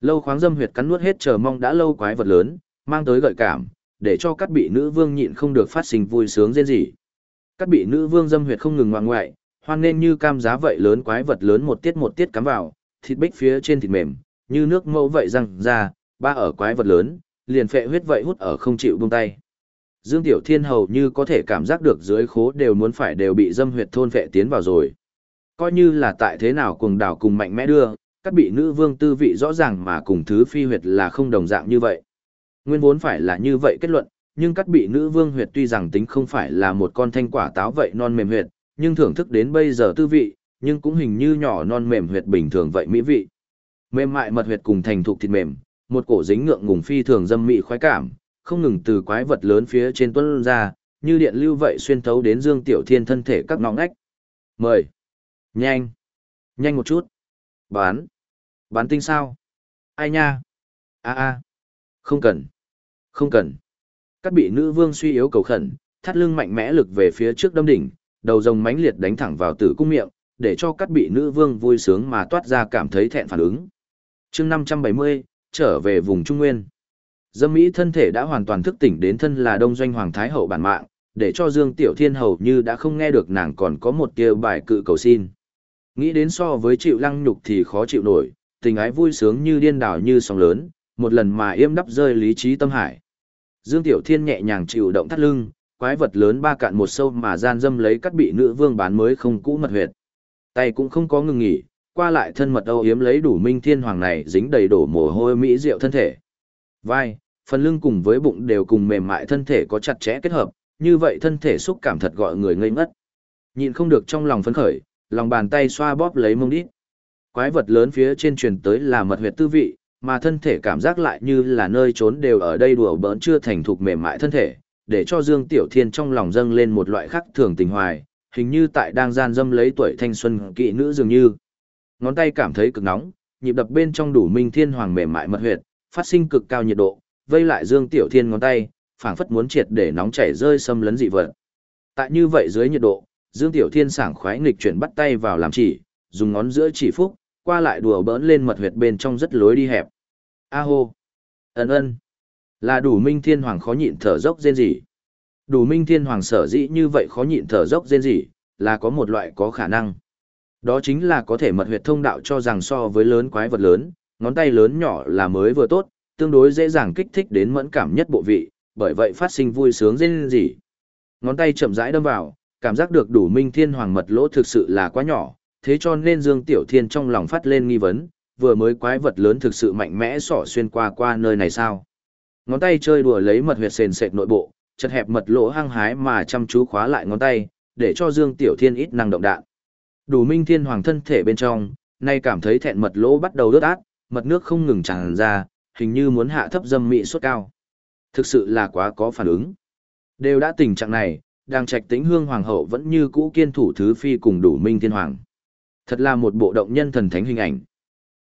Lâu khoáng dâm huyệt cắn nuốt hết chờ mong đã lâu quái vật lớn, mang tới gợi cảm, để cho các bị nữ vương nhịn không được phát sinh vui sướng rên rỉ. Các bị nữ vương dâm huyệt không ngừng ngoan ngoại, hoan nên như cam giá vậy lớn quái vật lớn một tiết một tiết cắm vào, thịt bích phía trên thịt mềm, như nước mẫu vậy răng ra, ba ở quái vật lớn, liền phệ huyết vậy hút ở không chịu buông tay. Dương Tiểu Thiên hầu như có thể cảm giác được dưới khố đều muốn phải đều bị dâm huyệt thôn phệ tiến vào rồi. Coi như là tại thế nào cuồng đảo cùng mạnh mẽ đưa, các bị nữ vương tư vị rõ ràng mà cùng thứ phi huyệt là không đồng dạng như vậy. Nguyên vốn phải là như vậy kết luận, nhưng các bị nữ vương huyệt tuy rằng tính không phải là một con thanh quả táo vậy non mềm huyệt, nhưng thưởng thức đến bây giờ tư vị, nhưng cũng hình như nhỏ non mềm huyệt bình thường vậy mỹ vị. Mềm mại mật huyệt cùng thành thục thịt mềm, một cổ dính ngượng ngùng phi thường dâm mị khoái cảm, không ngừng từ quái vật lớn phía trên tuấn ra, như điện lưu vậy xuyên thấu đến Dương Tiểu Thiên thân thể các ngõ ngách. Mời. Nhanh. Nhanh một chút. Bán. Bán tinh sao? Ai nha? a a Không cần. Không cần. Các bị nữ vương suy yếu cầu khẩn, thắt lưng mạnh mẽ lực về phía trước đâm đỉnh, đầu rồng mãnh liệt đánh thẳng vào tử cung miệng, để cho các bị nữ vương vui sướng mà toát ra cảm thấy thẹn phản ứng. chương 570, trở về vùng Trung Nguyên. Dâm Mỹ thân thể đã hoàn toàn thức tỉnh đến thân là đông doanh hoàng thái hậu bản mạng, để cho Dương Tiểu Thiên hầu như đã không nghe được nàng còn có một tia bài cự cầu xin. Nghĩ đến so với chịu lăng nhục thì khó chịu nổi, tình ái vui sướng như điên đảo như sóng lớn, một lần mà yêm đắp rơi lý trí tâm hải. Dương Tiểu Thiên nhẹ nhàng chịu động thắt lưng, quái vật lớn ba cạn một sâu mà gian dâm lấy cắt bị nữ vương bán mới không cũ mật huyệt. Tay cũng không có ngừng nghỉ, qua lại thân mật âu yếm lấy đủ minh thiên hoàng này dính đầy đổ mồ hôi mỹ rượu thân thể. Vai, phần lưng cùng với bụng đều cùng mềm mại thân thể có chặt chẽ kết hợp, như vậy thân thể xúc cảm thật gọi người ngây ngất. Nhìn không được trong lòng phấn khởi, lòng bàn tay xoa bóp lấy mông đít. Quái vật lớn phía trên truyền tới là mật huyệt tư vị, mà thân thể cảm giác lại như là nơi trốn đều ở đây đùa bỡn chưa thành thục mềm mại thân thể, để cho Dương Tiểu Thiên trong lòng dâng lên một loại khắc thường tình hoài, hình như tại đang gian dâm lấy tuổi thanh xuân kỵ nữ dường như. Ngón tay cảm thấy cực nóng, nhịp đập bên trong đủ minh thiên hoàng mềm mại mật huyệt, phát sinh cực cao nhiệt độ, vây lại Dương Tiểu Thiên ngón tay, phảng phất muốn triệt để nóng chảy rơi xâm lấn dị vật. Tại như vậy dưới nhiệt độ, Dương Tiểu Thiên sảng khoái nghịch chuyển bắt tay vào làm chỉ, dùng ngón giữa chỉ phúc, qua lại đùa bỡn lên mật huyệt bên trong rất lối đi hẹp. A hô! Ấn ân! Là đủ minh thiên hoàng khó nhịn thở dốc rên rỉ. Đủ minh thiên hoàng sở dĩ như vậy khó nhịn thở dốc rên rỉ, là có một loại có khả năng. Đó chính là có thể mật huyệt thông đạo cho rằng so với lớn quái vật lớn, ngón tay lớn nhỏ là mới vừa tốt, tương đối dễ dàng kích thích đến mẫn cảm nhất bộ vị, bởi vậy phát sinh vui sướng rên rỉ. Ngón tay chậm rãi đâm vào, cảm giác được đủ minh thiên hoàng mật lỗ thực sự là quá nhỏ, thế cho nên Dương Tiểu Thiên trong lòng phát lên nghi vấn, vừa mới quái vật lớn thực sự mạnh mẽ sỏ xuyên qua qua nơi này sao. Ngón tay chơi đùa lấy mật huyệt sền sệt nội bộ, chật hẹp mật lỗ hăng hái mà chăm chú khóa lại ngón tay, để cho Dương Tiểu Thiên ít năng động đạn. Đủ minh thiên hoàng thân thể bên trong, nay cảm thấy thẹn mật lỗ bắt đầu đốt át, mật nước không ngừng tràn ra, hình như muốn hạ thấp dâm mị suất cao. Thực sự là quá có phản ứng. Đều đã tình trạng này, đang trạch tĩnh hương hoàng hậu vẫn như cũ kiên thủ thứ phi cùng đủ minh thiên hoàng. Thật là một bộ động nhân thần thánh hình ảnh.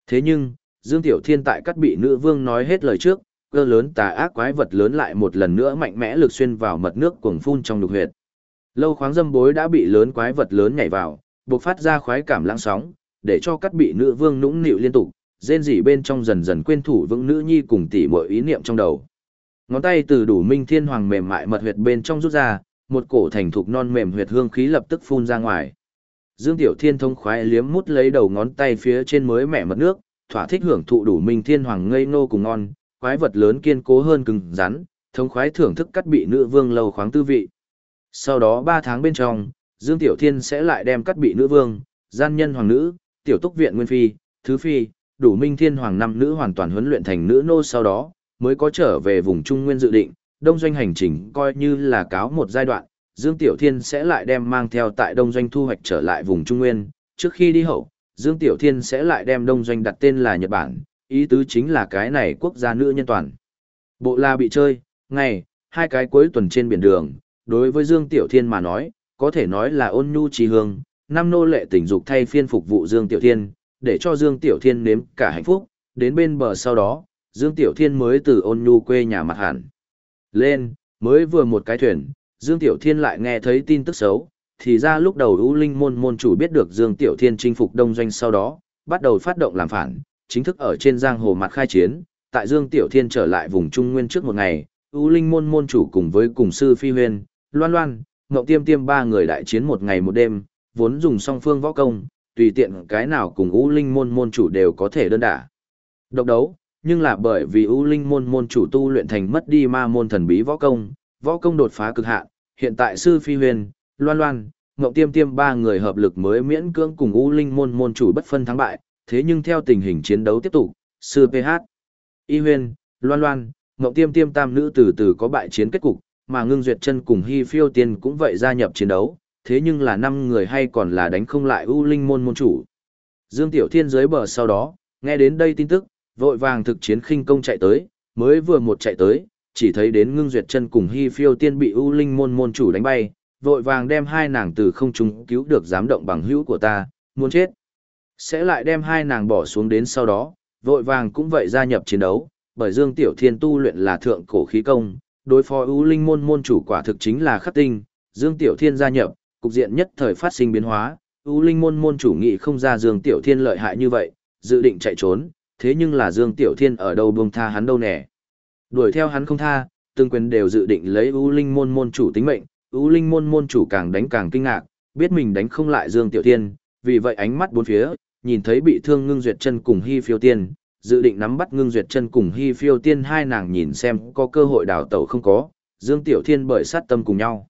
Thế nhưng, Dương Tiểu Thiên tại cắt bị nữ vương nói hết lời trước, cơ lớn tà ác quái vật lớn lại một lần nữa mạnh mẽ lực xuyên vào mật nước cuồng phun trong đục huyệt. Lâu khoáng dâm bối đã bị lớn quái vật lớn nhảy vào, buộc phát ra khoái cảm lãng sóng, để cho cắt bị nữ vương nũng nịu liên tục, rên rỉ bên trong dần dần quên thủ vững nữ nhi cùng tỉ mọi ý niệm trong đầu. Ngón tay từ đủ minh thiên hoàng mềm mại mật huyệt bên trong rút ra, một cổ thành thục non mềm huyệt hương khí lập tức phun ra ngoài. Dương Tiểu Thiên thông khoái liếm mút lấy đầu ngón tay phía trên mới mẻ mật nước, thỏa thích hưởng thụ đủ minh thiên hoàng ngây nô cùng ngon, quái vật lớn kiên cố hơn cứng rắn, thông khoái thưởng thức cắt bị nữ vương lâu khoáng tư vị. Sau đó 3 tháng bên trong, Dương Tiểu Thiên sẽ lại đem cắt bị nữ vương, gian nhân hoàng nữ, tiểu túc viện nguyên phi, thứ phi, đủ minh thiên hoàng năm nữ hoàn toàn huấn luyện thành nữ nô sau đó, mới có trở về vùng Trung Nguyên dự định, đông doanh hành trình coi như là cáo một giai đoạn, Dương Tiểu Thiên sẽ lại đem mang theo tại đông doanh thu hoạch trở lại vùng Trung Nguyên, trước khi đi hậu, Dương Tiểu Thiên sẽ lại đem đông doanh đặt tên là Nhật Bản, ý tứ chính là cái này quốc gia nữ nhân toàn. Bộ la bị chơi, ngày, hai cái cuối tuần trên biển đường, đối với Dương Tiểu Thiên mà nói, có thể nói là ôn nhu trí hương, năm nô lệ tình dục thay phiên phục vụ Dương Tiểu Thiên, để cho Dương Tiểu Thiên nếm cả hạnh phúc, đến bên bờ sau đó, Dương Tiểu Thiên mới từ ôn nhu quê nhà mặt hẳn. Lên, mới vừa một cái thuyền, Dương Tiểu Thiên lại nghe thấy tin tức xấu, thì ra lúc đầu U Linh môn môn chủ biết được Dương Tiểu Thiên chinh phục đông doanh sau đó, bắt đầu phát động làm phản, chính thức ở trên giang hồ mặt khai chiến, tại Dương Tiểu Thiên trở lại vùng Trung Nguyên trước một ngày, U Linh môn môn chủ cùng với cùng sư Phi Huyền, Loan Loan, Ngộ Tiêm Tiêm ba người đại chiến một ngày một đêm, vốn dùng song phương võ công, tùy tiện cái nào cùng U Linh môn môn chủ đều có thể đơn đả. Độc đấu, nhưng là bởi vì U Linh môn môn chủ tu luyện thành mất đi ma môn thần bí võ công, võ công đột phá cực hạn, hiện tại sư Phi Huyền, Loan Loan, ngậu Tiêm Tiêm ba người hợp lực mới miễn cưỡng cùng U Linh môn môn chủ bất phân thắng bại, thế nhưng theo tình hình chiến đấu tiếp tục, sư PH, Y Huyền, Loan Loan, ngậu Tiêm Tiêm tam nữ từ từ có bại chiến kết cục, mà Ngưng Duyệt Chân cùng Hy Phiêu Tiên cũng vậy gia nhập chiến đấu, thế nhưng là năm người hay còn là đánh không lại U Linh môn môn chủ. Dương Tiểu Thiên dưới bờ sau đó, nghe đến đây tin tức, vội vàng thực chiến khinh công chạy tới, mới vừa một chạy tới, chỉ thấy đến Ngưng Duyệt Chân cùng Hy Phiêu Tiên bị ưu Linh môn môn chủ đánh bay, vội vàng đem hai nàng từ không trung cứu được dám động bằng hữu của ta, muốn chết. Sẽ lại đem hai nàng bỏ xuống đến sau đó, vội vàng cũng vậy gia nhập chiến đấu, bởi Dương Tiểu Thiên tu luyện là thượng cổ khí công, đối phó ưu linh môn môn chủ quả thực chính là khắc tinh, Dương Tiểu Thiên gia nhập, cục diện nhất thời phát sinh biến hóa, ưu linh môn môn chủ nghị không ra Dương Tiểu Thiên lợi hại như vậy, dự định chạy trốn, thế nhưng là Dương Tiểu Thiên ở đâu buông tha hắn đâu nè. Đuổi theo hắn không tha, từng quyền đều dự định lấy ưu linh môn môn chủ tính mệnh, ưu linh môn môn chủ càng đánh càng kinh ngạc, biết mình đánh không lại Dương Tiểu Thiên, vì vậy ánh mắt bốn phía, nhìn thấy bị thương ngưng duyệt chân cùng hy phiêu tiên, dự định nắm bắt ngưng duyệt chân cùng hy phiêu tiên hai nàng nhìn xem có cơ hội đào tẩu không có, Dương Tiểu Thiên bởi sát tâm cùng nhau.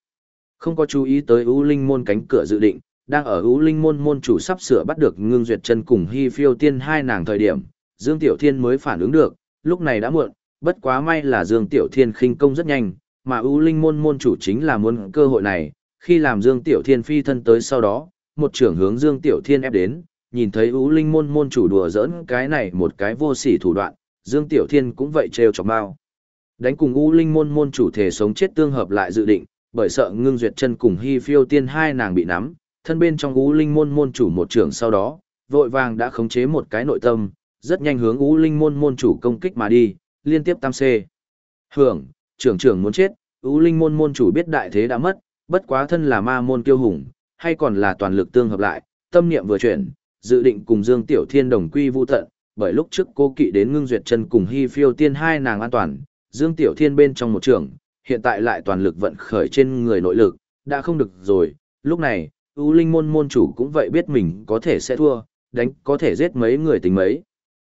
Không có chú ý tới ưu linh môn cánh cửa dự định, đang ở ưu linh môn môn chủ sắp sửa bắt được ngưng duyệt chân cùng hy phiêu tiên hai nàng thời điểm, Dương Tiểu Thiên mới phản ứng được, lúc này đã muộn, bất quá may là Dương Tiểu Thiên khinh công rất nhanh, mà U linh môn môn chủ chính là muốn cơ hội này, khi làm Dương Tiểu Thiên phi thân tới sau đó, một trưởng hướng Dương Tiểu Thiên ép đến, nhìn thấy U linh môn môn chủ đùa giỡn cái này một cái vô sỉ thủ đoạn, Dương Tiểu Thiên cũng vậy trêu chọc bao. Đánh cùng U linh môn môn chủ thể sống chết tương hợp lại dự định, bởi sợ ngưng duyệt chân cùng Hi phiêu tiên hai nàng bị nắm, thân bên trong U linh môn môn chủ một trưởng sau đó, vội vàng đã khống chế một cái nội tâm, rất nhanh hướng U linh môn môn chủ công kích mà đi, liên tiếp tam C. Hưởng, trưởng trưởng muốn chết, ưu linh môn môn chủ biết đại thế đã mất, bất quá thân là ma môn kiêu hùng, hay còn là toàn lực tương hợp lại, tâm niệm vừa chuyển, dự định cùng Dương Tiểu Thiên đồng quy vu tận, bởi lúc trước cô kỵ đến ngưng duyệt chân cùng hy phiêu tiên hai nàng an toàn, Dương Tiểu Thiên bên trong một trường, hiện tại lại toàn lực vận khởi trên người nội lực, đã không được rồi, lúc này, U Linh môn môn chủ cũng vậy biết mình có thể sẽ thua, đánh có thể giết mấy người tính mấy.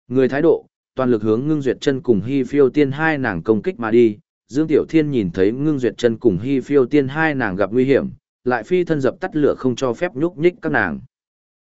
Người thái độ, toàn lực hướng ngưng duyệt chân cùng hy phiêu tiên hai nàng công kích mà đi, Dương Tiểu Thiên nhìn thấy ngưng duyệt chân cùng hy phiêu tiên hai nàng gặp nguy hiểm, lại phi thân dập tắt lửa không cho phép nhúc nhích các nàng.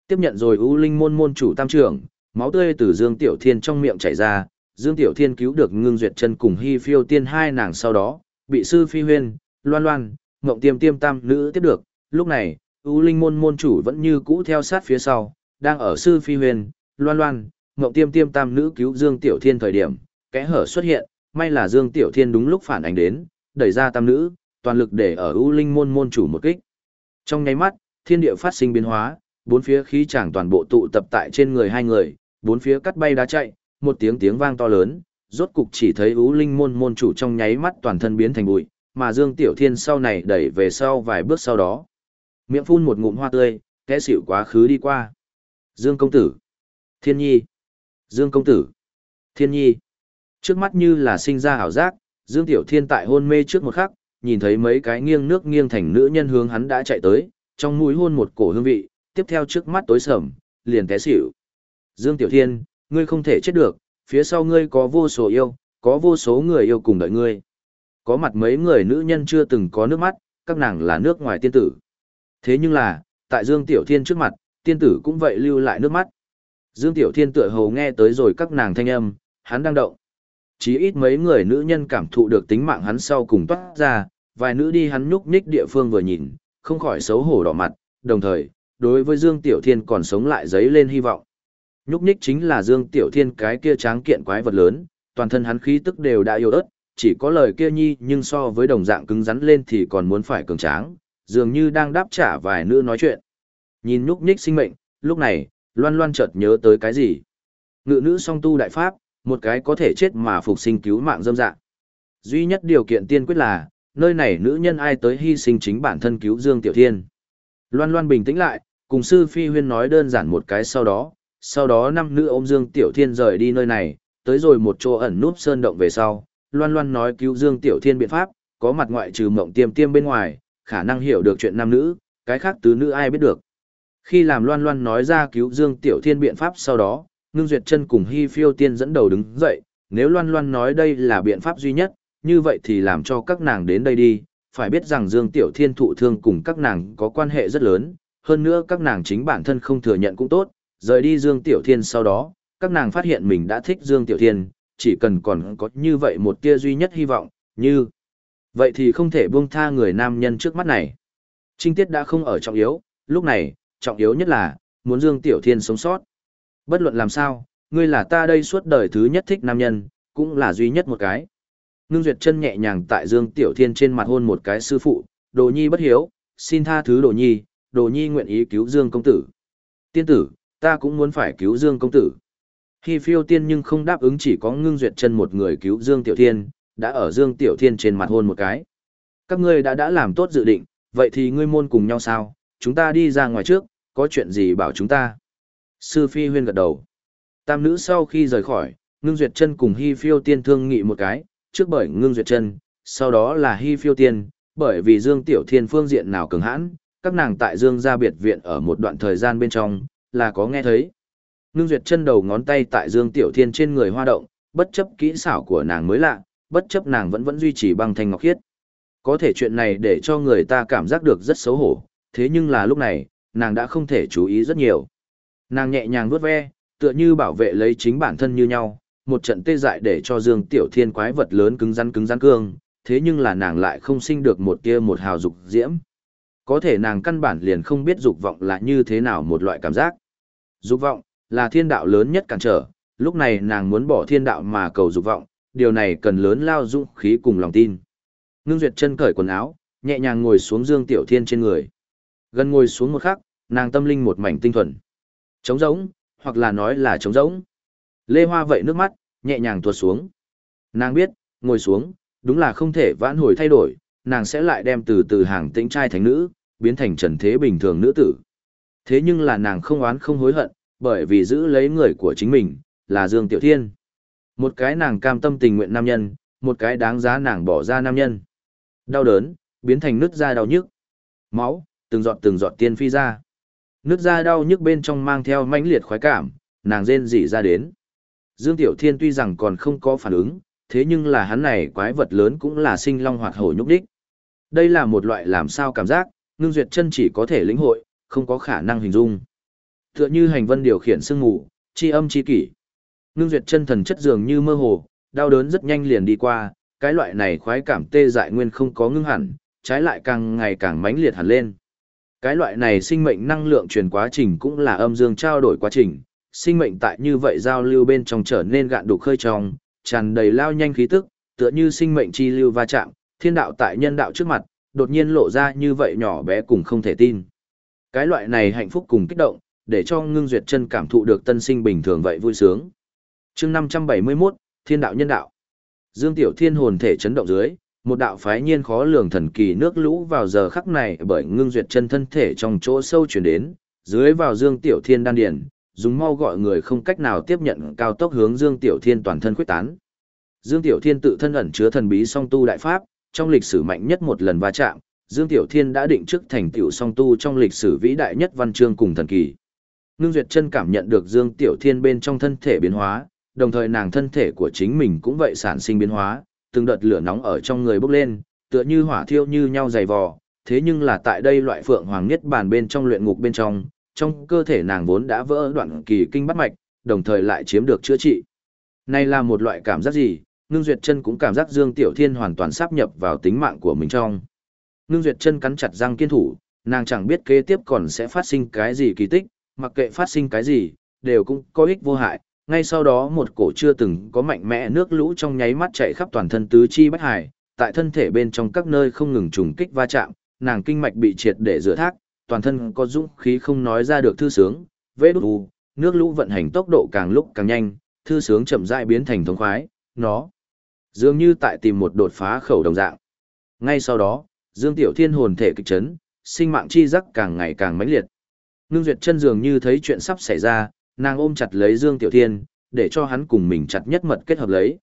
Tiếp nhận rồi U Linh môn môn chủ tam trưởng, máu tươi từ Dương Tiểu Thiên trong miệng chảy ra, Dương Tiểu Thiên cứu được Ngưng Duyệt Chân cùng Hi Phiêu Tiên hai nàng sau đó, bị sư Phi Huyên, Loan Loan, Ngộng Tiêm Tiêm tam nữ tiếp được, lúc này, U Linh môn môn chủ vẫn như cũ theo sát phía sau, đang ở sư Phi Huyên, Loan Loan, Ngộng Tiêm Tiêm tam nữ cứu Dương Tiểu Thiên thời điểm, kẽ hở xuất hiện, may là Dương Tiểu Thiên đúng lúc phản ánh đến, đẩy ra tam nữ, toàn lực để ở U Linh môn môn chủ một kích. Trong nháy mắt, thiên địa phát sinh biến hóa, bốn phía khí chàng toàn bộ tụ tập tại trên người hai người, bốn phía cắt bay đá chạy, một tiếng tiếng vang to lớn, rốt cục chỉ thấy u linh môn môn chủ trong nháy mắt toàn thân biến thành bụi, mà Dương Tiểu Thiên sau này đẩy về sau vài bước sau đó. Miệng phun một ngụm hoa tươi, kẽ xỉu quá khứ đi qua. Dương công tử. Thiên nhi. Dương công tử. Thiên nhi. Trước mắt như là sinh ra ảo giác, Dương Tiểu Thiên tại hôn mê trước một khắc, nhìn thấy mấy cái nghiêng nước nghiêng thành nữ nhân hướng hắn đã chạy tới, trong mũi hôn một cổ hương vị, tiếp theo trước mắt tối sầm, liền té xỉu. Dương Tiểu Thiên, ngươi không thể chết được, phía sau ngươi có vô số yêu, có vô số người yêu cùng đợi ngươi. Có mặt mấy người nữ nhân chưa từng có nước mắt, các nàng là nước ngoài tiên tử. Thế nhưng là, tại Dương Tiểu Thiên trước mặt, tiên tử cũng vậy lưu lại nước mắt. Dương Tiểu Thiên tựa hồ nghe tới rồi các nàng thanh âm, hắn đang động. Chỉ ít mấy người nữ nhân cảm thụ được tính mạng hắn sau cùng toát ra, vài nữ đi hắn nhúc nhích địa phương vừa nhìn, không khỏi xấu hổ đỏ mặt, đồng thời, đối với Dương Tiểu Thiên còn sống lại giấy lên hy vọng. Nhúc nhích chính là Dương Tiểu Thiên cái kia tráng kiện quái vật lớn, toàn thân hắn khí tức đều đã yếu ớt, chỉ có lời kia nhi nhưng so với đồng dạng cứng rắn lên thì còn muốn phải cường tráng, dường như đang đáp trả vài nữ nói chuyện. Nhìn nhúc nhích sinh mệnh, lúc này, loan loan chợt nhớ tới cái gì. Ngự nữ song tu đại pháp, một cái có thể chết mà phục sinh cứu mạng dâm dạng. Duy nhất điều kiện tiên quyết là, nơi này nữ nhân ai tới hy sinh chính bản thân cứu Dương Tiểu Thiên. Loan loan bình tĩnh lại, cùng sư phi huyên nói đơn giản một cái sau đó, sau đó năm nữ ôm Dương Tiểu Thiên rời đi nơi này, tới rồi một chỗ ẩn núp sơn động về sau, loan loan nói cứu Dương Tiểu Thiên biện pháp, có mặt ngoại trừ mộng tiêm tiêm bên ngoài, khả năng hiểu được chuyện nam nữ, cái khác tứ nữ ai biết được. Khi làm loan loan nói ra cứu Dương Tiểu Thiên biện pháp sau đó, ngưng duyệt chân cùng Hy phiêu tiên dẫn đầu đứng dậy, nếu loan loan nói đây là biện pháp duy nhất, như vậy thì làm cho các nàng đến đây đi, phải biết rằng Dương Tiểu Thiên thụ thương cùng các nàng có quan hệ rất lớn, hơn nữa các nàng chính bản thân không thừa nhận cũng tốt, rời đi Dương Tiểu Thiên sau đó, các nàng phát hiện mình đã thích Dương Tiểu Thiên, chỉ cần còn có như vậy một tia duy nhất hy vọng, như vậy thì không thể buông tha người nam nhân trước mắt này. Trinh tiết đã không ở trọng yếu, lúc này, trọng yếu nhất là, muốn Dương Tiểu Thiên sống sót. Bất luận làm sao, ngươi là ta đây suốt đời thứ nhất thích nam nhân, cũng là duy nhất một cái. Ngưng Duyệt chân nhẹ nhàng tại Dương Tiểu Thiên trên mặt hôn một cái sư phụ, Đồ Nhi bất hiếu, xin tha thứ Đồ Nhi, Đồ Nhi nguyện ý cứu Dương công tử. Tiên tử, ta cũng muốn phải cứu Dương công tử. Khi phiêu tiên nhưng không đáp ứng chỉ có Ngưng Duyệt chân một người cứu Dương Tiểu Thiên, đã ở Dương Tiểu Thiên trên mặt hôn một cái. Các ngươi đã đã làm tốt dự định, vậy thì ngươi môn cùng nhau sao, chúng ta đi ra ngoài trước, có chuyện gì bảo chúng ta. Sư Phi Huyên gật đầu. Tam nữ sau khi rời khỏi, Ngưng Duyệt chân cùng Hi Phiêu Tiên thương nghị một cái, trước bởi ngưng duyệt chân, sau đó là hy phiêu tiên, bởi vì Dương Tiểu Thiên phương diện nào cường hãn, các nàng tại Dương gia biệt viện ở một đoạn thời gian bên trong, là có nghe thấy. Ngưng duyệt chân đầu ngón tay tại Dương Tiểu Thiên trên người hoa động, bất chấp kỹ xảo của nàng mới lạ, bất chấp nàng vẫn vẫn duy trì băng thanh ngọc khiết. Có thể chuyện này để cho người ta cảm giác được rất xấu hổ, thế nhưng là lúc này, nàng đã không thể chú ý rất nhiều. Nàng nhẹ nhàng vuốt ve, tựa như bảo vệ lấy chính bản thân như nhau, một trận tê dại để cho Dương Tiểu Thiên quái vật lớn cứng rắn cứng rắn cương, thế nhưng là nàng lại không sinh được một tia một hào dục diễm. Có thể nàng căn bản liền không biết dục vọng là như thế nào một loại cảm giác. Dục vọng là thiên đạo lớn nhất cản trở, lúc này nàng muốn bỏ thiên đạo mà cầu dục vọng, điều này cần lớn lao dũng khí cùng lòng tin. Ngưng Duyệt chân cởi quần áo, nhẹ nhàng ngồi xuống Dương Tiểu Thiên trên người. Gần ngồi xuống một khắc, nàng tâm linh một mảnh tinh thuần. Trống rỗng, hoặc là nói là trống rỗng. Lê Hoa vậy nước mắt, nhẹ nhàng tuột xuống. Nàng biết, ngồi xuống, đúng là không thể vãn hồi thay đổi, nàng sẽ lại đem từ từ hàng tĩnh trai thành nữ, biến thành trần thế bình thường nữ tử. Thế nhưng là nàng không oán không hối hận, bởi vì giữ lấy người của chính mình, là Dương Tiểu Thiên. Một cái nàng cam tâm tình nguyện nam nhân, một cái đáng giá nàng bỏ ra nam nhân. Đau đớn, biến thành nứt da đau nhức. Máu, từng giọt từng giọt tiên phi ra. nước da đau nhức bên trong mang theo mãnh liệt khoái cảm, nàng rên rỉ ra đến. Dương Tiểu Thiên tuy rằng còn không có phản ứng, thế nhưng là hắn này quái vật lớn cũng là sinh long hoạt hổ nhúc đích. Đây là một loại làm sao cảm giác, ngưng duyệt chân chỉ có thể lĩnh hội, không có khả năng hình dung. Tựa như hành vân điều khiển sương ngủ, chi âm chi kỷ. Ngưng duyệt chân thần chất dường như mơ hồ, đau đớn rất nhanh liền đi qua, cái loại này khoái cảm tê dại nguyên không có ngưng hẳn, trái lại càng ngày càng mãnh liệt hẳn lên. Cái loại này sinh mệnh năng lượng truyền quá trình cũng là âm dương trao đổi quá trình, sinh mệnh tại như vậy giao lưu bên trong trở nên gạn đục khơi trong, tràn đầy lao nhanh khí tức, tựa như sinh mệnh chi lưu va chạm, thiên đạo tại nhân đạo trước mặt, đột nhiên lộ ra như vậy nhỏ bé cùng không thể tin. Cái loại này hạnh phúc cùng kích động, để cho ngưng duyệt chân cảm thụ được tân sinh bình thường vậy vui sướng. chương 571, Thiên đạo nhân đạo. Dương Tiểu Thiên hồn thể chấn động dưới, một đạo phái nhiên khó lường thần kỳ nước lũ vào giờ khắc này bởi ngưng duyệt chân thân thể trong chỗ sâu chuyển đến, dưới vào Dương Tiểu Thiên đan điển, dùng mau gọi người không cách nào tiếp nhận cao tốc hướng Dương Tiểu Thiên toàn thân khuyết tán. Dương Tiểu Thiên tự thân ẩn chứa thần bí song tu đại pháp, trong lịch sử mạnh nhất một lần va chạm, Dương Tiểu Thiên đã định trước thành tiểu song tu trong lịch sử vĩ đại nhất văn chương cùng thần kỳ. Nương Duyệt chân cảm nhận được Dương Tiểu Thiên bên trong thân thể biến hóa, đồng thời nàng thân thể của chính mình cũng vậy sản sinh biến hóa, từng đợt lửa nóng ở trong người bốc lên, tựa như hỏa thiêu như nhau dày vò, thế nhưng là tại đây loại phượng hoàng nhất bản bên trong luyện ngục bên trong, trong cơ thể nàng vốn đã vỡ đoạn kỳ kinh bắt mạch, đồng thời lại chiếm được chữa trị. Này là một loại cảm giác gì? Ngưng Duyệt Chân cũng cảm giác Dương Tiểu Thiên hoàn toàn sáp nhập vào tính mạng của mình trong. Ngưng Duyệt Chân cắn chặt răng kiên thủ, nàng chẳng biết kế tiếp còn sẽ phát sinh cái gì kỳ tích, mặc kệ phát sinh cái gì, đều cũng có ích vô hại. Ngay sau đó một cổ chưa từng có mạnh mẽ nước lũ trong nháy mắt chạy khắp toàn thân tứ chi bách hải, tại thân thể bên trong các nơi không ngừng trùng kích va chạm, nàng kinh mạch bị triệt để rửa thác, toàn thân có dũng khí không nói ra được thư sướng, vế đút u, nước lũ vận hành tốc độ càng lúc càng nhanh, thư sướng chậm rãi biến thành thống khoái, nó dường như tại tìm một đột phá khẩu đồng dạng. Ngay sau đó, Dương Tiểu Thiên hồn thể kịch chấn, sinh mạng chi giác càng ngày càng mãnh liệt. Nương Duyệt chân dường như thấy chuyện sắp xảy ra, Nàng ôm chặt lấy Dương Tiểu Thiên, để cho hắn cùng mình chặt nhất mật kết hợp lấy.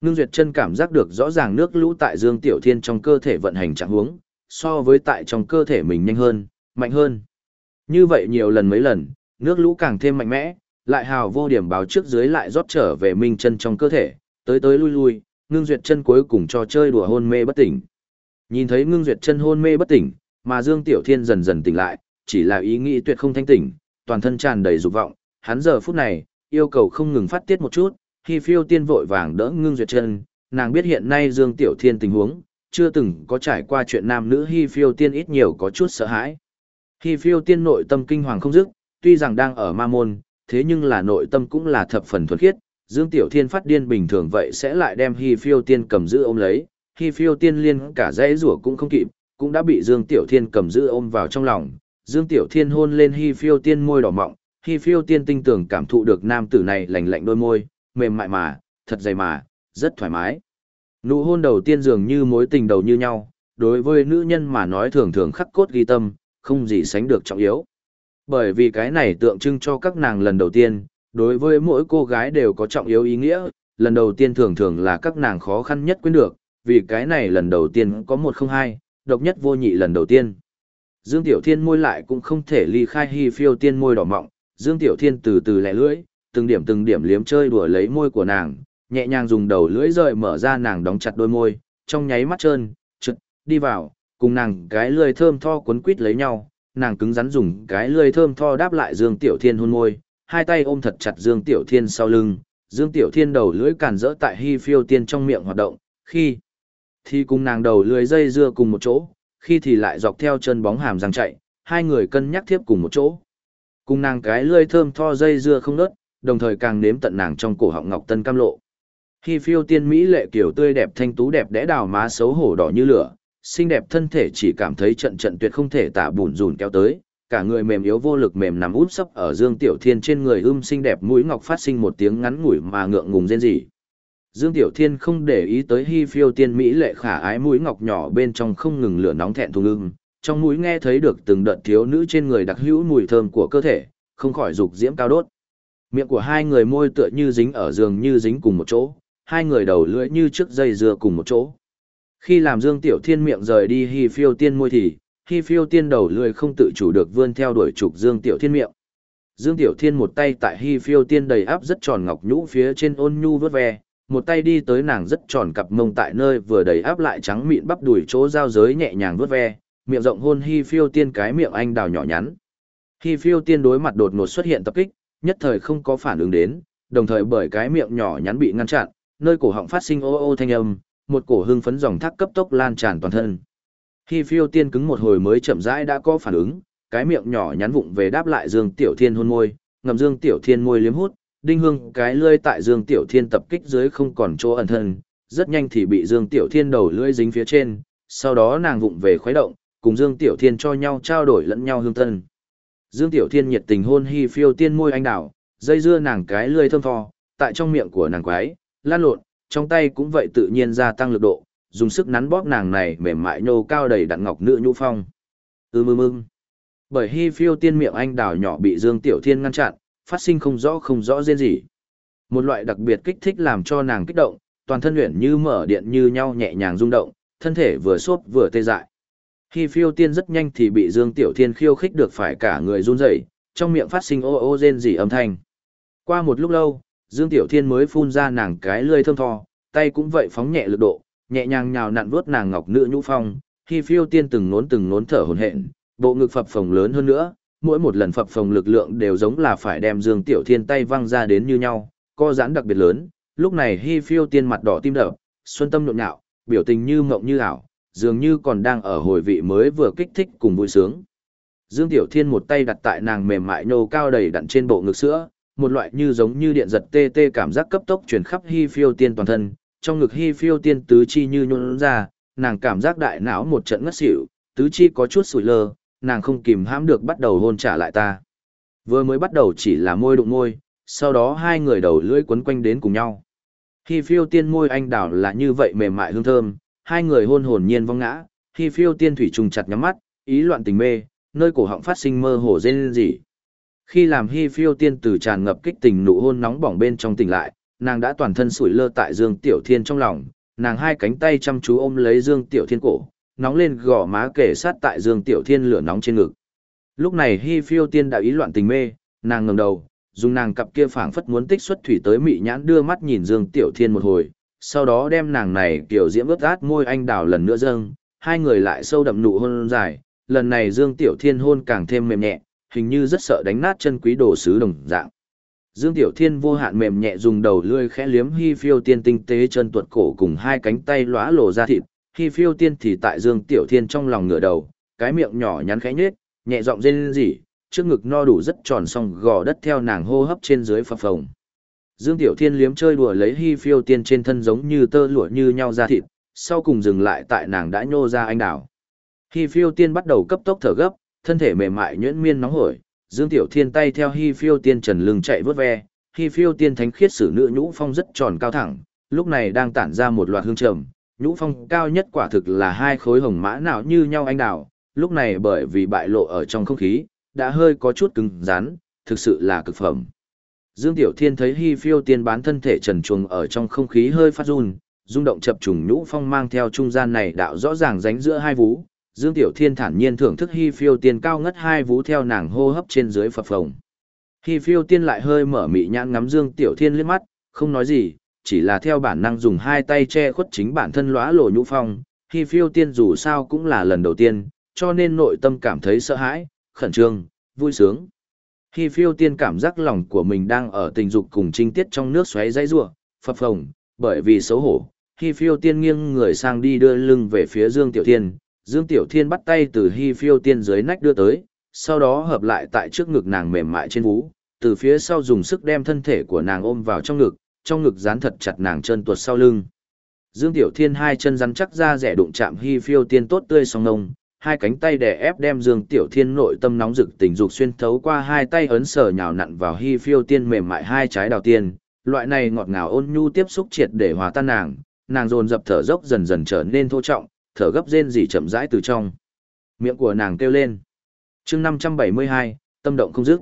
Ngưng Duyệt chân cảm giác được rõ ràng nước lũ tại Dương Tiểu Thiên trong cơ thể vận hành trạng huống, so với tại trong cơ thể mình nhanh hơn, mạnh hơn. Như vậy nhiều lần mấy lần, nước lũ càng thêm mạnh mẽ, lại hào vô điểm báo trước dưới lại rót trở về Minh chân trong cơ thể, tới tới lui lui, Ngưng Duyệt chân cuối cùng cho chơi đùa hôn mê bất tỉnh. Nhìn thấy Ngưng Duyệt chân hôn mê bất tỉnh, mà Dương Tiểu Thiên dần dần tỉnh lại, chỉ là ý nghĩ tuyệt không thanh tỉnh, toàn thân tràn đầy dục vọng, hắn giờ phút này, yêu cầu không ngừng phát tiết một chút, khi phiêu tiên vội vàng đỡ ngưng duyệt chân, nàng biết hiện nay Dương Tiểu Thiên tình huống, chưa từng có trải qua chuyện nam nữ Hi phiêu tiên ít nhiều có chút sợ hãi. Hi phiêu tiên nội tâm kinh hoàng không dứt, tuy rằng đang ở ma môn, thế nhưng là nội tâm cũng là thập phần thuần khiết, Dương Tiểu Thiên phát điên bình thường vậy sẽ lại đem Hi phiêu tiên cầm giữ ôm lấy, Hi phiêu tiên liên cả dãy rủa cũng không kịp, cũng đã bị Dương Tiểu Thiên cầm giữ ôm vào trong lòng. Dương Tiểu Thiên hôn lên Hi phiêu tiên môi đỏ mọng, Hi phiêu tiên tinh tưởng cảm thụ được nam tử này lạnh lạnh đôi môi, mềm mại mà, thật dày mà, rất thoải mái. Nụ hôn đầu tiên dường như mối tình đầu như nhau, đối với nữ nhân mà nói thường thường khắc cốt ghi tâm, không gì sánh được trọng yếu. Bởi vì cái này tượng trưng cho các nàng lần đầu tiên, đối với mỗi cô gái đều có trọng yếu ý nghĩa, lần đầu tiên thường thường là các nàng khó khăn nhất quên được, vì cái này lần đầu tiên có một không hai, độc nhất vô nhị lần đầu tiên. Dương Tiểu Thiên môi lại cũng không thể ly khai hy phiêu tiên môi đỏ mọng, Dương Tiểu Thiên từ từ lẻ lưỡi, từng điểm từng điểm liếm chơi đùa lấy môi của nàng, nhẹ nhàng dùng đầu lưỡi rời mở ra nàng đóng chặt đôi môi, trong nháy mắt trơn, trượt, đi vào, cùng nàng cái lưỡi thơm tho cuốn quít lấy nhau, nàng cứng rắn dùng cái lưỡi thơm tho đáp lại Dương Tiểu Thiên hôn môi, hai tay ôm thật chặt Dương Tiểu Thiên sau lưng, Dương Tiểu Thiên đầu lưỡi càn rỡ tại Hi Phiêu Tiên trong miệng hoạt động, khi thì cùng nàng đầu lưỡi dây dưa cùng một chỗ, khi thì lại dọc theo chân bóng hàm răng chạy, hai người cân nhắc tiếp cùng một chỗ. Cùng nàng cái lưỡi thơm tho dây dưa không nớt, đồng thời càng nếm tận nàng trong cổ họng ngọc tân cam lộ. Khi phiêu tiên mỹ lệ kiểu tươi đẹp thanh tú đẹp đẽ đào má xấu hổ đỏ như lửa, xinh đẹp thân thể chỉ cảm thấy trận trận tuyệt không thể tả bùn rùn kéo tới, cả người mềm yếu vô lực mềm nằm úp sấp ở Dương Tiểu Thiên trên người ưm xinh đẹp mũi ngọc phát sinh một tiếng ngắn ngủi mà ngượng ngùng rên rỉ. Dương Tiểu Thiên không để ý tới Hi Phiêu Tiên mỹ lệ khả ái mũi ngọc nhỏ bên trong không ngừng lửa nóng thẹn thùng ưng, trong mũi nghe thấy được từng đợt thiếu nữ trên người đặc hữu mùi thơm của cơ thể, không khỏi dục diễm cao đốt. Miệng của hai người môi tựa như dính ở giường như dính cùng một chỗ, hai người đầu lưỡi như trước dây dưa cùng một chỗ. Khi làm Dương Tiểu Thiên miệng rời đi Hi Phiêu Tiên môi thì, Hi Phiêu Tiên đầu lưỡi không tự chủ được vươn theo đuổi trục Dương Tiểu Thiên miệng. Dương Tiểu Thiên một tay tại Hi Phiêu Tiên đầy áp rất tròn ngọc nhũ phía trên ôn nhu vớt ve, một tay đi tới nàng rất tròn cặp mông tại nơi vừa đầy áp lại trắng mịn bắp đùi chỗ giao giới nhẹ nhàng vớt ve, miệng rộng hôn Hi Phiêu Tiên cái miệng anh đào nhỏ nhắn. Hi Phiêu Tiên đối mặt đột ngột xuất hiện tập kích, nhất thời không có phản ứng đến, đồng thời bởi cái miệng nhỏ nhắn bị ngăn chặn, nơi cổ họng phát sinh ô ô thanh âm, một cổ hưng phấn dòng thác cấp tốc lan tràn toàn thân. hi phiêu tiên cứng một hồi mới chậm rãi đã có phản ứng, cái miệng nhỏ nhắn vụng về đáp lại Dương Tiểu Thiên hôn môi, ngầm Dương Tiểu Thiên môi liếm hút, đinh hương cái lưỡi tại Dương Tiểu Thiên tập kích dưới không còn chỗ ẩn thân, rất nhanh thì bị Dương Tiểu Thiên đầu lưỡi dính phía trên, sau đó nàng vụng về khuấy động, cùng Dương Tiểu Thiên cho nhau trao đổi lẫn nhau hương thân. Dương Tiểu Thiên nhiệt tình hôn hi phiêu tiên môi anh đào, dây dưa nàng cái lươi thơm tho, tại trong miệng của nàng quái, lan lộn, trong tay cũng vậy tự nhiên gia tăng lực độ, dùng sức nắn bóp nàng này mềm mại nhô cao đầy đặn ngọc nữ nhũ phong. Ưm ưm ưm. Bởi hi phiêu tiên miệng anh đào nhỏ bị Dương Tiểu Thiên ngăn chặn, phát sinh không rõ không rõ rên gì. Một loại đặc biệt kích thích làm cho nàng kích động, toàn thân luyện như mở điện như nhau nhẹ nhàng rung động, thân thể vừa xốp vừa tê dại. Khi phiêu tiên rất nhanh thì bị Dương Tiểu Thiên khiêu khích được phải cả người run rẩy, trong miệng phát sinh ô ô rên rỉ âm thanh. Qua một lúc lâu, Dương Tiểu Thiên mới phun ra nàng cái lươi thơm tho, tay cũng vậy phóng nhẹ lực độ, nhẹ nhàng nhào nặn vuốt nàng ngọc nữ nhũ phong, khi phiêu tiên từng nốn từng nốn thở hổn hển, bộ ngực phập phồng lớn hơn nữa, mỗi một lần phập phồng lực lượng đều giống là phải đem Dương Tiểu Thiên tay văng ra đến như nhau, co giãn đặc biệt lớn, lúc này Hi Phiêu Tiên mặt đỏ tim đập, xuân tâm nhộn nhạo, biểu tình như mộng như ảo, dường như còn đang ở hồi vị mới vừa kích thích cùng vui sướng. Dương Tiểu Thiên một tay đặt tại nàng mềm mại nhô cao đầy đặn trên bộ ngực sữa, một loại như giống như điện giật tê tê cảm giác cấp tốc truyền khắp Hi Phiêu Tiên toàn thân, trong ngực Hi Phiêu Tiên tứ chi như nhũn ra, nàng cảm giác đại não một trận ngất xỉu, tứ chi có chút sủi lơ, nàng không kìm hãm được bắt đầu hôn trả lại ta. Vừa mới bắt đầu chỉ là môi đụng môi, sau đó hai người đầu lưỡi quấn quanh đến cùng nhau. Hi Phiêu Tiên môi anh đảo là như vậy mềm mại hương thơm, hai người hôn hồn nhiên vong ngã, Hi Phiêu Tiên thủy trùng chặt nhắm mắt, ý loạn tình mê, nơi cổ họng phát sinh mơ hồ rên rỉ. Khi làm Hi Phiêu tiên từ tràn ngập kích tình nụ hôn nóng bỏng bên trong tỉnh lại, nàng đã toàn thân sủi lơ tại Dương Tiểu Thiên trong lòng, nàng hai cánh tay chăm chú ôm lấy Dương Tiểu Thiên cổ, nóng lên gò má kể sát tại Dương Tiểu Thiên lửa nóng trên ngực. Lúc này Hi Phiêu tiên đã ý loạn tình mê, nàng ngẩng đầu, dùng nàng cặp kia phảng phất muốn tích xuất thủy tới mị nhãn đưa mắt nhìn Dương Tiểu Thiên một hồi, sau đó đem nàng này kiểu diễm ướt át môi anh đào lần nữa dâng, hai người lại sâu đậm nụ hôn dài, lần này Dương Tiểu Thiên hôn càng thêm mềm nhẹ, hình như rất sợ đánh nát chân quý đồ sứ đồng dạng. Dương Tiểu Thiên vô hạn mềm nhẹ dùng đầu lươi khẽ liếm Hi Phiêu Tiên tinh tế chân tuột cổ cùng hai cánh tay lóa lộ ra thịt, Hi Phiêu Tiên thì tại Dương Tiểu Thiên trong lòng ngửa đầu, cái miệng nhỏ nhắn khẽ nhếch, nhẹ giọng rên rỉ, trước ngực no đủ rất tròn song gò đất theo nàng hô hấp trên dưới phập phồng. Dương Tiểu Thiên liếm chơi đùa lấy Hi Phiêu Tiên trên thân giống như tơ lụa như nhau ra thịt, sau cùng dừng lại tại nàng đã nhô ra anh đảo. Hi Phiêu Tiên bắt đầu cấp tốc thở gấp, thân thể mềm mại nhuyễn miên nóng hổi, Dương Tiểu Thiên tay theo Hi Phiêu Tiên trần lưng chạy vút ve, Hi Phiêu Tiên thánh khiết sử nữ nhũ phong rất tròn cao thẳng, lúc này đang tản ra một loạt hương trầm, nhũ phong cao nhất quả thực là hai khối hồng mã nào như nhau anh đảo. lúc này bởi vì bại lộ ở trong không khí, đã hơi có chút cứng rắn, thực sự là cực phẩm. Dương Tiểu Thiên thấy Hi Phiêu Tiên bán thân thể trần truồng ở trong không khí hơi phát run, rung động chập trùng nhũ phong mang theo trung gian này đạo rõ ràng ránh giữa hai vú, Dương Tiểu Thiên thản nhiên thưởng thức Hi Phiêu Tiên cao ngất hai vú theo nàng hô hấp trên dưới phập phồng. Hi Phiêu Tiên lại hơi mở mị nhãn ngắm Dương Tiểu Thiên liếc mắt, không nói gì, chỉ là theo bản năng dùng hai tay che khuất chính bản thân lóa lộ nhũ phong. Hi Phiêu Tiên dù sao cũng là lần đầu tiên, cho nên nội tâm cảm thấy sợ hãi, khẩn trương, vui sướng. Khi Phiêu Tiên cảm giác lòng của mình đang ở tình dục cùng trinh tiết trong nước xoáy dãy rua phập phồng, bởi vì xấu hổ. Khi Phiêu Tiên nghiêng người sang đi đưa lưng về phía Dương Tiểu Thiên, Dương Tiểu Thiên bắt tay từ Hi Phiêu Tiên dưới nách đưa tới, sau đó hợp lại tại trước ngực nàng mềm mại trên vú, từ phía sau dùng sức đem thân thể của nàng ôm vào trong ngực, trong ngực dán thật chặt nàng chân tuột sau lưng. Dương Tiểu Thiên hai chân rắn chắc ra rẻ đụng chạm Hi Phiêu Tiên tốt tươi song nông, hai cánh tay đè ép đem Dương Tiểu Thiên nội tâm nóng rực tình dục xuyên thấu qua hai tay ấn sờ nhào nặn vào Hi Phiêu Tiên mềm mại hai trái đào tiên, loại này ngọt ngào ôn nhu tiếp xúc triệt để hòa tan nàng, nàng dồn dập thở dốc dần dần trở nên thô trọng, thở gấp rên rỉ chậm rãi từ trong. Miệng của nàng kêu lên. chương 572, tâm động không dứt.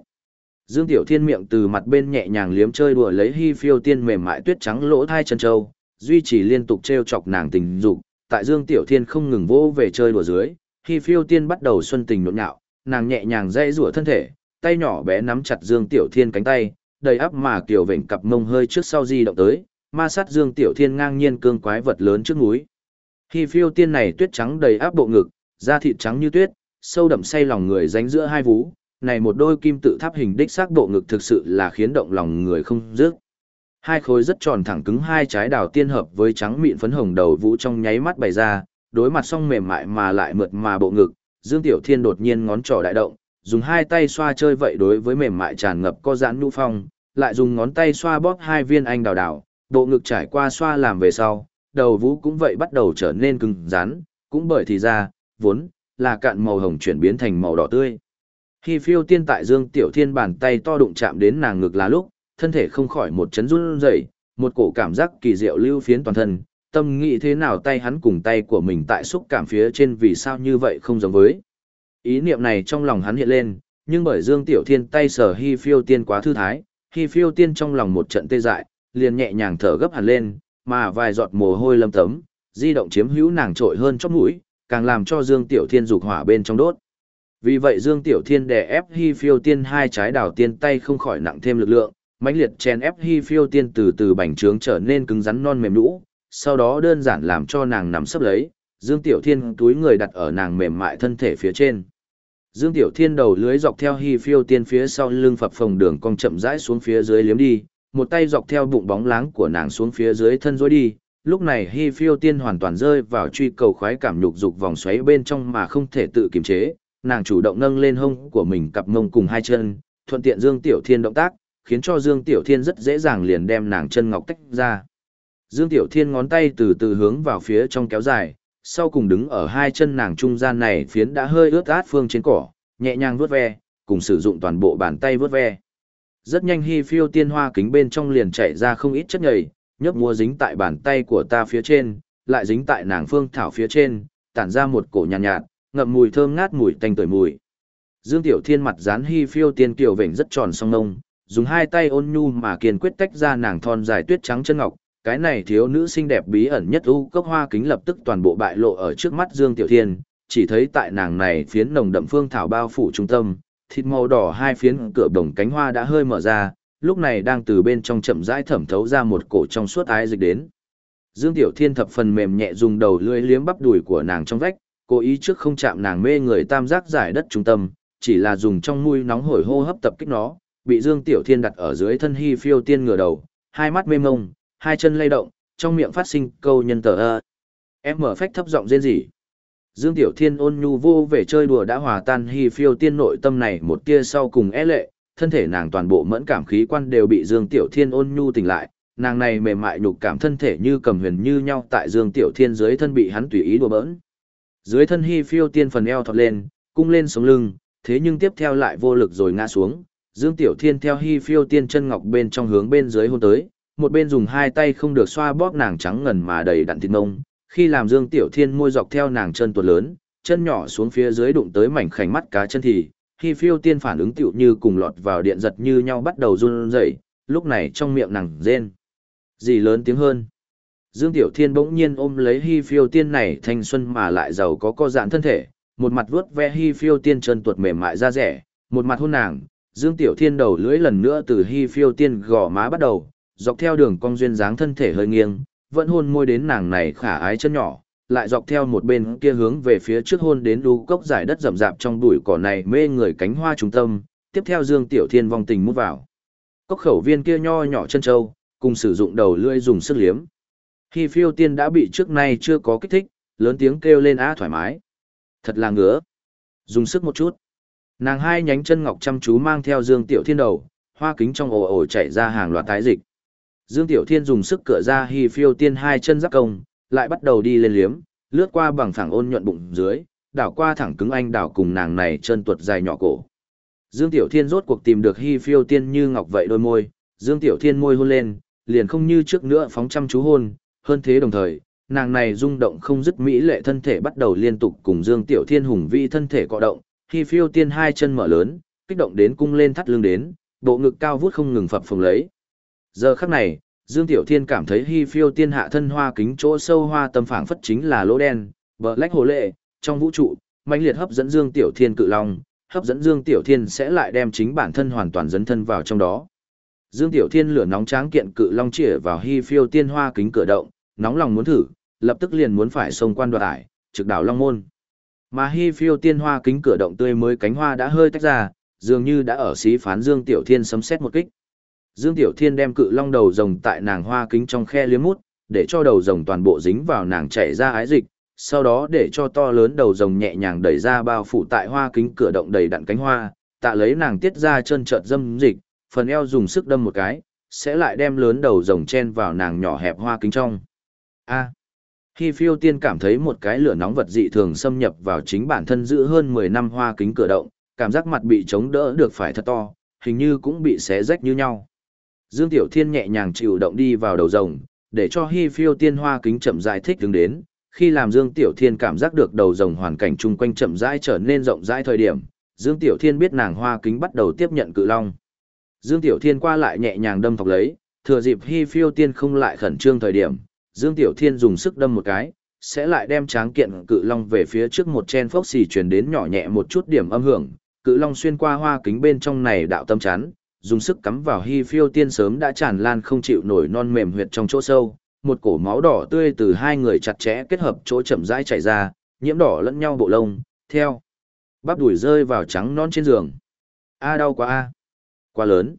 Dương Tiểu Thiên miệng từ mặt bên nhẹ nhàng liếm chơi đùa lấy hy phiêu tiên mềm mại tuyết trắng lỗ thai chân châu, duy trì liên tục treo chọc nàng tình dục. Tại Dương Tiểu Thiên không ngừng vô về chơi đùa dưới, khi phiêu tiên bắt đầu xuân tình nộn nhạo, nàng nhẹ nhàng dây rủa thân thể, tay nhỏ bé nắm chặt Dương Tiểu Thiên cánh tay, đầy áp mà kiểu vểnh cặp mông hơi trước sau di động tới, ma sát Dương Tiểu Thiên ngang nhiên cương quái vật lớn trước núi. Khi phiêu tiên này tuyết trắng đầy áp bộ ngực, da thịt trắng như tuyết, sâu đậm say lòng người dánh giữa hai vú, này một đôi kim tự tháp hình đích xác bộ ngực thực sự là khiến động lòng người không dứt. Hai khối rất tròn thẳng cứng hai trái đào tiên hợp với trắng mịn phấn hồng đầu vũ trong nháy mắt bày ra, đối mặt song mềm mại mà lại mượt mà bộ ngực, Dương Tiểu Thiên đột nhiên ngón trỏ đại động, dùng hai tay xoa chơi vậy đối với mềm mại tràn ngập co giãn nhũ phong, lại dùng ngón tay xoa bóp hai viên anh đào đào, bộ ngực trải qua xoa làm về sau, đầu vũ cũng vậy bắt đầu trở nên cứng rắn, cũng bởi thì ra, vốn, là cạn màu hồng chuyển biến thành màu đỏ tươi. Khi phiêu tiên tại Dương Tiểu Thiên bàn tay to đụng chạm đến nàng ngực là lúc, thân thể không khỏi một chấn run rẩy, một cổ cảm giác kỳ diệu lưu phiến toàn thân, tâm nghĩ thế nào tay hắn cùng tay của mình tại xúc cảm phía trên vì sao như vậy không giống với. Ý niệm này trong lòng hắn hiện lên, nhưng bởi Dương Tiểu Thiên tay sở Hi phiêu tiên quá thư thái, Hi phiêu tiên trong lòng một trận tê dại, liền nhẹ nhàng thở gấp hẳn lên, mà vài giọt mồ hôi lâm tấm, di động chiếm hữu nàng trội hơn chóp mũi, càng làm cho Dương Tiểu Thiên dục hỏa bên trong đốt. Vì vậy Dương Tiểu Thiên đè ép Hi Phiêu Tiên hai trái đảo tiên tay không khỏi nặng thêm lực lượng, mãnh liệt chen ép Hi Phiêu Tiên từ từ bành trướng trở nên cứng rắn non mềm nhũ, sau đó đơn giản làm cho nàng nằm sấp lấy, Dương Tiểu Thiên túi người đặt ở nàng mềm mại thân thể phía trên. Dương Tiểu Thiên đầu lưới dọc theo Hy Phiêu Tiên phía sau lưng phập phồng đường cong chậm rãi xuống phía dưới liếm đi, một tay dọc theo bụng bóng láng của nàng xuống phía dưới thân dối đi. Lúc này Hi Phiêu Tiên hoàn toàn rơi vào truy cầu khoái cảm nhục dục vòng xoáy bên trong mà không thể tự kiềm chế, nàng chủ động nâng lên hông của mình cặp mông cùng hai chân, thuận tiện Dương Tiểu Thiên động tác, khiến cho Dương Tiểu Thiên rất dễ dàng liền đem nàng chân ngọc tách ra. Dương Tiểu Thiên ngón tay từ từ hướng vào phía trong kéo dài, sau cùng đứng ở hai chân nàng trung gian này phiến đã hơi ướt át phương trên cỏ, nhẹ nhàng vuốt ve, cùng sử dụng toàn bộ bàn tay vuốt ve. Rất nhanh Hi phiêu tiên hoa kính bên trong liền chạy ra không ít chất nhầy, nhấp mua dính tại bàn tay của ta phía trên, lại dính tại nàng phương thảo phía trên, tản ra một cổ nhàn nhạt, nhạt, ngậm mùi thơm ngát mùi tanh tưởi mùi. Dương Tiểu Thiên mặt dán hy phiêu tiên tiểu vểnh rất tròn song nông, dùng hai tay ôn nhu mà kiên quyết tách ra nàng thon dài tuyết trắng chân ngọc, cái này thiếu nữ xinh đẹp bí ẩn nhất u cốc hoa kính lập tức toàn bộ bại lộ ở trước mắt Dương Tiểu Thiên, chỉ thấy tại nàng này phiến nồng đậm phương thảo bao phủ trung tâm, thịt màu đỏ hai phiến cửa đồng cánh hoa đã hơi mở ra, lúc này đang từ bên trong chậm rãi thẩm thấu ra một cổ trong suốt ái dịch đến. Dương Tiểu Thiên thập phần mềm nhẹ dùng đầu lưỡi liếm bắp đùi của nàng trong vách, cố ý trước không chạm nàng mê người tam giác giải đất trung tâm, chỉ là dùng trong mũi nóng hổi hô hấp tập kích nó, bị Dương Tiểu Thiên đặt ở dưới thân hy phiêu tiên ngửa đầu, hai mắt mê mông, hai chân lay động, trong miệng phát sinh câu nhân tờ ơ. Em mở phách thấp giọng rên rỉ. Dương Tiểu Thiên ôn nhu vô về chơi đùa đã hòa tan hy phiêu tiên nội tâm này một tia sau cùng é lệ, thân thể nàng toàn bộ mẫn cảm khí quan đều bị Dương Tiểu Thiên ôn nhu tỉnh lại, nàng này mềm mại nhục cảm thân thể như cầm huyền như nhau tại Dương Tiểu Thiên dưới thân bị hắn tùy ý đùa bỡn. Dưới thân hy phiêu tiên phần eo thọt lên, cung lên sống lưng, thế nhưng tiếp theo lại vô lực rồi ngã xuống. Dương Tiểu Thiên theo hy phiêu tiên chân ngọc bên trong hướng bên dưới hôn tới, một bên dùng hai tay không được xoa bóp nàng trắng ngần mà đầy đặn thịt ngông, khi làm Dương Tiểu Thiên môi dọc theo nàng chân tuột lớn, chân nhỏ xuống phía dưới đụng tới mảnh khảnh mắt cá chân thì, khi phiêu tiên phản ứng tiểu như cùng lọt vào điện giật như nhau bắt đầu run rẩy, lúc này trong miệng nàng rên. Gì lớn tiếng hơn. Dương Tiểu Thiên bỗng nhiên ôm lấy hy phiêu tiên này thanh xuân mà lại giàu có co giãn thân thể, một mặt vuốt ve hy phiêu tiên chân tuột mềm mại ra rẻ, một mặt hôn nàng, Dương Tiểu Thiên đầu lưỡi lần nữa từ hy phiêu tiên gò má bắt đầu, dọc theo đường cong duyên dáng thân thể hơi nghiêng, vẫn hôn môi đến nàng này khả ái chân nhỏ, lại dọc theo một bên kia hướng về phía trước hôn đến đu cốc giải đất rậm rạp trong bụi cỏ này mê người cánh hoa trung tâm, tiếp theo Dương Tiểu Thiên vong tình mút vào. Cốc khẩu viên kia nho nhỏ chân châu, cùng sử dụng đầu lưỡi dùng sức liếm. Khi phiêu tiên đã bị trước nay chưa có kích thích, lớn tiếng kêu lên á thoải mái. Thật là ngứa. Dùng sức một chút. Nàng hai nhánh chân ngọc chăm chú mang theo Dương Tiểu Thiên đầu, hoa kính trong ồ ồ chạy ra hàng loạt tái dịch. Dương Tiểu Thiên dùng sức cựa ra hy phiêu tiên hai chân giáp công, lại bắt đầu đi lên liếm, lướt qua bằng phẳng ôn nhuận bụng dưới, đảo qua thẳng cứng anh đảo cùng nàng này chân tuột dài nhỏ cổ. Dương Tiểu Thiên rốt cuộc tìm được hy phiêu tiên như ngọc vậy đôi môi, Dương Tiểu Thiên môi hôn lên, liền không như trước nữa phóng chăm chú hôn, hơn thế đồng thời, nàng này rung động không dứt mỹ lệ thân thể bắt đầu liên tục cùng Dương Tiểu Thiên hùng vi thân thể cọ động, hy phiêu tiên hai chân mở lớn, kích động đến cung lên thắt lưng đến, bộ ngực cao vút không ngừng phập phồng lấy. Giờ khắc này, Dương Tiểu Thiên cảm thấy hy phiêu tiên hạ thân hoa kính chỗ sâu hoa tâm phảng phất chính là lỗ đen, bờ lách hồ lệ, trong vũ trụ, mãnh liệt hấp dẫn Dương Tiểu Thiên cự long, hấp dẫn Dương Tiểu Thiên sẽ lại đem chính bản thân hoàn toàn dấn thân vào trong đó. Dương Tiểu Thiên lửa nóng tráng kiện cự long chĩa vào hy phiêu tiên hoa kính cửa động, nóng lòng muốn thử, lập tức liền muốn phải xông quan đoạt ải, trực đảo long môn. Mà hy phiêu tiên hoa kính cửa động tươi mới cánh hoa đã hơi tách ra, dường như đã ở xí phán Dương Tiểu Thiên sấm xét một kích. Dương Tiểu Thiên đem cự long đầu rồng tại nàng hoa kính trong khe liếm mút, để cho đầu rồng toàn bộ dính vào nàng chảy ra ái dịch, sau đó để cho to lớn đầu rồng nhẹ nhàng đẩy ra bao phủ tại hoa kính cửa động đầy đặn cánh hoa, tạ lấy nàng tiết ra chân trợt dâm dịch, phần eo dùng sức đâm một cái, sẽ lại đem lớn đầu rồng chen vào nàng nhỏ hẹp hoa kính trong. A. Khi phiêu tiên cảm thấy một cái lửa nóng vật dị thường xâm nhập vào chính bản thân giữ hơn 10 năm hoa kính cửa động, cảm giác mặt bị chống đỡ được phải thật to, hình như cũng bị xé rách như nhau. Dương Tiểu Thiên nhẹ nhàng chịu động đi vào đầu rồng, để cho Hi Phiêu Tiên Hoa kính chậm rãi thích đứng đến, khi làm Dương Tiểu Thiên cảm giác được đầu rồng hoàn cảnh chung quanh chậm rãi trở nên rộng rãi thời điểm, Dương Tiểu Thiên biết nàng Hoa kính bắt đầu tiếp nhận cự long. Dương Tiểu Thiên qua lại nhẹ nhàng đâm thọc lấy, thừa dịp Hi Phiêu Tiên không lại khẩn trương thời điểm, Dương Tiểu Thiên dùng sức đâm một cái, sẽ lại đem tráng kiện cự long về phía trước một chen phốc xì truyền đến nhỏ nhẹ một chút điểm âm hưởng, cự long xuyên qua hoa kính bên trong này đạo tâm chắn, dùng sức cắm vào hy phiêu tiên sớm đã tràn lan không chịu nổi non mềm huyệt trong chỗ sâu, một cổ máu đỏ tươi từ hai người chặt chẽ kết hợp chỗ chậm rãi chảy ra, nhiễm đỏ lẫn nhau bộ lông, theo. Bắp đuổi rơi vào trắng non trên giường. A đau quá a. Quá lớn.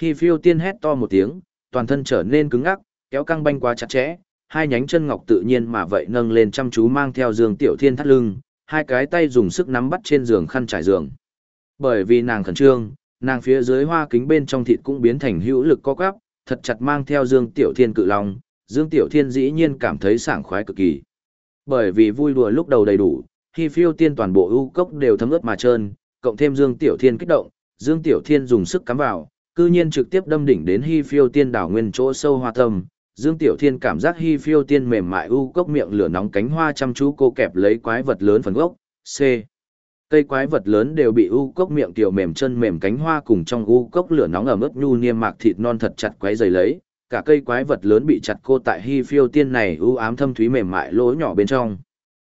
Hy phiêu tiên hét to một tiếng, toàn thân trở nên cứng ngắc, kéo căng banh quá chặt chẽ, hai nhánh chân ngọc tự nhiên mà vậy nâng lên chăm chú mang theo giường tiểu thiên thắt lưng, hai cái tay dùng sức nắm bắt trên giường khăn trải giường. Bởi vì nàng khẩn trương, nàng phía dưới hoa kính bên trong thịt cũng biến thành hữu lực co quắp, thật chặt mang theo Dương Tiểu Thiên cự long, Dương Tiểu Thiên dĩ nhiên cảm thấy sảng khoái cực kỳ. Bởi vì vui đùa lúc đầu đầy đủ, khi phiêu tiên toàn bộ ưu cốc đều thấm ướt mà trơn, cộng thêm Dương Tiểu Thiên kích động, Dương Tiểu Thiên dùng sức cắm vào, cư nhiên trực tiếp đâm đỉnh đến Hi Phiêu Tiên đảo nguyên chỗ sâu hoa tâm. Dương Tiểu Thiên cảm giác Hi Phiêu Tiên mềm mại u cốc miệng lửa nóng cánh hoa chăm chú cô kẹp lấy quái vật lớn phần gốc. C. Cây quái vật lớn đều bị u cốc miệng tiểu mềm chân mềm cánh hoa cùng trong u cốc lửa nóng ở mức nhu niêm mạc thịt non thật chặt quấy dày lấy, cả cây quái vật lớn bị chặt cô tại hy phiêu tiên này u ám thâm thúy mềm mại lỗ nhỏ bên trong.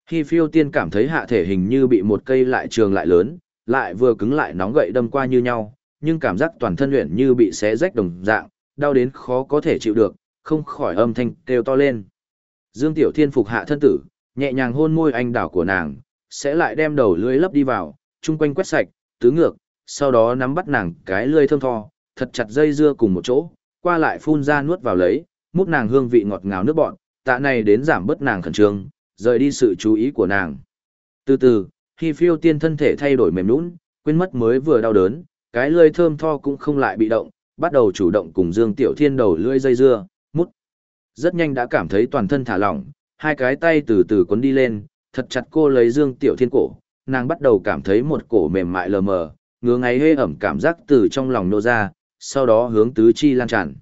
Hy phiêu tiên cảm thấy hạ thể hình như bị một cây lại trường lại lớn, lại vừa cứng lại nóng gậy đâm qua như nhau, nhưng cảm giác toàn thân luyện như bị xé rách đồng dạng, đau đến khó có thể chịu được, không khỏi âm thanh kêu to lên. Dương Tiểu Thiên phục hạ thân tử, nhẹ nhàng hôn môi anh đảo của nàng, sẽ lại đem đầu lưới lấp đi vào, chung quanh quét sạch, tứ ngược, sau đó nắm bắt nàng cái lưỡi thơm tho, thật chặt dây dưa cùng một chỗ, qua lại phun ra nuốt vào lấy, mút nàng hương vị ngọt ngào nước bọn, tạ này đến giảm bớt nàng khẩn trương, rời đi sự chú ý của nàng. Từ từ, khi phiêu tiên thân thể thay đổi mềm nũng, quên mất mới vừa đau đớn, cái lưỡi thơm tho cũng không lại bị động, bắt đầu chủ động cùng Dương Tiểu Thiên đầu lưỡi dây dưa, mút. Rất nhanh đã cảm thấy toàn thân thả lỏng, hai cái tay từ từ cuốn đi lên, thật chặt cô lấy Dương Tiểu Thiên cổ, nàng bắt đầu cảm thấy một cổ mềm mại lờ mờ, ngứa ngáy hê ẩm cảm giác từ trong lòng nô ra, sau đó hướng tứ chi lan tràn.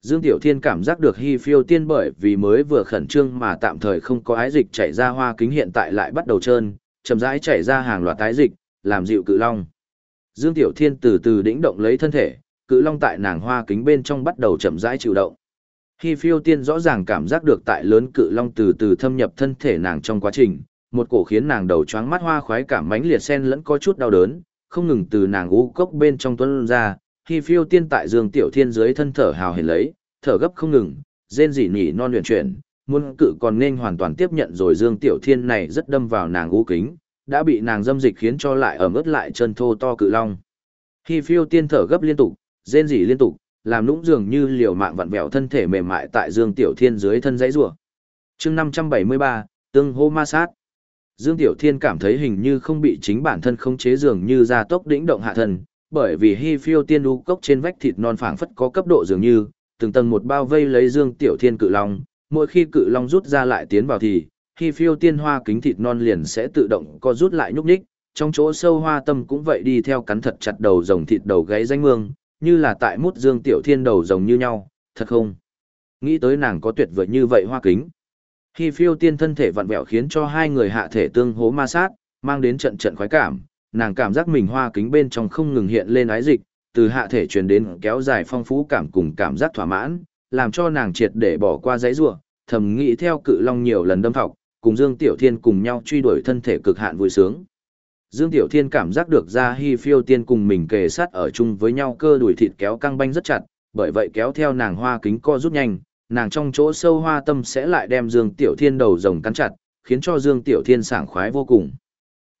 Dương Tiểu Thiên cảm giác được hy phiêu tiên bởi vì mới vừa khẩn trương mà tạm thời không có ái dịch chảy ra hoa kính hiện tại lại bắt đầu trơn, chậm rãi chảy ra hàng loạt tái dịch, làm dịu cự long. Dương Tiểu Thiên từ từ đĩnh động lấy thân thể, cự long tại nàng hoa kính bên trong bắt đầu chậm rãi chịu động. Hy phiêu tiên rõ ràng cảm giác được tại lớn cự long từ từ thâm nhập thân thể nàng trong quá trình, một cổ khiến nàng đầu choáng mắt hoa khoái cảm mãnh liệt sen lẫn có chút đau đớn, không ngừng từ nàng u cốc bên trong tuấn ra, Hy phiêu tiên tại dương tiểu thiên dưới thân thở hào hển lấy, thở gấp không ngừng, rên rỉ nhỉ non luyện chuyển, muôn cự còn nên hoàn toàn tiếp nhận rồi dương tiểu thiên này rất đâm vào nàng u kính, đã bị nàng dâm dịch khiến cho lại ẩm ướt lại chân thô to cự long. Hy phiêu tiên thở gấp liên tục, rên rỉ liên tục, làm lũng dường như liều mạng vặn vẹo thân thể mềm mại tại Dương Tiểu Thiên dưới thân dãy rủa. Chương 573, tương hô ma sát. Dương Tiểu Thiên cảm thấy hình như không bị chính bản thân không chế dường như ra tốc đỉnh động hạ thần, bởi vì hy phiêu tiên đu cốc trên vách thịt non phảng phất có cấp độ dường như, từng tầng một bao vây lấy Dương Tiểu Thiên cự long, mỗi khi cự long rút ra lại tiến vào thì, hy phiêu tiên hoa kính thịt non liền sẽ tự động co rút lại nhúc nhích, trong chỗ sâu hoa tâm cũng vậy đi theo cắn thật chặt đầu rồng thịt đầu gáy danh mương, như là tại mút dương tiểu thiên đầu rồng như nhau, thật không? Nghĩ tới nàng có tuyệt vời như vậy hoa kính. Khi phiêu tiên thân thể vặn vẹo khiến cho hai người hạ thể tương hố ma sát, mang đến trận trận khoái cảm, nàng cảm giác mình hoa kính bên trong không ngừng hiện lên ái dịch, từ hạ thể truyền đến kéo dài phong phú cảm cùng cảm giác thỏa mãn, làm cho nàng triệt để bỏ qua giấy rủa, thầm nghĩ theo cự long nhiều lần đâm thọc, cùng Dương Tiểu Thiên cùng nhau truy đuổi thân thể cực hạn vui sướng. Dương Tiểu Thiên cảm giác được ra Hi phiêu tiên cùng mình kề sát ở chung với nhau cơ đùi thịt kéo căng banh rất chặt, bởi vậy kéo theo nàng hoa kính co rút nhanh, nàng trong chỗ sâu hoa tâm sẽ lại đem Dương Tiểu Thiên đầu rồng cắn chặt, khiến cho Dương Tiểu Thiên sảng khoái vô cùng.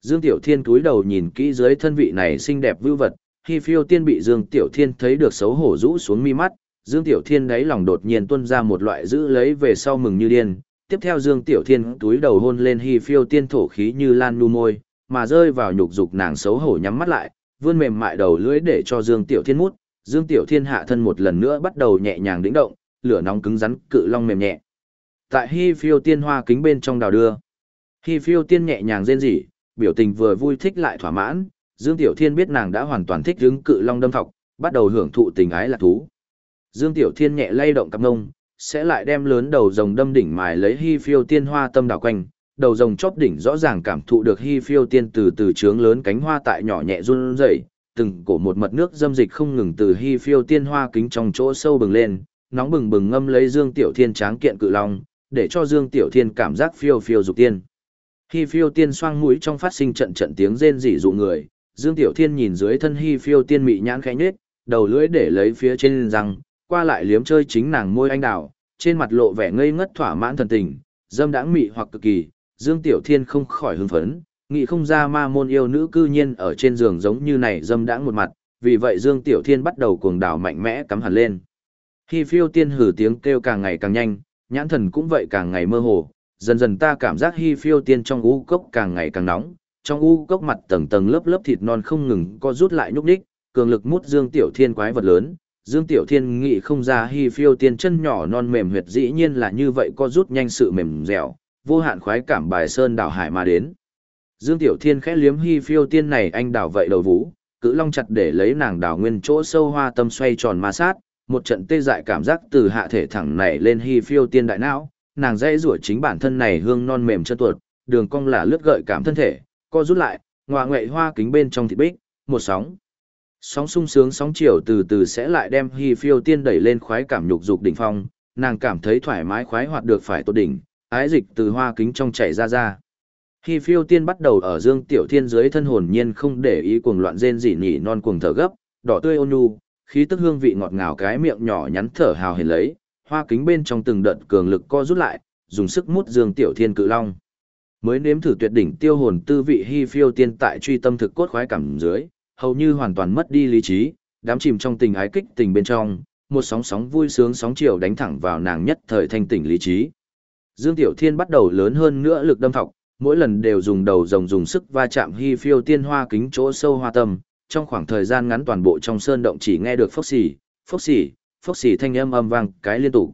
Dương Tiểu Thiên cúi đầu nhìn kỹ dưới thân vị này xinh đẹp vưu vật, Hi phiêu tiên bị Dương Tiểu Thiên thấy được xấu hổ rũ xuống mi mắt, Dương Tiểu Thiên đáy lòng đột nhiên tuôn ra một loại giữ lấy về sau mừng như điên. Tiếp theo Dương Tiểu Thiên túi đầu hôn lên Hi phiêu tiên thổ khí như lan nu môi, mà rơi vào nhục dục nàng xấu hổ nhắm mắt lại, vươn mềm mại đầu lưỡi để cho Dương Tiểu Thiên mút, Dương Tiểu Thiên hạ thân một lần nữa bắt đầu nhẹ nhàng đĩnh động, lửa nóng cứng rắn cự long mềm nhẹ. Tại Hi Phiêu Tiên hoa kính bên trong đào đưa. Hi Phiêu Tiên nhẹ nhàng rên rỉ, biểu tình vừa vui thích lại thỏa mãn, Dương Tiểu Thiên biết nàng đã hoàn toàn thích hứng cự long đâm thọc, bắt đầu hưởng thụ tình ái là thú. Dương Tiểu Thiên nhẹ lay động cặp ngông, sẽ lại đem lớn đầu rồng đâm đỉnh mài lấy Hi Phiêu Tiên hoa tâm đảo quanh, đầu rồng chóp đỉnh rõ ràng cảm thụ được hy phiêu tiên từ từ trướng lớn cánh hoa tại nhỏ nhẹ run rẩy từng cổ một mật nước dâm dịch không ngừng từ hy phiêu tiên hoa kính trong chỗ sâu bừng lên nóng bừng bừng ngâm lấy dương tiểu thiên tráng kiện cự long để cho dương tiểu thiên cảm giác phiêu phiêu dục tiên. Hy phiêu tiên xoang mũi trong phát sinh trận trận tiếng rên rỉ dụ người dương tiểu thiên nhìn dưới thân hy phiêu tiên mị nhãn khẽ nhếch, đầu lưỡi để lấy phía trên răng qua lại liếm chơi chính nàng môi anh đào trên mặt lộ vẻ ngây ngất thỏa mãn thần tình dâm đãng mị hoặc cực kỳ Dương Tiểu Thiên không khỏi hưng phấn, nghĩ không ra ma môn yêu nữ cư nhiên ở trên giường giống như này dâm đãng một mặt, vì vậy Dương Tiểu Thiên bắt đầu cuồng đảo mạnh mẽ cắm hẳn lên. Khi phiêu tiên hử tiếng kêu càng ngày càng nhanh, nhãn thần cũng vậy càng ngày mơ hồ, dần dần ta cảm giác hy phiêu tiên trong u cốc càng ngày càng nóng, trong u cốc mặt tầng tầng lớp lớp thịt non không ngừng co rút lại nhúc nhích, cường lực mút Dương Tiểu Thiên quái vật lớn. Dương Tiểu Thiên nghĩ không ra hy phiêu tiên chân nhỏ non mềm huyệt dĩ nhiên là như vậy co rút nhanh sự mềm dẻo, vô hạn khoái cảm bài sơn đảo hải mà đến. Dương Tiểu Thiên khẽ liếm hy phiêu tiên này anh đảo vậy đầu vũ, cự long chặt để lấy nàng đảo nguyên chỗ sâu hoa tâm xoay tròn ma sát, một trận tê dại cảm giác từ hạ thể thẳng này lên hy phiêu tiên đại não, nàng dãy rủa chính bản thân này hương non mềm chân tuột, đường cong là lướt gợi cảm thân thể, co rút lại, ngoạ ngoại hoa kính bên trong thịt bích, một sóng. Sóng sung sướng sóng chiều từ từ sẽ lại đem hy phiêu tiên đẩy lên khoái cảm nhục dục đỉnh phong, nàng cảm thấy thoải mái khoái hoạt được phải tốt đỉnh, ái dịch từ hoa kính trong chảy ra ra. Khi phiêu tiên bắt đầu ở dương tiểu thiên dưới thân hồn nhiên không để ý cuồng loạn rên rỉ nhỉ non cuồng thở gấp, đỏ tươi ôn nhu, khí tức hương vị ngọt ngào cái miệng nhỏ nhắn thở hào hển lấy, hoa kính bên trong từng đợt cường lực co rút lại, dùng sức mút dương tiểu thiên cự long. Mới nếm thử tuyệt đỉnh tiêu hồn tư vị hy phiêu tiên tại truy tâm thực cốt khoái cảm dưới, hầu như hoàn toàn mất đi lý trí, đám chìm trong tình ái kích tình bên trong, một sóng sóng vui sướng sóng chiều đánh thẳng vào nàng nhất thời thanh tỉnh lý trí. Dương Tiểu Thiên bắt đầu lớn hơn nữa lực đâm thọc, mỗi lần đều dùng đầu rồng dùng sức va chạm hy phiêu tiên hoa kính chỗ sâu hoa tâm, trong khoảng thời gian ngắn toàn bộ trong sơn động chỉ nghe được phốc xì, phốc xì, phốc xì thanh âm âm vang cái liên tục.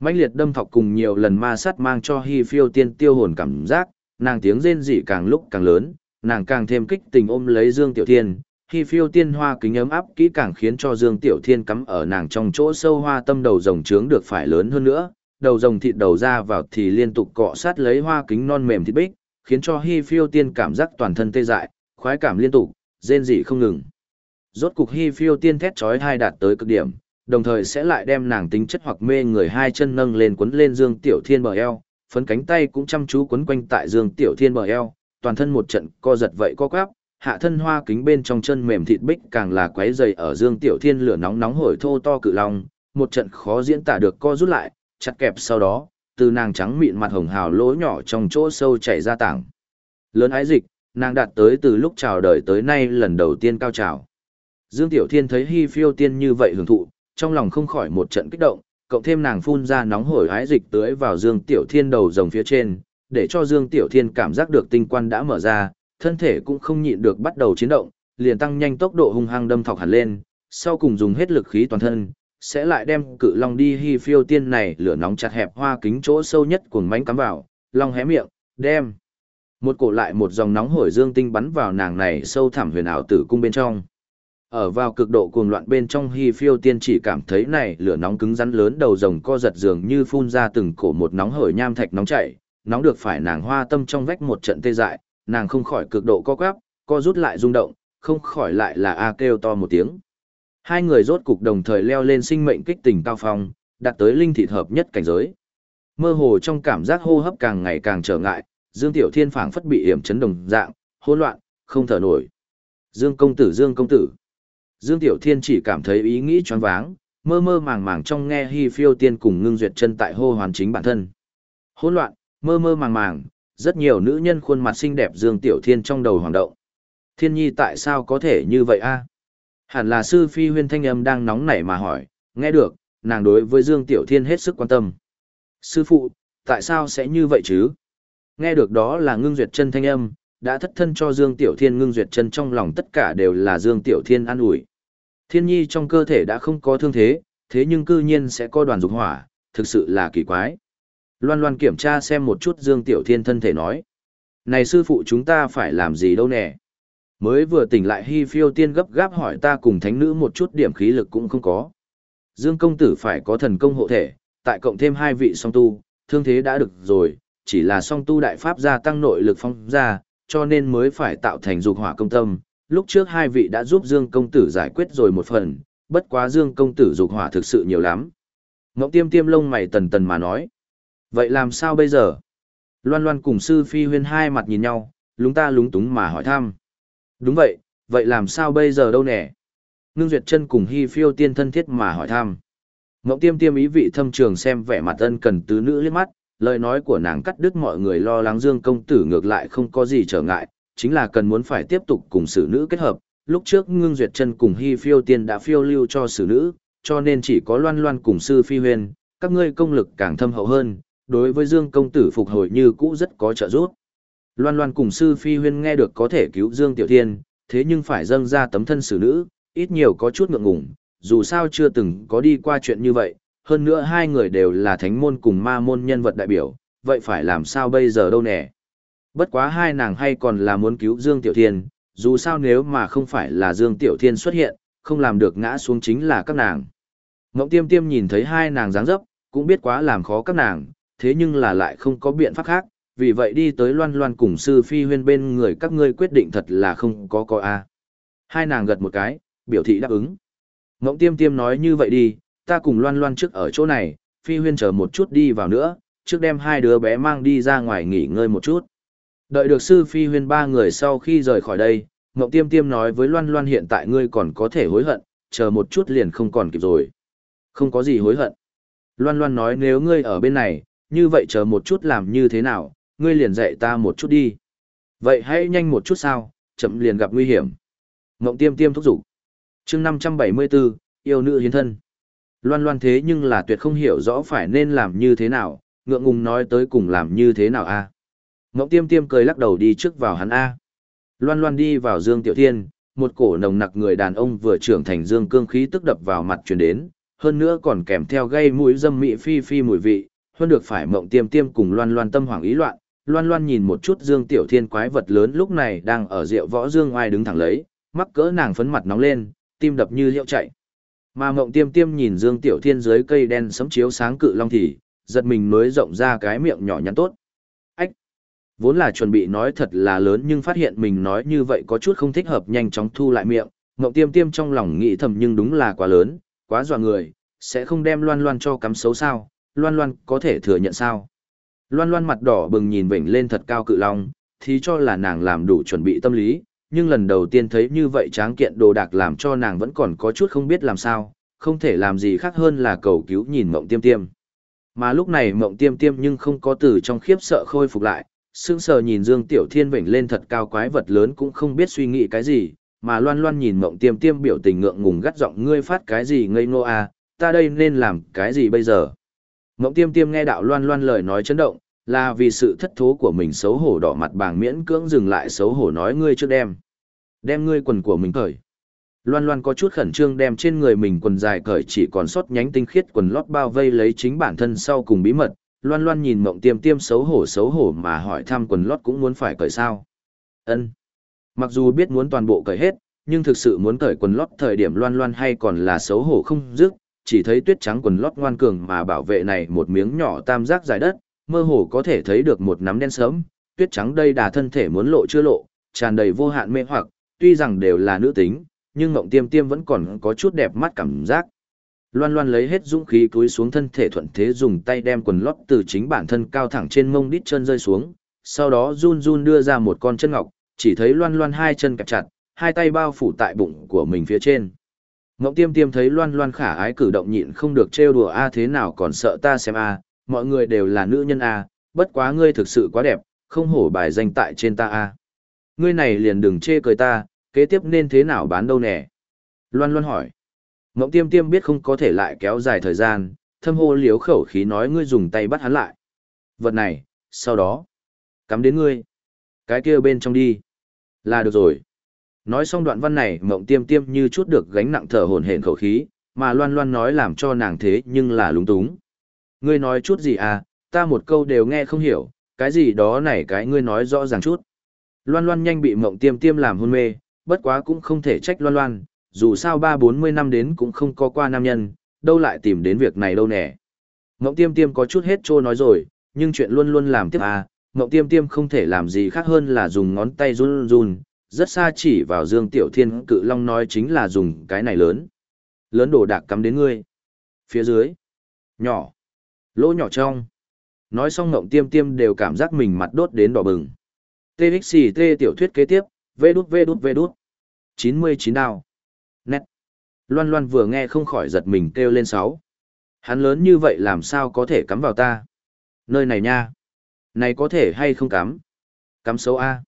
mãnh liệt đâm thọc cùng nhiều lần ma sát mang cho hy phiêu tiên tiêu hồn cảm giác, nàng tiếng rên rỉ càng lúc càng lớn, nàng càng thêm kích tình ôm lấy Dương Tiểu Thiên, hy phiêu tiên hoa kính ấm áp kỹ càng khiến cho Dương Tiểu Thiên cắm ở nàng trong chỗ sâu hoa tâm đầu rồng trướng được phải lớn hơn nữa, đầu rồng thịt đầu ra vào thì liên tục cọ sát lấy hoa kính non mềm thịt bích, khiến cho Hi phiêu tiên cảm giác toàn thân tê dại, khoái cảm liên tục, rên rỉ không ngừng. Rốt cục Hi phiêu tiên thét chói hai đạt tới cực điểm, đồng thời sẽ lại đem nàng tính chất hoặc mê người hai chân nâng lên quấn lên Dương Tiểu Thiên bờ eo, phấn cánh tay cũng chăm chú quấn quanh tại Dương Tiểu Thiên bờ eo, toàn thân một trận co giật vậy co quắp, hạ thân hoa kính bên trong chân mềm thịt bích càng là quấy dày ở Dương Tiểu Thiên lửa nóng nóng hổi thô to cự long, một trận khó diễn tả được co rút lại, chặt kẹp sau đó, từ nàng trắng mịn mặt hồng hào lỗ nhỏ trong chỗ sâu chảy ra tảng. Lớn ái dịch, nàng đạt tới từ lúc chào đời tới nay lần đầu tiên cao trào. Dương Tiểu Thiên thấy Hi Phiêu Tiên như vậy hưởng thụ, trong lòng không khỏi một trận kích động, cộng thêm nàng phun ra nóng hổi ái dịch tưới vào Dương Tiểu Thiên đầu rồng phía trên, để cho Dương Tiểu Thiên cảm giác được tinh quan đã mở ra, thân thể cũng không nhịn được bắt đầu chiến động, liền tăng nhanh tốc độ hung hăng đâm thọc hẳn lên, sau cùng dùng hết lực khí toàn thân, sẽ lại đem cự long đi Hi Phiêu Tiên này lửa nóng chặt hẹp hoa kính chỗ sâu nhất cuồng mánh cắm vào, long hé miệng, đem một cổ lại một dòng nóng hổi dương tinh bắn vào nàng này sâu thẳm huyền ảo tử cung bên trong. Ở vào cực độ cuồng loạn bên trong hy phiêu tiên chỉ cảm thấy này lửa nóng cứng rắn lớn đầu rồng co giật dường như phun ra từng cổ một nóng hổi nham thạch nóng chảy, nóng được phải nàng hoa tâm trong vách một trận tê dại, nàng không khỏi cực độ co quắp, co rút lại rung động, không khỏi lại là a kêu to một tiếng. Hai người rốt cục đồng thời leo lên sinh mệnh kích tình cao phong, đạt tới linh thịt hợp nhất cảnh giới. Mơ hồ trong cảm giác hô hấp càng ngày càng trở ngại, Dương Tiểu Thiên phảng phất bị hiểm chấn đồng dạng, hỗn loạn, không thở nổi. Dương công tử, Dương công tử. Dương Tiểu Thiên chỉ cảm thấy ý nghĩ choáng váng, mơ mơ màng màng trong nghe Hi Phiêu Tiên cùng ngưng duyệt chân tại hô hoàn chính bản thân. Hỗn loạn, mơ mơ màng màng, rất nhiều nữ nhân khuôn mặt xinh đẹp Dương Tiểu Thiên trong đầu hoàng động. Thiên nhi tại sao có thể như vậy a? Hẳn là sư phi huyên thanh âm đang nóng nảy mà hỏi, nghe được, nàng đối với Dương Tiểu Thiên hết sức quan tâm. Sư phụ, tại sao sẽ như vậy chứ? Nghe được đó là ngưng duyệt chân thanh âm, đã thất thân cho Dương Tiểu Thiên ngưng duyệt chân trong lòng tất cả đều là Dương Tiểu Thiên an ủi. Thiên nhi trong cơ thể đã không có thương thế, thế nhưng cư nhiên sẽ có đoàn dục hỏa, thực sự là kỳ quái. Loan loan kiểm tra xem một chút Dương Tiểu Thiên thân thể nói. Này sư phụ chúng ta phải làm gì đâu nè. Mới vừa tỉnh lại hy phiêu tiên gấp gáp hỏi ta cùng thánh nữ một chút điểm khí lực cũng không có. Dương công tử phải có thần công hộ thể, tại cộng thêm hai vị song tu, thương thế đã được rồi, chỉ là song tu đại pháp gia tăng nội lực phong ra, cho nên mới phải tạo thành dục hỏa công tâm. Lúc trước hai vị đã giúp Dương công tử giải quyết rồi một phần, bất quá Dương công tử dục hỏa thực sự nhiều lắm. Ngọc tiêm tiêm lông mày tần tần mà nói. Vậy làm sao bây giờ? Loan loan cùng sư phi huyên hai mặt nhìn nhau, lúng ta lúng túng mà hỏi thăm. Đúng vậy, vậy làm sao bây giờ đâu nè? Ngưng duyệt chân cùng hy phiêu tiên thân thiết mà hỏi thăm. Ngọc tiêm tiêm ý vị thâm trường xem vẻ mặt ân cần tứ nữ liếc mắt, lời nói của nàng cắt đứt mọi người lo lắng Dương công tử ngược lại không có gì trở ngại, chính là cần muốn phải tiếp tục cùng xử nữ kết hợp. Lúc trước ngưng duyệt chân cùng hy phiêu tiên đã phiêu lưu cho xử nữ, cho nên chỉ có loan loan cùng sư phi huyền, các ngươi công lực càng thâm hậu hơn, đối với Dương công tử phục hồi như cũ rất có trợ giúp. Loan loan cùng sư phi huyên nghe được có thể cứu Dương Tiểu Thiên, thế nhưng phải dâng ra tấm thân xử nữ, ít nhiều có chút ngượng ngùng, dù sao chưa từng có đi qua chuyện như vậy, hơn nữa hai người đều là thánh môn cùng ma môn nhân vật đại biểu, vậy phải làm sao bây giờ đâu nè. Bất quá hai nàng hay còn là muốn cứu Dương Tiểu Thiên, dù sao nếu mà không phải là Dương Tiểu Thiên xuất hiện, không làm được ngã xuống chính là các nàng. Ngộng tiêm tiêm nhìn thấy hai nàng dáng dấp, cũng biết quá làm khó các nàng, thế nhưng là lại không có biện pháp khác, vì vậy đi tới loan loan cùng sư phi huyên bên người các ngươi quyết định thật là không có có a Hai nàng gật một cái, biểu thị đáp ứng. Ngỗng tiêm tiêm nói như vậy đi, ta cùng loan loan trước ở chỗ này, phi huyên chờ một chút đi vào nữa, trước đem hai đứa bé mang đi ra ngoài nghỉ ngơi một chút. Đợi được sư phi huyên ba người sau khi rời khỏi đây, Ngộng Tiêm Tiêm nói với Loan Loan hiện tại ngươi còn có thể hối hận, chờ một chút liền không còn kịp rồi. Không có gì hối hận. Loan Loan nói nếu ngươi ở bên này, như vậy chờ một chút làm như thế nào, ngươi liền dạy ta một chút đi. Vậy hãy nhanh một chút sao, chậm liền gặp nguy hiểm. Ngộng Tiêm Tiêm thúc giục. Chương 574, yêu nữ hiến thân. Loan Loan thế nhưng là tuyệt không hiểu rõ phải nên làm như thế nào, ngượng ngùng nói tới cùng làm như thế nào a. Ngộng Tiêm Tiêm cười lắc đầu đi trước vào hắn a. Loan Loan đi vào Dương Tiểu Thiên, một cổ nồng nặc người đàn ông vừa trưởng thành dương cương khí tức đập vào mặt truyền đến, hơn nữa còn kèm theo gây mũi dâm mị phi phi mùi vị, hơn được phải mộng tiêm tiêm cùng Loan Loan tâm hoảng ý loạn. Loan Loan nhìn một chút Dương Tiểu Thiên quái vật lớn lúc này đang ở rượu võ Dương oai đứng thẳng lấy, mắc cỡ nàng phấn mặt nóng lên, tim đập như liễu chạy. Mà mộng tiêm tiêm nhìn Dương Tiểu Thiên dưới cây đen sấm chiếu sáng cự long thì, giật mình nối rộng ra cái miệng nhỏ nhắn tốt. Vốn là chuẩn bị nói thật là lớn nhưng phát hiện mình nói như vậy có chút không thích hợp nhanh chóng thu lại miệng, mộng Tiêm Tiêm trong lòng nghĩ thầm nhưng đúng là quá lớn, quá dọa người, sẽ không đem Loan Loan cho cắm xấu sao, Loan Loan có thể thừa nhận sao. Loan Loan mặt đỏ bừng nhìn Vịnh lên thật cao cự long, thì cho là nàng làm đủ chuẩn bị tâm lý, nhưng lần đầu tiên thấy như vậy tráng kiện đồ đạc làm cho nàng vẫn còn có chút không biết làm sao, không thể làm gì khác hơn là cầu cứu nhìn Mộng Tiêm Tiêm. Mà lúc này Mộng Tiêm Tiêm nhưng không có từ trong khiếp sợ khôi phục lại, sững sờ nhìn Dương Tiểu Thiên Vịnh lên thật cao quái vật lớn cũng không biết suy nghĩ cái gì, mà loan loan nhìn mộng tiêm tiêm biểu tình ngượng ngùng gắt giọng ngươi phát cái gì ngây ngô à, ta đây nên làm cái gì bây giờ. Mộng tiêm tiêm nghe đạo loan loan lời nói chấn động, là vì sự thất thố của mình xấu hổ đỏ mặt bàng miễn cưỡng dừng lại xấu hổ nói ngươi trước đem. Đem ngươi quần của mình cởi. Loan loan có chút khẩn trương đem trên người mình quần dài cởi chỉ còn sót nhánh tinh khiết quần lót bao vây lấy chính bản thân sau cùng bí mật, Loan Loan nhìn mộng tiêm tiêm xấu hổ xấu hổ mà hỏi thăm quần lót cũng muốn phải cởi sao. ân Mặc dù biết muốn toàn bộ cởi hết, nhưng thực sự muốn cởi quần lót thời điểm Loan Loan hay còn là xấu hổ không dứt, chỉ thấy tuyết trắng quần lót ngoan cường mà bảo vệ này một miếng nhỏ tam giác dài đất, mơ hồ có thể thấy được một nắm đen sớm, tuyết trắng đây đà thân thể muốn lộ chưa lộ, tràn đầy vô hạn mê hoặc, tuy rằng đều là nữ tính, nhưng mộng tiêm tiêm vẫn còn có chút đẹp mắt cảm giác. Loan Loan lấy hết dũng khí cúi xuống thân thể thuận thế dùng tay đem quần lót từ chính bản thân cao thẳng trên mông đít chân rơi xuống, sau đó run run đưa ra một con chân ngọc, chỉ thấy Loan Loan hai chân kẹp chặt, hai tay bao phủ tại bụng của mình phía trên. Ngộng tiêm tiêm thấy Loan Loan khả ái cử động nhịn không được trêu đùa a thế nào còn sợ ta xem a, mọi người đều là nữ nhân a, bất quá ngươi thực sự quá đẹp, không hổ bài danh tại trên ta a. Ngươi này liền đừng chê cười ta, kế tiếp nên thế nào bán đâu nè. Loan Loan hỏi. Ngộng tiêm tiêm biết không có thể lại kéo dài thời gian, thâm hô liếu khẩu khí nói ngươi dùng tay bắt hắn lại. Vật này, sau đó, cắm đến ngươi. Cái kia bên trong đi. Là được rồi. Nói xong đoạn văn này mộng tiêm tiêm như chút được gánh nặng thở hổn hển khẩu khí, mà loan loan nói làm cho nàng thế nhưng là lúng túng. Ngươi nói chút gì à, ta một câu đều nghe không hiểu, cái gì đó này cái ngươi nói rõ ràng chút. Loan loan nhanh bị mộng tiêm tiêm làm hôn mê, bất quá cũng không thể trách loan loan, dù sao ba bốn mươi năm đến cũng không có qua nam nhân, đâu lại tìm đến việc này đâu nè. Mộng tiêm tiêm có chút hết trô nói rồi, nhưng chuyện luôn luôn làm tiếp à, Mộng tiêm tiêm không thể làm gì khác hơn là dùng ngón tay run run, rất xa chỉ vào Dương Tiểu Thiên cự long nói chính là dùng cái này lớn. Lớn đồ đạc cắm đến ngươi. Phía dưới. Nhỏ. Lỗ nhỏ trong. Nói xong Ngộng tiêm tiêm đều cảm giác mình mặt đốt đến đỏ bừng. TXT tiểu thuyết kế tiếp, vê đút vê đút vê đút. 99 đào. Nét. Loan Loan vừa nghe không khỏi giật mình kêu lên sáu. Hắn lớn như vậy làm sao có thể cắm vào ta? Nơi này nha. Này có thể hay không cắm? Cắm xấu A.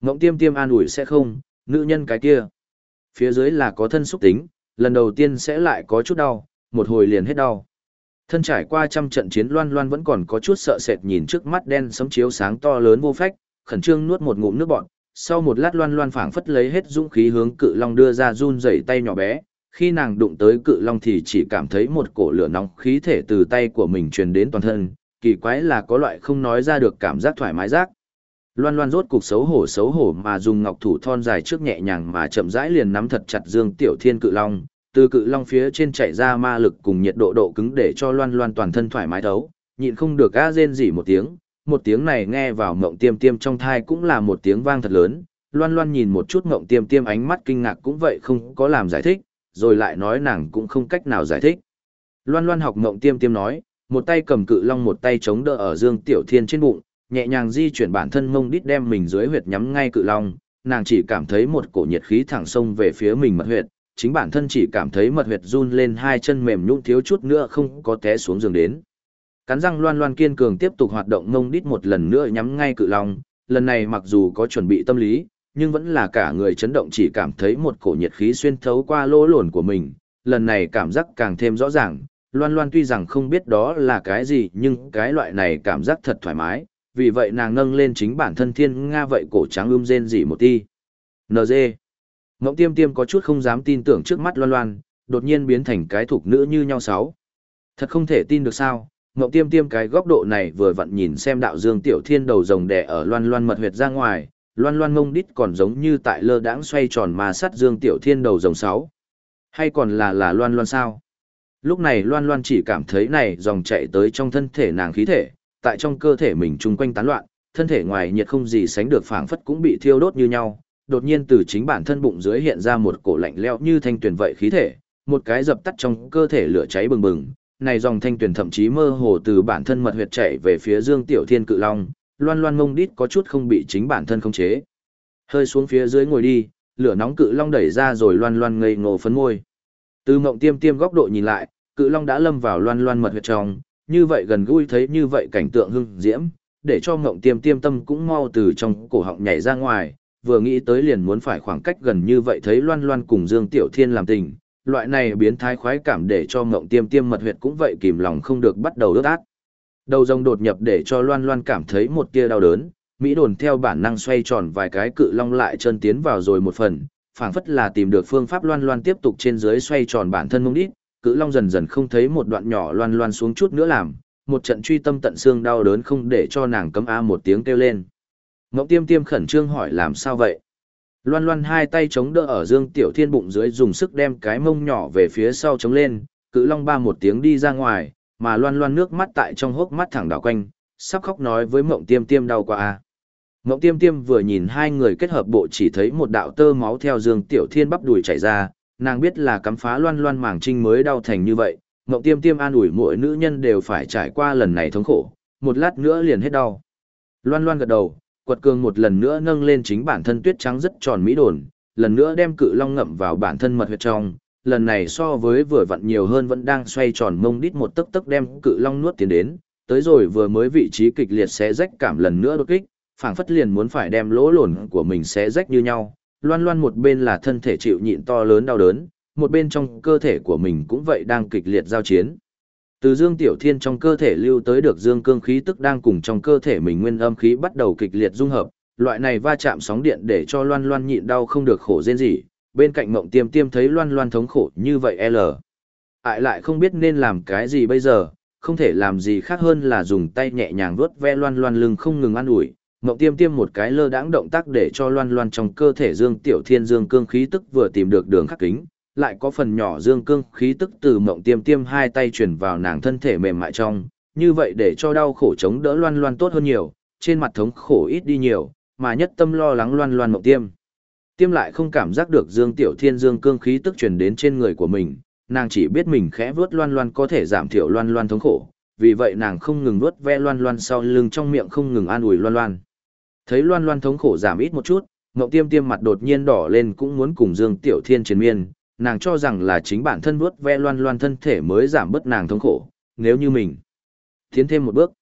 Ngộng tiêm tiêm an ủi sẽ không, nữ nhân cái kia. Phía dưới là có thân xúc tính, lần đầu tiên sẽ lại có chút đau, một hồi liền hết đau. Thân trải qua trăm trận chiến loan loan vẫn còn có chút sợ sệt nhìn trước mắt đen sấm chiếu sáng to lớn vô phách, khẩn trương nuốt một ngụm nước bọn, sau một lát loan loan phảng phất lấy hết dũng khí hướng cự long đưa ra run rẩy tay nhỏ bé khi nàng đụng tới cự long thì chỉ cảm thấy một cổ lửa nóng khí thể từ tay của mình truyền đến toàn thân kỳ quái là có loại không nói ra được cảm giác thoải mái giác loan loan rốt cục xấu hổ xấu hổ mà dùng ngọc thủ thon dài trước nhẹ nhàng mà chậm rãi liền nắm thật chặt dương tiểu thiên cự long từ cự long phía trên chạy ra ma lực cùng nhiệt độ độ cứng để cho loan loan toàn thân thoải mái thấu nhịn không được ga rên dỉ một tiếng một tiếng này nghe vào ngộng tiêm tiêm trong thai cũng là một tiếng vang thật lớn, loan loan nhìn một chút ngộng tiêm tiêm ánh mắt kinh ngạc cũng vậy không có làm giải thích, rồi lại nói nàng cũng không cách nào giải thích. Loan loan học ngộng tiêm tiêm nói, một tay cầm cự long một tay chống đỡ ở dương tiểu thiên trên bụng, nhẹ nhàng di chuyển bản thân mông đít đem mình dưới huyệt nhắm ngay cự long, nàng chỉ cảm thấy một cổ nhiệt khí thẳng sông về phía mình mật huyệt, chính bản thân chỉ cảm thấy mật huyệt run lên hai chân mềm nhũn thiếu chút nữa không có té xuống giường đến. Cắn răng loan loan kiên cường tiếp tục hoạt động mông đít một lần nữa nhắm ngay cự long, lần này mặc dù có chuẩn bị tâm lý, nhưng vẫn là cả người chấn động chỉ cảm thấy một cổ nhiệt khí xuyên thấu qua lỗ lồn của mình, lần này cảm giác càng thêm rõ ràng, loan loan tuy rằng không biết đó là cái gì nhưng cái loại này cảm giác thật thoải mái, vì vậy nàng nâng lên chính bản thân thiên nga vậy cổ trắng ưm rên gì một ti. NG. Ngộng tiêm tiêm có chút không dám tin tưởng trước mắt loan loan, đột nhiên biến thành cái thục nữ như nhau sáu. Thật không thể tin được sao, Ngộng tiêm tiêm cái góc độ này vừa vặn nhìn xem đạo dương tiểu thiên đầu rồng đẻ ở loan loan mật huyệt ra ngoài, loan loan mông đít còn giống như tại lơ đãng xoay tròn mà sắt dương tiểu thiên đầu rồng sáu. Hay còn là là loan loan sao? Lúc này loan loan chỉ cảm thấy này dòng chạy tới trong thân thể nàng khí thể, tại trong cơ thể mình chung quanh tán loạn, thân thể ngoài nhiệt không gì sánh được phảng phất cũng bị thiêu đốt như nhau. Đột nhiên từ chính bản thân bụng dưới hiện ra một cổ lạnh lẽo như thanh tuyển vậy khí thể, một cái dập tắt trong cơ thể lửa cháy bừng bừng, này dòng thanh tuyển thậm chí mơ hồ từ bản thân mật huyệt chảy về phía Dương Tiểu Thiên Cự Long, loan loan ngông đít có chút không bị chính bản thân khống chế. Hơi xuống phía dưới ngồi đi, lửa nóng Cự Long đẩy ra rồi loan loan ngây ngô phấn môi. Từ mộng tiêm tiêm góc độ nhìn lại, Cự Long đã lâm vào loan loan mật huyệt trong, như vậy gần gũi thấy như vậy cảnh tượng hưng diễm, để cho ngộng tiêm tiêm tâm cũng mau từ trong cổ họng nhảy ra ngoài, vừa nghĩ tới liền muốn phải khoảng cách gần như vậy thấy loan loan cùng Dương Tiểu Thiên làm tình, loại này biến thái khoái cảm để cho ngộng tiêm tiêm mật huyệt cũng vậy kìm lòng không được bắt đầu đốt át. Đầu rồng đột nhập để cho loan loan cảm thấy một tia đau đớn, Mỹ đồn theo bản năng xoay tròn vài cái cự long lại chân tiến vào rồi một phần, phảng phất là tìm được phương pháp loan loan tiếp tục trên dưới xoay tròn bản thân mông đít, cự long dần dần không thấy một đoạn nhỏ loan loan xuống chút nữa làm, một trận truy tâm tận xương đau đớn không để cho nàng cấm a một tiếng kêu lên. Ngọc tiêm tiêm khẩn trương hỏi làm sao vậy? Loan loan hai tay chống đỡ ở dương tiểu thiên bụng dưới dùng sức đem cái mông nhỏ về phía sau chống lên, cự long ba một tiếng đi ra ngoài, mà loan loan nước mắt tại trong hốc mắt thẳng đảo quanh, sắp khóc nói với mộng tiêm tiêm đau quá a. Mộng tiêm tiêm vừa nhìn hai người kết hợp bộ chỉ thấy một đạo tơ máu theo dương tiểu thiên bắp đùi chảy ra, nàng biết là cắm phá loan loan màng trinh mới đau thành như vậy, mộng tiêm tiêm an ủi mỗi nữ nhân đều phải trải qua lần này thống khổ, một lát nữa liền hết đau. Loan loan gật đầu, quật cường một lần nữa nâng lên chính bản thân tuyết trắng rất tròn mỹ đồn, lần nữa đem cự long ngậm vào bản thân mật huyệt trong, lần này so với vừa vặn nhiều hơn vẫn đang xoay tròn mông đít một tấc tấc đem cự long nuốt tiến đến, tới rồi vừa mới vị trí kịch liệt xé rách cảm lần nữa đột kích, phảng phất liền muốn phải đem lỗ lồn của mình xé rách như nhau, loan loan một bên là thân thể chịu nhịn to lớn đau đớn, một bên trong cơ thể của mình cũng vậy đang kịch liệt giao chiến. Từ Dương Tiểu Thiên trong cơ thể lưu tới được dương cương khí tức đang cùng trong cơ thể mình nguyên âm khí bắt đầu kịch liệt dung hợp, loại này va chạm sóng điện để cho Loan Loan nhịn đau không được khổ rên gì, bên cạnh Mộng Tiêm Tiêm thấy Loan Loan thống khổ như vậy L. Ai lại không biết nên làm cái gì bây giờ, không thể làm gì khác hơn là dùng tay nhẹ nhàng vuốt ve Loan Loan lưng không ngừng ăn ủi, Ngộng tiêm tiêm một cái lơ đãng động tác để cho loan loan trong cơ thể dương tiểu thiên dương cương khí tức vừa tìm được đường khắc kính, lại có phần nhỏ dương cương khí tức từ mộng tiêm tiêm hai tay chuyển vào nàng thân thể mềm mại trong, như vậy để cho đau khổ chống đỡ loan loan tốt hơn nhiều, trên mặt thống khổ ít đi nhiều, mà nhất tâm lo lắng loan loan mộng tiêm. Tiêm lại không cảm giác được dương tiểu thiên dương cương khí tức truyền đến trên người của mình, nàng chỉ biết mình khẽ vuốt loan loan có thể giảm thiểu loan loan thống khổ, vì vậy nàng không ngừng nuốt ve loan loan sau lưng trong miệng không ngừng an ủi loan loan. Thấy loan loan thống khổ giảm ít một chút, Ngộng Tiêm Tiêm mặt đột nhiên đỏ lên cũng muốn cùng Dương Tiểu Thiên chiến miên, nàng cho rằng là chính bản thân vuốt ve loan loan thân thể mới giảm bớt nàng thống khổ, nếu như mình tiến thêm một bước.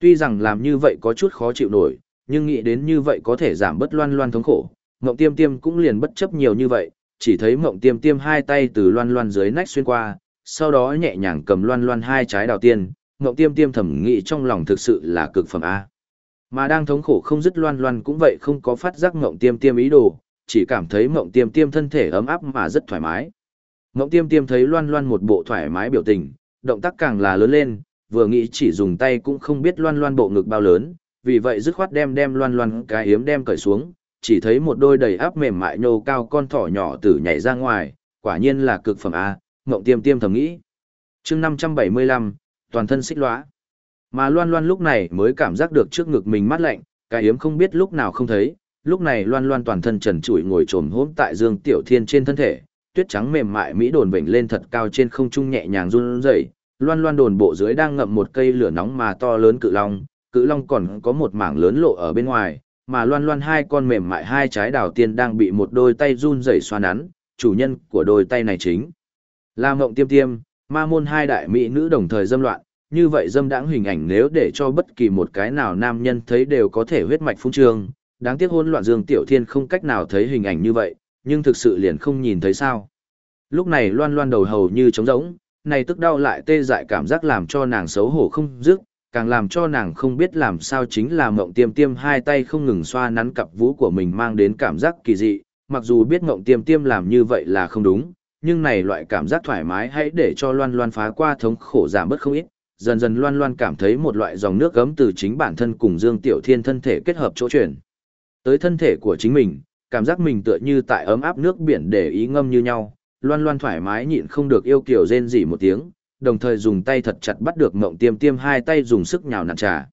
Tuy rằng làm như vậy có chút khó chịu nổi, nhưng nghĩ đến như vậy có thể giảm bớt loan loan thống khổ, Ngộng Tiêm Tiêm cũng liền bất chấp nhiều như vậy, chỉ thấy Ngộng Tiêm Tiêm hai tay từ loan loan dưới nách xuyên qua, sau đó nhẹ nhàng cầm loan loan hai trái đào tiên, Ngộng Tiêm Tiêm thầm nghĩ trong lòng thực sự là cực phẩm a. Mà đang thống khổ không dứt loan loan cũng vậy không có phát giác mộng tiêm tiêm ý đồ, chỉ cảm thấy mộng tiêm tiêm thân thể ấm áp mà rất thoải mái. Mộng tiêm tiêm thấy loan loan một bộ thoải mái biểu tình, động tác càng là lớn lên, vừa nghĩ chỉ dùng tay cũng không biết loan loan bộ ngực bao lớn, vì vậy dứt khoát đem đem loan loan cái hiếm đem cởi xuống, chỉ thấy một đôi đầy áp mềm mại nhô cao con thỏ nhỏ tử nhảy ra ngoài, quả nhiên là cực phẩm A, mộng tiêm tiêm thầm nghĩ. chương 575, toàn thân xích lóa. Mà loan loan lúc này mới cảm giác được trước ngực mình mát lạnh, cái yếm không biết lúc nào không thấy, lúc này loan loan toàn thân trần trụi ngồi trồm hôm tại dương tiểu thiên trên thân thể, tuyết trắng mềm mại mỹ đồn vểnh lên thật cao trên không trung nhẹ nhàng run rẩy, loan loan đồn bộ dưới đang ngậm một cây lửa nóng mà to lớn cự long, cự long còn có một mảng lớn lộ ở bên ngoài, mà loan loan hai con mềm mại hai trái đào tiên đang bị một đôi tay run rẩy xoa nắn, chủ nhân của đôi tay này chính là Ngộng Tiêm Tiêm, ma môn hai đại mỹ nữ đồng thời dâm loạn, như vậy dâm đãng hình ảnh nếu để cho bất kỳ một cái nào nam nhân thấy đều có thể huyết mạch phung trương, đáng tiếc hôn loạn Dương Tiểu Thiên không cách nào thấy hình ảnh như vậy, nhưng thực sự liền không nhìn thấy sao. Lúc này loan loan đầu hầu như trống rỗng, này tức đau lại tê dại cảm giác làm cho nàng xấu hổ không dứt, càng làm cho nàng không biết làm sao chính là mộng tiêm tiêm hai tay không ngừng xoa nắn cặp vú của mình mang đến cảm giác kỳ dị, mặc dù biết mộng tiêm tiêm làm như vậy là không đúng, nhưng này loại cảm giác thoải mái hãy để cho loan loan phá qua thống khổ giảm bớt không ít, dần dần loan loan cảm thấy một loại dòng nước gấm từ chính bản thân cùng Dương Tiểu Thiên thân thể kết hợp chỗ chuyển tới thân thể của chính mình, cảm giác mình tựa như tại ấm áp nước biển để ý ngâm như nhau, loan loan thoải mái nhịn không được yêu kiểu rên rỉ một tiếng, đồng thời dùng tay thật chặt bắt được ngộng tiêm tiêm hai tay dùng sức nhào nặn trà.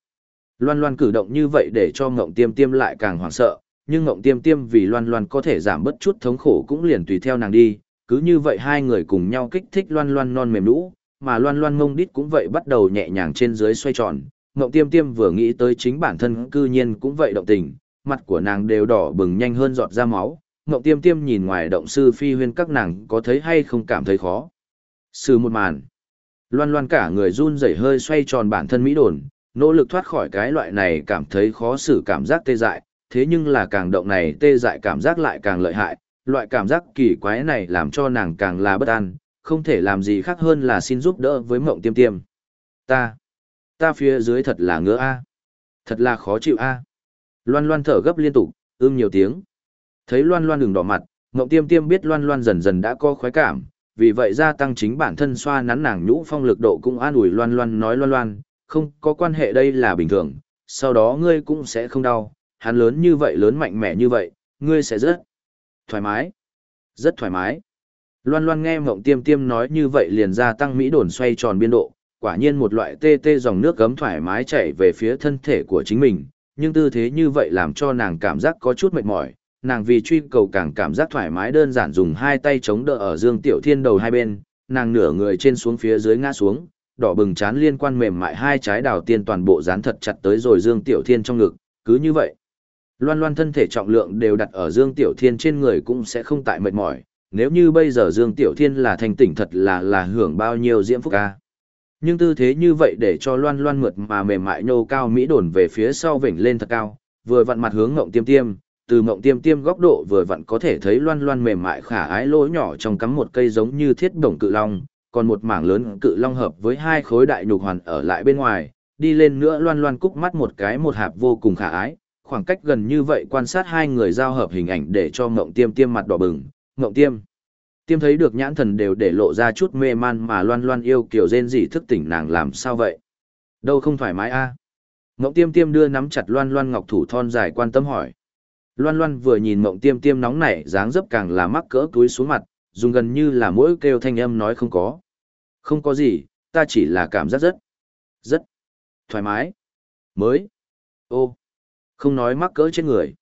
Loan loan cử động như vậy để cho ngộng tiêm tiêm lại càng hoảng sợ, nhưng ngộng tiêm tiêm vì loan loan có thể giảm bớt chút thống khổ cũng liền tùy theo nàng đi, cứ như vậy hai người cùng nhau kích thích loan loan non mềm lũ, mà loan loan ngông đít cũng vậy bắt đầu nhẹ nhàng trên dưới xoay tròn. Ngộng tiêm tiêm vừa nghĩ tới chính bản thân cư nhiên cũng vậy động tình, mặt của nàng đều đỏ bừng nhanh hơn giọt ra máu. Ngộng tiêm tiêm nhìn ngoài động sư phi huyên các nàng có thấy hay không cảm thấy khó. Sư một màn. Loan loan cả người run rẩy hơi xoay tròn bản thân mỹ đồn, nỗ lực thoát khỏi cái loại này cảm thấy khó xử cảm giác tê dại, thế nhưng là càng động này tê dại cảm giác lại càng lợi hại, loại cảm giác kỳ quái này làm cho nàng càng là bất an, không thể làm gì khác hơn là xin giúp đỡ với mộng tiêm tiêm. Ta, ta phía dưới thật là ngứa a, thật là khó chịu a. Loan loan thở gấp liên tục, ưm nhiều tiếng. Thấy loan loan đường đỏ mặt, mộng tiêm tiêm biết loan loan dần dần đã có khoái cảm, vì vậy gia tăng chính bản thân xoa nắn nàng nhũ phong lực độ cũng an ủi loan loan nói loan loan, không có quan hệ đây là bình thường, sau đó ngươi cũng sẽ không đau, hắn lớn như vậy lớn mạnh mẽ như vậy, ngươi sẽ rất thoải mái, rất thoải mái. Loan loan nghe mộng tiêm tiêm nói như vậy liền ra tăng mỹ đồn xoay tròn biên độ, quả nhiên một loại tê tê dòng nước gấm thoải mái chảy về phía thân thể của chính mình, nhưng tư thế như vậy làm cho nàng cảm giác có chút mệt mỏi, nàng vì truy cầu càng cảm giác thoải mái đơn giản dùng hai tay chống đỡ ở Dương Tiểu Thiên đầu hai bên, nàng nửa người trên xuống phía dưới ngã xuống, đỏ bừng chán liên quan mềm mại hai trái đào tiên toàn bộ dán thật chặt tới rồi Dương Tiểu Thiên trong ngực, cứ như vậy. Loan loan thân thể trọng lượng đều đặt ở Dương Tiểu Thiên trên người cũng sẽ không tại mệt mỏi, nếu như bây giờ Dương Tiểu Thiên là thành tỉnh thật là là hưởng bao nhiêu diễm phúc ca. Nhưng tư thế như vậy để cho loan loan mượt mà mềm mại nhô cao mỹ đồn về phía sau vểnh lên thật cao, vừa vặn mặt hướng ngộng tiêm tiêm, từ ngộng tiêm tiêm góc độ vừa vặn có thể thấy loan loan mềm mại khả ái lỗ nhỏ trong cắm một cây giống như thiết đồng cự long, còn một mảng lớn cự long hợp với hai khối đại nhục hoàn ở lại bên ngoài, đi lên nữa loan loan cúc mắt một cái một hạp vô cùng khả ái, khoảng cách gần như vậy quan sát hai người giao hợp hình ảnh để cho ngộng tiêm tiêm mặt đỏ bừng, Ngộng tiêm. Tiêm thấy được nhãn thần đều để lộ ra chút mê man mà loan loan yêu kiểu rên rỉ thức tỉnh nàng làm sao vậy? Đâu không thoải mái a à? Tiêm tiêm đưa nắm chặt loan loan ngọc thủ thon dài quan tâm hỏi. Loan Loan vừa nhìn Ngộng tiêm tiêm nóng nảy dáng dấp càng là mắc cỡ túi xuống mặt, dùng gần như là mỗi kêu thanh âm nói không có. Không có gì, ta chỉ là cảm giác rất, rất thoải mái. Mới. Ô. Không nói mắc cỡ trên người.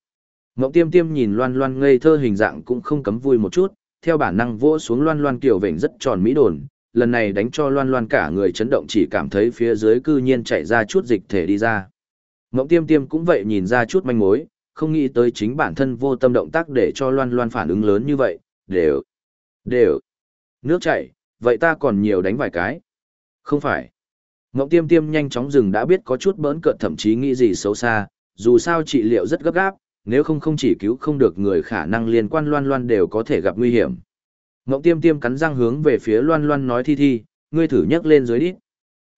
Mộng tiêm tiêm nhìn Loan Loan ngây thơ hình dạng cũng không cấm vui một chút, theo bản năng vỗ xuống Loan Loan kiểu vệnh rất tròn mỹ đồn, lần này đánh cho Loan Loan cả người chấn động chỉ cảm thấy phía dưới cư nhiên chạy ra chút dịch thể đi ra. Mộng tiêm tiêm cũng vậy nhìn ra chút manh mối, không nghĩ tới chính bản thân vô tâm động tác để cho loan loan phản ứng lớn như vậy, đều, đều, nước chảy, vậy ta còn nhiều đánh vài cái. Không phải. Ngộng tiêm tiêm nhanh chóng dừng đã biết có chút bỡn cợt thậm chí nghĩ gì xấu xa, dù sao trị liệu rất gấp gáp, nếu không không chỉ cứu không được người khả năng liên quan loan loan đều có thể gặp nguy hiểm. Ngộng tiêm tiêm cắn răng hướng về phía loan loan nói thi thi, ngươi thử nhấc lên dưới đít.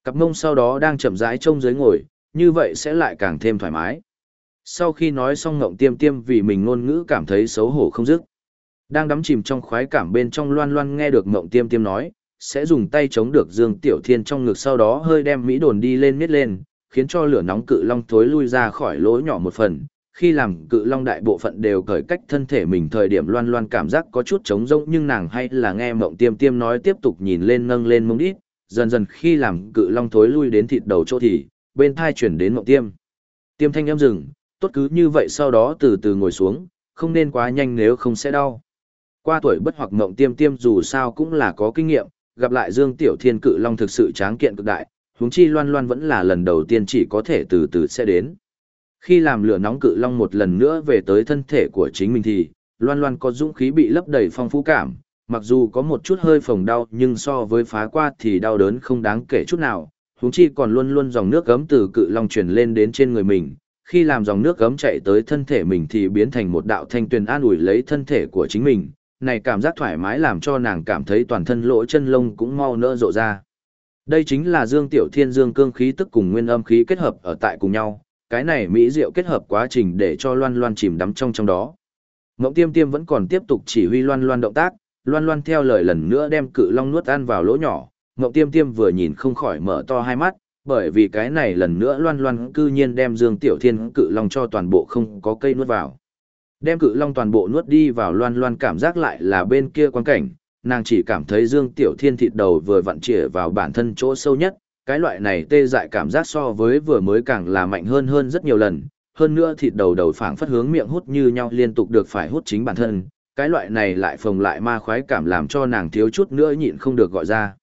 Cặp mông sau đó đang chậm rãi trông dưới ngồi, như vậy sẽ lại càng thêm thoải mái. Sau khi nói xong ngộng tiêm tiêm vì mình ngôn ngữ cảm thấy xấu hổ không dứt. Đang đắm chìm trong khoái cảm bên trong loan loan nghe được ngộng tiêm tiêm nói, sẽ dùng tay chống được Dương Tiểu Thiên trong ngực sau đó hơi đem Mỹ đồn đi lên miết lên, khiến cho lửa nóng cự long thối lui ra khỏi lỗ nhỏ một phần. Khi làm cự long đại bộ phận đều cởi cách thân thể mình thời điểm loan loan cảm giác có chút trống rỗng nhưng nàng hay là nghe mộng tiêm tiêm nói tiếp tục nhìn lên nâng lên mông đít, dần dần khi làm cự long thối lui đến thịt đầu chỗ thì, bên thai chuyển đến mộng tiêm. Tiêm thanh em dừng, tốt cứ như vậy sau đó từ từ ngồi xuống, không nên quá nhanh nếu không sẽ đau. Qua tuổi bất hoặc mộng tiêm tiêm dù sao cũng là có kinh nghiệm, gặp lại Dương Tiểu Thiên cự long thực sự tráng kiện cực đại, huống chi loan loan vẫn là lần đầu tiên chỉ có thể từ từ sẽ đến. Khi làm lửa nóng cự long một lần nữa về tới thân thể của chính mình thì, loan loan có dũng khí bị lấp đầy phong phú cảm, mặc dù có một chút hơi phồng đau nhưng so với phá qua thì đau đớn không đáng kể chút nào, huống chi còn luôn luôn dòng nước gấm từ cự long truyền lên đến trên người mình. Khi làm dòng nước gấm chạy tới thân thể mình thì biến thành một đạo thanh tuyền an ủi lấy thân thể của chính mình, này cảm giác thoải mái làm cho nàng cảm thấy toàn thân lỗ chân lông cũng mau nỡ rộ ra. Đây chính là Dương Tiểu Thiên Dương cương khí tức cùng nguyên âm khí kết hợp ở tại cùng nhau, cái này mỹ diệu kết hợp quá trình để cho Loan Loan chìm đắm trong trong đó. Mộng Tiêm Tiêm vẫn còn tiếp tục chỉ huy Loan Loan động tác, Loan Loan theo lời lần nữa đem cự long nuốt ăn vào lỗ nhỏ, Mộng Tiêm Tiêm vừa nhìn không khỏi mở to hai mắt, bởi vì cái này lần nữa Loan Loan cư nhiên đem Dương Tiểu Thiên cự long cho toàn bộ không có cây nuốt vào. Đem cự long toàn bộ nuốt đi vào Loan Loan cảm giác lại là bên kia quan cảnh, nàng chỉ cảm thấy Dương Tiểu Thiên thịt đầu vừa vặn chĩa vào bản thân chỗ sâu nhất, cái loại này tê dại cảm giác so với vừa mới càng là mạnh hơn hơn rất nhiều lần, hơn nữa thịt đầu đầu phảng phất hướng miệng hút như nhau liên tục được phải hút chính bản thân, cái loại này lại phồng lại ma khoái cảm làm cho nàng thiếu chút nữa nhịn không được gọi ra.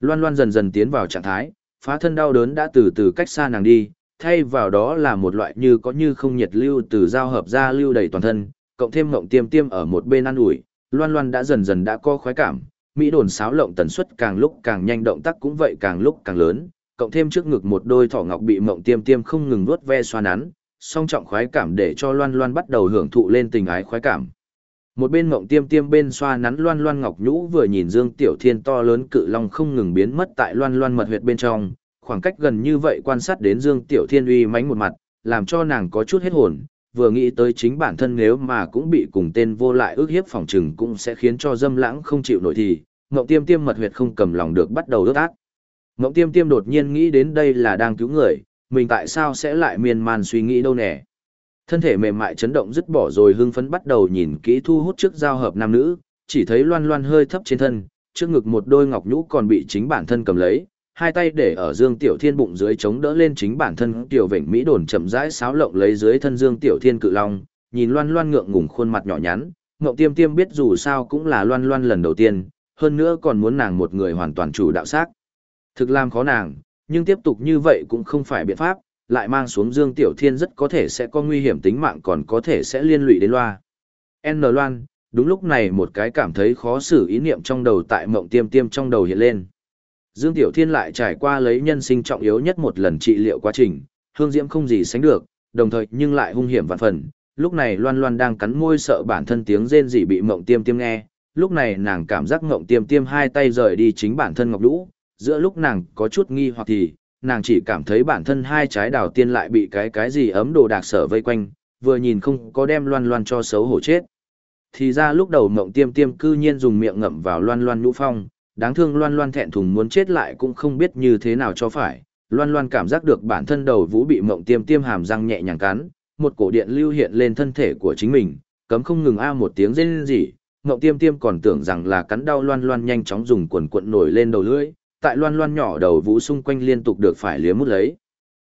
Loan Loan dần dần tiến vào trạng thái, phá thân đau đớn đã từ từ cách xa nàng đi, thay vào đó là một loại như có như không nhiệt lưu từ giao hợp ra lưu đầy toàn thân, cộng thêm ngộng tiêm tiêm ở một bên ăn ủi, Loan Loan đã dần dần đã có khoái cảm, mỹ đồn sáo lộng tần suất càng lúc càng nhanh động tác cũng vậy càng lúc càng lớn, cộng thêm trước ngực một đôi thỏ ngọc bị mộng tiêm tiêm không ngừng nuốt ve xoa nắn, song trọng khoái cảm để cho Loan Loan bắt đầu hưởng thụ lên tình ái khoái cảm. Một bên mộng tiêm tiêm bên xoa nắn Loan Loan ngọc nhũ vừa nhìn Dương Tiểu Thiên to lớn cự long không ngừng biến mất tại Loan Loan mật huyệt bên trong, khoảng cách gần như vậy quan sát đến Dương Tiểu Thiên uy mãnh một mặt, làm cho nàng có chút hết hồn, vừa nghĩ tới chính bản thân nếu mà cũng bị cùng tên vô lại ước hiếp phòng trừng cũng sẽ khiến cho dâm lãng không chịu nổi thì, Ngộng Tiêm Tiêm mật huyệt không cầm lòng được bắt đầu ước ác. Ngộng Tiêm Tiêm đột nhiên nghĩ đến đây là đang cứu người, mình tại sao sẽ lại miên man suy nghĩ đâu nè. Thân thể mềm mại chấn động dứt bỏ rồi hưng phấn bắt đầu nhìn kỹ thu hút trước giao hợp nam nữ, chỉ thấy loan loan hơi thấp trên thân, trước ngực một đôi ngọc nhũ còn bị chính bản thân cầm lấy, hai tay để ở Dương Tiểu Thiên bụng dưới chống đỡ lên chính bản thân tiểu vịnh mỹ đồn chậm rãi sáo lộng lấy dưới thân Dương Tiểu Thiên cự long, nhìn Loan Loan ngượng ngùng khuôn mặt nhỏ nhắn, Ngộng Tiêm Tiêm biết dù sao cũng là Loan Loan lần đầu tiên, hơn nữa còn muốn nàng một người hoàn toàn chủ đạo xác. Thực làm khó nàng, nhưng tiếp tục như vậy cũng không phải biện pháp, lại mang xuống Dương Tiểu Thiên rất có thể sẽ có nguy hiểm tính mạng còn có thể sẽ liên lụy đến loa. N Loan, đúng lúc này một cái cảm thấy khó xử ý niệm trong đầu tại Mộng Tiêm Tiêm trong đầu hiện lên. Dương Tiểu Thiên lại trải qua lấy nhân sinh trọng yếu nhất một lần trị liệu quá trình, hương diễm không gì sánh được, đồng thời nhưng lại hung hiểm vạn phần. Lúc này Loan Loan đang cắn môi sợ bản thân tiếng rên rỉ bị Mộng Tiêm Tiêm nghe, lúc này nàng cảm giác Mộng Tiêm Tiêm hai tay rời đi chính bản thân ngọc lũ, giữa lúc nàng có chút nghi hoặc thì, nàng chỉ cảm thấy bản thân hai trái đào tiên lại bị cái cái gì ấm đồ đạc sở vây quanh, vừa nhìn không có đem Loan Loan cho xấu hổ chết. Thì ra lúc đầu Mộng Tiêm Tiêm cư nhiên dùng miệng ngậm vào Loan Loan nhũ phong, đáng thương loan loan thẹn thùng muốn chết lại cũng không biết như thế nào cho phải. Loan loan cảm giác được bản thân đầu vũ bị mộng tiêm tiêm hàm răng nhẹ nhàng cắn, một cổ điện lưu hiện lên thân thể của chính mình, cấm không ngừng a một tiếng rên rỉ. Mộng tiêm tiêm còn tưởng rằng là cắn đau loan loan nhanh chóng dùng quần cuộn nổi lên đầu lưỡi, tại loan loan nhỏ đầu vũ xung quanh liên tục được phải liếm mút lấy.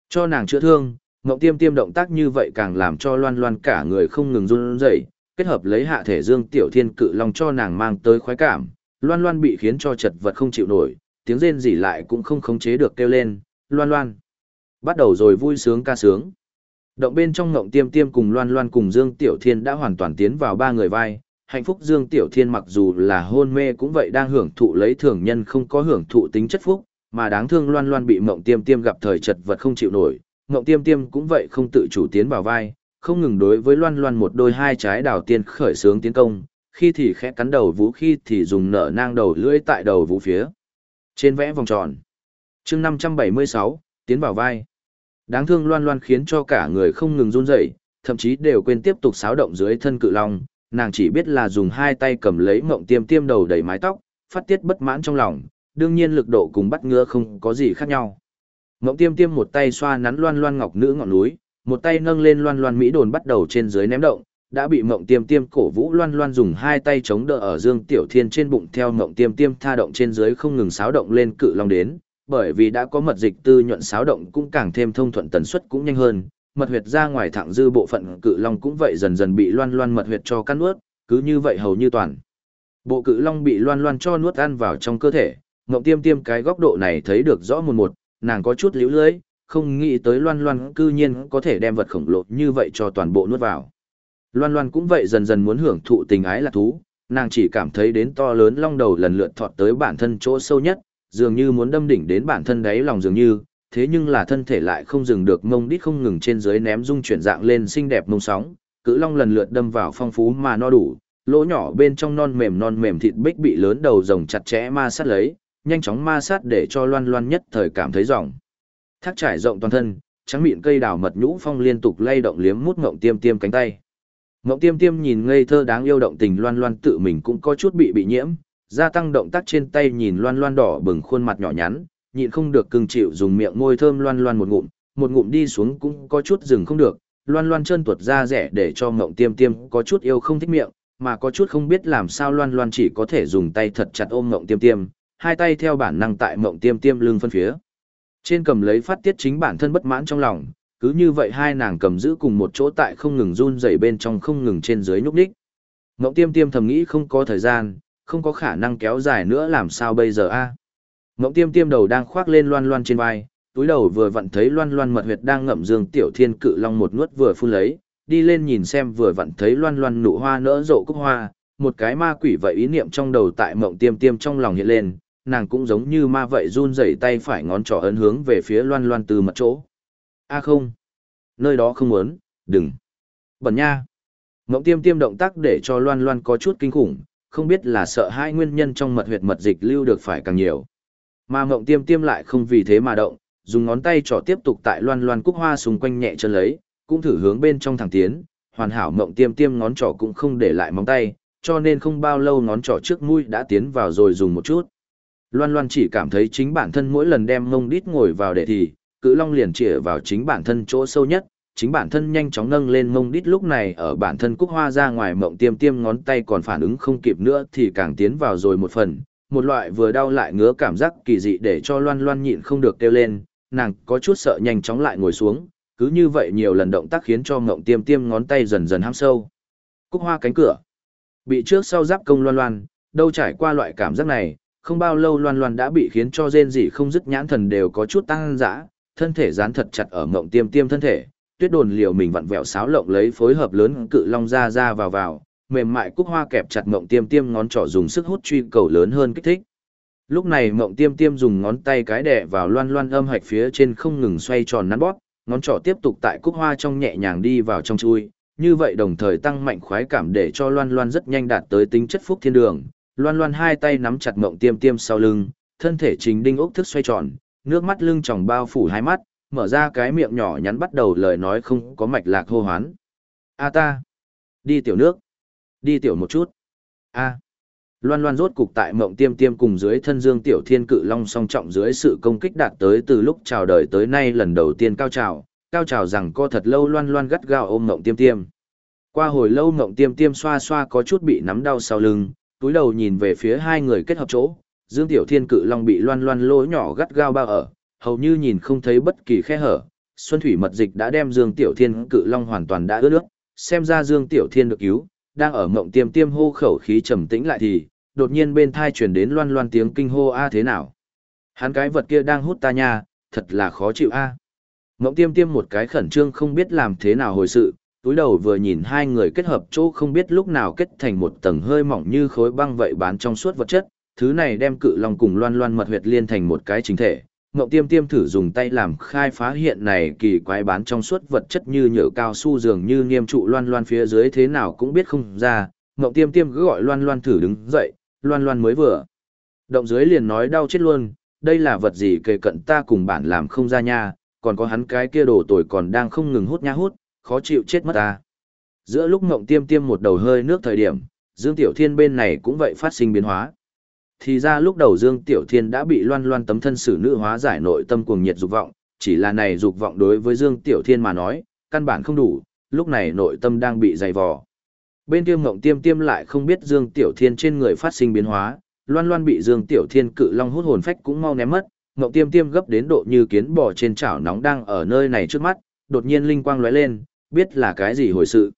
Cho nàng chữa thương, mộng Tiêm Tiêm động tác như vậy càng làm cho Loan Loan cả người không ngừng run rẩy, kết hợp lấy hạ thể Dương Tiểu Thiên cự long cho nàng mang tới khoái cảm, Loan Loan bị khiến cho chật vật không chịu nổi, tiếng rên rỉ lại cũng không khống chế được kêu lên, Loan Loan. Bắt đầu rồi vui sướng ca sướng. Động bên trong ngộng tiêm tiêm cùng Loan Loan cùng Dương Tiểu Thiên đã hoàn toàn tiến vào ba người vai. Hạnh phúc Dương Tiểu Thiên mặc dù là hôn mê cũng vậy đang hưởng thụ lấy thường nhân không có hưởng thụ tính chất phúc, mà đáng thương Loan Loan bị Ngộng Tiêm Tiêm gặp thời chật vật không chịu nổi, Ngộng Tiêm Tiêm cũng vậy không tự chủ tiến vào vai, không ngừng đối với Loan Loan một đôi hai trái đào tiên khởi sướng tiến công, khi thì khẽ cắn đầu vũ khi thì dùng nở nang đầu lưỡi tại đầu vũ phía. Trên vẽ vòng tròn. chương 576, tiến vào vai. Đáng thương loan loan khiến cho cả người không ngừng run rẩy, thậm chí đều quên tiếp tục xáo động dưới thân cự long, nàng chỉ biết là dùng hai tay cầm lấy mộng tiêm tiêm đầu đầy mái tóc, phát tiết bất mãn trong lòng, đương nhiên lực độ cùng bắt ngứa không có gì khác nhau. Mộng tiêm tiêm một tay xoa nắn loan loan ngọc nữ ngọn núi, một tay nâng lên loan loan mỹ đồn bắt đầu trên dưới ném động, đã bị mộng tiêm tiêm cổ vũ loan loan dùng hai tay chống đỡ ở dương tiểu thiên trên bụng theo mộng tiêm tiêm tha động trên dưới không ngừng xáo động lên cự long đến bởi vì đã có mật dịch tư nhuận xáo động cũng càng thêm thông thuận tần suất cũng nhanh hơn, mật huyệt ra ngoài thẳng dư bộ phận cự long cũng vậy dần dần bị loan loan mật huyệt cho cắn nuốt, cứ như vậy hầu như toàn. Bộ cự long bị loan loan cho nuốt ăn vào trong cơ thể, mộng tiêm tiêm cái góc độ này thấy được rõ một một, nàng có chút liễu lưới, không nghĩ tới loan loan cư nhiên có thể đem vật khổng lồ như vậy cho toàn bộ nuốt vào. Loan loan cũng vậy dần dần muốn hưởng thụ tình ái lạc thú, nàng chỉ cảm thấy đến to lớn long đầu lần lượt thọt tới bản thân chỗ sâu nhất, dường như muốn đâm đỉnh đến bản thân đáy lòng dường như, thế nhưng là thân thể lại không dừng được mông đít không ngừng trên dưới ném dung chuyển dạng lên xinh đẹp mông sóng, cự long lần lượt đâm vào phong phú mà no đủ, lỗ nhỏ bên trong non mềm non mềm thịt bích bị lớn đầu rồng chặt chẽ ma sát lấy, nhanh chóng ma sát để cho loan loan nhất thời cảm thấy ròng. Thác trải rộng toàn thân, trắng miệng cây đào mật nhũ phong liên tục lay động liếm mút ngộng tiêm tiêm cánh tay. Ngộng tiêm tiêm nhìn ngây thơ đáng yêu động tình loan loan tự mình cũng có chút bị bị nhiễm, gia tăng động tác trên tay nhìn loan loan đỏ bừng khuôn mặt nhỏ nhắn, nhịn không được cưng chịu dùng miệng môi thơm loan loan một ngụm, một ngụm đi xuống cũng có chút dừng không được, loan loan chân tuột ra rẻ để cho ngộng tiêm tiêm có chút yêu không thích miệng, mà có chút không biết làm sao loan loan chỉ có thể dùng tay thật chặt ôm ngộng tiêm tiêm, hai tay theo bản năng tại ngộng tiêm tiêm lưng phân phía. Trên cầm lấy phát tiết chính bản thân bất mãn trong lòng, cứ như vậy hai nàng cầm giữ cùng một chỗ tại không ngừng run rẩy bên trong không ngừng trên dưới nhúc đích. Ngộng tiêm tiêm thầm nghĩ không có thời gian, không có khả năng kéo dài nữa làm sao bây giờ a Ngộng tiêm tiêm đầu đang khoác lên loan loan trên vai, túi đầu vừa vặn thấy loan loan mật huyệt đang ngậm dương tiểu thiên cự long một nuốt vừa phun lấy, đi lên nhìn xem vừa vặn thấy loan loan nụ hoa nỡ rộ cúc hoa, một cái ma quỷ vậy ý niệm trong đầu tại mộng tiêm tiêm trong lòng hiện lên, nàng cũng giống như ma vậy run rẩy tay phải ngón trỏ ấn hướng về phía loan loan từ mật chỗ. A không, nơi đó không muốn, đừng. Bẩn nha. Mộng tiêm tiêm động tác để cho loan loan có chút kinh khủng, không biết là sợ hai nguyên nhân trong mật huyệt mật dịch lưu được phải càng nhiều. Mà mộng tiêm tiêm lại không vì thế mà động, dùng ngón tay trỏ tiếp tục tại loan loan cúc hoa xung quanh nhẹ chân lấy, cũng thử hướng bên trong thẳng tiến, hoàn hảo mộng tiêm tiêm ngón trỏ cũng không để lại móng tay, cho nên không bao lâu ngón trỏ trước mũi đã tiến vào rồi dùng một chút. Loan Loan chỉ cảm thấy chính bản thân mỗi lần đem mông đít ngồi vào để thì, cự long liền chĩa vào chính bản thân chỗ sâu nhất, chính bản thân nhanh chóng nâng lên mông đít lúc này ở bản thân cúc hoa ra ngoài mộng tiêm tiêm ngón tay còn phản ứng không kịp nữa thì càng tiến vào rồi một phần, một loại vừa đau lại ngứa cảm giác kỳ dị để cho Loan Loan nhịn không được kêu lên, nàng có chút sợ nhanh chóng lại ngồi xuống, cứ như vậy nhiều lần động tác khiến cho mộng tiêm tiêm ngón tay dần dần ham sâu. Cúc hoa cánh cửa. Bị trước sau giáp công Loan Loan, đâu trải qua loại cảm giác này, không bao lâu loan loan đã bị khiến cho rên rỉ không dứt nhãn thần đều có chút tăng dã, thân thể dán thật chặt ở mộng tiêm tiêm thân thể, tuyết đồn liều mình vặn vẹo sáo lộng lấy phối hợp lớn cự long ra ra vào vào, mềm mại cúc hoa kẹp chặt mộng tiêm tiêm ngón trỏ dùng sức hút truy cầu lớn hơn kích thích. Lúc này mộng tiêm tiêm dùng ngón tay cái đẻ vào loan loan âm hạch phía trên không ngừng xoay tròn nắn bóp, ngón trỏ tiếp tục tại cúc hoa trong nhẹ nhàng đi vào trong chui, như vậy đồng thời tăng mạnh khoái cảm để cho loan loan rất nhanh đạt tới tính chất phúc thiên đường, loan loan hai tay nắm chặt mộng tiêm tiêm sau lưng, thân thể trình đinh ốc thức xoay tròn, nước mắt lưng tròng bao phủ hai mắt, mở ra cái miệng nhỏ nhắn bắt đầu lời nói không có mạch lạc hô hoán. A ta, đi tiểu nước, đi tiểu một chút. A. Loan loan rốt cục tại mộng tiêm tiêm cùng dưới thân dương tiểu thiên cự long song trọng dưới sự công kích đạt tới từ lúc chào đời tới nay lần đầu tiên cao trào, cao trào rằng co thật lâu loan loan gắt gao ôm mộng tiêm tiêm. Qua hồi lâu mộng tiêm tiêm xoa xoa có chút bị nắm đau sau lưng, túi đầu nhìn về phía hai người kết hợp chỗ, Dương Tiểu Thiên cự long bị loan loan lỗ nhỏ gắt gao bao ở, hầu như nhìn không thấy bất kỳ khe hở. Xuân thủy mật dịch đã đem Dương Tiểu Thiên cự long hoàn toàn đã ướt nước, xem ra Dương Tiểu Thiên được cứu, đang ở mộng tiêm tiêm hô khẩu khí trầm tĩnh lại thì, đột nhiên bên thai truyền đến loan loan tiếng kinh hô a thế nào? Hắn cái vật kia đang hút ta nha, thật là khó chịu a. Mộng tiêm tiêm một cái khẩn trương không biết làm thế nào hồi sự, túi đầu vừa nhìn hai người kết hợp chỗ không biết lúc nào kết thành một tầng hơi mỏng như khối băng vậy bán trong suốt vật chất, thứ này đem cự long cùng loan loan mật huyệt liên thành một cái chính thể. Ngộng tiêm tiêm thử dùng tay làm khai phá hiện này kỳ quái bán trong suốt vật chất như nhựa cao su dường như nghiêm trụ loan loan phía dưới thế nào cũng biết không ra. Ngộng tiêm tiêm cứ gọi loan loan thử đứng dậy, loan loan mới vừa. Động dưới liền nói đau chết luôn, đây là vật gì kề cận ta cùng bản làm không ra nha, còn có hắn cái kia đồ tồi còn đang không ngừng hút nha hút, khó chịu chết mất ta. Giữa lúc ngộng tiêm tiêm một đầu hơi nước thời điểm, Dương Tiểu Thiên bên này cũng vậy phát sinh biến hóa. Thì ra lúc đầu Dương Tiểu Thiên đã bị loan loan tấm thân xử nữ hóa giải nội tâm cuồng nhiệt dục vọng, chỉ là này dục vọng đối với Dương Tiểu Thiên mà nói, căn bản không đủ, lúc này nội tâm đang bị dày vò. Bên kia ngộng tiêm tiêm lại không biết Dương Tiểu Thiên trên người phát sinh biến hóa, loan loan bị Dương Tiểu Thiên cự long hút hồn phách cũng mau ném mất, Ngộng Tiêm Tiêm gấp đến độ như kiến bò trên chảo nóng đang ở nơi này trước mắt, đột nhiên linh quang lóe lên, biết là cái gì hồi sự.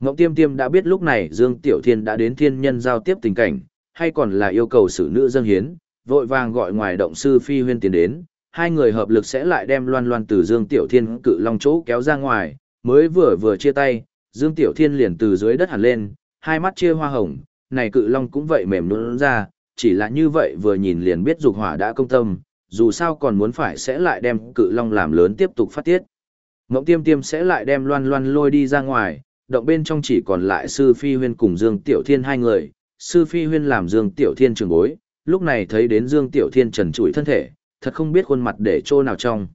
Ngộng Tiêm Tiêm đã biết lúc này Dương Tiểu Thiên đã đến thiên nhân giao tiếp tình cảnh, hay còn là yêu cầu xử nữ dâng hiến, vội vàng gọi ngoài động sư Phi Huyên tiến đến, hai người hợp lực sẽ lại đem loan loan từ Dương Tiểu Thiên cự long chỗ kéo ra ngoài, mới vừa vừa chia tay, Dương Tiểu Thiên liền từ dưới đất hẳn lên, hai mắt chia hoa hồng, này cự long cũng vậy mềm nhũn ra, chỉ là như vậy vừa nhìn liền biết dục hỏa đã công tâm, dù sao còn muốn phải sẽ lại đem cự long làm lớn tiếp tục phát tiết. Ngộng tiêm tiêm sẽ lại đem loan loan lôi đi ra ngoài, động bên trong chỉ còn lại sư phi huyên cùng Dương Tiểu Thiên hai người, sư phi huyên làm Dương Tiểu Thiên trường bối, lúc này thấy đến Dương Tiểu Thiên trần trụi thân thể, thật không biết khuôn mặt để chỗ nào trong.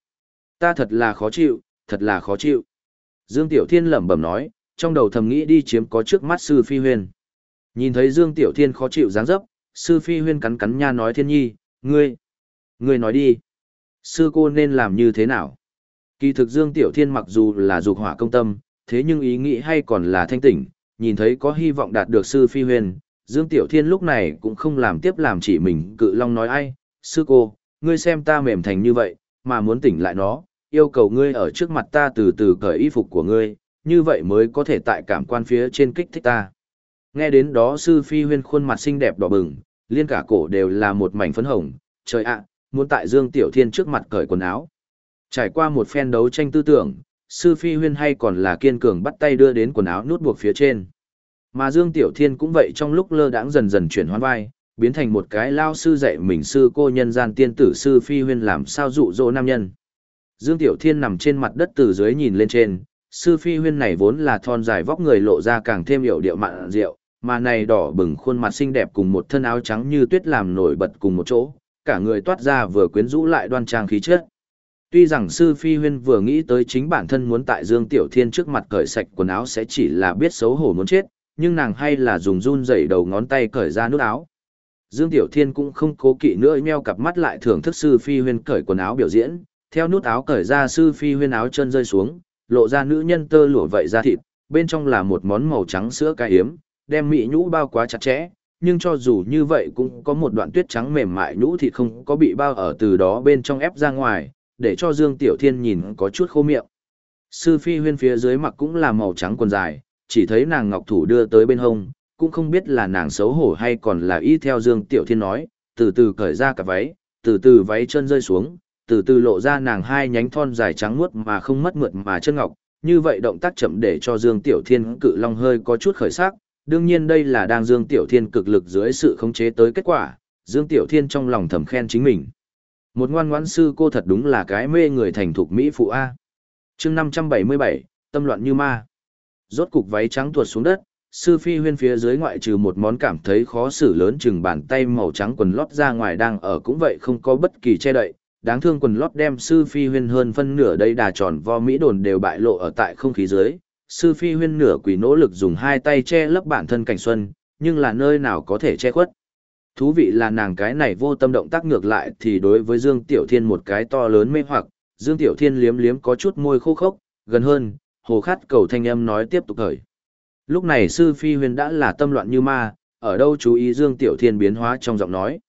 Ta thật là khó chịu, thật là khó chịu. Dương Tiểu Thiên lẩm bẩm nói, trong đầu thầm nghĩ đi chiếm có trước mắt sư phi huyên. Nhìn thấy Dương Tiểu Thiên khó chịu dáng dấp, sư phi huyên cắn cắn nha nói thiên nhi, ngươi, ngươi nói đi. Sư cô nên làm như thế nào? Kỳ thực Dương Tiểu Thiên mặc dù là dục hỏa công tâm, thế nhưng ý nghĩ hay còn là thanh tỉnh, nhìn thấy có hy vọng đạt được sư phi huyền, Dương Tiểu Thiên lúc này cũng không làm tiếp làm chỉ mình cự long nói ai, sư cô, ngươi xem ta mềm thành như vậy, mà muốn tỉnh lại nó, yêu cầu ngươi ở trước mặt ta từ từ cởi y phục của ngươi, như vậy mới có thể tại cảm quan phía trên kích thích ta. Nghe đến đó sư phi huyên khuôn mặt xinh đẹp đỏ bừng, liên cả cổ đều là một mảnh phấn hồng, trời ạ, muốn tại Dương Tiểu Thiên trước mặt cởi quần áo. Trải qua một phen đấu tranh tư tưởng, sư phi huyên hay còn là kiên cường bắt tay đưa đến quần áo nút buộc phía trên. Mà Dương Tiểu Thiên cũng vậy trong lúc lơ đãng dần dần chuyển hoán vai, biến thành một cái lao sư dạy mình sư cô nhân gian tiên tử sư phi huyên làm sao dụ dỗ nam nhân. Dương Tiểu Thiên nằm trên mặt đất từ dưới nhìn lên trên, sư phi huyên này vốn là thon dài vóc người lộ ra càng thêm hiểu điệu mặn rượu, mà này đỏ bừng khuôn mặt xinh đẹp cùng một thân áo trắng như tuyết làm nổi bật cùng một chỗ, cả người toát ra vừa quyến rũ lại đoan trang khí chất. Tuy rằng sư phi huyên vừa nghĩ tới chính bản thân muốn tại Dương Tiểu Thiên trước mặt cởi sạch quần áo sẽ chỉ là biết xấu hổ muốn chết, nhưng nàng hay là dùng run dậy đầu ngón tay cởi ra nút áo. Dương Tiểu Thiên cũng không cố kỵ nữa nheo cặp mắt lại thưởng thức sư phi huyên cởi quần áo biểu diễn, theo nút áo cởi ra sư phi huyên áo chân rơi xuống, lộ ra nữ nhân tơ lụa vậy ra thịt, bên trong là một món màu trắng sữa cay hiếm, đem mỹ nhũ bao quá chặt chẽ, nhưng cho dù như vậy cũng có một đoạn tuyết trắng mềm mại nhũ thịt không có bị bao ở từ đó bên trong ép ra ngoài, để cho Dương Tiểu Thiên nhìn có chút khô miệng. Sư phi huyên phía dưới mặc cũng là màu trắng quần dài, chỉ thấy nàng ngọc thủ đưa tới bên hông, cũng không biết là nàng xấu hổ hay còn là y theo Dương Tiểu Thiên nói, từ từ cởi ra cả váy, từ từ váy chân rơi xuống, từ từ lộ ra nàng hai nhánh thon dài trắng muốt mà không mất mượt mà chân ngọc, như vậy động tác chậm để cho Dương Tiểu Thiên cự long hơi có chút khởi sắc, đương nhiên đây là đang Dương Tiểu Thiên cực lực dưới sự khống chế tới kết quả, Dương Tiểu Thiên trong lòng thầm khen chính mình. Một ngoan ngoãn sư cô thật đúng là cái mê người thành thục Mỹ phụ A. chương 577, tâm loạn như ma. Rốt cục váy trắng tuột xuống đất, sư phi huyên phía dưới ngoại trừ một món cảm thấy khó xử lớn chừng bàn tay màu trắng quần lót ra ngoài đang ở cũng vậy không có bất kỳ che đậy. Đáng thương quần lót đem sư phi huyên hơn phân nửa đây đà tròn vo Mỹ đồn đều bại lộ ở tại không khí dưới. Sư phi huyên nửa quỷ nỗ lực dùng hai tay che lấp bản thân cảnh xuân, nhưng là nơi nào có thể che khuất. Thú vị là nàng cái này vô tâm động tác ngược lại thì đối với Dương Tiểu Thiên một cái to lớn mê hoặc, Dương Tiểu Thiên liếm liếm có chút môi khô khốc, gần hơn, hồ khát cầu thanh âm nói tiếp tục khởi. Lúc này sư phi huyền đã là tâm loạn như ma, ở đâu chú ý Dương Tiểu Thiên biến hóa trong giọng nói.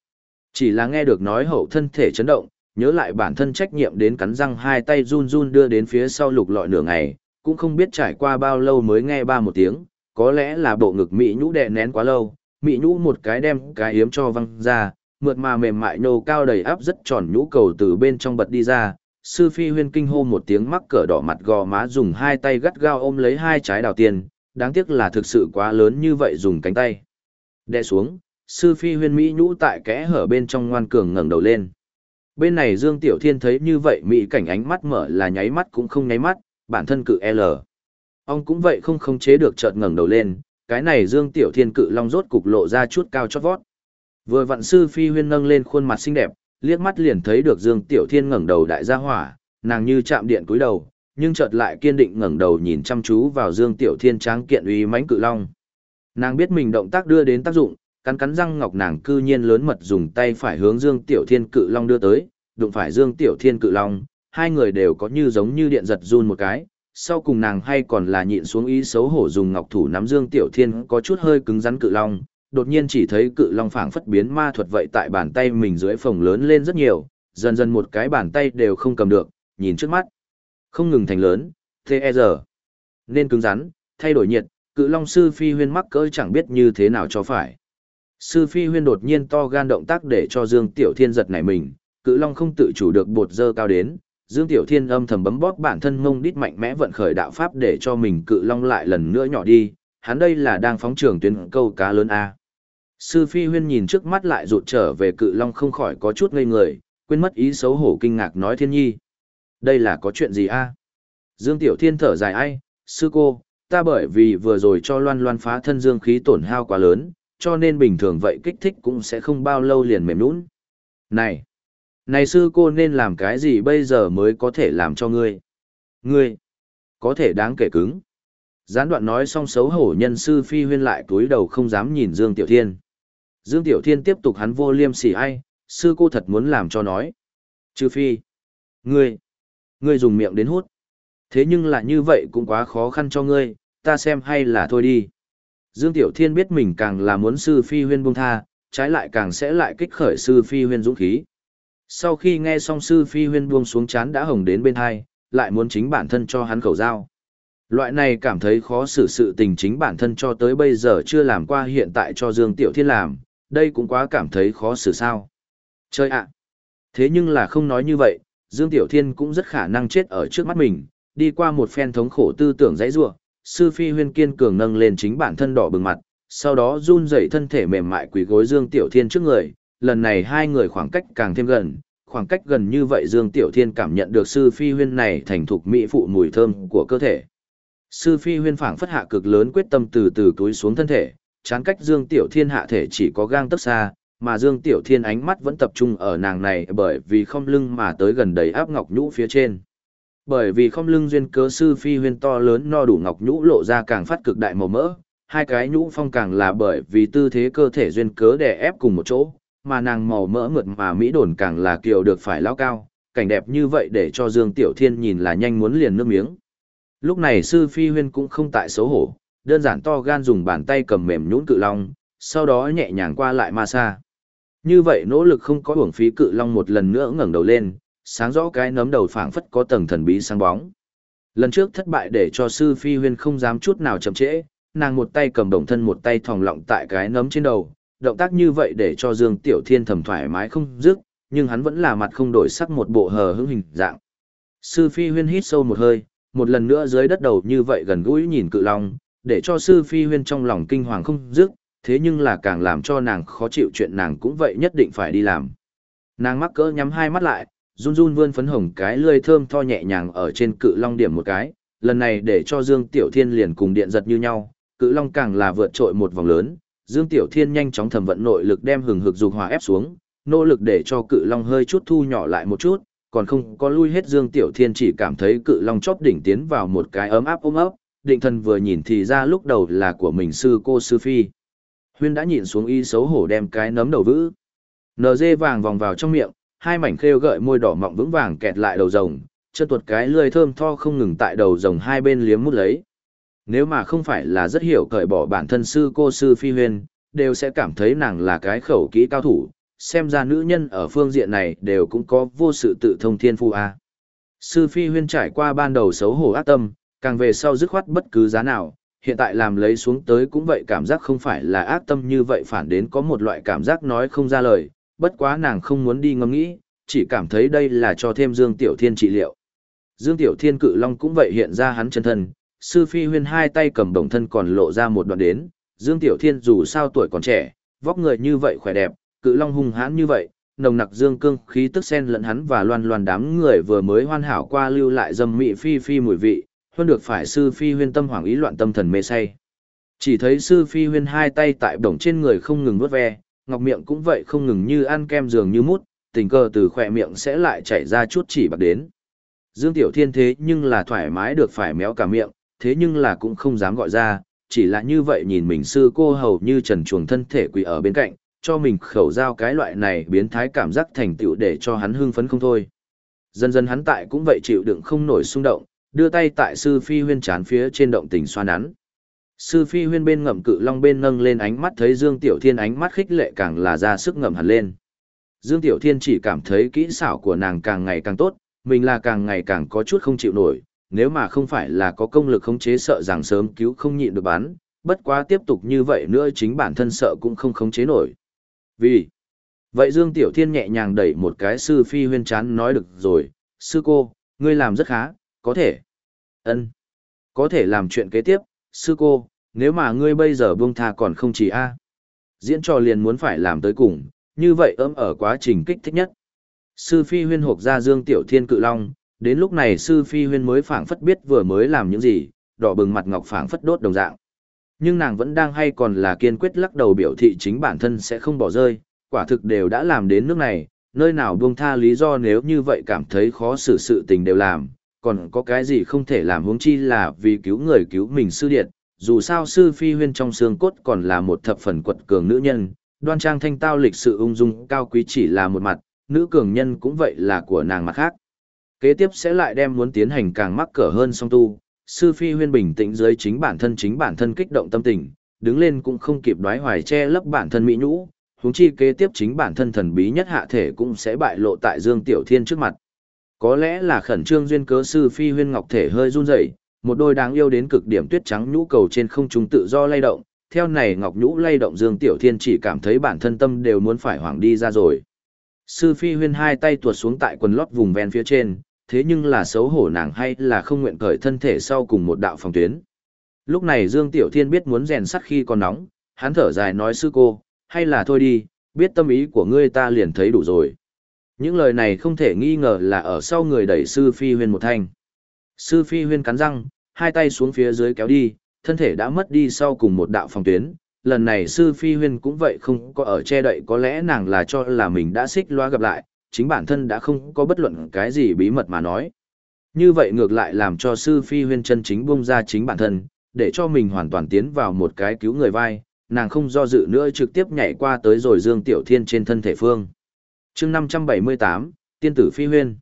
Chỉ là nghe được nói hậu thân thể chấn động, nhớ lại bản thân trách nhiệm đến cắn răng hai tay run run đưa đến phía sau lục lọi nửa ngày, cũng không biết trải qua bao lâu mới nghe ba một tiếng, có lẽ là bộ ngực mỹ nhũ đè nén quá lâu, mị nhũ một cái đem cái yếm cho văng ra, mượt mà mềm mại nô cao đầy áp rất tròn nhũ cầu từ bên trong bật đi ra. Sư phi huyên kinh hô một tiếng mắc cỡ đỏ mặt gò má dùng hai tay gắt gao ôm lấy hai trái đào tiền, đáng tiếc là thực sự quá lớn như vậy dùng cánh tay. Đè xuống, sư phi huyên mỹ nhũ tại kẽ hở bên trong ngoan cường ngẩng đầu lên. Bên này Dương Tiểu Thiên thấy như vậy mỹ cảnh ánh mắt mở là nháy mắt cũng không nháy mắt, bản thân cự L. Ông cũng vậy không khống chế được chợt ngẩng đầu lên, cái này Dương Tiểu Thiên cự long rốt cục lộ ra chút cao chót vót. Vừa vặn sư phi huyên nâng lên khuôn mặt xinh đẹp, liếc mắt liền thấy được Dương Tiểu Thiên ngẩng đầu đại gia hỏa, nàng như chạm điện cúi đầu, nhưng chợt lại kiên định ngẩng đầu nhìn chăm chú vào Dương Tiểu Thiên tráng kiện uy mãnh cự long. Nàng biết mình động tác đưa đến tác dụng, cắn cắn răng ngọc nàng cư nhiên lớn mật dùng tay phải hướng Dương Tiểu Thiên cự long đưa tới, đụng phải Dương Tiểu Thiên cự long, hai người đều có như giống như điện giật run một cái, sau cùng nàng hay còn là nhịn xuống ý xấu hổ dùng ngọc thủ nắm Dương Tiểu Thiên có chút hơi cứng rắn cự long, đột nhiên chỉ thấy cự long phảng phất biến ma thuật vậy tại bàn tay mình dưới phòng lớn lên rất nhiều, dần dần một cái bàn tay đều không cầm được, nhìn trước mắt. Không ngừng thành lớn, thế e giờ Nên cứng rắn, thay đổi nhiệt, cự long sư phi huyên mắc cỡ chẳng biết như thế nào cho phải. Sư phi huyên đột nhiên to gan động tác để cho Dương Tiểu Thiên giật nảy mình, cự long không tự chủ được bột dơ cao đến. Dương Tiểu Thiên âm thầm bấm bóp bản thân mông đít mạnh mẽ vận khởi đạo pháp để cho mình cự long lại lần nữa nhỏ đi, hắn đây là đang phóng trường tuyến câu cá lớn A. Sư Phi Huyên nhìn trước mắt lại rụt trở về cự long không khỏi có chút ngây người, quên mất ý xấu hổ kinh ngạc nói thiên nhi. Đây là có chuyện gì a? Dương Tiểu Thiên thở dài ai, sư cô, ta bởi vì vừa rồi cho loan loan phá thân dương khí tổn hao quá lớn, cho nên bình thường vậy kích thích cũng sẽ không bao lâu liền mềm nũng. Này, này sư cô nên làm cái gì bây giờ mới có thể làm cho ngươi? Ngươi, có thể đáng kể cứng. Gián đoạn nói xong xấu hổ nhân sư phi huyên lại túi đầu không dám nhìn Dương Tiểu Thiên. Dương Tiểu Thiên tiếp tục hắn vô liêm sỉ ai, sư cô thật muốn làm cho nói. Trừ phi, ngươi, ngươi dùng miệng đến hút. Thế nhưng là như vậy cũng quá khó khăn cho ngươi, ta xem hay là thôi đi. Dương Tiểu Thiên biết mình càng là muốn sư phi huyên buông tha, trái lại càng sẽ lại kích khởi sư phi huyên dũng khí. Sau khi nghe xong sư phi huyên buông xuống chán đã hồng đến bên hai, lại muốn chính bản thân cho hắn khẩu dao. Loại này cảm thấy khó xử sự tình chính bản thân cho tới bây giờ chưa làm qua hiện tại cho Dương Tiểu Thiên làm, đây cũng quá cảm thấy khó xử sao. Chơi ạ! Thế nhưng là không nói như vậy, Dương Tiểu Thiên cũng rất khả năng chết ở trước mắt mình, đi qua một phen thống khổ tư tưởng dãy ruột, sư phi huyên kiên cường nâng lên chính bản thân đỏ bừng mặt, sau đó run rẩy thân thể mềm mại quỳ gối Dương Tiểu Thiên trước người, lần này hai người khoảng cách càng thêm gần, khoảng cách gần như vậy Dương Tiểu Thiên cảm nhận được sư phi huyên này thành thục mỹ phụ mùi thơm của cơ thể. Sư phi huyên phảng phất hạ cực lớn quyết tâm từ từ túi xuống thân thể, chán cách Dương Tiểu Thiên hạ thể chỉ có gang tấc xa, mà Dương Tiểu Thiên ánh mắt vẫn tập trung ở nàng này bởi vì không lưng mà tới gần đầy áp ngọc nhũ phía trên. Bởi vì không lưng duyên cớ sư phi huyên to lớn no đủ ngọc nhũ lộ ra càng phát cực đại màu mỡ, hai cái nhũ phong càng là bởi vì tư thế cơ thể duyên cớ đè ép cùng một chỗ, mà nàng màu mỡ mượt mà mỹ đồn càng là kiều được phải lao cao, cảnh đẹp như vậy để cho Dương Tiểu Thiên nhìn là nhanh muốn liền nước miếng. Lúc này sư phi huyên cũng không tại xấu hổ, đơn giản to gan dùng bàn tay cầm mềm nhũn cự long, sau đó nhẹ nhàng qua lại ma xa. Như vậy nỗ lực không có uổng phí cự long một lần nữa ngẩng đầu lên, sáng rõ cái nấm đầu phảng phất có tầng thần bí sáng bóng. Lần trước thất bại để cho sư phi huyên không dám chút nào chậm trễ, nàng một tay cầm đồng thân một tay thòng lọng tại cái nấm trên đầu, động tác như vậy để cho Dương Tiểu Thiên thầm thoải mái không dứt, nhưng hắn vẫn là mặt không đổi sắc một bộ hờ hững hình dạng. Sư phi huyên hít sâu một hơi, một lần nữa dưới đất đầu như vậy gần gũi nhìn cự long, để cho sư phi huyên trong lòng kinh hoàng không dứt, thế nhưng là càng làm cho nàng khó chịu chuyện nàng cũng vậy nhất định phải đi làm. Nàng mắc cỡ nhắm hai mắt lại, run run vươn phấn hồng cái lươi thơm tho nhẹ nhàng ở trên cự long điểm một cái, lần này để cho Dương Tiểu Thiên liền cùng điện giật như nhau, cự long càng là vượt trội một vòng lớn, Dương Tiểu Thiên nhanh chóng thẩm vận nội lực đem hừng hực dục hỏa ép xuống, nỗ lực để cho cự long hơi chút thu nhỏ lại một chút, còn không có lui hết Dương Tiểu Thiên chỉ cảm thấy cự long chóp đỉnh tiến vào một cái ấm áp ôm ấp, định thần vừa nhìn thì ra lúc đầu là của mình sư cô sư phi. Huyên đã nhìn xuống y xấu hổ đem cái nấm đầu vữ. NG vàng vòng vào trong miệng, hai mảnh khêu gợi môi đỏ mọng vững vàng kẹt lại đầu rồng, chân tuột cái lười thơm tho không ngừng tại đầu rồng hai bên liếm mút lấy. Nếu mà không phải là rất hiểu cởi bỏ bản thân sư cô sư phi huyên, đều sẽ cảm thấy nàng là cái khẩu kỹ cao thủ, xem ra nữ nhân ở phương diện này đều cũng có vô sự tự thông thiên phu a. Sư phi huyên trải qua ban đầu xấu hổ ác tâm, càng về sau dứt khoát bất cứ giá nào, hiện tại làm lấy xuống tới cũng vậy cảm giác không phải là ác tâm như vậy phản đến có một loại cảm giác nói không ra lời, bất quá nàng không muốn đi ngẫm nghĩ, chỉ cảm thấy đây là cho thêm Dương Tiểu Thiên trị liệu. Dương Tiểu Thiên cự long cũng vậy hiện ra hắn chân thân, sư phi huyên hai tay cầm đồng thân còn lộ ra một đoạn đến, Dương Tiểu Thiên dù sao tuổi còn trẻ, vóc người như vậy khỏe đẹp, cự long hung hãn như vậy, nồng nặc dương cương khí tức sen lẫn hắn và loan loan đám người vừa mới hoàn hảo qua lưu lại dâm mị phi phi mùi vị, hơn được phải sư phi huyên tâm hoảng ý loạn tâm thần mê say. Chỉ thấy sư phi huyên hai tay tại đồng trên người không ngừng vuốt ve, ngọc miệng cũng vậy không ngừng như ăn kem dường như mút, tình cờ từ khỏe miệng sẽ lại chảy ra chút chỉ bạc đến. Dương Tiểu Thiên thế nhưng là thoải mái được phải méo cả miệng, thế nhưng là cũng không dám gọi ra, chỉ là như vậy nhìn mình sư cô hầu như trần chuồng thân thể quỳ ở bên cạnh, cho mình khẩu giao cái loại này biến thái cảm giác thành tựu để cho hắn hưng phấn không thôi. Dần dần hắn tại cũng vậy chịu đựng không nổi xung động, đưa tay tại sư phi huyên chán phía trên động tình xoa nắn. Sư phi huyên bên ngậm cự long bên nâng lên ánh mắt thấy Dương Tiểu Thiên ánh mắt khích lệ càng là ra sức ngậm hẳn lên. Dương Tiểu Thiên chỉ cảm thấy kỹ xảo của nàng càng ngày càng tốt, mình là càng ngày càng có chút không chịu nổi, nếu mà không phải là có công lực khống chế sợ rằng sớm cứu không nhịn được bán bất quá tiếp tục như vậy nữa chính bản thân sợ cũng không khống chế nổi. Vì vậy Dương Tiểu Thiên nhẹ nhàng đẩy một cái sư phi huyên chán nói được rồi, sư cô, ngươi làm rất khá, có thể. ân Có thể làm chuyện kế tiếp, sư cô, nếu mà ngươi bây giờ buông tha còn không chỉ A. Diễn trò liền muốn phải làm tới cùng, như vậy ấm ở quá trình kích thích nhất. Sư Phi Huyên hộp ra Dương Tiểu Thiên cự long, đến lúc này Sư Phi Huyên mới phảng phất biết vừa mới làm những gì, đỏ bừng mặt ngọc phảng phất đốt đồng dạng. Nhưng nàng vẫn đang hay còn là kiên quyết lắc đầu biểu thị chính bản thân sẽ không bỏ rơi, quả thực đều đã làm đến nước này, nơi nào buông tha lý do nếu như vậy cảm thấy khó xử sự tình đều làm, còn có cái gì không thể làm huống chi là vì cứu người cứu mình sư điện, dù sao sư phi huyên trong xương cốt còn là một thập phần quật cường nữ nhân, đoan trang thanh tao lịch sự ung dung cao quý chỉ là một mặt, nữ cường nhân cũng vậy là của nàng mặt khác. Kế tiếp sẽ lại đem muốn tiến hành càng mắc cỡ hơn song tu, sư phi huyên bình tĩnh dưới chính bản thân chính bản thân kích động tâm tình, đứng lên cũng không kịp đoái hoài che lấp bản thân mỹ nhũ, huống chi kế tiếp chính bản thân thần bí nhất hạ thể cũng sẽ bại lộ tại Dương Tiểu Thiên trước mặt. Có lẽ là khẩn trương duyên cớ sư phi huyên ngọc thể hơi run rẩy, một đôi đáng yêu đến cực điểm tuyết trắng nhũ cầu trên không trung tự do lay động, theo này ngọc nhũ lay động Dương Tiểu Thiên chỉ cảm thấy bản thân tâm đều muốn phải hoảng đi ra rồi. Sư Phi Huyên hai tay tuột xuống tại quần lót vùng ven phía trên, thế nhưng là xấu hổ nàng hay là không nguyện cởi thân thể sau cùng một đạo phòng tuyến. Lúc này Dương Tiểu Thiên biết muốn rèn sắt khi còn nóng, hắn thở dài nói sư cô, hay là thôi đi, biết tâm ý của ngươi ta liền thấy đủ rồi. Những lời này không thể nghi ngờ là ở sau người đẩy sư Phi Huyên một thanh. Sư Phi Huyên cắn răng, hai tay xuống phía dưới kéo đi, thân thể đã mất đi sau cùng một đạo phòng tuyến. Lần này Sư Phi Huyên cũng vậy không có ở che đậy có lẽ nàng là cho là mình đã xích loa gặp lại, chính bản thân đã không có bất luận cái gì bí mật mà nói. Như vậy ngược lại làm cho Sư Phi Huyên chân chính bung ra chính bản thân, để cho mình hoàn toàn tiến vào một cái cứu người vai, nàng không do dự nữa trực tiếp nhảy qua tới rồi Dương Tiểu Thiên trên thân thể phương chương 578, Tiên tử Phi Huyên.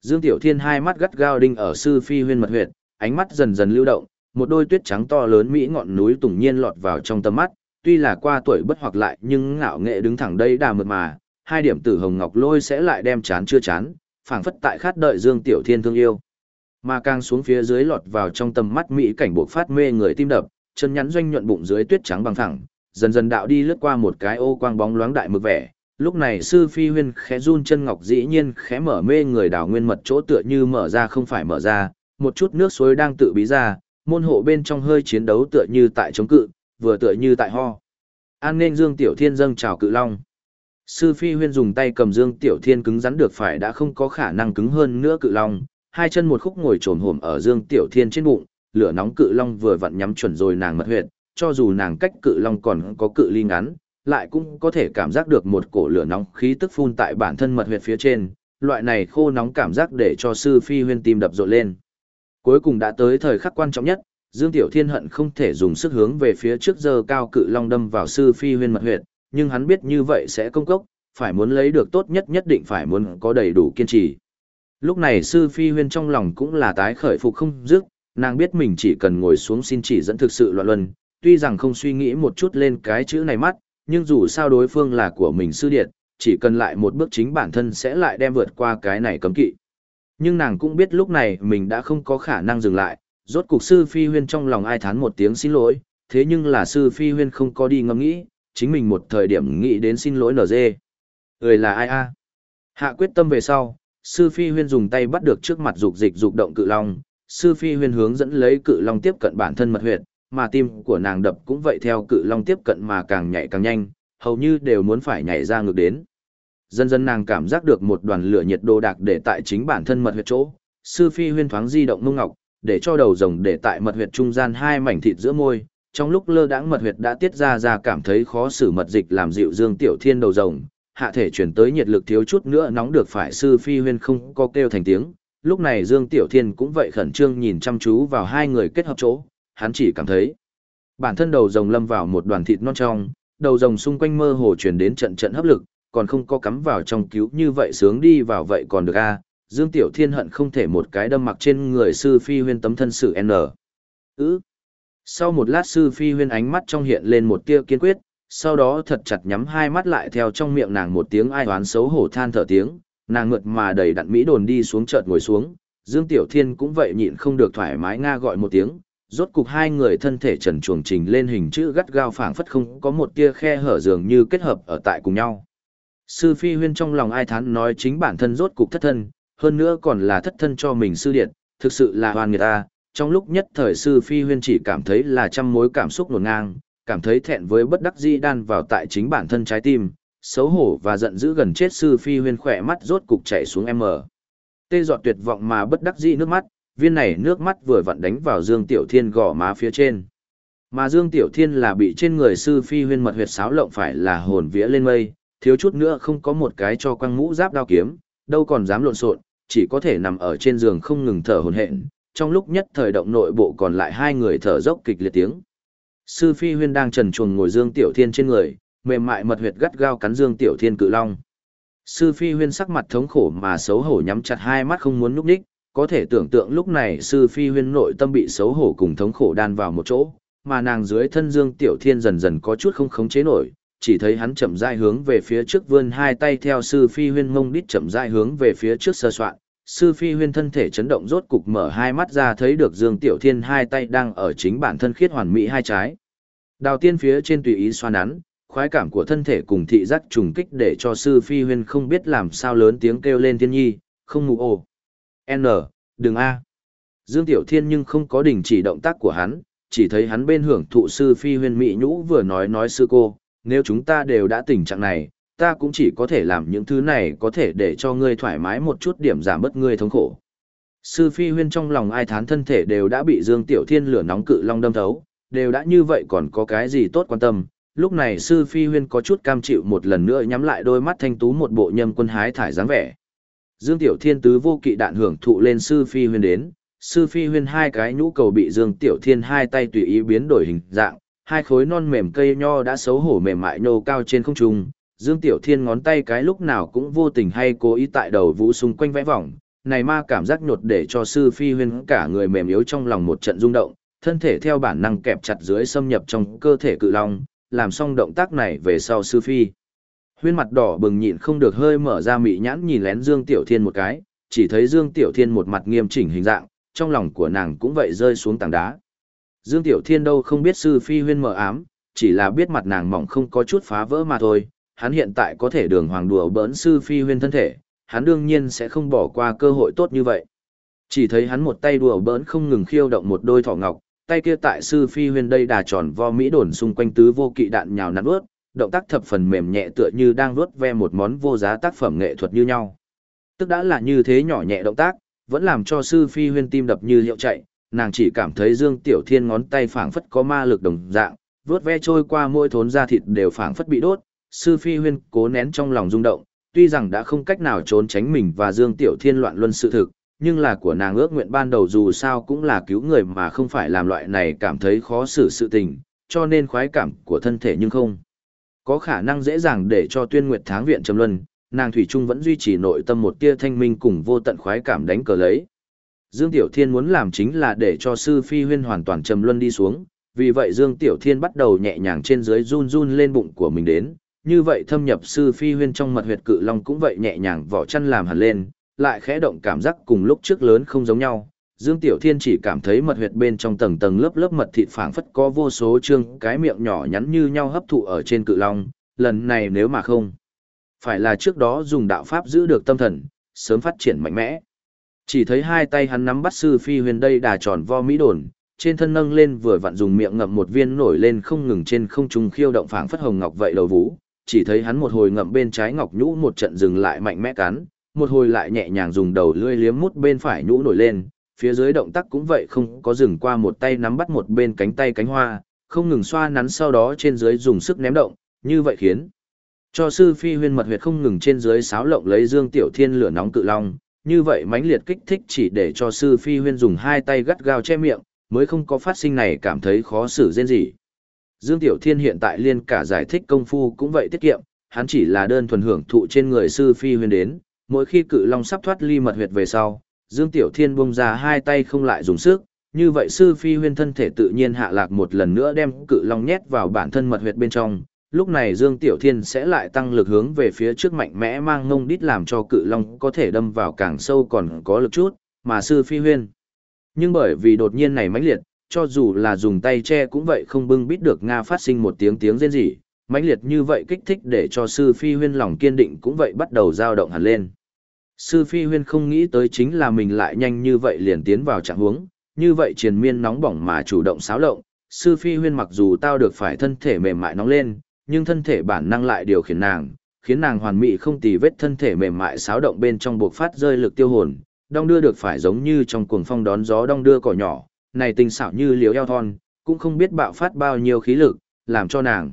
Dương Tiểu Thiên hai mắt gắt gao đinh ở Sư Phi Huyên mật huyệt, ánh mắt dần dần lưu động, một đôi tuyết trắng to lớn mỹ ngọn núi tùng nhiên lọt vào trong tầm mắt, tuy là qua tuổi bất hoặc lại nhưng ngạo nghệ đứng thẳng đây đà mượt mà, hai điểm tử hồng ngọc lôi sẽ lại đem chán chưa chán, phảng phất tại khát đợi Dương Tiểu Thiên thương yêu. Mà càng xuống phía dưới lọt vào trong tầm mắt mỹ cảnh buộc phát mê người tim đập, chân nhắn doanh nhuận bụng dưới tuyết trắng bằng thẳng, dần dần đạo đi lướt qua một cái ô quang bóng loáng đại mực vẻ. Lúc này sư phi huyên khẽ run chân ngọc dĩ nhiên khẽ mở mê người đảo nguyên mật chỗ tựa như mở ra không phải mở ra, một chút nước suối đang tự bí ra, môn hộ bên trong hơi chiến đấu tựa như tại chống cự, vừa tựa như tại ho. An nên Dương Tiểu Thiên dâng chào cự long. Sư Phi Huyên dùng tay cầm Dương Tiểu Thiên cứng rắn được phải đã không có khả năng cứng hơn nữa cự long, hai chân một khúc ngồi trồm hổm ở Dương Tiểu Thiên trên bụng, lửa nóng cự long vừa vặn nhắm chuẩn rồi nàng mật huyệt, cho dù nàng cách cự long còn có cự ly ngắn, lại cũng có thể cảm giác được một cổ lửa nóng khí tức phun tại bản thân mật huyệt phía trên, loại này khô nóng cảm giác để cho sư phi huyên tim đập rộn lên. Cuối cùng đã tới thời khắc quan trọng nhất, Dương Tiểu Thiên hận không thể dùng sức hướng về phía trước giờ cao cự long đâm vào sư phi huyên mật huyệt, nhưng hắn biết như vậy sẽ công cốc, phải muốn lấy được tốt nhất nhất định phải muốn có đầy đủ kiên trì. Lúc này sư phi huyên trong lòng cũng là tái khởi phục không dứt, nàng biết mình chỉ cần ngồi xuống xin chỉ dẫn thực sự loạn luân, tuy rằng không suy nghĩ một chút lên cái chữ này mắt, nhưng dù sao đối phương là của mình sư điện, chỉ cần lại một bước chính bản thân sẽ lại đem vượt qua cái này cấm kỵ. Nhưng nàng cũng biết lúc này mình đã không có khả năng dừng lại, rốt cục sư phi huyên trong lòng ai thán một tiếng xin lỗi, thế nhưng là sư phi huyên không có đi ngẫm nghĩ, chính mình một thời điểm nghĩ đến xin lỗi NG. Người là ai a? Hạ quyết tâm về sau, sư phi huyên dùng tay bắt được trước mặt dục dịch dục động cự long, sư phi huyên hướng dẫn lấy cự long tiếp cận bản thân mật huyệt, mà tim của nàng đập cũng vậy theo cự long tiếp cận mà càng nhảy càng nhanh, hầu như đều muốn phải nhảy ra ngược đến. Dần dần nàng cảm giác được một đoàn lửa nhiệt đồ đạc để tại chính bản thân mật huyệt chỗ, sư phi huyên thoáng di động mông ngọc, để cho đầu rồng để tại mật huyệt trung gian hai mảnh thịt giữa môi, trong lúc lơ đãng mật huyệt đã tiết ra ra cảm thấy khó xử mật dịch làm dịu dương tiểu thiên đầu rồng, hạ thể chuyển tới nhiệt lực thiếu chút nữa nóng được phải sư phi huyên không có kêu thành tiếng. Lúc này Dương Tiểu Thiên cũng vậy khẩn trương nhìn chăm chú vào hai người kết hợp chỗ, hắn chỉ cảm thấy bản thân đầu rồng lâm vào một đoàn thịt non trong, đầu rồng xung quanh mơ hồ truyền đến trận trận hấp lực, còn không có cắm vào trong cứu như vậy sướng đi vào vậy còn được a Dương Tiểu Thiên hận không thể một cái đâm mặc trên người sư phi huyên tấm thân sự N. Ừ. Sau một lát sư phi huyên ánh mắt trong hiện lên một tia kiên quyết, sau đó thật chặt nhắm hai mắt lại theo trong miệng nàng một tiếng ai oán xấu hổ than thở tiếng, nàng ngượt mà đầy đặn mỹ đồn đi xuống chợt ngồi xuống, Dương Tiểu Thiên cũng vậy nhịn không được thoải mái nga gọi một tiếng, rốt cục hai người thân thể trần chuồng trình lên hình chữ gắt gao phảng phất không có một tia khe hở dường như kết hợp ở tại cùng nhau. Sư Phi Huyên trong lòng ai thán nói chính bản thân rốt cục thất thân, hơn nữa còn là thất thân cho mình sư điện, thực sự là hoàn người ta. Trong lúc nhất thời sư Phi Huyên chỉ cảm thấy là trăm mối cảm xúc nổn ngang, cảm thấy thẹn với bất đắc dĩ đan vào tại chính bản thân trái tim, xấu hổ và giận dữ gần chết sư Phi Huyên khỏe mắt rốt cục chảy xuống em mờ. Tê giọt tuyệt vọng mà bất đắc dĩ nước mắt, viên này nước mắt vừa vặn đánh vào Dương Tiểu Thiên gò má phía trên. Mà Dương Tiểu Thiên là bị trên người sư Phi Huyên mật huyệt sáo lộng phải là hồn vía lên mây, thiếu chút nữa không có một cái cho quăng mũ giáp đao kiếm, đâu còn dám lộn xộn, chỉ có thể nằm ở trên giường không ngừng thở hổn hển. Trong lúc nhất thời động nội bộ còn lại hai người thở dốc kịch liệt tiếng. Sư Phi Huyên đang trần truồng ngồi Dương Tiểu Thiên trên người, mềm mại mật huyệt gắt gao cắn Dương Tiểu Thiên cự long. Sư Phi Huyên sắc mặt thống khổ mà xấu hổ nhắm chặt hai mắt không muốn núp đích, có thể tưởng tượng lúc này Sư Phi Huyên nội tâm bị xấu hổ cùng thống khổ đan vào một chỗ, mà nàng dưới thân Dương Tiểu Thiên dần dần có chút không khống chế nổi, chỉ thấy hắn chậm rãi hướng về phía trước vươn hai tay theo sư phi huyên mông đít chậm rãi hướng về phía trước sơ soạn. Sư phi huyên thân thể chấn động rốt cục mở hai mắt ra thấy được Dương Tiểu Thiên hai tay đang ở chính bản thân khiết hoàn mỹ hai trái. Đào tiên phía trên tùy ý xoa nắn, khoái cảm của thân thể cùng thị giác trùng kích để cho sư phi huyên không biết làm sao lớn tiếng kêu lên thiên nhi, không ngủ ồ. N, đừng A. Dương Tiểu Thiên nhưng không có đình chỉ động tác của hắn, chỉ thấy hắn bên hưởng thụ sư phi huyên mỹ nhũ vừa nói nói sư cô, nếu chúng ta đều đã tình trạng này, ta cũng chỉ có thể làm những thứ này có thể để cho ngươi thoải mái một chút điểm giảm bớt ngươi thống khổ. Sư Phi Huyên trong lòng ai thán thân thể đều đã bị Dương Tiểu Thiên lửa nóng cự long đâm thấu, đều đã như vậy còn có cái gì tốt quan tâm. Lúc này Sư Phi Huyên có chút cam chịu một lần nữa nhắm lại đôi mắt thanh tú một bộ nhâm quân hái thải dáng vẻ. Dương Tiểu Thiên tứ vô kỵ đạn hưởng thụ lên Sư Phi Huyên đến, Sư Phi Huyên hai cái nhũ cầu bị Dương Tiểu Thiên hai tay tùy ý biến đổi hình dạng, hai khối non mềm cây nho đã xấu hổ mềm mại nhô cao trên không trung, Dương Tiểu Thiên ngón tay cái lúc nào cũng vô tình hay cố ý tại đầu vũ xung quanh vẽ vòng, này ma cảm giác nhột để cho sư phi huyên cả người mềm yếu trong lòng một trận rung động, thân thể theo bản năng kẹp chặt dưới xâm nhập trong cơ thể cự long, làm xong động tác này về sau sư phi. Huyên mặt đỏ bừng nhịn không được hơi mở ra mị nhãn nhìn lén Dương Tiểu Thiên một cái, chỉ thấy Dương Tiểu Thiên một mặt nghiêm chỉnh hình dạng, trong lòng của nàng cũng vậy rơi xuống tảng đá. Dương Tiểu Thiên đâu không biết sư phi huyên mở ám, chỉ là biết mặt nàng mỏng không có chút phá vỡ mà thôi, hắn hiện tại có thể đường hoàng đùa bỡn sư phi huyên thân thể, hắn đương nhiên sẽ không bỏ qua cơ hội tốt như vậy. Chỉ thấy hắn một tay đùa bỡn không ngừng khiêu động một đôi thỏ ngọc, tay kia tại sư phi huyên đây đà tròn vo mỹ đồn xung quanh tứ vô kỵ đạn nhào nặn ướt, động tác thập phần mềm nhẹ tựa như đang vuốt ve một món vô giá tác phẩm nghệ thuật như nhau. Tức đã là như thế nhỏ nhẹ động tác, vẫn làm cho sư phi huyên tim đập như hiệu chạy, nàng chỉ cảm thấy Dương Tiểu Thiên ngón tay phảng phất có ma lực đồng dạng, vuốt ve trôi qua mỗi thốn da thịt đều phảng phất bị đốt, sư phi huyên cố nén trong lòng rung động, tuy rằng đã không cách nào trốn tránh mình và Dương Tiểu Thiên loạn luân sự thực, nhưng là của nàng ước nguyện ban đầu dù sao cũng là cứu người mà không phải làm loại này cảm thấy khó xử sự tình, cho nên khoái cảm của thân thể nhưng không có khả năng dễ dàng để cho tuyên nguyệt tháng viện trầm luân, nàng Thủy Trung vẫn duy trì nội tâm một tia thanh minh cùng vô tận khoái cảm đánh cờ lấy. Dương Tiểu Thiên muốn làm chính là để cho sư phi huyên hoàn toàn trầm luân đi xuống, vì vậy Dương Tiểu Thiên bắt đầu nhẹ nhàng trên dưới run run lên bụng của mình đến, như vậy thâm nhập sư phi huyên trong mật huyệt cự long cũng vậy nhẹ nhàng vỏ chăn làm hẳn lên, lại khẽ động cảm giác cùng lúc trước lớn không giống nhau. Dương Tiểu Thiên chỉ cảm thấy mật huyệt bên trong tầng tầng lớp lớp mật thịt phảng phất có vô số trương cái miệng nhỏ nhắn như nhau hấp thụ ở trên cự long, lần này nếu mà không, phải là trước đó dùng đạo pháp giữ được tâm thần, sớm phát triển mạnh mẽ. Chỉ thấy hai tay hắn nắm bắt sư phi huyền đây đà tròn vo mỹ đồn, trên thân nâng lên vừa vặn dùng miệng ngậm một viên nổi lên không ngừng trên không trung khiêu động phảng phất hồng ngọc vậy đầu vũ, chỉ thấy hắn một hồi ngậm bên trái ngọc nhũ một trận dừng lại mạnh mẽ cắn, một hồi lại nhẹ nhàng dùng đầu lưỡi liếm mút bên phải nhũ nổi lên, phía dưới động tác cũng vậy không có dừng qua một tay nắm bắt một bên cánh tay cánh hoa, không ngừng xoa nắn sau đó trên dưới dùng sức ném động, như vậy khiến cho sư phi huyên mật huyệt không ngừng trên dưới sáo lộng lấy dương tiểu thiên lửa nóng cự long, như vậy mãnh liệt kích thích chỉ để cho sư phi huyên dùng hai tay gắt gao che miệng, mới không có phát sinh này cảm thấy khó xử rên gì. Dương Tiểu Thiên hiện tại liên cả giải thích công phu cũng vậy tiết kiệm, hắn chỉ là đơn thuần hưởng thụ trên người sư phi huyên đến, mỗi khi cự long sắp thoát ly mật huyệt về sau, Dương Tiểu Thiên bung ra hai tay không lại dùng sức, như vậy sư phi huyên thân thể tự nhiên hạ lạc một lần nữa đem cự long nhét vào bản thân mật huyệt bên trong, lúc này Dương Tiểu Thiên sẽ lại tăng lực hướng về phía trước mạnh mẽ mang ngông đít làm cho cự long có thể đâm vào càng sâu còn có lực chút, mà sư phi huyên. Nhưng bởi vì đột nhiên này mãnh liệt, cho dù là dùng tay che cũng vậy không bưng bít được Nga phát sinh một tiếng tiếng rên rỉ, mãnh liệt như vậy kích thích để cho sư phi huyên lòng kiên định cũng vậy bắt đầu dao động hẳn lên. Sư phi huyên không nghĩ tới chính là mình lại nhanh như vậy liền tiến vào trạng huống, như vậy triền miên nóng bỏng mà chủ động xáo lộng, sư phi huyên mặc dù tao được phải thân thể mềm mại nóng lên, nhưng thân thể bản năng lại điều khiển nàng, khiến nàng hoàn mỹ không tì vết thân thể mềm mại xáo động bên trong buộc phát rơi lực tiêu hồn, đong đưa được phải giống như trong cuồng phong đón gió đong đưa cỏ nhỏ, này tình xảo như liều eo thon, cũng không biết bạo phát bao nhiêu khí lực, làm cho nàng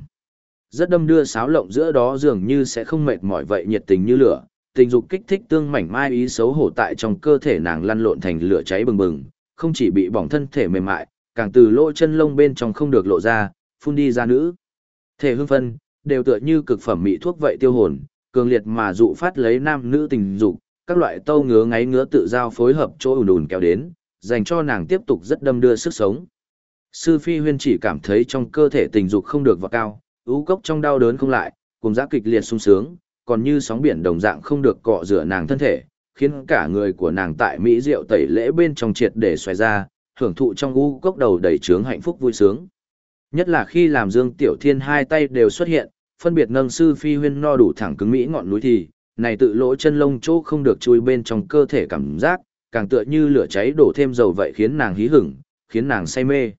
rất đâm đưa sáo lộng giữa đó dường như sẽ không mệt mỏi vậy nhiệt tình như lửa, tình dục kích thích tương mảnh mai ý xấu hổ tại trong cơ thể nàng lăn lộn thành lửa cháy bừng bừng, không chỉ bị bỏng thân thể mềm mại, càng từ lỗ chân lông bên trong không được lộ ra, phun đi ra nữ. Thể hương phân, đều tựa như cực phẩm mỹ thuốc vậy tiêu hồn, cường liệt mà dụ phát lấy nam nữ tình dục, các loại tâu ngứa ngáy ngứa tự giao phối hợp chỗ ùn ùn kéo đến, dành cho nàng tiếp tục rất đâm đưa sức sống. Sư Phi Huyên chỉ cảm thấy trong cơ thể tình dục không được vào cao, ú cốc trong đau đớn không lại, cùng giá kịch liệt sung sướng, còn như sóng biển đồng dạng không được cọ rửa nàng thân thể, khiến cả người của nàng tại Mỹ rượu tẩy lễ bên trong triệt để xoay ra, hưởng thụ trong u cốc đầu đầy trướng hạnh phúc vui sướng. Nhất là khi làm Dương Tiểu Thiên hai tay đều xuất hiện, phân biệt nâng sư phi huyên no đủ thẳng cứng mỹ ngọn núi thì, này tự lỗ chân lông chỗ không được chui bên trong cơ thể cảm giác, càng tựa như lửa cháy đổ thêm dầu vậy khiến nàng hí hửng, khiến nàng say mê.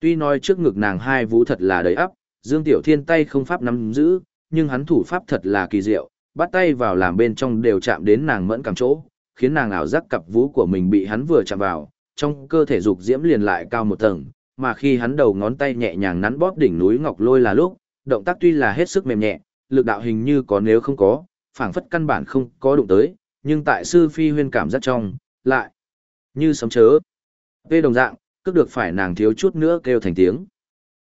Tuy nói trước ngực nàng hai vú thật là đầy ắp, Dương Tiểu Thiên tay không pháp nắm giữ, nhưng hắn thủ pháp thật là kỳ diệu, bắt tay vào làm bên trong đều chạm đến nàng mẫn cảm chỗ, khiến nàng ảo giác cặp vú của mình bị hắn vừa chạm vào, trong cơ thể dục diễm liền lại cao một tầng, mà khi hắn đầu ngón tay nhẹ nhàng nắn bóp đỉnh núi ngọc lôi là lúc, động tác tuy là hết sức mềm nhẹ, lực đạo hình như có nếu không có, phảng phất căn bản không có đụng tới, nhưng tại sư phi huyên cảm giác trong, lại như sấm chớ. vê đồng dạng, cước được phải nàng thiếu chút nữa kêu thành tiếng.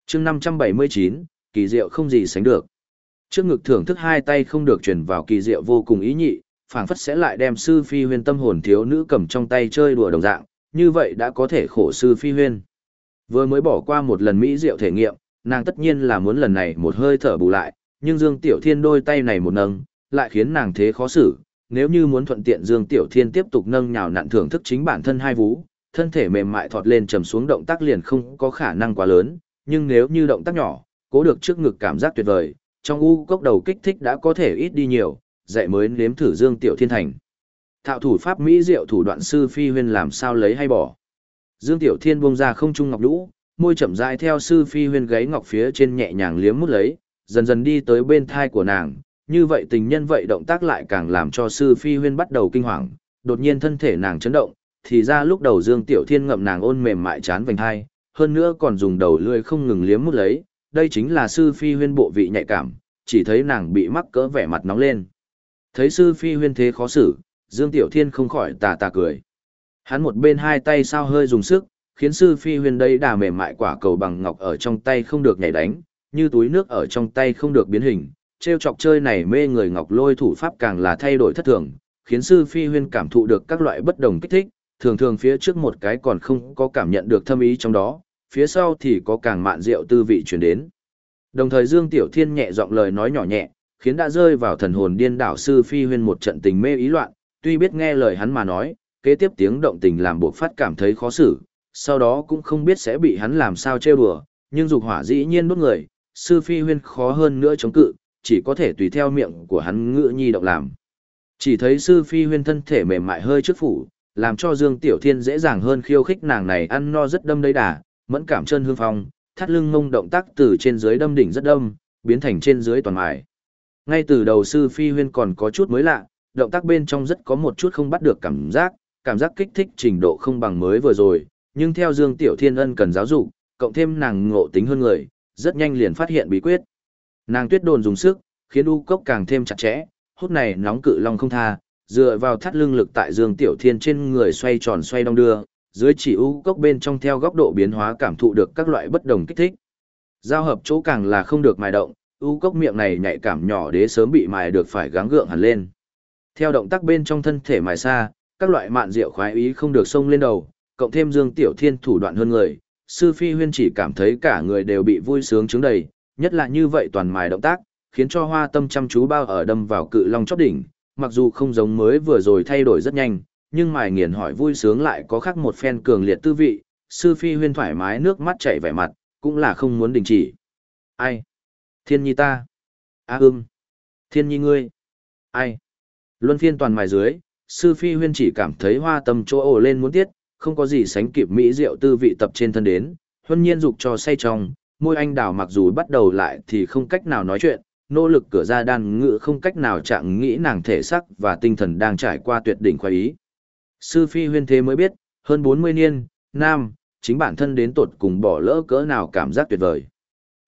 chương 579, kỳ diệu không gì sánh được. Trước ngực thưởng thức hai tay không được truyền vào kỳ diệu vô cùng ý nhị, phảng phất sẽ lại đem sư phi huyên tâm hồn thiếu nữ cầm trong tay chơi đùa đồng dạng, như vậy đã có thể khổ sư phi huyên. Vừa mới bỏ qua một lần mỹ diệu thể nghiệm, nàng tất nhiên là muốn lần này một hơi thở bù lại, nhưng Dương Tiểu Thiên đôi tay này một nâng, lại khiến nàng thế khó xử. Nếu như muốn thuận tiện Dương Tiểu Thiên tiếp tục nâng nhào nặn thưởng thức chính bản thân hai vú, thân thể mềm mại thọt lên trầm xuống động tác liền không có khả năng quá lớn, nhưng nếu như động tác nhỏ, cố được trước ngực cảm giác tuyệt vời, trong u cốc đầu kích thích đã có thể ít đi nhiều, dạy mới nếm thử Dương Tiểu Thiên thành. Thạo thủ pháp mỹ diệu thủ đoạn sư phi huyên làm sao lấy hay bỏ. Dương Tiểu Thiên buông ra không trung ngọc lũ, môi chậm rãi theo sư phi huyên gáy ngọc phía trên nhẹ nhàng liếm mút lấy, dần dần đi tới bên thai của nàng, như vậy tình nhân vậy động tác lại càng làm cho sư phi huyên bắt đầu kinh hoàng, đột nhiên thân thể nàng chấn động, thì ra lúc đầu Dương Tiểu Thiên ngậm nàng ôn mềm mại chán vành hai, hơn nữa còn dùng đầu lưỡi không ngừng liếm mút lấy, đây chính là sư phi huyên bộ vị nhạy cảm, chỉ thấy nàng bị mắc cỡ vẻ mặt nóng lên. Thấy sư phi huyên thế khó xử, Dương Tiểu Thiên không khỏi tà tà cười. Hắn một bên hai tay sao hơi dùng sức, khiến sư phi huyên đây đà mềm mại quả cầu bằng ngọc ở trong tay không được nhảy đánh, như túi nước ở trong tay không được biến hình, Trêu chọc chơi này mê người ngọc lôi thủ pháp càng là thay đổi thất thường, khiến sư phi huyên cảm thụ được các loại bất đồng kích thích, thường thường phía trước một cái còn không có cảm nhận được thâm ý trong đó, phía sau thì có càng mạn rượu tư vị truyền đến. Đồng thời Dương Tiểu Thiên nhẹ giọng lời nói nhỏ nhẹ, khiến đã rơi vào thần hồn điên đảo sư phi huyên một trận tình mê ý loạn, tuy biết nghe lời hắn mà nói, kế tiếp tiếng động tình làm buộc phát cảm thấy khó xử, sau đó cũng không biết sẽ bị hắn làm sao trêu đùa, nhưng dục hỏa dĩ nhiên đốt người, sư phi huyên khó hơn nữa chống cự, chỉ có thể tùy theo miệng của hắn ngữ nhi động làm. Chỉ thấy sư phi huyên thân thể mềm mại hơi trước phủ, làm cho Dương Tiểu Thiên dễ dàng hơn khiêu khích nàng này ăn no rất đâm đấy đà, mẫn cảm chân hương phong, thắt lưng ngông động tác từ trên dưới đâm đỉnh rất đâm, biến thành trên dưới toàn mài. Ngay từ đầu sư phi huyên còn có chút mới lạ, động tác bên trong rất có một chút không bắt được cảm giác, cảm giác kích thích trình độ không bằng mới vừa rồi, nhưng theo Dương Tiểu Thiên Ân cần giáo dục, cộng thêm nàng ngộ tính hơn người, rất nhanh liền phát hiện bí quyết. Nàng tuyết đồn dùng sức, khiến u cốc càng thêm chặt chẽ, hút này nóng cự long không tha, dựa vào thắt lưng lực tại Dương Tiểu Thiên trên người xoay tròn xoay đong đưa, dưới chỉ u cốc bên trong theo góc độ biến hóa cảm thụ được các loại bất đồng kích thích. Giao hợp chỗ càng là không được mài động, u cốc miệng này nhạy cảm nhỏ đế sớm bị mài được phải gắng gượng hẳn lên. Theo động tác bên trong thân thể mài xa, các loại mạn rượu khoái ý không được xông lên đầu, cộng thêm Dương Tiểu Thiên thủ đoạn hơn người, sư phi huyên chỉ cảm thấy cả người đều bị vui sướng chứng đầy, nhất là như vậy toàn mài động tác, khiến cho hoa tâm chăm chú bao ở đâm vào cự long chóp đỉnh, mặc dù không giống mới vừa rồi thay đổi rất nhanh, nhưng mài nghiền hỏi vui sướng lại có khác một phen cường liệt tư vị, sư phi huyên thoải mái nước mắt chảy vẻ mặt, cũng là không muốn đình chỉ. Ai? Thiên nhi ta. A à. Thiên nhi ngươi. Ai? Luân phiên toàn mài dưới, sư phi huyên chỉ cảm thấy hoa tâm chỗ ồ lên muốn tiết, không có gì sánh kịp mỹ rượu tư vị tập trên thân đến, huân nhiên dục cho say trong, môi anh đào mặc dù bắt đầu lại thì không cách nào nói chuyện, nỗ lực cửa ra đan ngự không cách nào chạm nghĩ nàng thể sắc và tinh thần đang trải qua tuyệt đỉnh khoái ý. Sư phi huyên thế mới biết, hơn 40 niên, nam, chính bản thân đến tột cùng bỏ lỡ cỡ nào cảm giác tuyệt vời.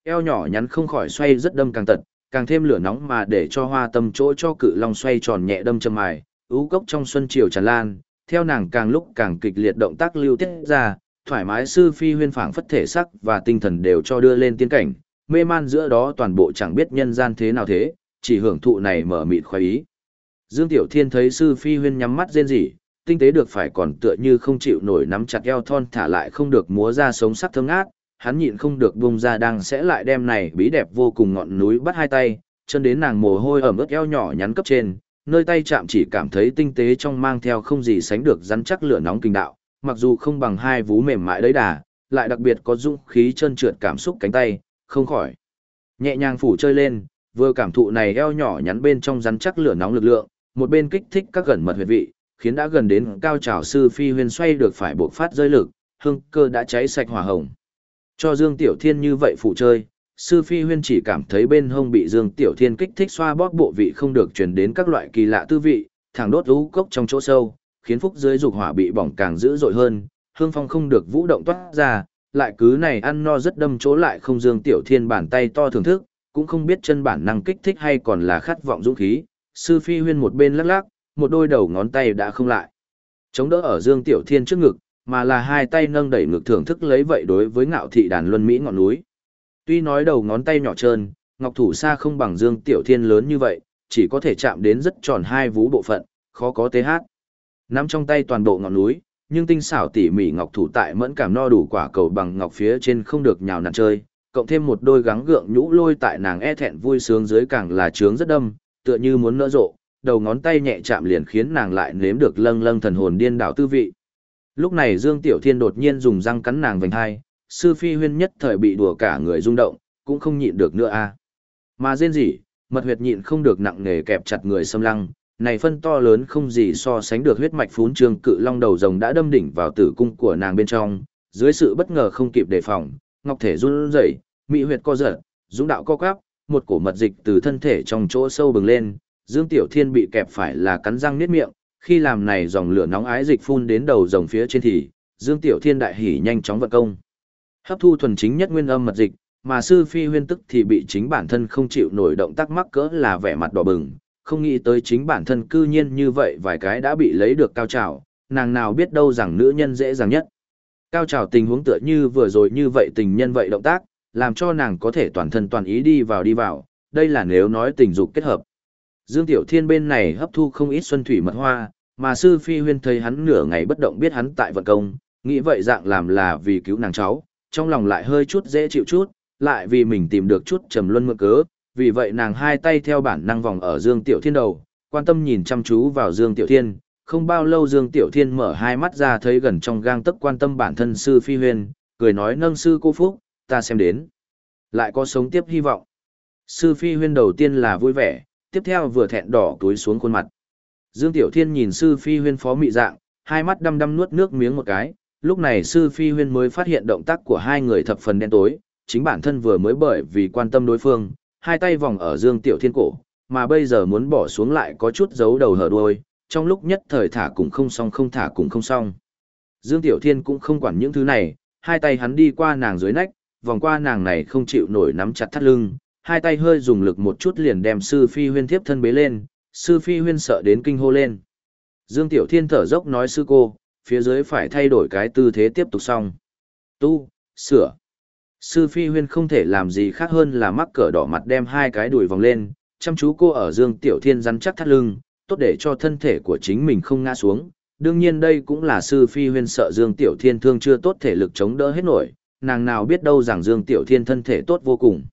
Eo nhỏ nhắn không khỏi xoay rất đâm càng tật, càng thêm lửa nóng mà để cho hoa tâm chỗ cho cự long xoay tròn nhẹ đâm châm mài, ú cốc trong xuân chiều tràn lan, theo nàng càng lúc càng kịch liệt động tác lưu tiết ra, thoải mái sư phi huyên phảng phất thể sắc và tinh thần đều cho đưa lên tiên cảnh, mê man giữa đó toàn bộ chẳng biết nhân gian thế nào thế, chỉ hưởng thụ này mở mịt khoái ý. Dương Tiểu Thiên thấy sư phi huyên nhắm mắt rên rỉ, tinh tế được phải còn tựa như không chịu nổi nắm chặt eo thon thả lại không được múa ra sống sắc thơm ngát, hắn nhịn không được bung ra đang sẽ lại đem này bí đẹp vô cùng ngọn núi bắt hai tay, chân đến nàng mồ hôi ẩm ướt eo nhỏ nhắn cấp trên, nơi tay chạm chỉ cảm thấy tinh tế trong mang theo không gì sánh được rắn chắc lửa nóng kinh đạo, mặc dù không bằng hai vú mềm mại đấy đà, lại đặc biệt có dũng khí chân trượt cảm xúc cánh tay, không khỏi. Nhẹ nhàng phủ chơi lên, vừa cảm thụ này eo nhỏ nhắn bên trong rắn chắc lửa nóng lực lượng, một bên kích thích các gần mật huyệt vị, khiến đã gần đến cao trào sư phi huyền xoay được phải buộc phát rơi lực, hương cơ đã cháy sạch hỏa hồng. Cho Dương Tiểu Thiên như vậy phụ chơi, sư phi huyên chỉ cảm thấy bên hông bị Dương Tiểu Thiên kích thích xoa bóp bộ vị không được truyền đến các loại kỳ lạ tư vị, thẳng đốt lũ cốc trong chỗ sâu, khiến phúc dưới dục hỏa bị bỏng càng dữ dội hơn, hương phong không được vũ động toát ra, lại cứ này ăn no rất đâm chỗ lại không Dương Tiểu Thiên bàn tay to thưởng thức, cũng không biết chân bản năng kích thích hay còn là khát vọng dũng khí, sư phi huyên một bên lắc lắc, một đôi đầu ngón tay đã không lại. Chống đỡ ở Dương Tiểu Thiên trước ngực, mà là hai tay nâng đẩy ngực thưởng thức lấy vậy đối với ngạo thị đàn luân Mỹ ngọn núi. Tuy nói đầu ngón tay nhỏ trơn, ngọc thủ xa không bằng Dương Tiểu Thiên lớn như vậy, chỉ có thể chạm đến rất tròn hai vú bộ phận, khó có tế hát. Nắm trong tay toàn bộ ngọn núi, nhưng tinh xảo tỉ mỉ ngọc thủ tại mẫn cảm no đủ quả cầu bằng ngọc phía trên không được nhào nặn chơi, cộng thêm một đôi gắng gượng nhũ lôi tại nàng e thẹn vui sướng dưới càng là trướng rất đâm, tựa như muốn nỡ rộ, đầu ngón tay nhẹ chạm liền khiến nàng lại nếm được lâng lâng thần hồn điên đảo tư vị. Lúc này Dương Tiểu Thiên đột nhiên dùng răng cắn nàng vành hai, sư phi huyên nhất thời bị đùa cả người rung động, cũng không nhịn được nữa a. Mà rên rỉ, mật huyệt nhịn không được nặng nề kẹp chặt người xâm lăng, này phân to lớn không gì so sánh được huyết mạch phún trương cự long đầu rồng đã đâm đỉnh vào tử cung của nàng bên trong, dưới sự bất ngờ không kịp đề phòng, ngọc thể run rẩy, mỹ huyệt co giật, dũng đạo co quắp, một cổ mật dịch từ thân thể trong chỗ sâu bừng lên, Dương Tiểu Thiên bị kẹp phải là cắn răng niết miệng, khi làm này dòng lửa nóng ái dịch phun đến đầu rồng phía trên thì, Dương Tiểu Thiên đại hỉ nhanh chóng vận công. Hấp thu thuần chính nhất nguyên âm mật dịch, mà sư phi huyên tức thì bị chính bản thân không chịu nổi động tác mắc cỡ là vẻ mặt đỏ bừng, không nghĩ tới chính bản thân cư nhiên như vậy vài cái đã bị lấy được cao trào, nàng nào biết đâu rằng nữ nhân dễ dàng nhất. Cao trào tình huống tựa như vừa rồi như vậy tình nhân vậy động tác, làm cho nàng có thể toàn thân toàn ý đi vào đi vào, đây là nếu nói tình dục kết hợp. Dương Tiểu Thiên bên này hấp thu không ít xuân thủy mật hoa, mà sư phi huyên thấy hắn nửa ngày bất động biết hắn tại vận công, nghĩ vậy dạng làm là vì cứu nàng cháu, trong lòng lại hơi chút dễ chịu chút, lại vì mình tìm được chút trầm luân mượn cớ, vì vậy nàng hai tay theo bản năng vòng ở Dương Tiểu Thiên đầu, quan tâm nhìn chăm chú vào Dương Tiểu Thiên, không bao lâu Dương Tiểu Thiên mở hai mắt ra thấy gần trong gang tấc quan tâm bản thân sư phi huyên, cười nói nâng sư cô phúc, ta xem đến. Lại có sống tiếp hy vọng. Sư phi huyên đầu tiên là vui vẻ, tiếp theo vừa thẹn đỏ túi xuống khuôn mặt. Dương Tiểu Thiên nhìn sư phi huyên phó mị dạng, hai mắt đăm đăm nuốt nước miếng một cái, lúc này sư phi huyên mới phát hiện động tác của hai người thập phần đen tối, chính bản thân vừa mới bởi vì quan tâm đối phương, hai tay vòng ở Dương Tiểu Thiên cổ, mà bây giờ muốn bỏ xuống lại có chút giấu đầu hở đuôi, trong lúc nhất thời thả cũng không xong không thả cũng không xong. Dương Tiểu Thiên cũng không quản những thứ này, hai tay hắn đi qua nàng dưới nách, vòng qua nàng này không chịu nổi nắm chặt thắt lưng, hai tay hơi dùng lực một chút liền đem sư phi huyên thiếp thân bế lên, sư phi huyên sợ đến kinh hô lên. Dương Tiểu Thiên thở dốc nói sư cô, phía dưới phải thay đổi cái tư thế tiếp tục xong. Tu, sửa. Sư phi huyên không thể làm gì khác hơn là mắc cỡ đỏ mặt đem hai cái đùi vòng lên, chăm chú cô ở Dương Tiểu Thiên rắn chắc thắt lưng, tốt để cho thân thể của chính mình không ngã xuống. Đương nhiên đây cũng là sư phi huyên sợ Dương Tiểu Thiên thương chưa tốt thể lực chống đỡ hết nổi, nàng nào biết đâu rằng Dương Tiểu Thiên thân thể tốt vô cùng.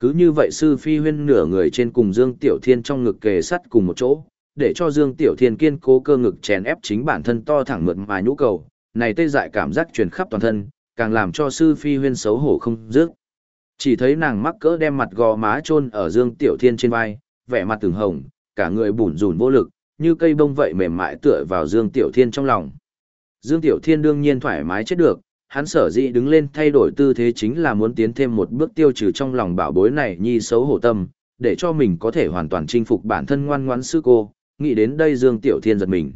Cứ như vậy sư phi huyên nửa người trên cùng Dương Tiểu Thiên trong ngực kề sắt cùng một chỗ, để cho Dương Tiểu Thiên kiên cố cơ ngực chèn ép chính bản thân to thẳng mượt mà nhũ cầu, này tê dại cảm giác truyền khắp toàn thân, càng làm cho sư phi huyên xấu hổ không dứt. Chỉ thấy nàng mắc cỡ đem mặt gò má chôn ở Dương Tiểu Thiên trên vai, vẻ mặt từng hồng, cả người bủn rủn vô lực, như cây bông vậy mềm mại tựa vào Dương Tiểu Thiên trong lòng. Dương Tiểu Thiên đương nhiên thoải mái chết được, hắn sở dĩ đứng lên thay đổi tư thế chính là muốn tiến thêm một bước tiêu trừ trong lòng bảo bối này nhi xấu hổ tâm, để cho mình có thể hoàn toàn chinh phục bản thân ngoan ngoãn sư cô, nghĩ đến đây Dương Tiểu Thiên giật mình.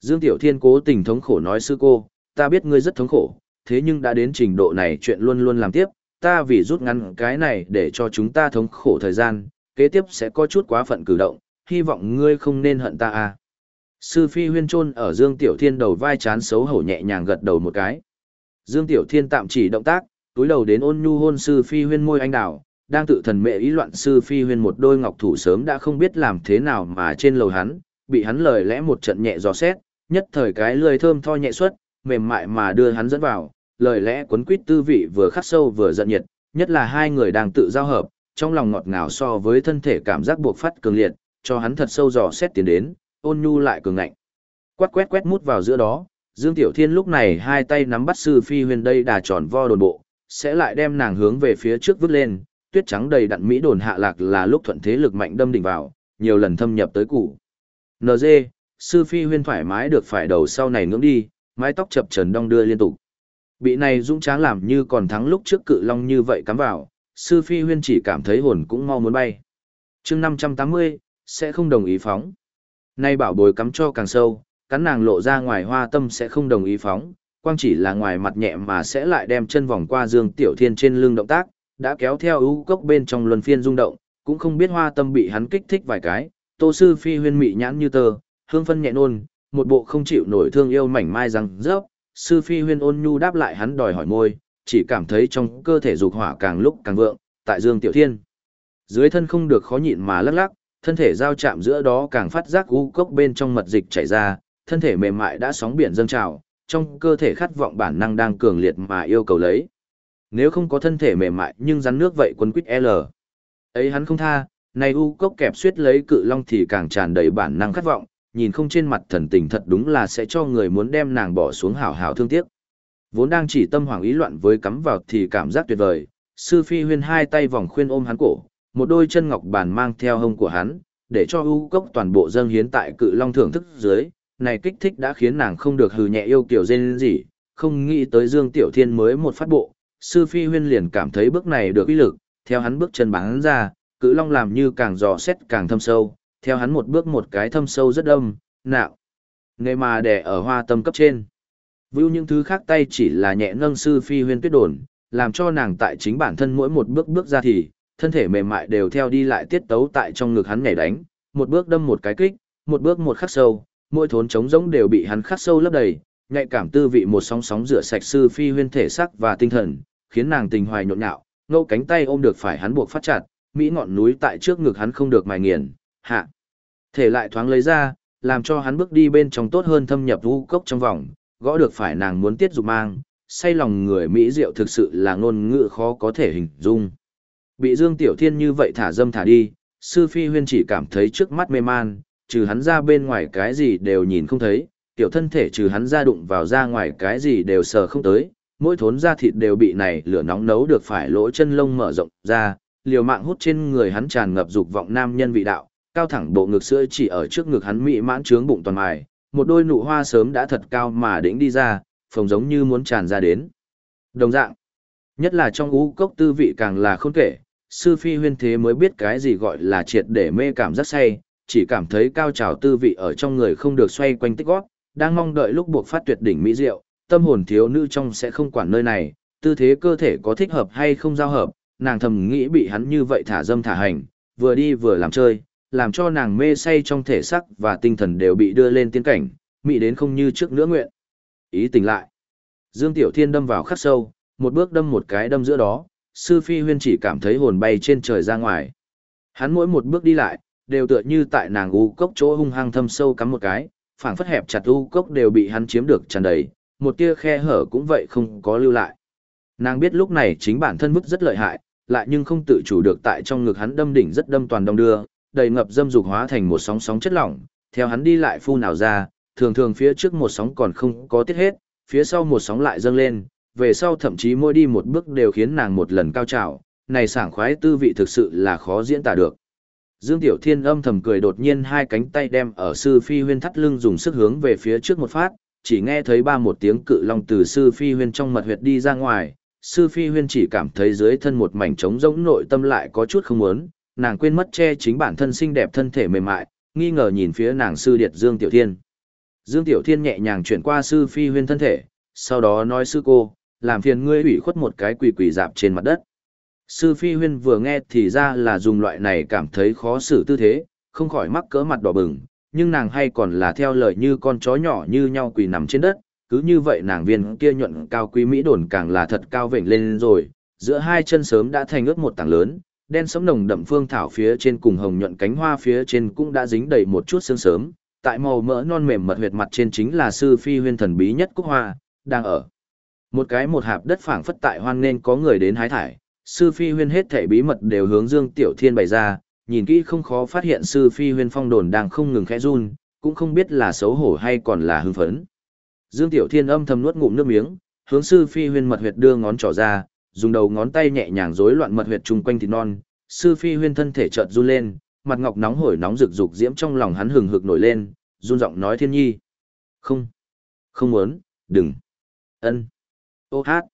Dương Tiểu Thiên cố tình thống khổ nói sư cô, ta biết ngươi rất thống khổ, thế nhưng đã đến trình độ này chuyện luôn luôn làm tiếp, ta vì rút ngắn cái này để cho chúng ta thống khổ thời gian, kế tiếp sẽ có chút quá phận cử động, hy vọng ngươi không nên hận ta à. Sư Phi huyên trôn ở Dương Tiểu Thiên đầu vai chán xấu hổ nhẹ nhàng gật đầu một cái. Dương Tiểu Thiên tạm chỉ động tác, túi đầu đến ôn nhu hôn Sư Phi huyên môi anh đào, đang tự thần mẹ ý loạn Sư Phi huyên một đôi ngọc thủ sớm đã không biết làm thế nào mà trên lầu hắn, bị hắn lời lẽ một trận nhẹ giò xét, nhất thời cái lười thơm tho nhẹ xuất, mềm mại mà đưa hắn dẫn vào, lời lẽ quấn quýt tư vị vừa khắc sâu vừa giận nhiệt, nhất là hai người đang tự giao hợp, trong lòng ngọt ngào so với thân thể cảm giác buộc phát cường liệt, cho hắn thật sâu dò xét tiến đến, ôn nhu lại cường ngạnh. Quét quét quét mút vào giữa đó, Dương Tiểu Thiên lúc này hai tay nắm bắt sư phi huyền đây đà tròn vo đồn bộ, sẽ lại đem nàng hướng về phía trước vứt lên, tuyết trắng đầy đặn mỹ đồn hạ lạc là lúc thuận thế lực mạnh đâm đỉnh vào, nhiều lần thâm nhập tới củ. NG, sư phi huyên thoải mái được phải đầu sau này ngưỡng đi, mái tóc chập trần đong đưa liên tục. Bị này dũng tráng làm như còn thắng lúc trước cự long như vậy cắm vào, sư phi huyên chỉ cảm thấy hồn cũng mau muốn bay. chương 580, sẽ không đồng ý phóng. Nay bảo bồi cắm cho càng sâu, cắn nàng lộ ra ngoài hoa tâm sẽ không đồng ý phóng, quang chỉ là ngoài mặt nhẹ mà sẽ lại đem chân vòng qua dương tiểu thiên trên lưng động tác, đã kéo theo ưu cốc bên trong luân phiên rung động, cũng không biết hoa tâm bị hắn kích thích vài cái, tô sư phi huyên mị nhãn như tờ, hương phân nhẹ nôn, một bộ không chịu nổi thương yêu mảnh mai răng rớp, sư phi huyên ôn nhu đáp lại hắn đòi hỏi môi, chỉ cảm thấy trong cơ thể dục hỏa càng lúc càng vượng, tại dương tiểu thiên. Dưới thân không được khó nhịn mà lắc lắc, thân thể giao chạm giữa đó càng phát giác u cốc bên trong mật dịch chảy ra, thân thể mềm mại đã sóng biển dâng trào, trong cơ thể khát vọng bản năng đang cường liệt mà yêu cầu lấy. Nếu không có thân thể mềm mại nhưng rắn nước vậy quân quýt L. Ấy hắn không tha, này u cốc kẹp suyết lấy cự long thì càng tràn đầy bản năng khát vọng, nhìn không trên mặt thần tình thật đúng là sẽ cho người muốn đem nàng bỏ xuống hảo hảo thương tiếc. Vốn đang chỉ tâm hoàng ý loạn với cắm vào thì cảm giác tuyệt vời, sư phi huyên hai tay vòng khuyên ôm hắn cổ, một đôi chân ngọc bàn mang theo hông của hắn, để cho u cốc toàn bộ dâng hiến tại cự long thưởng thức dưới, này kích thích đã khiến nàng không được hừ nhẹ yêu kiểu dên gì, không nghĩ tới Dương Tiểu Thiên mới một phát bộ, sư phi huyên liền cảm thấy bước này được uy lực, theo hắn bước chân bắn ra, cự long làm như càng dò xét càng thâm sâu, theo hắn một bước một cái thâm sâu rất đâm. nạo. Nghề mà đẻ ở hoa tâm cấp trên. Vưu những thứ khác tay chỉ là nhẹ nâng sư phi huyên tuyết đồn, làm cho nàng tại chính bản thân mỗi một bước bước ra thì, thân thể mềm mại đều theo đi lại tiết tấu tại trong ngực hắn nhảy đánh, một bước đâm một cái kích, một bước một khắc sâu, mỗi thốn trống rỗng đều bị hắn khắc sâu lấp đầy, nhạy cảm tư vị một sóng sóng rửa sạch sư phi huyên thể sắc và tinh thần, khiến nàng tình hoài nhộn nhạo, ngâu cánh tay ôm được phải hắn buộc phát chặt, mỹ ngọn núi tại trước ngực hắn không được mài nghiền, hạ. Thể lại thoáng lấy ra, làm cho hắn bước đi bên trong tốt hơn thâm nhập u cốc trong vòng, gõ được phải nàng muốn tiết dục mang, say lòng người Mỹ diệu thực sự là ngôn ngữ khó có thể hình dung. Bị Dương Tiểu Thiên như vậy thả dâm thả đi, Sư Phi Huyên chỉ cảm thấy trước mắt mê man, trừ hắn ra bên ngoài cái gì đều nhìn không thấy, tiểu thân thể trừ hắn ra đụng vào ra ngoài cái gì đều sờ không tới, mỗi thốn da thịt đều bị này lửa nóng nấu được phải lỗ chân lông mở rộng ra, liều mạng hút trên người hắn tràn ngập dục vọng nam nhân vị đạo, cao thẳng bộ ngực sữa chỉ ở trước ngực hắn mỹ mãn trướng bụng toàn mài, một đôi nụ hoa sớm đã thật cao mà đỉnh đi ra, phồng giống như muốn tràn ra đến. Đồng dạng, nhất là trong ú cốc tư vị càng là khôn kể, sư phi huyên thế mới biết cái gì gọi là triệt để mê cảm rất say, chỉ cảm thấy cao trào tư vị ở trong người không được xoay quanh tích gót, đang mong đợi lúc buộc phát tuyệt đỉnh mỹ diệu, tâm hồn thiếu nữ trong sẽ không quản nơi này, tư thế cơ thể có thích hợp hay không giao hợp, nàng thầm nghĩ bị hắn như vậy thả dâm thả hành, vừa đi vừa làm chơi, làm cho nàng mê say trong thể sắc và tinh thần đều bị đưa lên tiến cảnh, mỹ đến không như trước nữa nguyện. Ý tỉnh lại. Dương Tiểu Thiên đâm vào khắc sâu, một bước đâm một cái đâm giữa đó, sư phi huyên chỉ cảm thấy hồn bay trên trời ra ngoài. Hắn mỗi một bước đi lại, đều tựa như tại nàng u cốc chỗ hung hăng thâm sâu cắm một cái, phảng phất hẹp chặt u cốc đều bị hắn chiếm được tràn đầy, một tia khe hở cũng vậy không có lưu lại. Nàng biết lúc này chính bản thân mức rất lợi hại, lại nhưng không tự chủ được tại trong ngực hắn đâm đỉnh rất đâm toàn đông đưa, đầy ngập dâm dục hóa thành một sóng sóng chất lỏng, theo hắn đi lại phu nào ra, thường thường phía trước một sóng còn không có tiết hết, phía sau một sóng lại dâng lên, về sau thậm chí mỗi đi một bước đều khiến nàng một lần cao trào, này sảng khoái tư vị thực sự là khó diễn tả được. Dương Tiểu Thiên âm thầm cười đột nhiên hai cánh tay đem ở sư phi huyên thắt lưng dùng sức hướng về phía trước một phát, chỉ nghe thấy ba một tiếng cự long từ sư phi huyên trong mật huyệt đi ra ngoài, sư phi huyên chỉ cảm thấy dưới thân một mảnh trống rỗng nội tâm lại có chút không muốn, nàng quên mất che chính bản thân xinh đẹp thân thể mềm mại, nghi ngờ nhìn phía nàng sư điệt Dương Tiểu Thiên. Dương Tiểu Thiên nhẹ nhàng chuyển qua sư phi huyên thân thể, sau đó nói sư cô, làm phiền ngươi ủy khuất một cái quỳ quỳ dạp trên mặt đất. Sư phi huyên vừa nghe thì ra là dùng loại này cảm thấy khó xử tư thế, không khỏi mắc cỡ mặt đỏ bừng, nhưng nàng hay còn là theo lời như con chó nhỏ như nhau quỳ nằm trên đất, cứ như vậy nàng viên kia nhuận cao quý mỹ đồn càng là thật cao vểnh lên rồi, giữa hai chân sớm đã thành ướt một tảng lớn, đen sẫm nồng đậm phương thảo phía trên cùng hồng nhuận cánh hoa phía trên cũng đã dính đầy một chút sương sớm, tại màu mỡ non mềm mật huyệt mặt trên chính là sư phi huyên thần bí nhất cúc hoa, đang ở. Một cái một hạp đất phảng phất tại hoang nên có người đến hái thải, sư phi huyên hết thể bí mật đều hướng Dương Tiểu Thiên bày ra, nhìn kỹ không khó phát hiện sư phi huyên phong đồn đang không ngừng khẽ run, cũng không biết là xấu hổ hay còn là hưng phấn. Dương Tiểu Thiên âm thầm nuốt ngụm nước miếng, hướng sư phi huyên mật huyệt đưa ngón trỏ ra, dùng đầu ngón tay nhẹ nhàng rối loạn mật huyệt chung quanh thịt non, sư phi huyên thân thể chợt run lên, mặt ngọc nóng hổi nóng rực rục diễm trong lòng hắn hừng hực nổi lên, run giọng nói thiên nhi. Không, không muốn, đừng, ân, ô hát.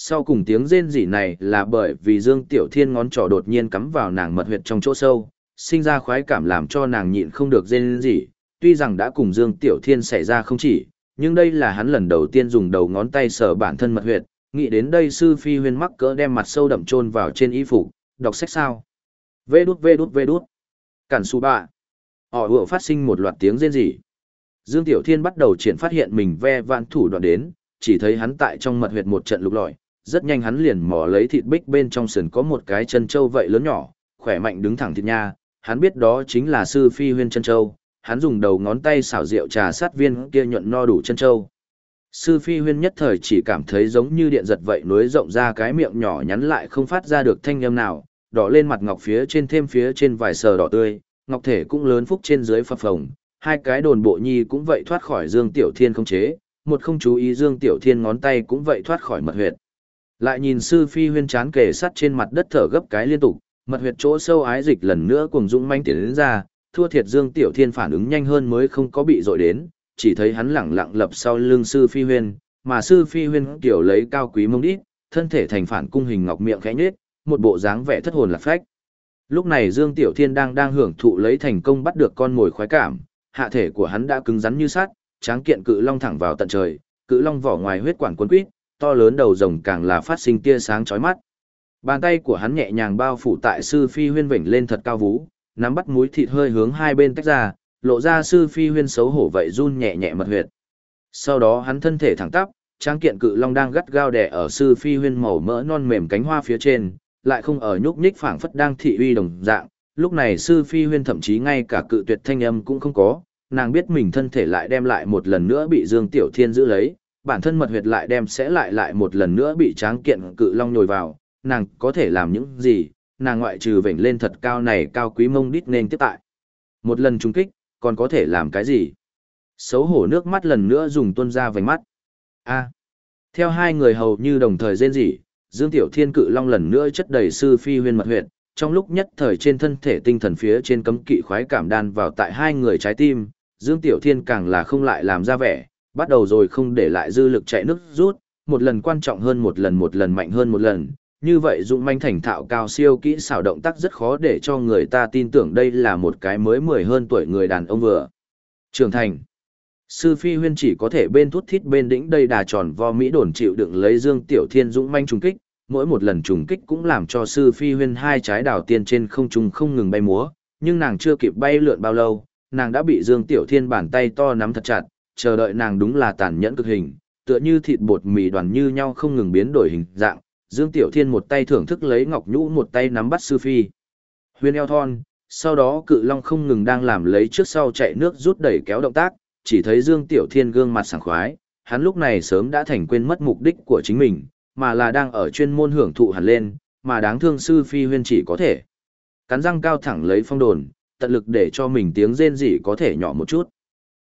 Sau cùng tiếng rên rỉ này là bởi vì Dương Tiểu Thiên ngón trỏ đột nhiên cắm vào nàng mật huyệt trong chỗ sâu, sinh ra khoái cảm làm cho nàng nhịn không được rên rỉ, tuy rằng đã cùng Dương Tiểu Thiên xảy ra không chỉ, nhưng đây là hắn lần đầu tiên dùng đầu ngón tay sờ bản thân mật huyệt, nghĩ đến đây sư phi huyên mắc cỡ đem mặt sâu đậm chôn vào trên y phục, đọc sách sao? Vê đút vê đút vê đút. Cản su bạ. Họ vừa phát sinh một loạt tiếng rên rỉ. Dương Tiểu Thiên bắt đầu triển phát hiện mình ve vạn thủ đoạn đến, chỉ thấy hắn tại trong mật huyệt một trận lục lọi, rất nhanh hắn liền mò lấy thịt bích bên trong sườn có một cái chân trâu vậy lớn nhỏ, khỏe mạnh đứng thẳng thịt nha, hắn biết đó chính là sư phi huyên chân trâu, hắn dùng đầu ngón tay xảo rượu trà sát viên kia nhuận no đủ chân trâu. Sư phi huyên nhất thời chỉ cảm thấy giống như điện giật vậy nối rộng ra cái miệng nhỏ nhắn lại không phát ra được thanh âm nào, đỏ lên mặt ngọc phía trên thêm phía trên vài sờ đỏ tươi, ngọc thể cũng lớn phúc trên dưới phập phồng, hai cái đồn bộ nhi cũng vậy thoát khỏi Dương Tiểu Thiên không chế, một không chú ý Dương Tiểu Thiên ngón tay cũng vậy thoát khỏi mật huyệt. Lại nhìn sư phi huyên chán kề sắt trên mặt đất thở gấp cái liên tục, mật huyệt chỗ sâu ái dịch lần nữa cùng dũng manh tiến đến ra, thua thiệt Dương Tiểu Thiên phản ứng nhanh hơn mới không có bị dội đến, chỉ thấy hắn lẳng lặng lập sau lưng sư phi huyên, mà sư phi huyên tiểu lấy cao quý mông đít, thân thể thành phản cung hình ngọc miệng khẽ nhếch, một bộ dáng vẻ thất hồn lạc phách. Lúc này Dương Tiểu Thiên đang đang hưởng thụ lấy thành công bắt được con mồi khoái cảm, hạ thể của hắn đã cứng rắn như sắt, tráng kiện cự long thẳng vào tận trời, cự long vỏ ngoài huyết quản cuốn quýt, to lớn đầu rồng càng là phát sinh tia sáng chói mắt. Bàn tay của hắn nhẹ nhàng bao phủ tại sư phi huyên vỉnh lên thật cao vú, nắm bắt múi thịt hơi hướng hai bên tách ra, lộ ra sư phi huyên xấu hổ vậy run nhẹ nhẹ mật huyệt. Sau đó hắn thân thể thẳng tắp, tráng kiện cự long đang gắt gao đè ở sư phi huyên màu mỡ non mềm cánh hoa phía trên, lại không ở nhúc nhích phảng phất đang thị uy đồng dạng. Lúc này sư phi huyên thậm chí ngay cả cự tuyệt thanh âm cũng không có, nàng biết mình thân thể lại đem lại một lần nữa bị Dương Tiểu Thiên giữ lấy, bản thân mật huyệt lại đem sẽ lại lại một lần nữa bị tráng kiện cự long nhồi vào, nàng có thể làm những gì, nàng ngoại trừ vểnh lên thật cao này cao quý mông đít nên tiếp tại. Một lần trúng kích, còn có thể làm cái gì? Xấu hổ nước mắt lần nữa dùng tuôn ra vành mắt. A. Theo hai người hầu như đồng thời rên rỉ, Dương Tiểu Thiên cự long lần nữa chất đầy sư phi huyên mật huyệt, trong lúc nhất thời trên thân thể tinh thần phía trên cấm kỵ khoái cảm đan vào tại hai người trái tim, Dương Tiểu Thiên càng là không lại làm ra vẻ, bắt đầu rồi không để lại dư lực chạy nước rút, một lần quan trọng hơn một lần một lần mạnh hơn một lần. Như vậy dụng manh thành thạo cao siêu kỹ xảo động tác rất khó để cho người ta tin tưởng đây là một cái mới mười hơn tuổi người đàn ông vừa. Trưởng thành. Sư Phi Huyên chỉ có thể bên thút thít bên đỉnh đây đà tròn vo Mỹ đồn chịu đựng lấy Dương Tiểu Thiên dũng manh trùng kích, mỗi một lần trùng kích cũng làm cho Sư Phi Huyên hai trái đào tiên trên không trung không ngừng bay múa, nhưng nàng chưa kịp bay lượn bao lâu, nàng đã bị Dương Tiểu Thiên bàn tay to nắm thật chặt, chờ đợi nàng đúng là tàn nhẫn cực hình, tựa như thịt bột mì đoàn như nhau không ngừng biến đổi hình dạng. Dương Tiểu Thiên một tay thưởng thức lấy ngọc nhũ một tay nắm bắt sư phi. Huyên eo thon, sau đó cự long không ngừng đang làm lấy trước sau chạy nước rút đẩy kéo động tác, chỉ thấy Dương Tiểu Thiên gương mặt sảng khoái, hắn lúc này sớm đã thành quên mất mục đích của chính mình, mà là đang ở chuyên môn hưởng thụ hẳn lên, mà đáng thương sư phi huyên chỉ có thể. Cắn răng cao thẳng lấy phong đồn, tận lực để cho mình tiếng rên rỉ có thể nhỏ một chút.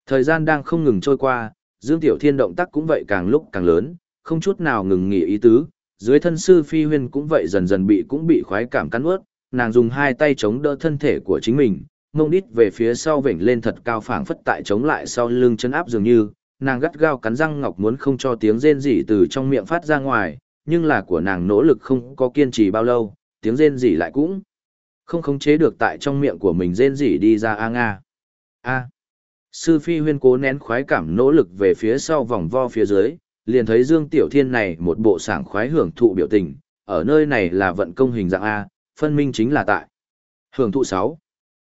Thời gian đang không ngừng trôi qua, Dương Tiểu Thiên động tác cũng vậy càng lúc càng lớn, không chút nào ngừng nghỉ ý tứ, dưới thân sư phi huyên cũng vậy dần dần bị cũng bị khoái cảm cắn ướt, nàng dùng hai tay chống đỡ thân thể của chính mình, mông đít về phía sau vểnh lên thật cao phảng phất tại chống lại sau lưng chân áp dường như, nàng gắt gao cắn răng ngọc muốn không cho tiếng rên rỉ từ trong miệng phát ra ngoài, nhưng là của nàng nỗ lực không có kiên trì bao lâu, tiếng rên rỉ lại cũng không khống chế được tại trong miệng của mình rên rỉ đi ra a nga. A. Sư phi huyên cố nén khoái cảm nỗ lực về phía sau vòng vo phía dưới, liền thấy Dương Tiểu Thiên này một bộ sảng khoái hưởng thụ biểu tình, ở nơi này là vận công hình dạng A, phân minh chính là tại. Hưởng thụ 6.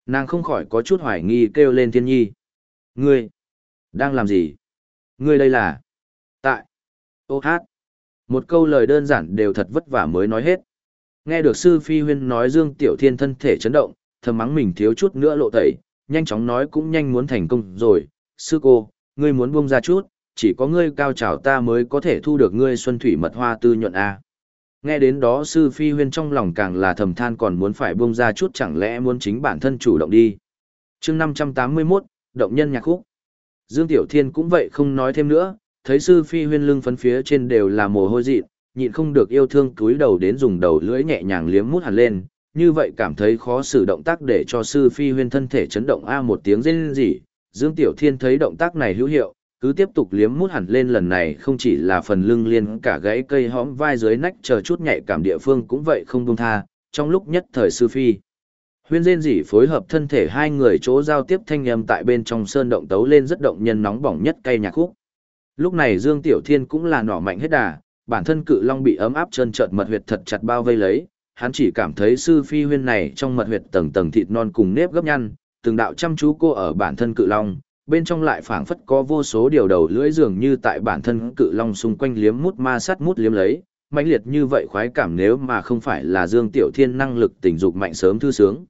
Nàng không khỏi có chút hoài nghi kêu lên thiên nhi. Ngươi, đang làm gì? Ngươi đây là... Tại. Ô hát. Một câu lời đơn giản đều thật vất vả mới nói hết. Nghe được sư phi huyên nói Dương Tiểu Thiên thân thể chấn động, thầm mắng mình thiếu chút nữa lộ tẩy, nhanh chóng nói cũng nhanh muốn thành công rồi. Sư cô, ngươi muốn buông ra chút, chỉ có ngươi cao trào ta mới có thể thu được ngươi xuân thủy mật hoa tư nhuận A. Nghe đến đó sư phi huyên trong lòng càng là thầm than còn muốn phải buông ra chút chẳng lẽ muốn chính bản thân chủ động đi. chương 581, Động nhân nhạc khúc. Dương Tiểu Thiên cũng vậy không nói thêm nữa, thấy sư phi huyên lưng phấn phía trên đều là mồ hôi dị, nhịn không được yêu thương túi đầu đến dùng đầu lưỡi nhẹ nhàng liếm mút hẳn lên, như vậy cảm thấy khó xử động tác để cho sư phi huyên thân thể chấn động a một tiếng rên rỉ. Dương Tiểu Thiên thấy động tác này hữu hiệu, cứ tiếp tục liếm mút hẳn lên lần này không chỉ là phần lưng liên cả gãy cây hõm vai dưới nách chờ chút nhạy cảm địa phương cũng vậy không buông tha, trong lúc nhất thời sư phi. Huyên rên rỉ phối hợp thân thể hai người chỗ giao tiếp thanh âm tại bên trong sơn động tấu lên rất động nhân nóng bỏng nhất cây nhạc khúc. Lúc này Dương Tiểu Thiên cũng là nỏ mạnh hết đà, bản thân cự long bị ấm áp trơn trợt mật huyệt thật chặt bao vây lấy, hắn chỉ cảm thấy sư phi huyên này trong mật huyệt tầng tầng thịt non cùng nếp gấp nhăn, từng đạo chăm chú cô ở bản thân cự long, bên trong lại phảng phất có vô số điều đầu lưỡi dường như tại bản thân cự long xung quanh liếm mút ma sát mút liếm lấy, mãnh liệt như vậy khoái cảm nếu mà không phải là Dương Tiểu Thiên năng lực tình dục mạnh sớm thư sướng.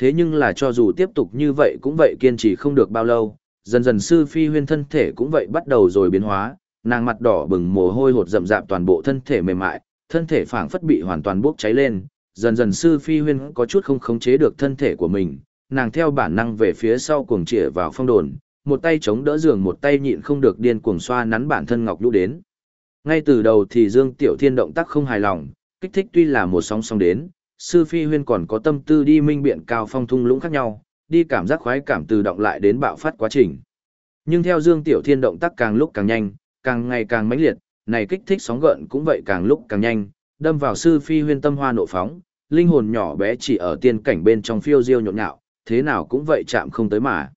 Thế nhưng là cho dù tiếp tục như vậy cũng vậy kiên trì không được bao lâu, dần dần sư phi huyên thân thể cũng vậy bắt đầu rồi biến hóa, nàng mặt đỏ bừng mồ hôi hột rậm rạp toàn bộ thân thể mềm mại, thân thể phảng phất bị hoàn toàn bốc cháy lên, dần dần sư phi huyên có chút không khống chế được thân thể của mình, nàng theo bản năng về phía sau cuồng chĩa vào phong đồn, một tay chống đỡ giường một tay nhịn không được điên cuồng xoa nắn bản thân ngọc lũ đến. Ngay từ đầu thì Dương Tiểu Thiên động tác không hài lòng, kích thích tuy là một sóng sóng đến, sư phi huyên còn có tâm tư đi minh biện cao phong thung lũng khác nhau, đi cảm giác khoái cảm từ động lại đến bạo phát quá trình. Nhưng theo Dương Tiểu Thiên động tác càng lúc càng nhanh, càng ngày càng mãnh liệt, này kích thích sóng gợn cũng vậy càng lúc càng nhanh, đâm vào sư phi huyên tâm hoa nộ phóng, linh hồn nhỏ bé chỉ ở tiên cảnh bên trong phiêu diêu nhộn nhạo, thế nào cũng vậy chạm không tới mà.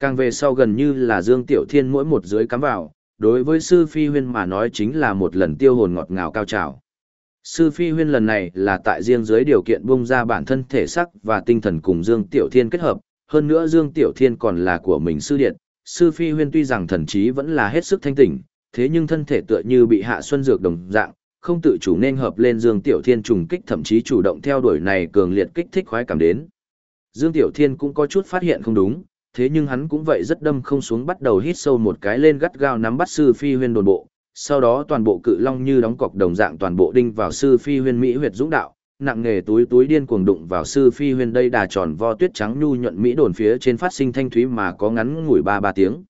Càng về sau gần như là Dương Tiểu Thiên mỗi một dưới cắm vào, đối với sư phi huyên mà nói chính là một lần tiêu hồn ngọt ngào cao trào. Sư Phi Huyên lần này là tại riêng dưới điều kiện bung ra bản thân thể sắc và tinh thần cùng Dương Tiểu Thiên kết hợp, hơn nữa Dương Tiểu Thiên còn là của mình sư điện. Sư Phi Huyên tuy rằng thần trí vẫn là hết sức thanh tỉnh, thế nhưng thân thể tựa như bị hạ xuân dược đồng dạng, không tự chủ nên hợp lên Dương Tiểu Thiên trùng kích thậm chí chủ động theo đuổi này cường liệt kích thích khoái cảm đến. Dương Tiểu Thiên cũng có chút phát hiện không đúng, thế nhưng hắn cũng vậy rất đâm không xuống bắt đầu hít sâu một cái lên gắt gao nắm bắt sư Phi Huyên đồn bộ, sau đó toàn bộ cự long như đóng cọc đồng dạng toàn bộ đinh vào sư phi huyên mỹ huyệt dũng đạo nặng nghề túi túi điên cuồng đụng vào sư phi huyên đây đà tròn vo tuyết trắng nhu nhuận mỹ đồn phía trên phát sinh thanh thúy mà có ngắn ngủi ba ba tiếng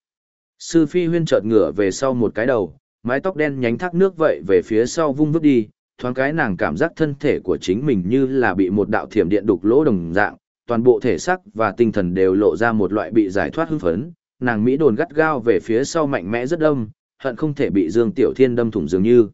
sư phi huyên chợt ngửa về sau một cái đầu mái tóc đen nhánh thác nước vậy về phía sau vung vứt đi thoáng cái nàng cảm giác thân thể của chính mình như là bị một đạo thiểm điện đục lỗ đồng dạng toàn bộ thể xác và tinh thần đều lộ ra một loại bị giải thoát hưng phấn nàng mỹ đồn gắt gao về phía sau mạnh mẽ rất đông hận không thể bị Dương Tiểu Thiên đâm thủng dường như.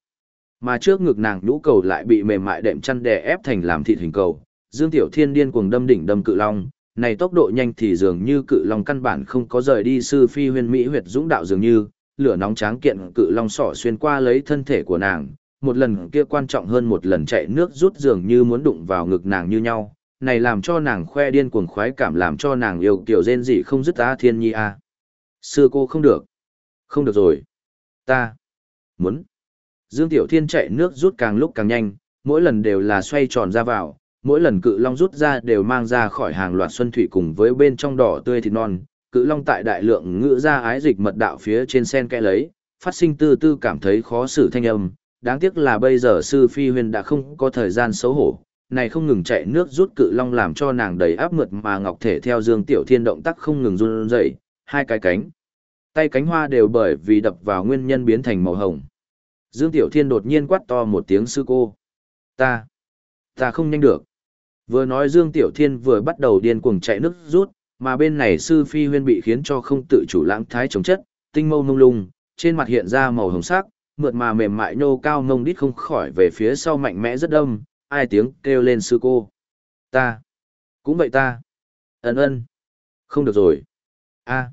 Mà trước ngực nàng nhũ cầu lại bị mềm mại đệm chăn đè ép thành làm thịt hình cầu. Dương Tiểu Thiên điên cuồng đâm đỉnh đâm cự long, này tốc độ nhanh thì dường như cự long căn bản không có rời đi sư phi huyền mỹ huyệt dũng đạo dường như, lửa nóng tráng kiện cự long sỏ xuyên qua lấy thân thể của nàng, một lần kia quan trọng hơn một lần chạy nước rút dường như muốn đụng vào ngực nàng như nhau, này làm cho nàng khoe điên cuồng khoái cảm làm cho nàng yêu kiểu rên gì không dứt ta thiên nhi a. À. Sư cô không được. Không được rồi. Ta muốn. Dương Tiểu Thiên chạy nước rút càng lúc càng nhanh, mỗi lần đều là xoay tròn ra vào, mỗi lần cự long rút ra đều mang ra khỏi hàng loạt xuân thủy cùng với bên trong đỏ tươi thịt non. Cự long tại đại lượng ngữ ra ái dịch mật đạo phía trên sen kẽ lấy, phát sinh tư tư cảm thấy khó xử thanh âm, đáng tiếc là bây giờ sư phi huyên đã không có thời gian xấu hổ, này không ngừng chạy nước rút cự long làm cho nàng đầy áp mượt mà ngọc thể theo Dương Tiểu Thiên động tác không ngừng run rẩy, hai cái cánh, tay cánh hoa đều bởi vì đập vào nguyên nhân biến thành màu hồng. Dương Tiểu Thiên đột nhiên quát to một tiếng sư cô. Ta, ta không nhanh được. Vừa nói Dương Tiểu Thiên vừa bắt đầu điên cuồng chạy nước rút, mà bên này sư phi huyên bị khiến cho không tự chủ lãng thái chống chất, tinh mâu mông lung, trên mặt hiện ra màu hồng sắc, mượt mà mềm mại nhô cao ngông đít không khỏi về phía sau mạnh mẽ rất đông, ai tiếng kêu lên sư cô. Ta, cũng vậy ta. Ấn ân Không được rồi. a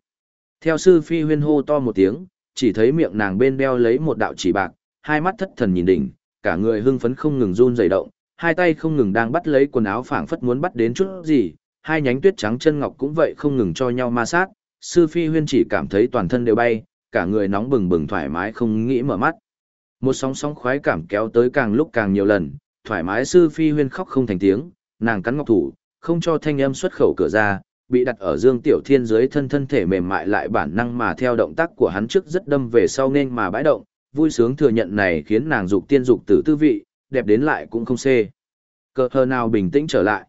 Theo sư phi huyên hô to một tiếng, chỉ thấy miệng nàng bên đeo lấy một đạo chỉ bạc, hai mắt thất thần nhìn đỉnh, cả người hưng phấn không ngừng run rẩy động, hai tay không ngừng đang bắt lấy quần áo phảng phất muốn bắt đến chút gì, hai nhánh tuyết trắng chân ngọc cũng vậy không ngừng cho nhau ma sát, sư phi huyên chỉ cảm thấy toàn thân đều bay, cả người nóng bừng bừng thoải mái không nghĩ mở mắt. Một sóng sóng khoái cảm kéo tới càng lúc càng nhiều lần, thoải mái sư phi huyên khóc không thành tiếng, nàng cắn ngọc thủ, không cho thanh âm xuất khẩu cửa ra, bị đặt ở Dương Tiểu Thiên dưới thân thân thể mềm mại lại bản năng mà theo động tác của hắn trước rất đâm về sau nên mà bãi động, vui sướng thừa nhận này khiến nàng dục tiên dục tử tư vị, đẹp đến lại cũng không xê. Cờ hờ nào bình tĩnh trở lại.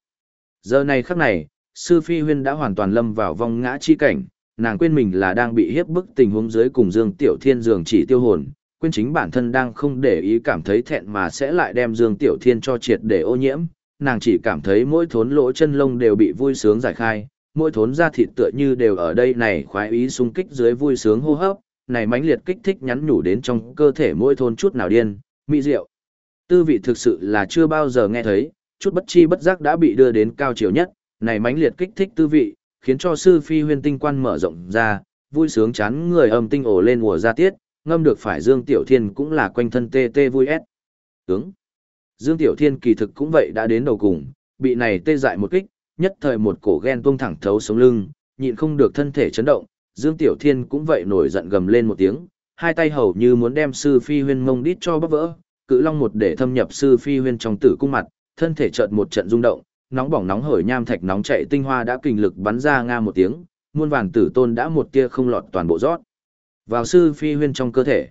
Giờ này khắc này, sư phi huyên đã hoàn toàn lâm vào vong ngã chi cảnh, nàng quên mình là đang bị hiếp bức tình huống dưới cùng Dương Tiểu Thiên dường chỉ tiêu hồn, quên chính bản thân đang không để ý cảm thấy thẹn mà sẽ lại đem Dương Tiểu Thiên cho triệt để ô nhiễm, nàng chỉ cảm thấy mỗi thốn lỗ chân lông đều bị vui sướng giải khai, mỗi thốn da thịt tựa như đều ở đây này khoái ý xung kích dưới vui sướng hô hấp, này mãnh liệt kích thích nhắn nhủ đến trong cơ thể mỗi thốn chút nào điên, mỹ diệu. Tư vị thực sự là chưa bao giờ nghe thấy, chút bất chi bất giác đã bị đưa đến cao chiều nhất, này mãnh liệt kích thích tư vị, khiến cho sư phi huyên tinh quan mở rộng ra, vui sướng chán người âm tinh ổ lên mùa ra tiết, ngâm được phải Dương Tiểu Thiên cũng là quanh thân tê tê vui ép. Tướng. Dương Tiểu Thiên kỳ thực cũng vậy đã đến đầu cùng, bị này tê dại một kích, nhất thời một cổ ghen tuông thẳng thấu sống lưng, nhịn không được thân thể chấn động, Dương Tiểu Thiên cũng vậy nổi giận gầm lên một tiếng, hai tay hầu như muốn đem sư phi huyên mông đít cho bắp vỡ, cự long một để thâm nhập sư phi huyên trong tử cung mặt, thân thể chợt một trận rung động, nóng bỏng nóng hởi nham thạch nóng chạy tinh hoa đã kinh lực bắn ra nga một tiếng, muôn vàn tử tôn đã một tia không lọt toàn bộ rót vào sư phi huyên trong cơ thể.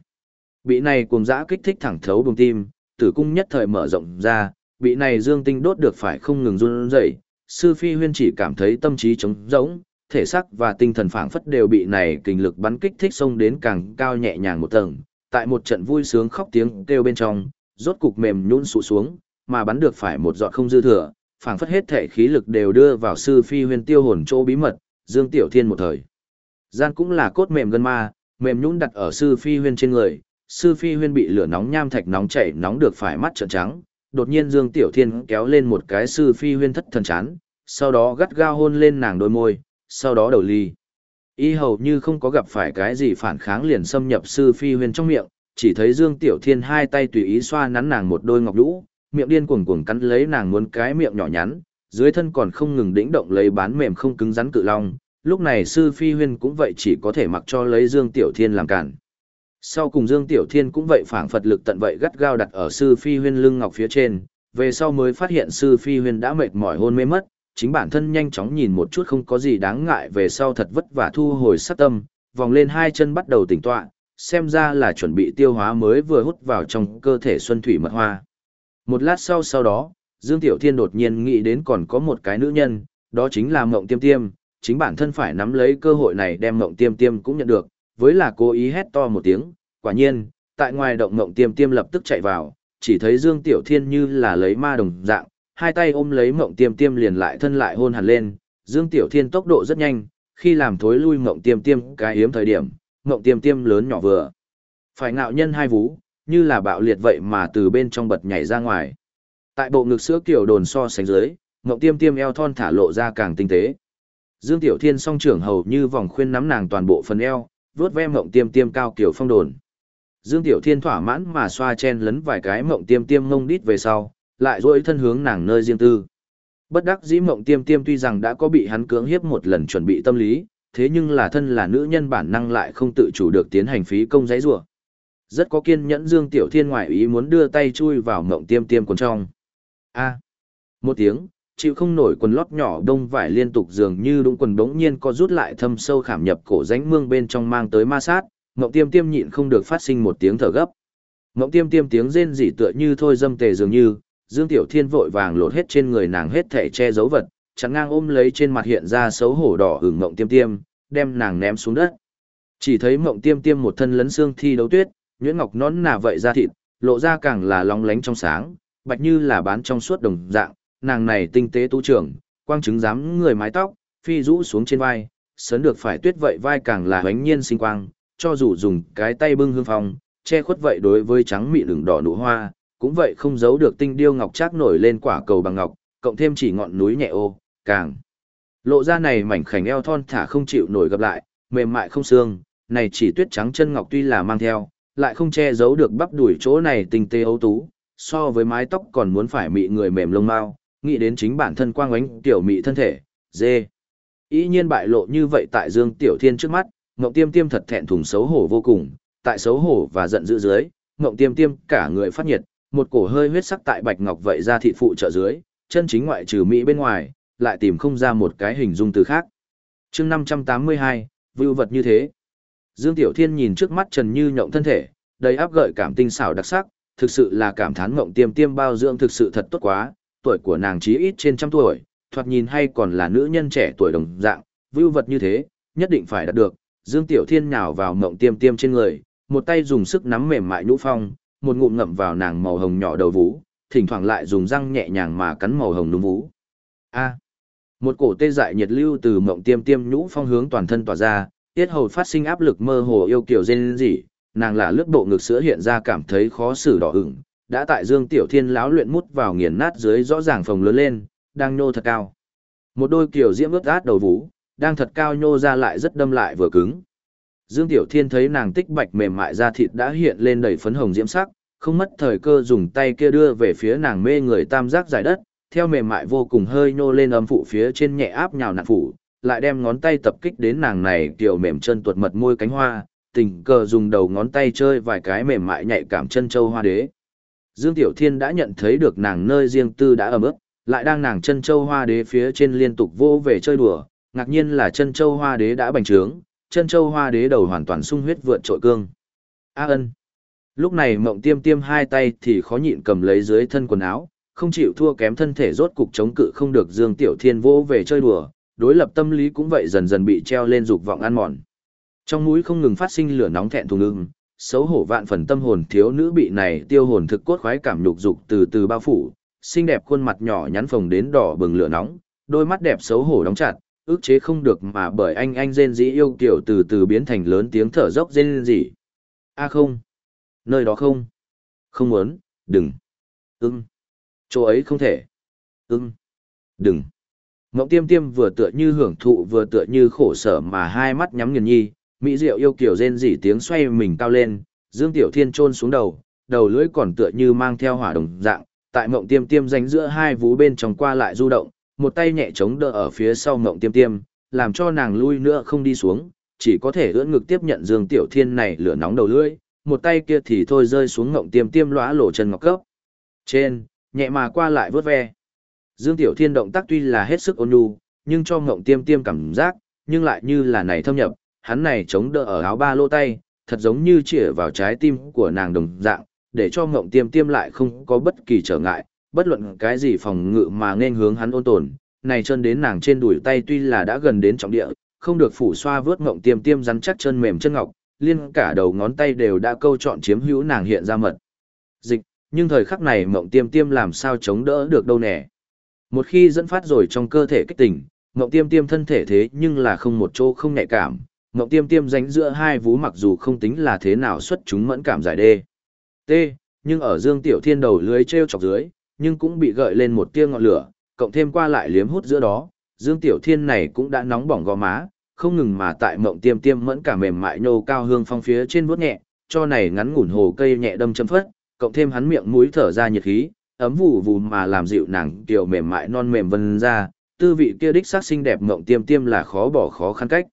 Bị này cuồng dã kích thích thẳng thấu bùng tim, tử cung nhất thời mở rộng ra, bị này dương tinh đốt được phải không ngừng run rẩy, sư phi huyên chỉ cảm thấy tâm trí trống rỗng, thể xác và tinh thần phảng phất đều bị này kinh lực bắn kích thích xông đến càng cao nhẹ nhàng một tầng, tại một trận vui sướng khóc tiếng kêu bên trong, rốt cục mềm nhũn sụ xuống, mà bắn được phải một giọt không dư thừa, phảng phất hết thể khí lực đều đưa vào sư phi huyên tiêu hồn chỗ bí mật, Dương Tiểu Thiên một thời. Gian cũng là cốt mềm gân ma, mềm nhũn đặt ở sư phi huyên trên người, sư phi huyên bị lửa nóng nham thạch nóng chảy nóng được phải mắt trợn trắng, đột nhiên Dương Tiểu Thiên kéo lên một cái sư phi huyên thất thần chán, sau đó gắt gao hôn lên nàng đôi môi, sau đó đầu ly. Y hầu như không có gặp phải cái gì phản kháng liền xâm nhập sư phi huyên trong miệng, chỉ thấy Dương Tiểu Thiên hai tay tùy ý xoa nắn nàng một đôi ngọc lũ, miệng điên cuồng cuồng cắn lấy nàng muốn cái miệng nhỏ nhắn, dưới thân còn không ngừng đĩnh động lấy bán mềm không cứng rắn cự long, lúc này sư phi huyên cũng vậy chỉ có thể mặc cho lấy Dương Tiểu Thiên làm cản. Sau cùng Dương Tiểu Thiên cũng vậy phảng phật lực tận vậy gắt gao đặt ở sư phi huyên lưng ngọc phía trên, về sau mới phát hiện sư phi huyên đã mệt mỏi hôn mê mất, chính bản thân nhanh chóng nhìn một chút không có gì đáng ngại về sau thật vất vả thu hồi sát tâm, vòng lên hai chân bắt đầu tỉnh tọa, xem ra là chuẩn bị tiêu hóa mới vừa hút vào trong cơ thể xuân thủy mật hoa. Một lát sau sau đó, Dương Tiểu Thiên đột nhiên nghĩ đến còn có một cái nữ nhân, đó chính là Mộng Tiêm Tiêm, chính bản thân phải nắm lấy cơ hội này đem mộng tiêm tiêm cũng nhận được, với là cố ý hét to một tiếng, quả nhiên, tại ngoài động mộng tiêm tiêm lập tức chạy vào, chỉ thấy Dương Tiểu Thiên như là lấy ma đồng dạng, hai tay ôm lấy mộng tiêm tiêm liền lại thân lại hôn hẳn lên, Dương Tiểu Thiên tốc độ rất nhanh, khi làm thối lui mộng tiêm tiêm cái hiếm thời điểm, mộng tiêm tiêm lớn nhỏ vừa. Phải ngạo nhân hai vú, như là bạo liệt vậy mà từ bên trong bật nhảy ra ngoài. Tại bộ ngực sữa kiểu đồn so sánh dưới, mộng tiêm tiêm eo thon thả lộ ra càng tinh tế. Dương Tiểu Thiên song trưởng hầu như vòng khuyên nắm nàng toàn bộ phần eo, vuốt ve mộng tiêm tiêm cao kiểu phong đồn. Dương Tiểu Thiên thỏa mãn mà xoa chen lấn vài cái mộng tiêm tiêm ngông đít về sau, lại dỗi thân hướng nàng nơi riêng tư. Bất đắc dĩ mộng tiêm tiêm tuy rằng đã có bị hắn cưỡng hiếp một lần chuẩn bị tâm lý, thế nhưng là thân là nữ nhân bản năng lại không tự chủ được tiến hành phí công giấy rủa. Rất có kiên nhẫn Dương Tiểu Thiên ngoại ý muốn đưa tay chui vào mộng tiêm tiêm quần trong. A. một tiếng, chịu không nổi quần lót nhỏ đông vải liên tục dường như đúng quần bỗng nhiên có rút lại thâm sâu khảm nhập cổ rãnh mương bên trong mang tới ma sát, mộng tiêm tiêm nhịn không được phát sinh một tiếng thở gấp. Mộng tiêm tiêm tiếng rên rỉ tựa như thôi dâm tề dường như, Dương Tiểu Thiên vội vàng lột hết trên người nàng hết thể che giấu vật, chắn ngang ôm lấy trên mặt hiện ra xấu hổ đỏ hửng mộng tiêm tiêm, đem nàng ném xuống đất. Chỉ thấy mộng tiêm tiêm một thân lấn xương thi đấu tuyết, nhuyễn ngọc nón nà vậy ra thịt, lộ ra càng là lóng lánh trong sáng, bạch như là bán trong suốt đồng dạng, nàng này tinh tế tu trưởng, quang chứng dám người mái tóc, phi rũ xuống trên vai, sớn được phải tuyết vậy vai càng là hoánh nhiên sinh quang, cho dù dùng cái tay bưng hương phong, che khuất vậy đối với trắng mị lửng đỏ nụ hoa, cũng vậy không giấu được tinh điêu ngọc trác nổi lên quả cầu bằng ngọc, cộng thêm chỉ ngọn núi nhẹ ô, càng lộ ra này mảnh khảnh eo thon thả không chịu nổi gặp lại, mềm mại không xương, này chỉ tuyết trắng chân ngọc tuy là mang theo, lại không che giấu được bắp đuổi chỗ này tinh tế ấu tú, so với mái tóc còn muốn phải mị người mềm lông mao, nghĩ đến chính bản thân quang ánh tiểu mị thân thể, dê. Ý nhiên bại lộ như vậy tại Dương Tiểu Thiên trước mắt, Ngộng Tiêm Tiêm thật thẹn thùng xấu hổ vô cùng, tại xấu hổ và giận dữ dưới, Ngộng Tiêm Tiêm cả người phát nhiệt, một cổ hơi huyết sắc tại bạch ngọc vậy ra thị phụ trợ dưới, chân chính ngoại trừ mỹ bên ngoài, lại tìm không ra một cái hình dung từ khác. Chương 582, vưu vật như thế. Dương Tiểu Thiên nhìn trước mắt Trần Như nhộng thân thể, đầy áp gợi cảm tinh xảo đặc sắc, thực sự là cảm thán Ngộng Tiêm Tiêm bao dưỡng thực sự thật tốt quá, tuổi của nàng chí ít trên trăm tuổi, thoạt nhìn hay còn là nữ nhân trẻ tuổi đồng dạng, vưu vật như thế, nhất định phải đạt được. Dương Tiểu Thiên nhào vào Ngộng Tiêm Tiêm trên người, một tay dùng sức nắm mềm mại nhũ phong, một ngụm ngậm vào nàng màu hồng nhỏ đầu vú, thỉnh thoảng lại dùng răng nhẹ nhàng mà cắn màu hồng núm vú. A. một cổ tê dại nhiệt lưu từ mộng tiêm tiêm nhũ phong hướng toàn thân tỏa ra, tiết hầu phát sinh áp lực mơ hồ yêu kiều rên rỉ, nàng là lướt bộ ngực sữa hiện ra cảm thấy khó xử đỏ ửng, đã tại Dương Tiểu Thiên láo luyện mút vào nghiền nát dưới rõ ràng phồng lớn lên, đang nhô thật cao. Một đôi kiều diễm ướt át đầu vú, đang thật cao nhô ra lại rất đâm lại vừa cứng. Dương Tiểu Thiên thấy nàng tích bạch mềm mại da thịt đã hiện lên đầy phấn hồng diễm sắc, không mất thời cơ dùng tay kia đưa về phía nàng mê người tam giác giải đất, theo mềm mại vô cùng hơi nhô lên âm phụ phía trên nhẹ áp nhào nặn phủ, lại đem ngón tay tập kích đến nàng này tiểu mềm chân tuột mật môi cánh hoa, tình cờ dùng đầu ngón tay chơi vài cái mềm mại nhạy cảm chân châu hoa đế. Dương Tiểu Thiên đã nhận thấy được nàng nơi riêng tư đã ẩm ướt, lại đang nàng chân châu hoa đế phía trên liên tục vô về chơi đùa, ngạc nhiên là chân châu hoa đế đã bành trướng, chân châu hoa đế đầu hoàn toàn sung huyết vượt trội cương. A ân. Lúc này mộng tiêm tiêm hai tay thì khó nhịn cầm lấy dưới thân quần áo, không chịu thua kém thân thể rốt cục chống cự không được Dương Tiểu Thiên vô về chơi đùa, đối lập tâm lý cũng vậy dần dần bị treo lên dục vọng ăn mòn. Trong mũi không ngừng phát sinh lửa nóng thẹn thùng ưng, xấu hổ vạn phần tâm hồn thiếu nữ bị này tiêu hồn thực cốt khoái cảm nhục dục từ từ bao phủ, xinh đẹp khuôn mặt nhỏ nhắn phồng đến đỏ bừng lửa nóng, đôi mắt đẹp xấu hổ đóng chặt, ức chế không được mà bởi anh anh rên dĩ yêu kiểu từ từ biến thành lớn tiếng thở dốc rên rỉ. A không, nơi đó không, không muốn, đừng, ưng, chỗ ấy không thể, ưng, đừng. Mộng tiêm tiêm vừa tựa như hưởng thụ vừa tựa như khổ sở mà hai mắt nhắm nghiền nhi, mỹ diệu yêu kiểu rên rỉ tiếng xoay mình cao lên, dương tiểu thiên trôn xuống đầu, đầu lưỡi còn tựa như mang theo hỏa đồng dạng, tại mộng tiêm tiêm ránh giữa hai vú bên trong qua lại du động, một tay nhẹ chống đỡ ở phía sau Ngộng tiêm tiêm, làm cho nàng lui nữa không đi xuống, chỉ có thể ưỡn ngực tiếp nhận Dương Tiểu Thiên này lửa nóng đầu lưỡi, một tay kia thì thôi rơi xuống Ngộng tiêm tiêm lóa lỗ chân ngọc cấp. Trên, nhẹ mà qua lại vớt ve. Dương Tiểu Thiên động tác tuy là hết sức ôn nhu, nhưng cho Ngộng tiêm tiêm cảm giác, nhưng lại như là này thâm nhập, hắn này chống đỡ ở áo ba lô tay, thật giống như chĩa vào trái tim của nàng đồng dạng, để cho Ngộng tiêm tiêm lại không có bất kỳ trở ngại, bất luận cái gì phòng ngự mà nên hướng hắn ôn tồn, này chân đến nàng trên đùi tay tuy là đã gần đến trọng địa, không được phủ xoa vớt ngộng tiêm tiêm rắn chắc chân mềm chân ngọc, liên cả đầu ngón tay đều đã câu chọn chiếm hữu nàng hiện ra mật. Dịch, nhưng thời khắc này mộng tiêm tiêm làm sao chống đỡ được đâu nè. Một khi dẫn phát rồi trong cơ thể kích tỉnh, mộng tiêm tiêm thân thể thế nhưng là không một chỗ không nhạy cảm, mộng tiêm tiêm ránh giữa hai vú mặc dù không tính là thế nào xuất chúng mẫn cảm giải đê. T, nhưng ở dương tiểu thiên đầu lưới treo chọc dưới, nhưng cũng bị gợi lên một tia ngọn lửa, cộng thêm qua lại liếm hút giữa đó, Dương Tiểu Thiên này cũng đã nóng bỏng gò má, không ngừng mà tại mộng tiêm tiêm mẫn cả mềm mại nhô cao hương phong phía trên vuốt nhẹ, cho này ngắn ngủn hồ cây nhẹ đâm châm phất, cộng thêm hắn miệng mũi thở ra nhiệt khí, ấm vụ vụ mà làm dịu nàng tiểu mềm mại non mềm vân ra, tư vị kia đích sắc xinh đẹp mộng tiêm tiêm là khó bỏ khó khăn cách.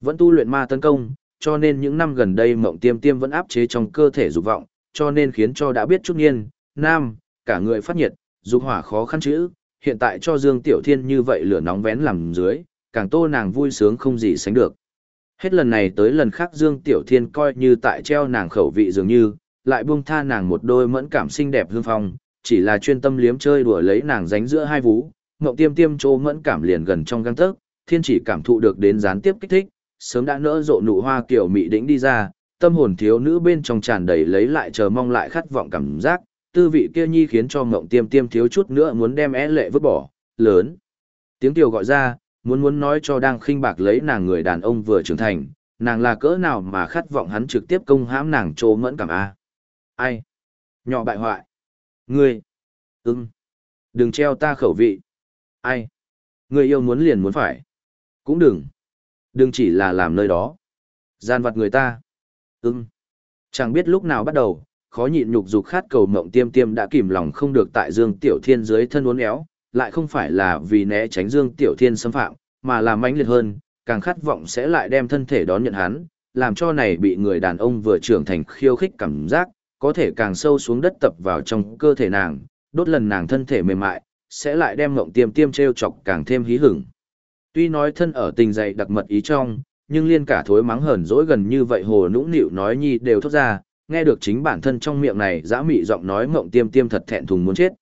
Vẫn tu luyện ma tấn công, cho nên những năm gần đây mộng tiêm tiêm vẫn áp chế trong cơ thể dục vọng, cho nên khiến cho đã biết chút nhiên nam, cả người phát nhiệt, dục hỏa khó khăn chữ, hiện tại cho Dương Tiểu Thiên như vậy lửa nóng vén làm dưới, càng tô nàng vui sướng không gì sánh được. Hết lần này tới lần khác Dương Tiểu Thiên coi như tại treo nàng khẩu vị dường như, lại buông tha nàng một đôi mẫn cảm xinh đẹp hương phong, chỉ là chuyên tâm liếm chơi đùa lấy nàng dánh giữa hai vú, ngậm tiêm tiêm chỗ mẫn cảm liền gần trong găng tấc, thiên chỉ cảm thụ được đến gián tiếp kích thích, sớm đã nỡ rộ nụ hoa kiểu mị đĩnh đi ra, tâm hồn thiếu nữ bên trong tràn đầy lấy lại chờ mong lại khát vọng cảm giác, tư vị kia nhi khiến cho ngộng tiêm tiêm thiếu chút nữa muốn đem é lệ vứt bỏ, lớn. Tiếng tiểu gọi ra, muốn muốn nói cho đang khinh bạc lấy nàng người đàn ông vừa trưởng thành, nàng là cỡ nào mà khát vọng hắn trực tiếp công hãm nàng trô mẫn cảm a Ai? Nhỏ bại hoại. Ngươi. Ưng. Đừng treo ta khẩu vị. Ai? Ngươi yêu muốn liền muốn phải. Cũng đừng. Đừng chỉ là làm nơi đó. Gian vặt người ta. Ưng. Chẳng biết lúc nào bắt đầu, khó nhịn nhục dục khát cầu mộng tiêm tiêm đã kìm lòng không được tại Dương Tiểu Thiên dưới thân uốn éo, lại không phải là vì né tránh Dương Tiểu Thiên xâm phạm, mà là mãnh liệt hơn, càng khát vọng sẽ lại đem thân thể đón nhận hắn, làm cho này bị người đàn ông vừa trưởng thành khiêu khích cảm giác, có thể càng sâu xuống đất tập vào trong cơ thể nàng, đốt lần nàng thân thể mềm mại, sẽ lại đem mộng tiêm tiêm treo chọc càng thêm hí hửng. Tuy nói thân ở tình dày đặc mật ý trong, nhưng liên cả thối mắng hờn dỗi gần như vậy hồ nũng nịu nói nhi đều thốt ra, nghe được chính bản thân trong miệng này dã mị giọng nói mộng tiêm tiêm thật thẹn thùng muốn chết.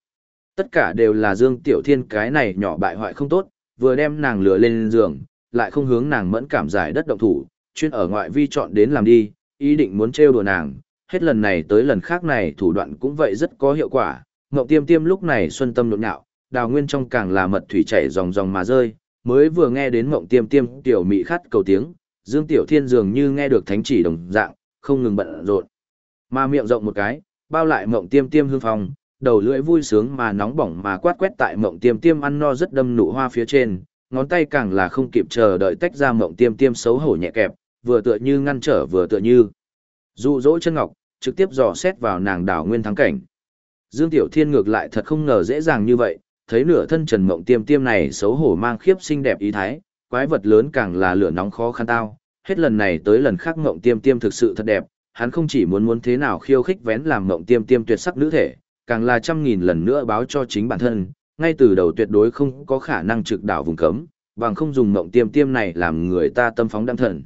Tất cả đều là Dương Tiểu Thiên cái này nhỏ bại hoại không tốt, vừa đem nàng lừa lên giường, lại không hướng nàng mẫn cảm giải đất động thủ, chuyên ở ngoại vi chọn đến làm đi, ý định muốn trêu đùa nàng, hết lần này tới lần khác này thủ đoạn cũng vậy rất có hiệu quả. Ngộng tiêm tiêm lúc này xuân tâm nhộn nhạo, đào nguyên trong càng là mật thủy chảy dòng dòng mà rơi, mới vừa nghe đến mộng tiêm tiêm tiểu mị khát cầu tiếng, Dương Tiểu Thiên dường như nghe được thánh chỉ đồng dạng, không ngừng bận rộn. Mà miệng rộng một cái, bao lại mộng tiêm tiêm hương phong, đầu lưỡi vui sướng mà nóng bỏng mà quát quét tại mộng tiêm tiêm ăn no rất đâm nụ hoa phía trên, ngón tay càng là không kịp chờ đợi tách ra mộng tiêm tiêm xấu hổ nhẹ kẹp, vừa tựa như ngăn trở vừa tựa như. Dụ dỗ chân ngọc, trực tiếp dò xét vào nàng đảo nguyên thắng cảnh. Dương Tiểu Thiên ngược lại thật không ngờ dễ dàng như vậy, thấy nửa thân trần mộng tiêm tiêm này xấu hổ mang khiếp xinh đẹp ý thái, quái vật lớn càng là lửa nóng khó khăn tao, hết lần này tới lần khác mộng tiêm tiêm thực sự thật đẹp, hắn không chỉ muốn muốn thế nào khiêu khích vén làm mộng tiêm tiêm tuyệt sắc nữ thể, càng là trăm nghìn lần nữa báo cho chính bản thân, ngay từ đầu tuyệt đối không có khả năng trực đảo vùng cấm, bằng không dùng mộng tiêm tiêm này làm người ta tâm phóng đăng thần.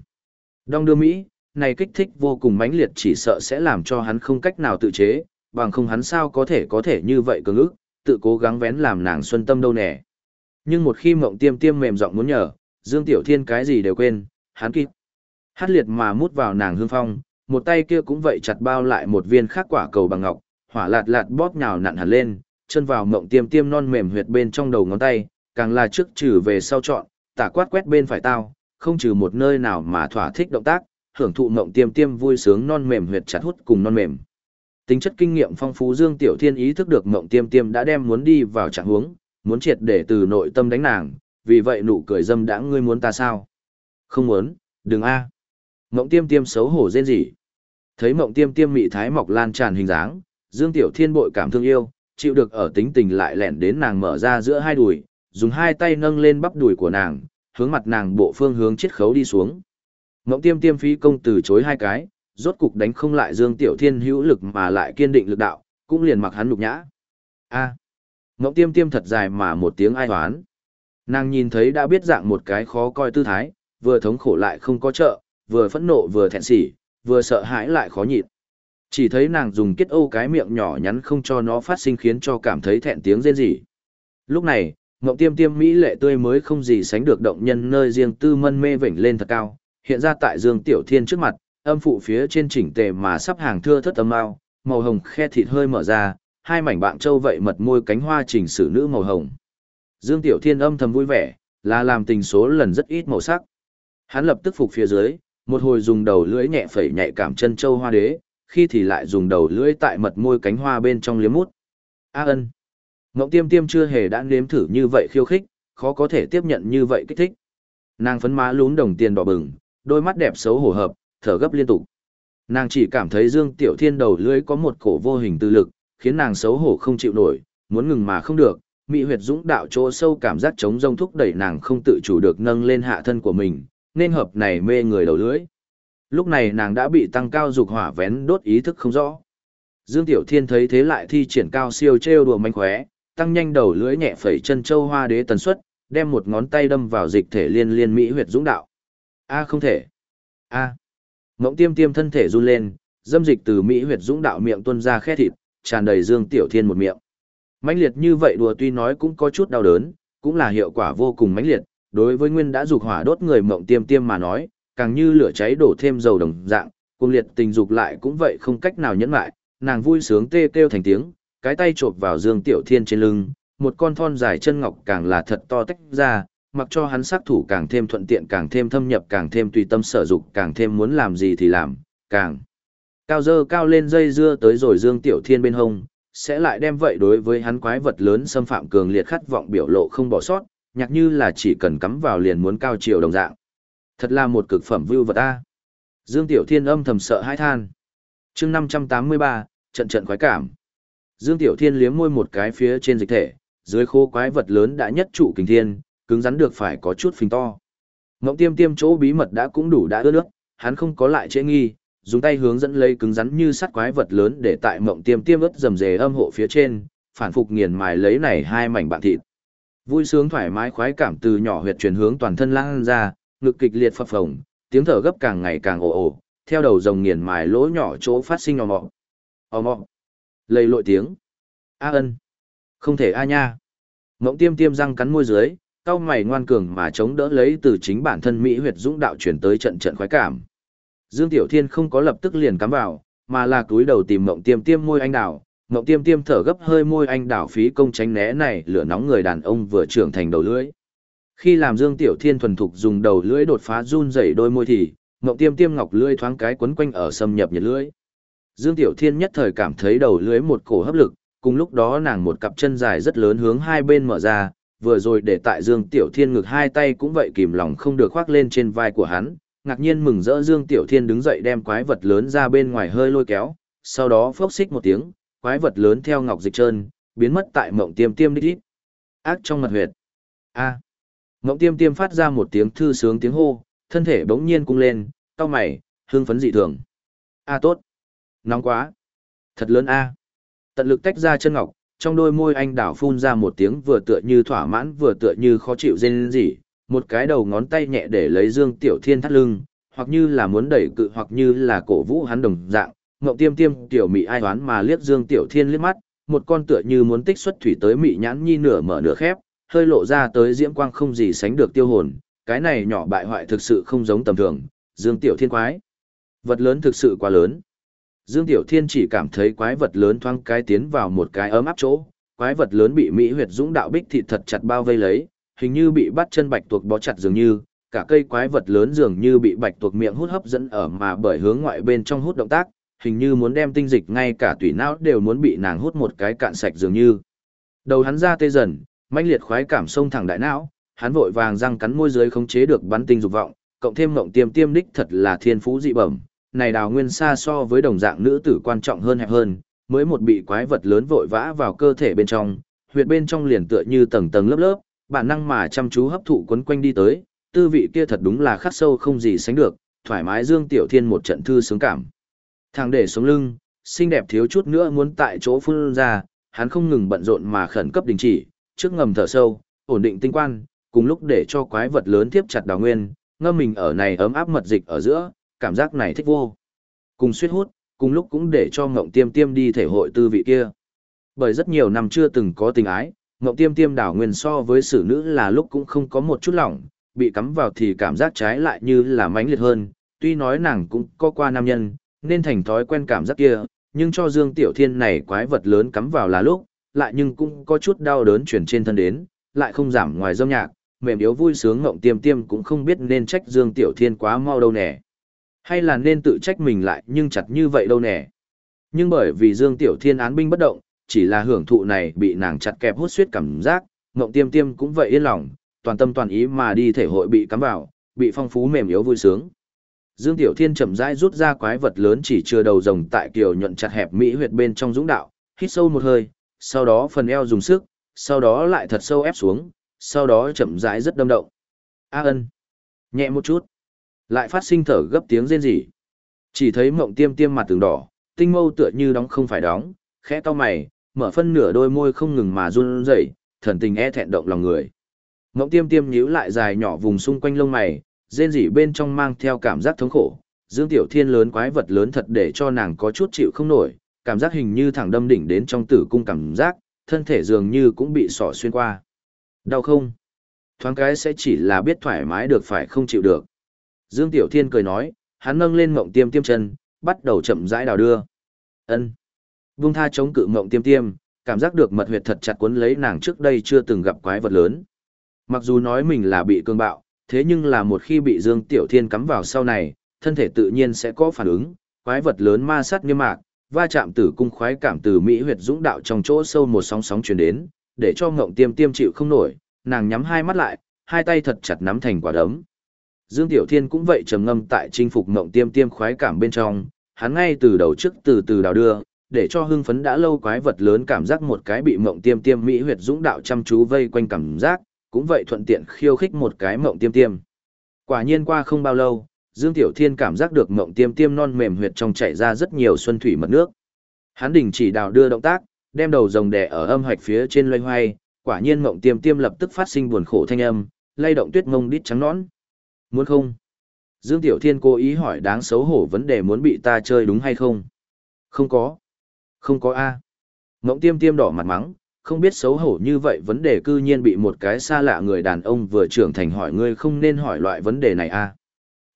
Đông đưa Mỹ, này kích thích vô cùng mãnh liệt chỉ sợ sẽ làm cho hắn không cách nào tự chế, bằng không hắn sao có thể có thể như vậy cường ức, tự cố gắng vén làm nàng xuân tâm đâu nè. Nhưng một khi mộng tiêm tiêm mềm giọng muốn nhờ, Dương Tiểu Thiên cái gì đều quên, hắn kịp. Hát liệt mà mút vào nàng hương phong, một tay kia cũng vậy chặt bao lại một viên khác quả cầu bằng ngọc, hỏa lạt lạt bóp nhào nặn hẳn lên, chân vào mộng tiêm tiêm non mềm huyệt bên trong đầu ngón tay, càng là trước trừ về sau chọn, tả quát quét bên phải tao, không trừ một nơi nào mà thỏa thích động tác, hưởng thụ mộng tiêm tiêm vui sướng non mềm huyệt chặt hút cùng non mềm. Tính chất kinh nghiệm phong phú Dương Tiểu Thiên ý thức được mộng tiêm tiêm đã đem muốn đi vào trạng huống, muốn triệt để từ nội tâm đánh nàng, vì vậy nụ cười dâm đã ngươi muốn ta sao? Không muốn, đừng a. Mộng tiêm tiêm xấu hổ rên rỉ. Thấy mộng tiêm tiêm mị thái mọc lan tràn hình dáng, Dương Tiểu Thiên bội cảm thương yêu, chịu được ở tính tình lại lẻn đến nàng mở ra giữa hai đùi, dùng hai tay nâng lên bắp đùi của nàng, hướng mặt nàng bộ phương hướng chiết khấu đi xuống. Mộng tiêm tiêm phí công từ chối hai cái, rốt cục đánh không lại Dương Tiểu Thiên hữu lực mà lại kiên định lực đạo, cũng liền mặc hắn nhục nhã. A. À. Mộng tiêm tiêm thật dài mà một tiếng ai hoán. Nàng nhìn thấy đã biết dạng một cái khó coi tư thái, vừa thống khổ lại không có trợ, vừa phẫn nộ vừa thẹn sỉ, vừa sợ hãi lại khó nhịn. Chỉ thấy nàng dùng kết ô cái miệng nhỏ nhắn không cho nó phát sinh khiến cho cảm thấy thẹn tiếng rên rỉ. Lúc này, Ngộng Tiêm Tiêm mỹ lệ tươi mới không gì sánh được động nhân nơi riêng tư mân mê vểnh lên thật cao, hiện ra tại Dương Tiểu Thiên trước mặt, âm phụ phía trên chỉnh tề mà sắp hàng thưa thất âm ao màu hồng khe thịt hơi mở ra, hai mảnh bạn châu vậy mật môi cánh hoa chỉnh sử nữ màu hồng. Dương Tiểu Thiên âm thầm vui vẻ, là làm tình số lần rất ít màu sắc. Hắn lập tức phục phía dưới, một hồi dùng đầu lưỡi nhẹ phẩy nhẹ cảm chân châu hoa đế, khi thì lại dùng đầu lưỡi tại mật môi cánh hoa bên trong liếm mút. A ân. Ngộng tiêm tiêm chưa hề đã nếm thử như vậy khiêu khích, khó có thể tiếp nhận như vậy kích thích. Nàng phấn má lún đồng tiền đỏ bừng, đôi mắt đẹp xấu hổ hợp, thở gấp liên tục. Nàng chỉ cảm thấy Dương Tiểu Thiên đầu lưỡi có một cổ vô hình tư lực, khiến nàng xấu hổ không chịu nổi, muốn ngừng mà không được. Mị huyệt dũng đạo chỗ sâu cảm giác chống rông thúc đẩy nàng không tự chủ được nâng lên hạ thân của mình, nên hợp này mê người đầu lưỡi. Lúc này nàng đã bị tăng cao dục hỏa vén đốt ý thức không rõ. Dương Tiểu Thiên thấy thế lại thi triển cao siêu trêu đùa manh khóe, tăng nhanh đầu lưỡi nhẹ phẩy chân châu hoa đế tần suất, đem một ngón tay đâm vào dịch thể liên liên mỹ huyệt dũng đạo. A không thể. A. Mộng tiêm tiêm thân thể run lên, dâm dịch từ Mỹ huyệt dũng đạo miệng tuôn ra khe thịt, tràn đầy Dương Tiểu Thiên một miệng. mãnh liệt như vậy đùa tuy nói cũng có chút đau đớn, cũng là hiệu quả vô cùng mãnh liệt, đối với nguyên đã dục hỏa đốt người mộng tiêm tiêm mà nói, càng như lửa cháy đổ thêm dầu đồng dạng, cuồng liệt tình dục lại cũng vậy không cách nào nhẫn lại, nàng vui sướng tê kêu thành tiếng, cái tay chộp vào Dương Tiểu Thiên trên lưng, một con thon dài chân ngọc càng là thật to tách ra, mặc cho hắn sát thủ càng thêm thuận tiện càng thêm thâm nhập càng thêm tùy tâm sở dục càng thêm muốn làm gì thì làm, càng cao dơ cao lên dây dưa tới rồi Dương Tiểu Thiên bên hông, sẽ lại đem vậy đối với hắn quái vật lớn xâm phạm cường liệt khát vọng biểu lộ không bỏ sót, nhạc như là chỉ cần cắm vào liền muốn cao chiều đồng dạng. Thật là một cực phẩm view vật ta Dương Tiểu Thiên âm thầm sợ hãi than. chương 583, trận trận khoái cảm. Dương Tiểu Thiên liếm môi một cái phía trên dịch thể, dưới khô quái vật lớn đã nhất trụ kình thiên, cứng rắn được phải có chút phình to. Ngộng tiêm tiêm chỗ bí mật đã cũng đủ đã ướt nước, hắn không có lại chế nghi, dùng tay hướng dẫn lấy cứng rắn như sắt quái vật lớn để tại mộng tiêm tiêm ướt dầm dề âm hộ phía trên, phản phục nghiền mài lấy này hai mảnh bạn thịt. Vui sướng thoải mái khoái cảm từ nhỏ huyệt truyền hướng toàn thân lan ra, ngực kịch liệt phập phồng, tiếng thở gấp càng ngày càng ồ ồ, theo đầu rồng nghiền mài lỗ nhỏ chỗ phát sinh ồm mọ. ồm mọ. Lầy lội tiếng. A ân. Không thể a nha. Ngỗng tiêm tiêm răng cắn môi dưới, cau mày ngoan cường mà chống đỡ lấy từ chính bản thân Mỹ huyệt dũng đạo chuyển tới trận trận khoái cảm. Dương Tiểu Thiên không có lập tức liền cắm vào, mà là túi đầu tìm mộng tiêm tiêm môi anh đào. Ngộng tiêm tiêm thở gấp hơi môi anh đảo phí công tránh né này lửa nóng người đàn ông vừa trưởng thành đầu lưỡi. Khi làm Dương Tiểu Thiên thuần thục dùng đầu lưỡi đột phá run rẩy đôi môi thì, Ngộng Tiêm Tiêm ngọc lưỡi thoáng cái quấn quanh ở xâm nhập nhiệt lưỡi. Dương Tiểu Thiên nhất thời cảm thấy đầu lưỡi một cổ hấp lực, cùng lúc đó nàng một cặp chân dài rất lớn hướng hai bên mở ra, vừa rồi để tại Dương Tiểu Thiên ngực hai tay cũng vậy kìm lòng không được khoác lên trên vai của hắn, ngạc nhiên mừng rỡ Dương Tiểu Thiên đứng dậy đem quái vật lớn ra bên ngoài hơi lôi kéo, sau đó phốc xích một tiếng, quái vật lớn theo ngọc dịch trơn, biến mất tại mộng tiêm tiêm đít. Ác trong mật huyệt. A. mộng tiêm tiêm phát ra một tiếng thư sướng tiếng hô, thân thể bỗng nhiên cung lên, cau mày, hương phấn dị thường. A tốt. Nóng quá. Thật lớn A. Tận lực tách ra chân ngọc, trong đôi môi anh đảo phun ra một tiếng vừa tựa như thỏa mãn vừa tựa như khó chịu rên rỉ, một cái đầu ngón tay nhẹ để lấy Dương Tiểu Thiên thắt lưng, hoặc như là muốn đẩy cự hoặc như là cổ vũ hắn đồng dạng. Ngộng tiêm tiêm tiểu mị ai đoán mà liếc Dương Tiểu Thiên liếc mắt, một con tựa như muốn tích xuất thủy tới mị nhãn nhi nửa mở nửa khép, hơi lộ ra tới diễm quang không gì sánh được tiêu hồn, cái này nhỏ bại hoại thực sự không giống tầm thường, Dương Tiểu Thiên quái. Vật lớn thực sự quá lớn. Dương Tiểu Thiên chỉ cảm thấy quái vật lớn thoáng cái tiến vào một cái ấm áp chỗ, quái vật lớn bị Mỹ huyệt dũng đạo bích thịt thật chặt bao vây lấy, hình như bị bắt chân bạch tuộc bó chặt dường như, cả cây quái vật lớn dường như bị bạch tuộc miệng hút hấp dẫn ở mà bởi hướng ngoại bên trong hút động tác, hình như muốn đem tinh dịch ngay cả tủy não đều muốn bị nàng hút một cái cạn sạch dường như. Đầu hắn ra tê dần, mãnh liệt khoái cảm xông thẳng đại não, hắn vội vàng răng cắn môi dưới không chế được bắn tinh dục vọng, cộng thêm ngộng tiêm tiêm đích thật là thiên phú dị bẩm, này đào nguyên xa so với đồng dạng nữ tử quan trọng hơn hẹp hơn, mới một bị quái vật lớn vội vã vào cơ thể bên trong, huyệt bên trong liền tựa như tầng tầng lớp lớp, bản năng mà chăm chú hấp thụ quấn quanh đi tới, tư vị kia thật đúng là khắc sâu không gì sánh được, thoải mái Dương Tiểu Thiên một trận thư sướng cảm. Thằng để sống lưng, xinh đẹp thiếu chút nữa muốn tại chỗ phun ra, hắn không ngừng bận rộn mà khẩn cấp đình chỉ, trước ngầm thở sâu, ổn định tinh quan, cùng lúc để cho quái vật lớn tiếp chặt đào nguyên, ngâm mình ở này ấm áp mật dịch ở giữa, cảm giác này thích vô. Cùng suýt hút, cùng lúc cũng để cho ngộng tiêm tiêm đi thể hội tư vị kia. Bởi rất nhiều năm chưa từng có tình ái, ngộng tiêm tiêm đảo nguyên so với xử nữ là lúc cũng không có một chút lỏng, bị cắm vào thì cảm giác trái lại như là mãnh liệt hơn, tuy nói nàng cũng có qua nam nhân, nên thành thói quen cảm giác kia, nhưng cho Dương Tiểu Thiên này quái vật lớn cắm vào là lúc, lại nhưng cũng có chút đau đớn chuyển trên thân đến, lại không giảm ngoài dâm nhạc, mềm yếu vui sướng ngộng tiêm tiêm cũng không biết nên trách Dương Tiểu Thiên quá mau đâu nè. Hay là nên tự trách mình lại nhưng chặt như vậy đâu nè. Nhưng bởi vì Dương Tiểu Thiên án binh bất động, chỉ là hưởng thụ này bị nàng chặt kẹp hút suyết cảm giác, ngộng tiêm tiêm cũng vậy yên lòng, toàn tâm toàn ý mà đi thể hội bị cắm vào, bị phong phú mềm yếu vui sướng. Dương Tiểu Thiên chậm rãi rút ra quái vật lớn chỉ chưa đầu rồng tại kiều nhuận chặt hẹp mỹ huyệt bên trong dũng đạo, hít sâu một hơi, sau đó phần eo dùng sức, sau đó lại thật sâu ép xuống, sau đó chậm rãi rất đâm động. A ân. Nhẹ một chút. Lại phát sinh thở gấp tiếng rên rỉ. Chỉ thấy mộng tiêm tiêm mặt tường đỏ, tinh mâu tựa như đóng không phải đóng, khẽ to mày, mở phân nửa đôi môi không ngừng mà run rẩy, thần tình e thẹn động lòng người. Mộng tiêm tiêm nhíu lại dài nhỏ vùng xung quanh lông mày, rên rỉ bên trong mang theo cảm giác thống khổ, Dương Tiểu Thiên lớn quái vật lớn thật để cho nàng có chút chịu không nổi, cảm giác hình như thẳng đâm đỉnh đến trong tử cung cảm giác, thân thể dường như cũng bị sỏ xuyên qua. Đau không? Thoáng cái sẽ chỉ là biết thoải mái được phải không chịu được. Dương Tiểu Thiên cười nói, hắn nâng lên mộng tiêm tiêm chân, bắt đầu chậm rãi đào đưa. Ân. Vung tha chống cự mộng tiêm tiêm, cảm giác được mật huyệt thật chặt cuốn lấy nàng trước đây chưa từng gặp quái vật lớn. Mặc dù nói mình là bị cương bạo, thế nhưng là một khi bị Dương Tiểu Thiên cắm vào sau này, thân thể tự nhiên sẽ có phản ứng, quái vật lớn ma sát nghiêm mạc, va chạm tử cung khoái cảm từ mỹ huyệt dũng đạo trong chỗ sâu một sóng sóng truyền đến, để cho ngộng tiêm tiêm chịu không nổi, nàng nhắm hai mắt lại, hai tay thật chặt nắm thành quả đấm. Dương Tiểu Thiên cũng vậy trầm ngâm tại chinh phục ngộng tiêm tiêm khoái cảm bên trong, hắn ngay từ đầu trước từ từ đào đưa, để cho hưng phấn đã lâu quái vật lớn cảm giác một cái bị ngộng tiêm tiêm mỹ huyệt dũng đạo chăm chú vây quanh cảm giác, cũng vậy thuận tiện khiêu khích một cái mộng tiêm tiêm. Quả nhiên qua không bao lâu, Dương Tiểu Thiên cảm giác được mộng tiêm tiêm non mềm huyệt trong chảy ra rất nhiều xuân thủy mật nước. Hắn đình chỉ đào đưa động tác, đem đầu rồng đè ở âm hạch phía trên loay hoay, quả nhiên mộng tiêm tiêm lập tức phát sinh buồn khổ thanh âm, lay động tuyết mông đít trắng nõn. Muốn không? Dương Tiểu Thiên cố ý hỏi đáng xấu hổ vấn đề muốn bị ta chơi đúng hay không? Không có. Không có A. mộng tiêm tiêm đỏ mặt mắng, không biết xấu hổ như vậy vấn đề cư nhiên bị một cái xa lạ người đàn ông vừa trưởng thành hỏi ngươi không nên hỏi loại vấn đề này A.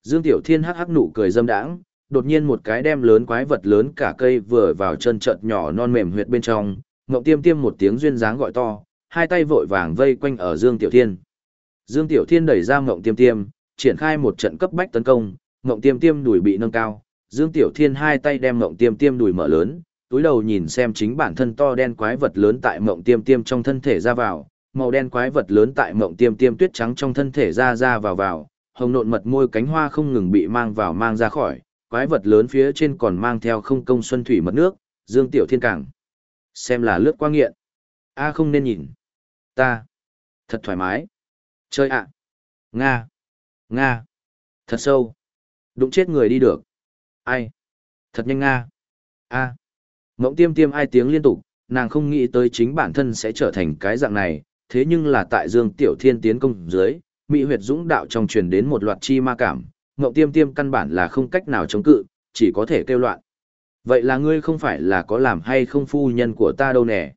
Dương Tiểu Thiên hắc hắc nụ cười dâm đãng, đột nhiên một cái đem lớn quái vật lớn cả cây vừa vào chân trận nhỏ non mềm huyệt bên trong, Ngộng Tiêm Tiêm một tiếng duyên dáng gọi to, hai tay vội vàng vây quanh ở Dương Tiểu Thiên. Dương Tiểu Thiên đẩy ra Ngộng Tiêm Tiêm, triển khai một trận cấp bách tấn công, Ngộng Tiêm Tiêm đùi bị nâng cao, Dương Tiểu Thiên hai tay đem Ngộng Tiêm Tiêm đùi mở lớn, túi đầu nhìn xem chính bản thân to đen quái vật lớn tại mộng Tiêm Tiêm trong thân thể ra vào, màu đen quái vật lớn tại mộng Tiêm Tiêm tuyết trắng trong thân thể ra ra vào vào, hồng nộn mật môi cánh hoa không ngừng bị mang vào mang ra khỏi, quái vật lớn phía trên còn mang theo không công xuân thủy mật nước, Dương Tiểu Thiên Cảng. Xem là lướt qua nghiện. A không nên nhìn. Ta. Thật thoải mái. Chơi ạ. Nga. Nga. Thật sâu. Đụng chết người đi được. Ai. Thật nhanh Nga. A. Ngỗng tiêm tiêm ai tiếng liên tục, nàng không nghĩ tới chính bản thân sẽ trở thành cái dạng này, thế nhưng là tại Dương Tiểu Thiên tiến công dưới, Mỹ huyệt dũng đạo trong truyền đến một loạt chi ma cảm, Ngộng Tiêm Tiêm căn bản là không cách nào chống cự, chỉ có thể kêu loạn. Vậy là ngươi không phải là có làm hay không phu nhân của ta đâu nè.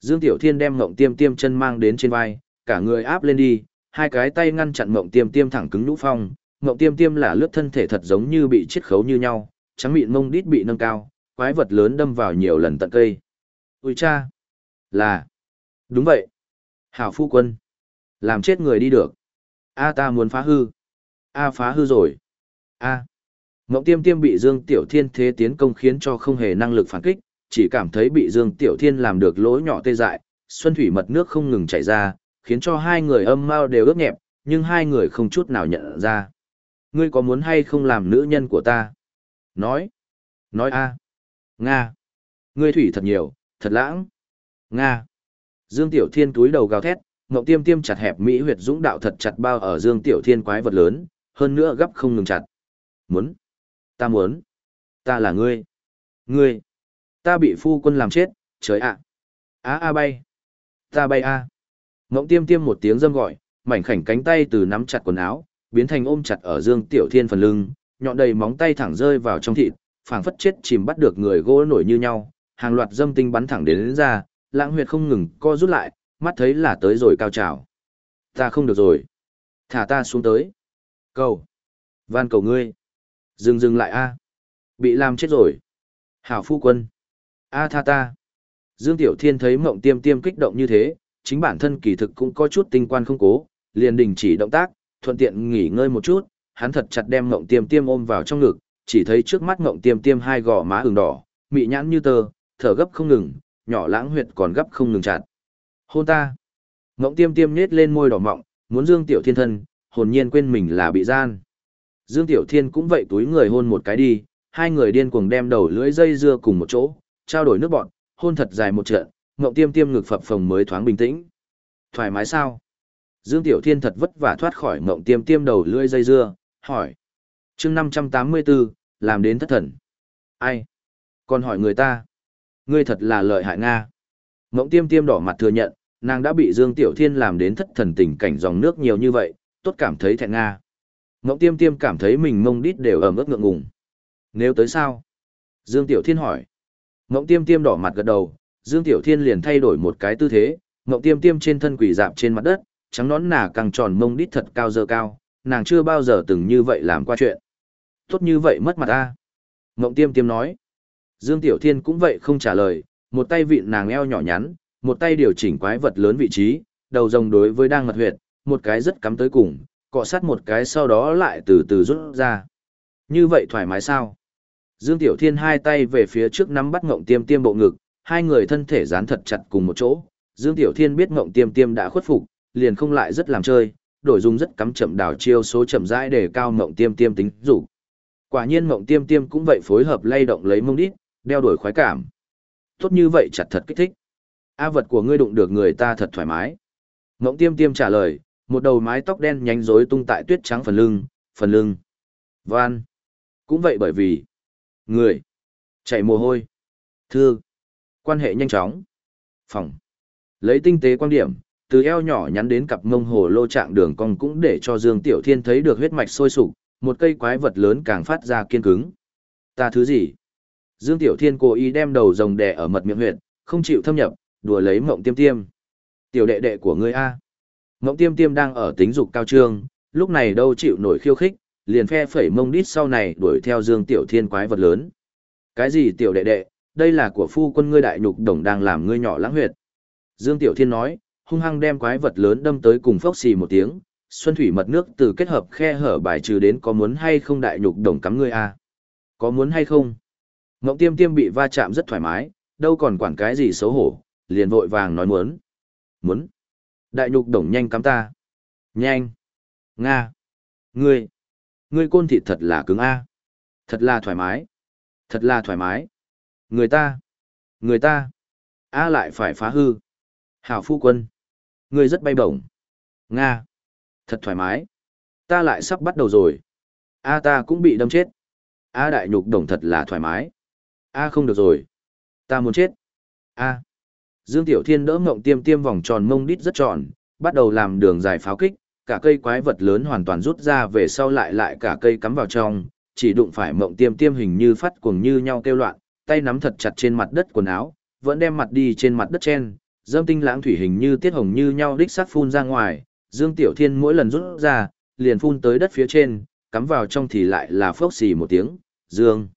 Dương Tiểu Thiên đem Ngộng Tiêm Tiêm chân mang đến trên vai, cả người áp lên đi, hai cái tay ngăn chặn Ngộng Tiêm Tiêm thẳng cứng nhũ phong, Ngộng Tiêm Tiêm là lướt thân thể thật giống như bị chiết khấu như nhau, trắng mịn mông đít bị nâng cao, quái vật lớn đâm vào nhiều lần tận cây. Ui cha! Là! Đúng vậy! Hảo phu quân! Làm chết người đi được! A ta muốn phá hư! A phá hư rồi. A. Ngộng tiêm tiêm bị Dương Tiểu Thiên thế tiến công khiến cho không hề năng lực phản kích, chỉ cảm thấy bị Dương Tiểu Thiên làm được lỗ nhỏ tê dại, xuân thủy mật nước không ngừng chảy ra, khiến cho hai người âm mau đều ướt nhẹp, nhưng hai người không chút nào nhận ra. Ngươi có muốn hay không làm nữ nhân của ta? Nói. Nói a. Nga. Ngươi thủy thật nhiều, thật lãng. Nga. Dương Tiểu Thiên túi đầu gào thét, Ngộng Tiêm Tiêm chặt hẹp mỹ huyệt dũng đạo thật chặt bao ở Dương Tiểu Thiên quái vật lớn, hơn nữa gấp không ngừng chặt. Muốn. Ta muốn. Ta là ngươi. Ngươi. Ta bị phu quân làm chết, trời ạ. Á a bay. Ta bay a. Ngỗng tiêm tiêm một tiếng dâm gọi, mảnh khảnh cánh tay từ nắm chặt quần áo, biến thành ôm chặt ở Dương Tiểu Thiên phần lưng, nhọn đầy móng tay thẳng rơi vào trong thịt, phảng phất chết chìm bắt được người gỗ nổi như nhau, hàng loạt dâm tinh bắn thẳng đến, đến ra, lãng huyệt không ngừng co rút lại, mắt thấy là tới rồi cao trào. Ta không được rồi. Thả ta xuống tới. Cầu. Van cầu ngươi. Dừng dừng lại a. Bị làm chết rồi. Hảo phu quân. A tha ta. Dương Tiểu Thiên thấy mộng tiêm tiêm kích động như thế, chính bản thân kỳ thực cũng có chút tinh quan không cố, liền đình chỉ động tác, thuận tiện nghỉ ngơi một chút, hắn thật chặt đem mộng tiêm tiêm ôm vào trong ngực, chỉ thấy trước mắt ngộng tiêm tiêm hai gò má ửng đỏ, mị nhãn như tơ, thở gấp không ngừng, nhỏ lãng huyệt còn gấp không ngừng chặt. Hôn ta. Ngộng tiêm tiêm nhết lên môi đỏ mọng, muốn Dương Tiểu Thiên thân, hồn nhiên quên mình là bị gian. Dương Tiểu Thiên cũng vậy túi người hôn một cái đi, hai người điên cuồng đem đầu lưỡi dây dưa cùng một chỗ, trao đổi nước bọn, hôn thật dài một trận, ngộng tiêm tiêm ngực phập phồng mới thoáng bình tĩnh. Thoải mái sao? Dương Tiểu Thiên thật vất vả thoát khỏi ngộng tiêm tiêm đầu lưỡi dây dưa, hỏi. chương 584, làm đến thất thần. Ai? Còn hỏi người ta. Ngươi thật là lợi hại Nga. Ngộng tiêm tiêm đỏ mặt thừa nhận, nàng đã bị Dương Tiểu Thiên làm đến thất thần tình cảnh dòng nước nhiều như vậy, tốt cảm thấy thẹn Nga. Ngộng tiêm tiêm cảm thấy mình mông đít đều ẩm ướt ngượng ngùng. Nếu tới sao? Dương Tiểu Thiên hỏi. Ngộng tiêm tiêm đỏ mặt gật đầu, Dương Tiểu Thiên liền thay đổi một cái tư thế, Ngộng tiêm tiêm trên thân quỷ dạp trên mặt đất, trắng nón nà càng tròn mông đít thật cao dơ cao, nàng chưa bao giờ từng như vậy làm qua chuyện. Tốt như vậy mất mặt ta. Ngộng tiêm tiêm nói. Dương Tiểu Thiên cũng vậy không trả lời, một tay vịn nàng eo nhỏ nhắn, một tay điều chỉnh quái vật lớn vị trí, đầu rồng đối với đang mật huyệt, một cái rất cắm tới cùng, cọ sát một cái sau đó lại từ từ rút ra. Như vậy thoải mái sao? Dương Tiểu Thiên hai tay về phía trước nắm bắt ngộng tiêm tiêm bộ ngực, hai người thân thể dán thật chặt cùng một chỗ. Dương Tiểu Thiên biết ngộng tiêm tiêm đã khuất phục, liền không lại rất làm chơi, đổi dùng rất cắm chậm đảo chiêu số chậm rãi để cao ngộng tiêm tiêm tính rủ. Quả nhiên mộng tiêm tiêm cũng vậy phối hợp lay động lấy mông đít, đeo đuổi khoái cảm. Tốt như vậy chặt thật kích thích. A vật của ngươi đụng được người ta thật thoải mái. Mộng tiêm tiêm trả lời, một đầu mái tóc đen nhánh rối tung tại tuyết trắng phần lưng, phần lưng. Van. Cũng vậy bởi vì người chạy mồ hôi, thương quan hệ nhanh chóng, phòng. Lấy tinh tế quan điểm, từ eo nhỏ nhắn đến cặp mông hồ lô trạng đường cong cũng để cho Dương Tiểu Thiên thấy được huyết mạch sôi sục, một cây quái vật lớn càng phát ra kiên cứng. Ta thứ gì? Dương Tiểu Thiên cố ý đem đầu rồng đè ở mật miệng huyệt, không chịu thâm nhập, đùa lấy mộng tiêm tiêm. Tiểu đệ đệ của ngươi A. Mộng tiêm tiêm đang ở tính dục cao trương, lúc này đâu chịu nổi khiêu khích, liền phe phẩy mông đít sau này đuổi theo Dương Tiểu Thiên quái vật lớn. Cái gì tiểu đệ đệ, đây là của phu quân ngươi đại nhục đồng đang làm ngươi nhỏ lãng huyệt. Dương Tiểu Thiên nói, hung hăng đem quái vật lớn đâm tới cùng phốc xì một tiếng, xuân thủy mật nước từ kết hợp khe hở bài trừ đến có muốn hay không đại nhục đồng cắm ngươi a Có muốn hay không? Ngộng tiêm tiêm bị va chạm rất thoải mái, đâu còn quản cái gì xấu hổ, liền vội vàng nói muốn. Muốn. Đại nhục đồng nhanh cắm ta. Nhanh. Nga. Ngươi. Ngươi côn thịt thật là cứng a. Thật là thoải mái. Thật là thoải mái. Người ta. Người ta. A lại phải phá hư. Hảo phu quân. Ngươi rất bay bổng. Nga. Thật thoải mái. Ta lại sắp bắt đầu rồi. A ta cũng bị đâm chết. A đại nhục đồng thật là thoải mái. A không được rồi. Ta muốn chết. A. Dương Tiểu Thiên đỡ ngộng tiêm tiêm vòng tròn mông đít rất tròn, bắt đầu làm đường dài pháo kích, cả cây quái vật lớn hoàn toàn rút ra về sau lại lại cả cây cắm vào trong, chỉ đụng phải mộng tiêm tiêm hình như phát cuồng như nhau kêu loạn, tay nắm thật chặt trên mặt đất quần áo, vẫn đem mặt đi trên mặt đất chen, dâm tinh lãng thủy hình như tiết hồng như nhau đích sát phun ra ngoài, Dương Tiểu Thiên mỗi lần rút ra, liền phun tới đất phía trên, cắm vào trong thì lại là phốc xì một tiếng, Dương.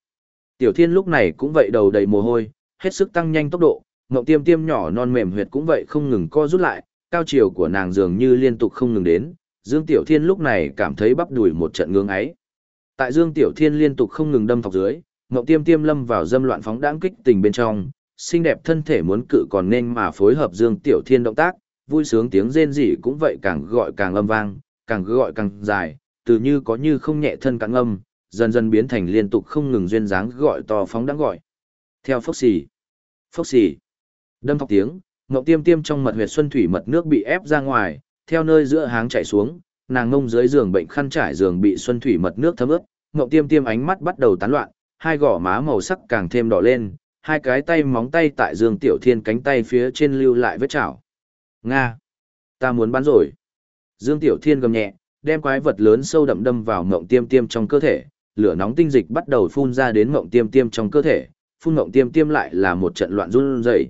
Tiểu Thiên lúc này cũng vậy đầu đầy mồ hôi, hết sức tăng nhanh tốc độ, ngộng tiêm tiêm nhỏ non mềm huyệt cũng vậy không ngừng co rút lại, cao chiều của nàng dường như liên tục không ngừng đến, Dương Tiểu Thiên lúc này cảm thấy bắp đùi một trận ngưỡng ấy. Tại Dương Tiểu Thiên liên tục không ngừng đâm thọc dưới, ngộng tiêm tiêm lâm vào dâm loạn phóng đãng kích tình bên trong, xinh đẹp thân thể muốn cự còn nên mà phối hợp Dương Tiểu Thiên động tác, vui sướng tiếng rên rỉ cũng vậy càng gọi càng âm vang, càng gọi càng dài, từ như có như không nhẹ thân càng âm, dần dần biến thành liên tục không ngừng duyên dáng gọi to phóng đãng gọi. Theo phốc xì, phốc xì, đâm thọc tiếng, ngọc tiêm tiêm trong mật huyệt xuân thủy mật nước bị ép ra ngoài, theo nơi giữa háng chảy xuống, nàng ngông dưới giường bệnh khăn trải giường bị xuân thủy mật nước thấm ướt, ngọc tiêm tiêm ánh mắt bắt đầu tán loạn, hai gò má màu sắc càng thêm đỏ lên, hai cái tay móng tay tại giường Tiểu Thiên cánh tay phía trên lưu lại vết chảo. Nga! Ta muốn bắn rồi! Dương Tiểu Thiên gầm nhẹ, đem quái vật lớn sâu đậm đâm vào mộng tiêm tiêm trong cơ thể, lửa nóng tinh dịch bắt đầu phun ra đến mộng tiêm tiêm trong cơ thể, phun mộng tiêm tiêm lại là một trận loạn run rẩy.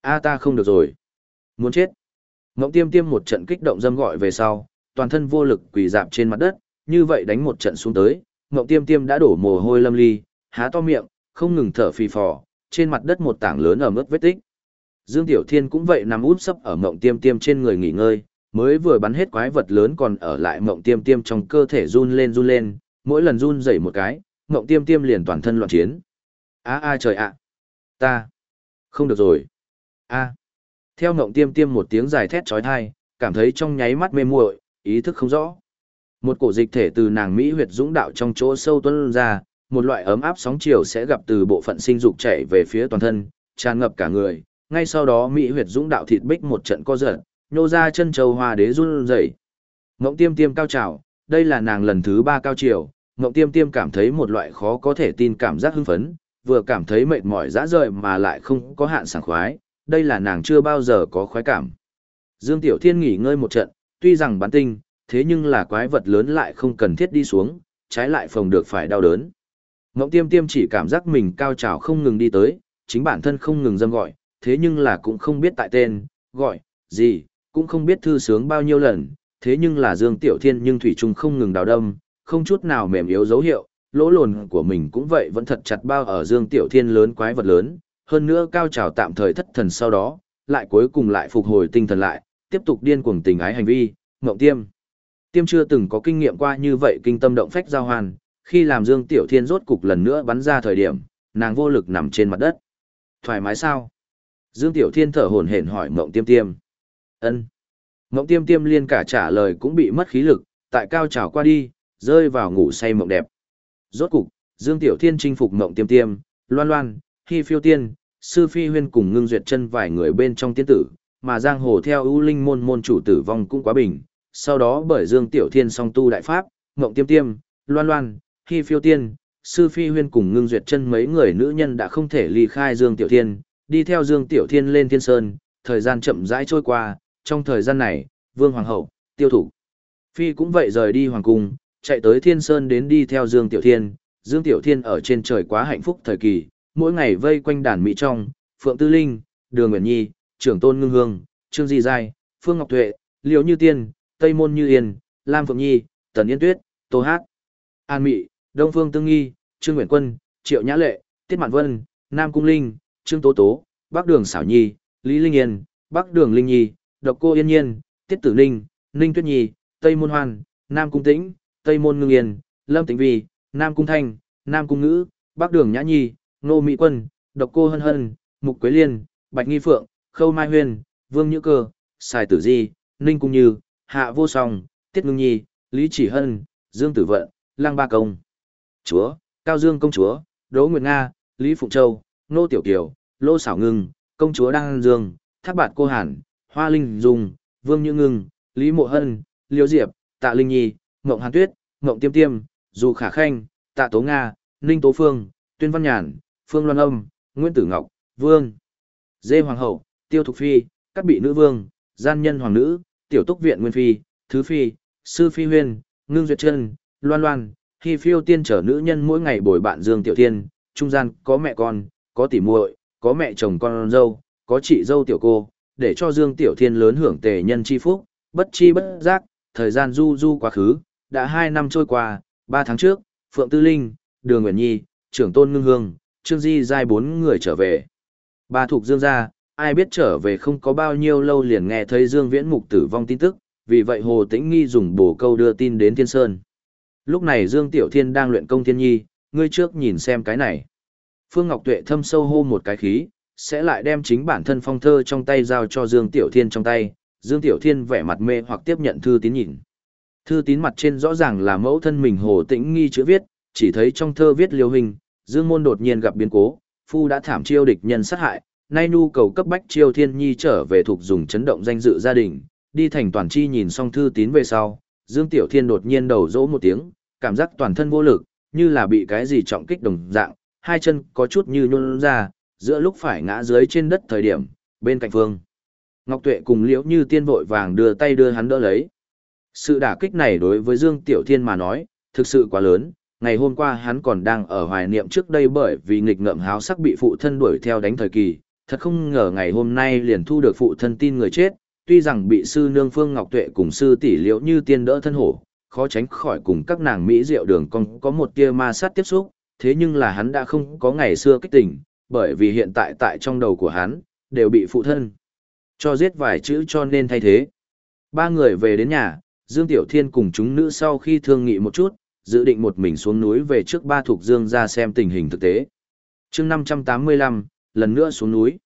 A ta không được rồi. Muốn chết. Mộng tiêm tiêm một trận kích động dâm gọi về sau, toàn thân vô lực quỳ dạp trên mặt đất, như vậy đánh một trận xuống tới, mộng tiêm tiêm đã đổ mồ hôi lâm ly, há to miệng, không ngừng thở phì phò, trên mặt đất một tảng lớn ở mức vết tích. Dương Tiểu Thiên cũng vậy nằm út sấp ở mộng tiêm tiêm trên người nghỉ ngơi, mới vừa bắn hết quái vật lớn còn ở lại mộng tiêm tiêm trong cơ thể run lên run lên, mỗi lần run dậy một cái, mộng tiêm tiêm liền toàn thân loạn chiến. A a trời ạ! Ta! Không được rồi! A! Theo mộng tiêm tiêm một tiếng dài thét trói thai, cảm thấy trong nháy mắt mê muội, ý thức không rõ. Một cổ dịch thể từ nàng Mỹ huyệt dũng đạo trong chỗ sâu tuân ra, một loại ấm áp sóng chiều sẽ gặp từ bộ phận sinh dục chảy về phía toàn thân, tràn ngập cả người. Ngay sau đó Mỹ huyệt dũng đạo thịt bích một trận co giật, nhô ra chân châu hoa đế run rẩy. Ngộng tiêm tiêm cao trào, đây là nàng lần thứ ba cao chiều, Ngộng tiêm tiêm cảm thấy một loại khó có thể tin cảm giác hưng phấn, vừa cảm thấy mệt mỏi dã rời mà lại không có hạn sảng khoái, đây là nàng chưa bao giờ có khoái cảm. Dương Tiểu Thiên nghỉ ngơi một trận, tuy rằng bán tinh, thế nhưng là quái vật lớn lại không cần thiết đi xuống, trái lại phòng được phải đau đớn. Ngộng tiêm tiêm chỉ cảm giác mình cao trào không ngừng đi tới, chính bản thân không ngừng dâm gọi, thế nhưng là cũng không biết tại tên, gọi, gì, cũng không biết thư sướng bao nhiêu lần, thế nhưng là Dương Tiểu Thiên nhưng Thủy Trung không ngừng đào đâm, không chút nào mềm yếu dấu hiệu, lỗ lồn của mình cũng vậy vẫn thật chặt bao ở Dương Tiểu Thiên lớn quái vật lớn, hơn nữa cao trào tạm thời thất thần sau đó, lại cuối cùng lại phục hồi tinh thần lại, tiếp tục điên cuồng tình ái hành vi, ngộng tiêm. Tiêm chưa từng có kinh nghiệm qua như vậy kinh tâm động phách giao hoàn, khi làm Dương Tiểu Thiên rốt cục lần nữa bắn ra thời điểm, nàng vô lực nằm trên mặt đất. Thoải mái sao? Dương Tiểu Thiên thở hổn hển hỏi Mộng Tiêm Tiêm. Ân. Mộng Tiêm Tiêm liên cả trả lời cũng bị mất khí lực, tại cao trào qua đi, rơi vào ngủ say mộng đẹp. Rốt cục, Dương Tiểu Thiên chinh phục Mộng Tiêm Tiêm, Loan Loan, Hi Phiêu Tiên, Sư Phi Huyên cùng ngưng duyệt chân vài người bên trong tiên tử, mà giang hồ theo ưu linh môn môn chủ tử vong cũng quá bình. Sau đó bởi Dương Tiểu Thiên song tu đại pháp, Mộng Tiêm Tiêm, Loan Loan, Hi Phiêu Tiên, Sư Phi Huyên cùng ngưng duyệt chân mấy người nữ nhân đã không thể ly khai Dương Tiểu Thiên, đi theo Dương Tiểu Thiên lên Thiên Sơn, thời gian chậm rãi trôi qua, trong thời gian này, Vương Hoàng hậu, tiêu thủ. Phi cũng vậy rời đi Hoàng Cung, chạy tới Thiên Sơn đến đi theo Dương Tiểu Thiên, Dương Tiểu Thiên ở trên trời quá hạnh phúc thời kỳ, mỗi ngày vây quanh đàn mỹ trong, Phượng Tư Linh, Đường Nguyễn Nhi, Trưởng Tôn Ngưng Hương, Trương Di Giai, Phương Ngọc Tuệ, Liễu Như Tiên, Tây Môn Như Yên, Lam Phượng Nhi, Tần Yên Tuyết, Tô Hát, An Mị, Đông Phương Tương Nghi, Trương Nguyễn Quân, Triệu Nhã Lệ, Tiết Mạn Vân, Nam Cung Linh, Trương Tố Tố, Bắc Đường Xảo Nhi, Lý Linh Yên, Bắc Đường Linh Nhi, Độc Cô Yên Nhiên, Tiết Tử Ninh, Ninh Tuyết Nhi, Tây Môn Hoan, Nam Cung Tĩnh, Tây Môn Ngưng Yên, Lâm Tĩnh Vi, Nam Cung Thanh, Nam Cung Ngữ, Bắc Đường Nhã Nhi, Nô Mỹ Quân, Độc Cô Hân Hân, Mục Quế Liên, Bạch Nghi Phượng, Khâu Mai Huyền, Vương Nhữ Cơ, Sài Tử Di, Ninh Cung Như, Hạ Vô Song, Tiết Ngưng Nhi, Lý Chỉ Hân, Dương Tử Vận, Lăng Ba Công. Chúa, Cao Dương Công Chúa, Đỗ Nguyệt Nga, Lý Phụng Châu, Nô Tiểu Kiều, Lô Xảo Ngưng, Công Chúa Đăng Dương, Thác Bạt Cô Hàn, Hoa Linh Dung, Vương Như Ngưng, Lý Mộ Hân, Liễu Diệp, Tạ Linh Nhi, Ngộng Hàn Tuyết, Ngộng Tiêm Tiêm, Dù Khả Khanh, Tạ Tố Nga, Ninh Tố Phương, Tuyên Văn Nhàn, Phương Loan Âm, Nguyễn Tử Ngọc, Vương, Dê Hoàng Hậu, Tiêu Thục Phi, các bị nữ vương, gian nhân hoàng nữ, tiểu túc viện Nguyên Phi, Thứ Phi, Sư Phi Huyên, Ngưng Duyệt Trân, Loan Loan, khi phiêu tiên trở nữ nhân mỗi ngày bồi bạn Dương Tiểu tiên, trung gian có mẹ con, có tỉ muội, có mẹ chồng con dâu, có chị dâu tiểu cô, để cho Dương Tiểu Thiên lớn hưởng tề nhân chi phúc, bất chi bất giác, thời gian du du quá khứ, đã hai năm trôi qua, ba tháng trước, Phượng Tư Linh, Đường Nguyễn Nhi, trưởng tôn ngưng hương, Trương Di giai bốn người trở về. Ba thuộc Dương gia, ai biết trở về không có bao nhiêu lâu liền nghe thấy Dương Viễn Mục tử vong tin tức, vì vậy Hồ Tĩnh Nghi dùng bổ câu đưa tin đến Thiên Sơn. Lúc này Dương Tiểu Thiên đang luyện công thiên nhi, ngươi trước nhìn xem cái này. Phương Ngọc Tuệ thâm sâu hô một cái khí, sẽ lại đem chính bản thân phong thơ trong tay giao cho Dương Tiểu Thiên trong tay. Dương Tiểu Thiên vẻ mặt mê hoặc tiếp nhận thư tín nhìn. Thư tín mặt trên rõ ràng là mẫu thân mình hồ tĩnh nghi chữ viết, chỉ thấy trong thơ viết liêu hình, Dương Môn đột nhiên gặp biến cố, phu đã thảm chiêu địch nhân sát hại, nay nhu cầu cấp bách chiêu thiên nhi trở về thuộc dùng chấn động danh dự gia đình, đi thành toàn chi nhìn xong thư tín về sau, Dương Tiểu Thiên đột nhiên đầu dỗ một tiếng, cảm giác toàn thân vô lực, như là bị cái gì trọng kích đồng dạng, hai chân có chút như nhún ra, giữa lúc phải ngã dưới trên đất thời điểm, bên cạnh phương. Ngọc Tuệ cùng Liễu Như Tiên vội vàng đưa tay đưa hắn đỡ lấy. Sự đả kích này đối với Dương Tiểu Thiên mà nói, thực sự quá lớn, ngày hôm qua hắn còn đang ở hoài niệm trước đây bởi vì nghịch ngợm háo sắc bị phụ thân đuổi theo đánh thời kỳ, thật không ngờ ngày hôm nay liền thu được phụ thân tin người chết, tuy rằng bị sư nương Phương Ngọc Tuệ cùng sư tỷ Liễu Như Tiên đỡ thân hổ, khó tránh khỏi cùng các nàng Mỹ rượu đường còn có một tia ma sát tiếp xúc, thế nhưng là hắn đã không có ngày xưa kích tỉnh, bởi vì hiện tại tại trong đầu của hắn, đều bị phụ thân cho giết vài chữ cho nên thay thế. Ba người về đến nhà, Dương Tiểu Thiên cùng chúng nữ sau khi thương nghị một chút, dự định một mình xuống núi về trước ba thuộc Dương ra xem tình hình thực tế. chương 585, lần nữa xuống núi.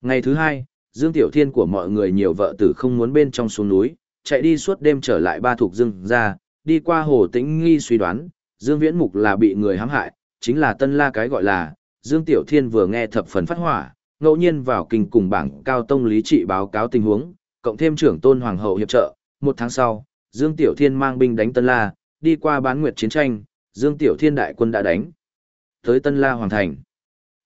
Ngày thứ hai, Dương Tiểu Thiên của mọi người nhiều vợ tử không muốn bên trong xuống núi, chạy đi suốt đêm trở lại ba thuộc dương ra, đi qua hồ tĩnh nghi suy đoán, Dương Viễn Mục là bị người hãm hại, chính là tân la cái gọi là, Dương Tiểu Thiên vừa nghe thập phần phát hỏa, ngẫu nhiên vào kinh cùng bảng cao tông lý trị báo cáo tình huống, cộng thêm trưởng tôn hoàng hậu hiệp trợ, một tháng sau, Dương Tiểu Thiên mang binh đánh tân la, đi qua bán nguyệt chiến tranh, Dương Tiểu Thiên đại quân đã đánh tới tân la hoàng thành.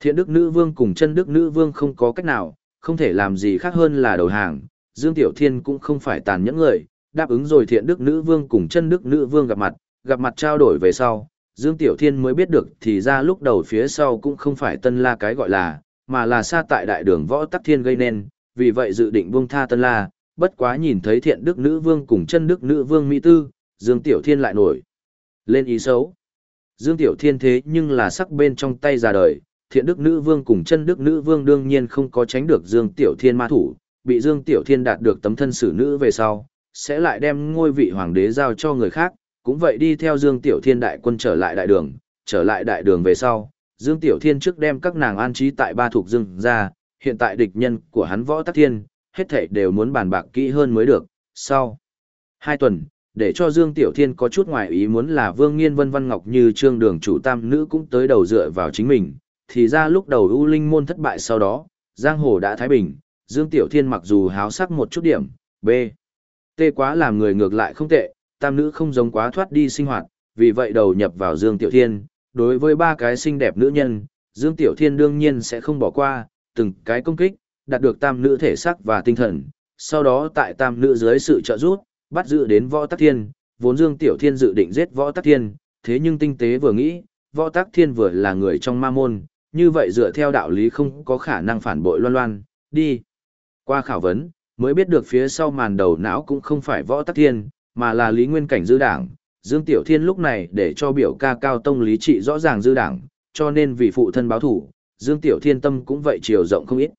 Thiện đức nữ vương cùng chân đức nữ vương không có cách nào, không thể làm gì khác hơn là đầu hàng, Dương Tiểu Thiên cũng không phải tàn nhẫn người, đáp ứng rồi thiện đức nữ vương cùng chân đức nữ vương gặp mặt, gặp mặt trao đổi về sau, Dương Tiểu Thiên mới biết được thì ra lúc đầu phía sau cũng không phải tân la cái gọi là, mà là xa tại đại đường võ tắc thiên gây nên, vì vậy dự định buông tha tân la, bất quá nhìn thấy thiện đức nữ vương cùng chân đức nữ vương Mỹ Tư, Dương Tiểu Thiên lại nổi. Lên ý xấu. Dương Tiểu Thiên thế nhưng là sắc bên trong tay ra đời, thiện đức nữ vương cùng chân đức nữ vương đương nhiên không có tránh được Dương Tiểu Thiên ma thủ, bị Dương Tiểu Thiên đạt được tấm thân xử nữ về sau, sẽ lại đem ngôi vị hoàng đế giao cho người khác, cũng vậy đi theo Dương Tiểu Thiên đại quân trở lại đại đường, trở lại đại đường về sau, Dương Tiểu Thiên trước đem các nàng an trí tại ba thuộc Dương ra, hiện tại địch nhân của hắn võ tắc thiên, hết thảy đều muốn bàn bạc kỹ hơn mới được, sau hai tuần, để cho Dương Tiểu Thiên có chút ngoài ý muốn là Vương Nghiên Vân Văn Ngọc như trương đường chủ tam nữ cũng tới đầu dựa vào chính mình, thì ra lúc đầu U Linh môn thất bại sau đó, Giang Hồ đã thái bình, Dương Tiểu Thiên mặc dù háo sắc một chút điểm, B. Tê quá làm người ngược lại không tệ, tam nữ không giống quá thoát đi sinh hoạt, vì vậy đầu nhập vào Dương Tiểu Thiên, đối với ba cái xinh đẹp nữ nhân, Dương Tiểu Thiên đương nhiên sẽ không bỏ qua, từng cái công kích, đạt được tam nữ thể sắc và tinh thần, sau đó tại tam nữ dưới sự trợ giúp, bắt giữ đến Võ Tắc Thiên, vốn Dương Tiểu Thiên dự định giết Võ Tắc Thiên, thế nhưng tinh tế vừa nghĩ, Võ Tắc Thiên vừa là người trong ma môn, như vậy dựa theo đạo lý không có khả năng phản bội loan loan, đi. Qua khảo vấn, mới biết được phía sau màn đầu não cũng không phải Võ Tắc Thiên, mà là Lý Nguyên Cảnh dư đảng. Dương Tiểu Thiên lúc này để cho biểu ca cao tông lý trị rõ ràng dư đảng, cho nên vì phụ thân báo thủ, Dương Tiểu Thiên tâm cũng vậy chiều rộng không ít.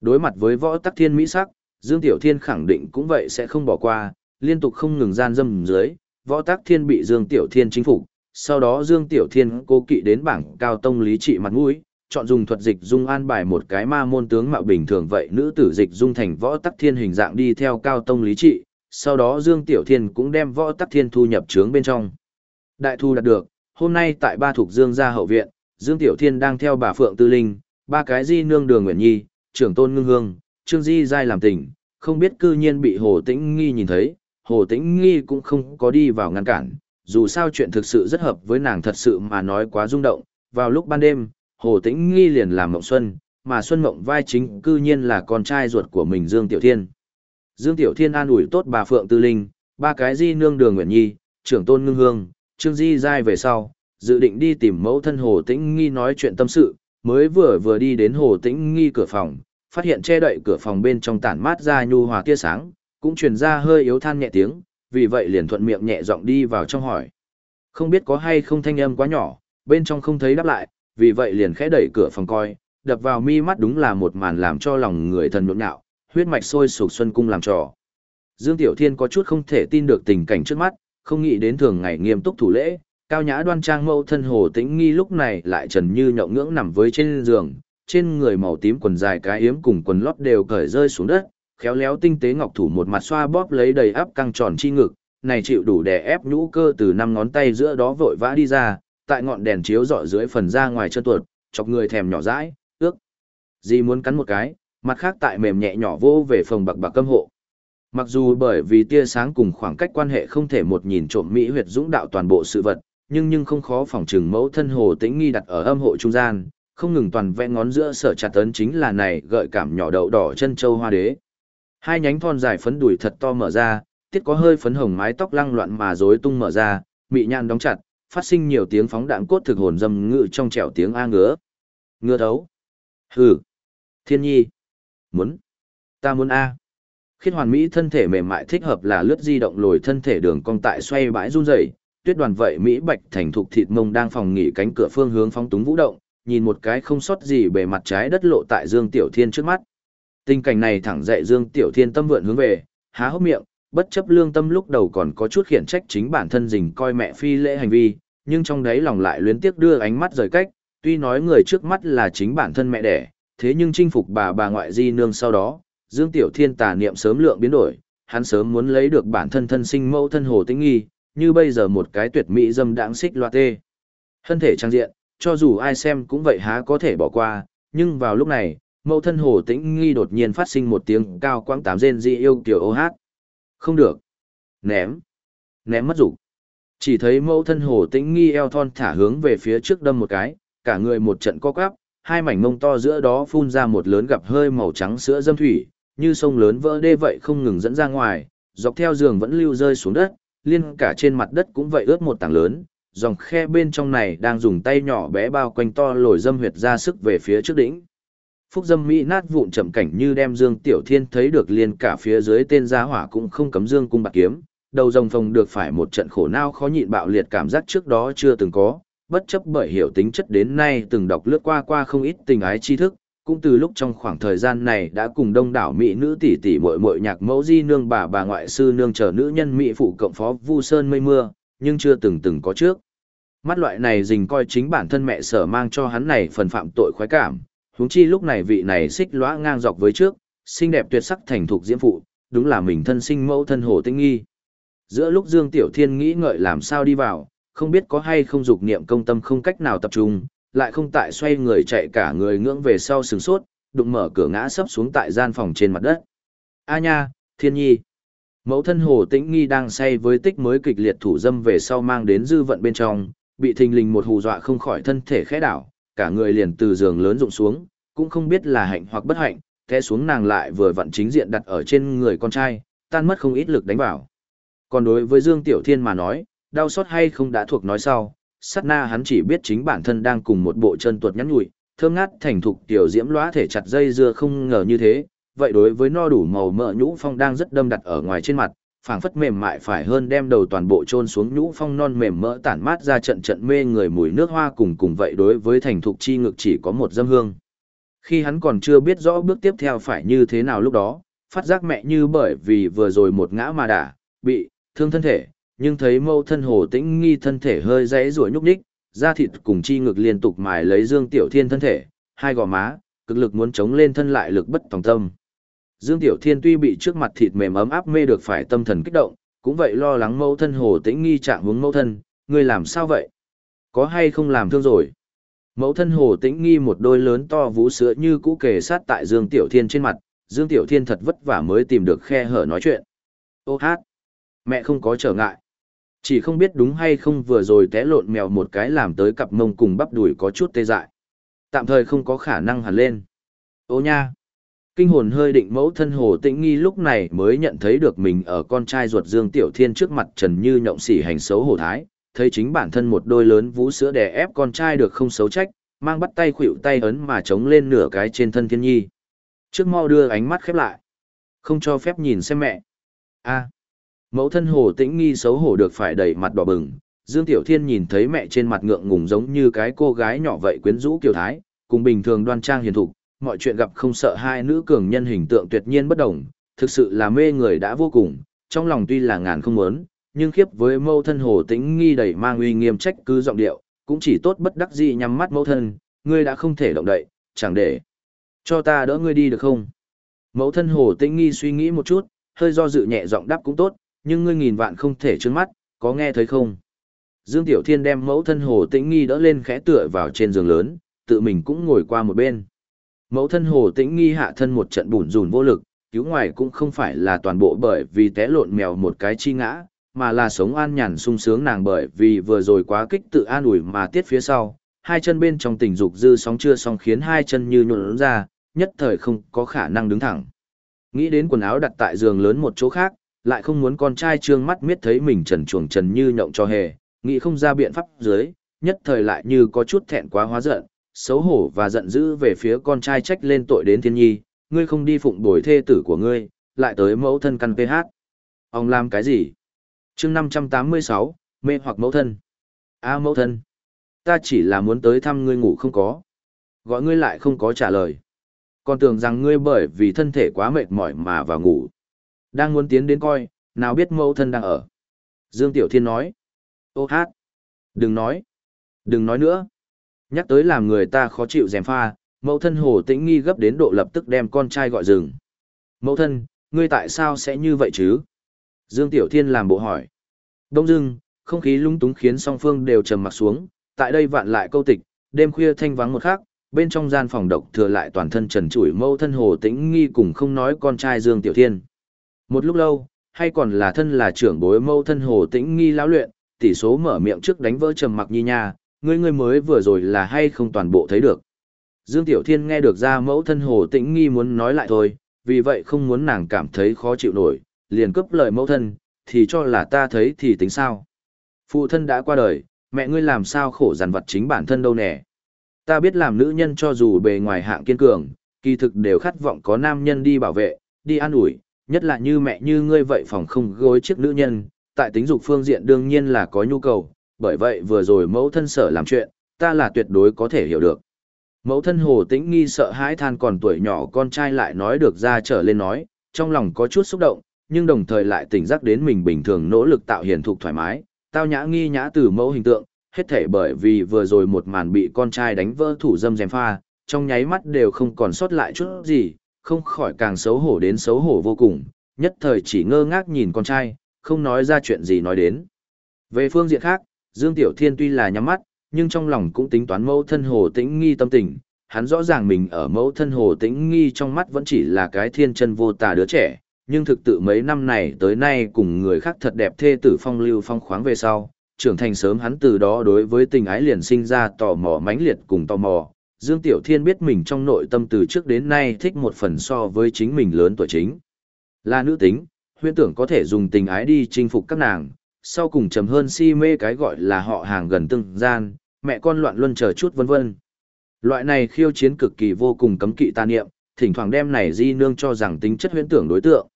Đối mặt với võ tắc thiên mỹ sắc, Dương Tiểu Thiên khẳng định cũng vậy sẽ không bỏ qua, liên tục không ngừng gian dâm dưới, võ tắc thiên bị Dương Tiểu Thiên chính phục, sau đó Dương Tiểu Thiên cố kỵ đến bảng cao tông lý trị mặt mũi, chọn dùng thuật dịch dung an bài một cái ma môn tướng mạo bình thường vậy nữ tử dịch dung thành võ tắc thiên hình dạng đi theo cao tông lý trị, sau đó Dương Tiểu Thiên cũng đem võ tắc thiên thu nhập trướng bên trong. Đại thu đạt được, hôm nay tại ba thuộc Dương gia hậu viện, Dương Tiểu Thiên đang theo bà Phượng Tư Linh, ba cái di nương đường Nguyễn Nhi, trưởng tôn ngưng hương, Trương Di Giai làm tình, không biết cư nhiên bị Hồ Tĩnh Nghi nhìn thấy, Hồ Tĩnh Nghi cũng không có đi vào ngăn cản, dù sao chuyện thực sự rất hợp với nàng thật sự mà nói quá rung động, vào lúc ban đêm, Hồ Tĩnh Nghi liền làm Mộng Xuân, mà Xuân Mộng vai chính cư nhiên là con trai ruột của mình Dương Tiểu Thiên. Dương Tiểu Thiên an ủi tốt bà Phượng Tư Linh, ba cái di nương đường Nguyễn Nhi, trưởng tôn ngưng hương, Trương Di dai về sau, dự định đi tìm mẫu thân Hồ Tĩnh Nghi nói chuyện tâm sự, mới vừa vừa đi đến Hồ Tĩnh Nghi cửa phòng, phát hiện che đậy cửa phòng bên trong tản mát ra nhu hòa tia sáng, cũng truyền ra hơi yếu than nhẹ tiếng, vì vậy liền thuận miệng nhẹ giọng đi vào trong hỏi. Không biết có hay không thanh âm quá nhỏ, bên trong không thấy đáp lại, vì vậy liền khẽ đẩy cửa phòng coi, đập vào mi mắt đúng là một màn làm cho lòng người thần nhộn nhạo, huyết mạch sôi sục xuân cung làm trò. Dương Tiểu Thiên có chút không thể tin được tình cảnh trước mắt, không nghĩ đến thường ngày nghiêm túc thủ lễ, cao nhã đoan trang mẫu thân hồ tĩnh nghi lúc này lại trần như nhậu ngưỡng nằm với trên giường, trên người màu tím quần dài cái yếm cùng quần lót đều cởi rơi xuống đất, khéo léo tinh tế ngọc thủ một mặt xoa bóp lấy đầy áp căng tròn chi ngực, này chịu đủ đè ép nhũ cơ từ năm ngón tay giữa đó vội vã đi ra, tại ngọn đèn chiếu rọi dưới phần da ngoài chân tuột, chọc người thèm nhỏ dãi, ước. Gì muốn cắn một cái, mặt khác tại mềm nhẹ nhỏ vô về phòng bạc bạc câm hộ. Mặc dù bởi vì tia sáng cùng khoảng cách quan hệ không thể một nhìn trộm mỹ huyệt dũng đạo toàn bộ sự vật, nhưng nhưng không khó phòng trừng mẫu thân hồ tĩnh nghi đặt ở âm hộ trung gian, không ngừng toàn vẽ ngón giữa sở chặt tấn chính là này gợi cảm nhỏ đậu đỏ chân châu hoa đế. Hai nhánh thon dài phấn đùi thật to mở ra, tiết có hơi phấn hồng mái tóc lăng loạn mà rối tung mở ra, mị nhan đóng chặt, phát sinh nhiều tiếng phóng đạn cốt thực hồn dâm ngự trong trẻo tiếng a ngứa. Ngứa thấu. Hừ. Thiên nhi. Muốn. Ta muốn a. Khiết hoàn mỹ thân thể mềm mại thích hợp là lướt di động lồi thân thể đường cong tại xoay bãi run rẩy, tuyết đoàn vậy Mỹ Bạch thành thục thịt mông đang phòng nghỉ cánh cửa phương hướng phóng túng vũ động, nhìn một cái không sót gì bề mặt trái đất lộ tại Dương Tiểu Thiên trước mắt. Tình cảnh này thẳng dậy Dương Tiểu Thiên tâm vượn hướng về, há hốc miệng, bất chấp lương tâm lúc đầu còn có chút khiển trách chính bản thân dình coi mẹ phi lễ hành vi, nhưng trong đấy lòng lại luyến tiếc đưa ánh mắt rời cách, tuy nói người trước mắt là chính bản thân mẹ đẻ, thế nhưng chinh phục bà bà ngoại di nương sau đó, Dương Tiểu Thiên tà niệm sớm lượng biến đổi, hắn sớm muốn lấy được bản thân thân sinh mẫu thân hồ tĩnh nghi, như bây giờ một cái tuyệt mỹ dâm đãng xích loa tê. Thân thể trang diện, cho dù ai xem cũng vậy há có thể bỏ qua, nhưng vào lúc này, mẫu thân hồ tĩnh nghi đột nhiên phát sinh một tiếng cao quãng tám rên dị yêu tiểu ô hát. Không được. Ném. Ném mất dục Chỉ thấy mẫu thân hồ tĩnh nghi eo thon thả hướng về phía trước đâm một cái, cả người một trận co quắp, hai mảnh mông to giữa đó phun ra một lớn gặp hơi màu trắng sữa dâm thủy, như sông lớn vỡ đê vậy không ngừng dẫn ra ngoài, dọc theo giường vẫn lưu rơi xuống đất, liên cả trên mặt đất cũng vậy ướt một tảng lớn, dòng khe bên trong này đang dùng tay nhỏ bé bao quanh to lồi dâm huyệt ra sức về phía trước đỉnh. Phúc dâm mỹ nát vụn chậm cảnh như đem Dương Tiểu Thiên thấy được liền cả phía dưới tên gia hỏa cũng không cấm Dương cung bạc kiếm, đầu rồng phồng được phải một trận khổ nao khó nhịn bạo liệt cảm giác trước đó chưa từng có, bất chấp bởi hiểu tính chất đến nay từng đọc lướt qua qua không ít tình ái tri thức, cũng từ lúc trong khoảng thời gian này đã cùng đông đảo mỹ nữ tỷ tỷ muội muội nhạc mẫu di nương bà bà ngoại sư nương chờ nữ nhân mỹ phụ cộng phó Vu Sơn mây mưa, nhưng chưa từng từng có trước. Mắt loại này dình coi chính bản thân mẹ sở mang cho hắn này phần phạm tội khoái cảm, huống chi lúc này vị này xích lõa ngang dọc với trước, xinh đẹp tuyệt sắc thành thục diễm phụ, đúng là mình thân sinh mẫu thân hồ tinh nghi. Giữa lúc Dương Tiểu Thiên nghĩ ngợi làm sao đi vào, không biết có hay không dục niệm công tâm không cách nào tập trung, lại không tại xoay người chạy cả người ngưỡng về sau sừng sốt, đụng mở cửa ngã sấp xuống tại gian phòng trên mặt đất. A nha, Thiên Nhi. Mẫu thân Hồ Tĩnh Nghi đang say với tích mới kịch liệt thủ dâm về sau mang đến dư vận bên trong, bị thình lình một hù dọa không khỏi thân thể khẽ đảo, cả người liền từ giường lớn rụng xuống, cũng không biết là hạnh hoặc bất hạnh, té xuống nàng lại vừa vặn chính diện đặt ở trên người con trai, tan mất không ít lực đánh vào. Còn đối với Dương Tiểu Thiên mà nói, đau xót hay không đã thuộc nói sau, sát na hắn chỉ biết chính bản thân đang cùng một bộ chân tuột nhắn nhủi, thơm ngát thành thục tiểu diễm lóa thể chặt dây dưa không ngờ như thế, vậy đối với no đủ màu mỡ nhũ phong đang rất đâm đặt ở ngoài trên mặt, phảng phất mềm mại phải hơn đem đầu toàn bộ chôn xuống nhũ phong non mềm mỡ tản mát ra trận trận mê người mùi nước hoa cùng cùng vậy đối với thành thục chi ngực chỉ có một dâm hương. Khi hắn còn chưa biết rõ bước tiếp theo phải như thế nào lúc đó, phát giác mẹ như bởi vì vừa rồi một ngã mà đả, bị, thương thân thể, nhưng thấy mâu thân hồ tĩnh nghi thân thể hơi rẽ rủa nhúc nhích, da thịt cùng chi ngực liên tục mài lấy Dương Tiểu Thiên thân thể, hai gò má, cực lực muốn chống lên thân lại lực bất tòng tâm. Dương Tiểu Thiên tuy bị trước mặt thịt mềm ấm áp mê được phải tâm thần kích động, cũng vậy lo lắng mâu thân hồ tĩnh nghi trạng hướng mâu thân, người làm sao vậy? Có hay không làm thương rồi? Mẫu thân hồ tĩnh nghi một đôi lớn to vú sữa như cũ kề sát tại Dương Tiểu Thiên trên mặt, Dương Tiểu Thiên thật vất vả mới tìm được khe hở nói chuyện. Ô hát! Mẹ không có trở ngại. Chỉ không biết đúng hay không vừa rồi té lộn mèo một cái làm tới cặp mông cùng bắp đùi có chút tê dại. Tạm thời không có khả năng hẳn lên. Ô nha! Kinh hồn hơi định mẫu thân hồ tĩnh nghi lúc này mới nhận thấy được mình ở con trai ruột Dương Tiểu Thiên trước mặt trần như nhộng xỉ hành xấu hổ thái, thấy chính bản thân một đôi lớn vú sữa đè ép con trai được không xấu trách, mang bắt tay khuỵu tay ấn mà chống lên nửa cái trên thân thiên nhi. Trước mau đưa ánh mắt khép lại. Không cho phép nhìn xem mẹ. a Mẫu thân hồ tĩnh nghi xấu hổ được phải đẩy mặt đỏ bừng, Dương Tiểu Thiên nhìn thấy mẹ trên mặt ngượng ngùng giống như cái cô gái nhỏ vậy quyến rũ kiều thái, cùng bình thường đoan trang hiền thục, mọi chuyện gặp không sợ hai nữ cường nhân hình tượng tuyệt nhiên bất đồng, thực sự là mê người đã vô cùng, trong lòng tuy là ngàn không muốn, nhưng khiếp với mẫu thân hồ tĩnh nghi đẩy mang uy nghiêm trách cứ giọng điệu, cũng chỉ tốt bất đắc dĩ nhắm mắt mẫu thân, ngươi đã không thể động đậy, chẳng để cho ta đỡ ngươi đi được không? Mẫu thân hồ tĩnh nghi suy nghĩ một chút, hơi do dự nhẹ giọng đáp cũng tốt, nhưng ngươi nghìn vạn không thể trướng mắt, có nghe thấy không? Dương Tiểu Thiên đem mẫu thân Hồ Tĩnh Nghi đỡ lên khẽ tựa vào trên giường lớn, tự mình cũng ngồi qua một bên. Mẫu thân Hồ Tĩnh Nghi hạ thân một trận bùn rùn vô lực, cứu ngoài cũng không phải là toàn bộ bởi vì té lộn mèo một cái chi ngã, mà là sống an nhàn sung sướng nàng bởi vì vừa rồi quá kích tự an ủi mà tiết phía sau, hai chân bên trong tình dục dư sóng chưa xong khiến hai chân như nhuộn ra, nhất thời không có khả năng đứng thẳng. Nghĩ đến quần áo đặt tại giường lớn một chỗ khác, lại không muốn con trai trương mắt miết thấy mình trần chuồng trần như nhộng cho hề, nghĩ không ra biện pháp dưới, nhất thời lại như có chút thẹn quá hóa giận, xấu hổ và giận dữ về phía con trai trách lên tội đến thiên nhi, ngươi không đi phụng bồi thê tử của ngươi, lại tới mẫu thân căn PH. Ông làm cái gì? chương 586, mê hoặc mẫu thân. a mẫu thân. Ta chỉ là muốn tới thăm ngươi ngủ không có. Gọi ngươi lại không có trả lời. Còn tưởng rằng ngươi bởi vì thân thể quá mệt mỏi mà vào ngủ. Đang muốn tiến đến coi, nào biết mẫu thân đang ở. Dương Tiểu Thiên nói. Ô hát. Đừng nói. Đừng nói nữa. Nhắc tới làm người ta khó chịu dèm pha, mẫu thân hồ tĩnh nghi gấp đến độ lập tức đem con trai gọi rừng. Mẫu thân, ngươi tại sao sẽ như vậy chứ? Dương Tiểu Thiên làm bộ hỏi. Đông dưng, không khí lung túng khiến song phương đều trầm mặt xuống, tại đây vạn lại câu tịch, đêm khuya thanh vắng một khắc, bên trong gian phòng độc thừa lại toàn thân trần trụi mẫu thân hồ tĩnh nghi cùng không nói con trai Dương Tiểu Thiên. Một lúc lâu, hay còn là thân là trưởng bối mâu thân hồ tĩnh nghi lão luyện, tỷ số mở miệng trước đánh vỡ trầm mặc nhi nha, ngươi ngươi mới vừa rồi là hay không toàn bộ thấy được. Dương Tiểu Thiên nghe được ra mẫu thân hồ tĩnh nghi muốn nói lại thôi, vì vậy không muốn nàng cảm thấy khó chịu nổi, liền cướp lời mẫu thân, thì cho là ta thấy thì tính sao. Phụ thân đã qua đời, mẹ ngươi làm sao khổ dằn vật chính bản thân đâu nè. Ta biết làm nữ nhân cho dù bề ngoài hạng kiên cường, kỳ thực đều khát vọng có nam nhân đi bảo vệ, đi an ủi, nhất là như mẹ như ngươi vậy phòng không gối chiếc nữ nhân, tại tính dục phương diện đương nhiên là có nhu cầu, bởi vậy vừa rồi mẫu thân sở làm chuyện, ta là tuyệt đối có thể hiểu được. Mẫu thân hồ tĩnh nghi sợ hãi than còn tuổi nhỏ con trai lại nói được ra trở lên nói, trong lòng có chút xúc động, nhưng đồng thời lại tỉnh giác đến mình bình thường nỗ lực tạo hiền thục thoải mái, tao nhã nghi nhã từ mẫu hình tượng, hết thể bởi vì vừa rồi một màn bị con trai đánh vỡ thủ dâm dèm pha, trong nháy mắt đều không còn sót lại chút gì, không khỏi càng xấu hổ đến xấu hổ vô cùng, nhất thời chỉ ngơ ngác nhìn con trai, không nói ra chuyện gì nói đến. Về phương diện khác, Dương Tiểu Thiên tuy là nhắm mắt, nhưng trong lòng cũng tính toán mẫu thân hồ tĩnh nghi tâm tình, hắn rõ ràng mình ở mẫu thân hồ tĩnh nghi trong mắt vẫn chỉ là cái thiên chân vô tà đứa trẻ, nhưng thực tự mấy năm này tới nay cùng người khác thật đẹp thê tử phong lưu phong khoáng về sau, trưởng thành sớm hắn từ đó đối với tình ái liền sinh ra tò mò mãnh liệt cùng tò mò. Dương Tiểu Thiên biết mình trong nội tâm từ trước đến nay thích một phần so với chính mình lớn tuổi chính. Là nữ tính, huyễn tưởng có thể dùng tình ái đi chinh phục các nàng, sau cùng trầm hơn si mê cái gọi là họ hàng gần tương gian, mẹ con loạn luân chờ chút vân vân. Loại này khiêu chiến cực kỳ vô cùng cấm kỵ tà niệm, thỉnh thoảng đem này di nương cho rằng tính chất huyễn tưởng đối tượng.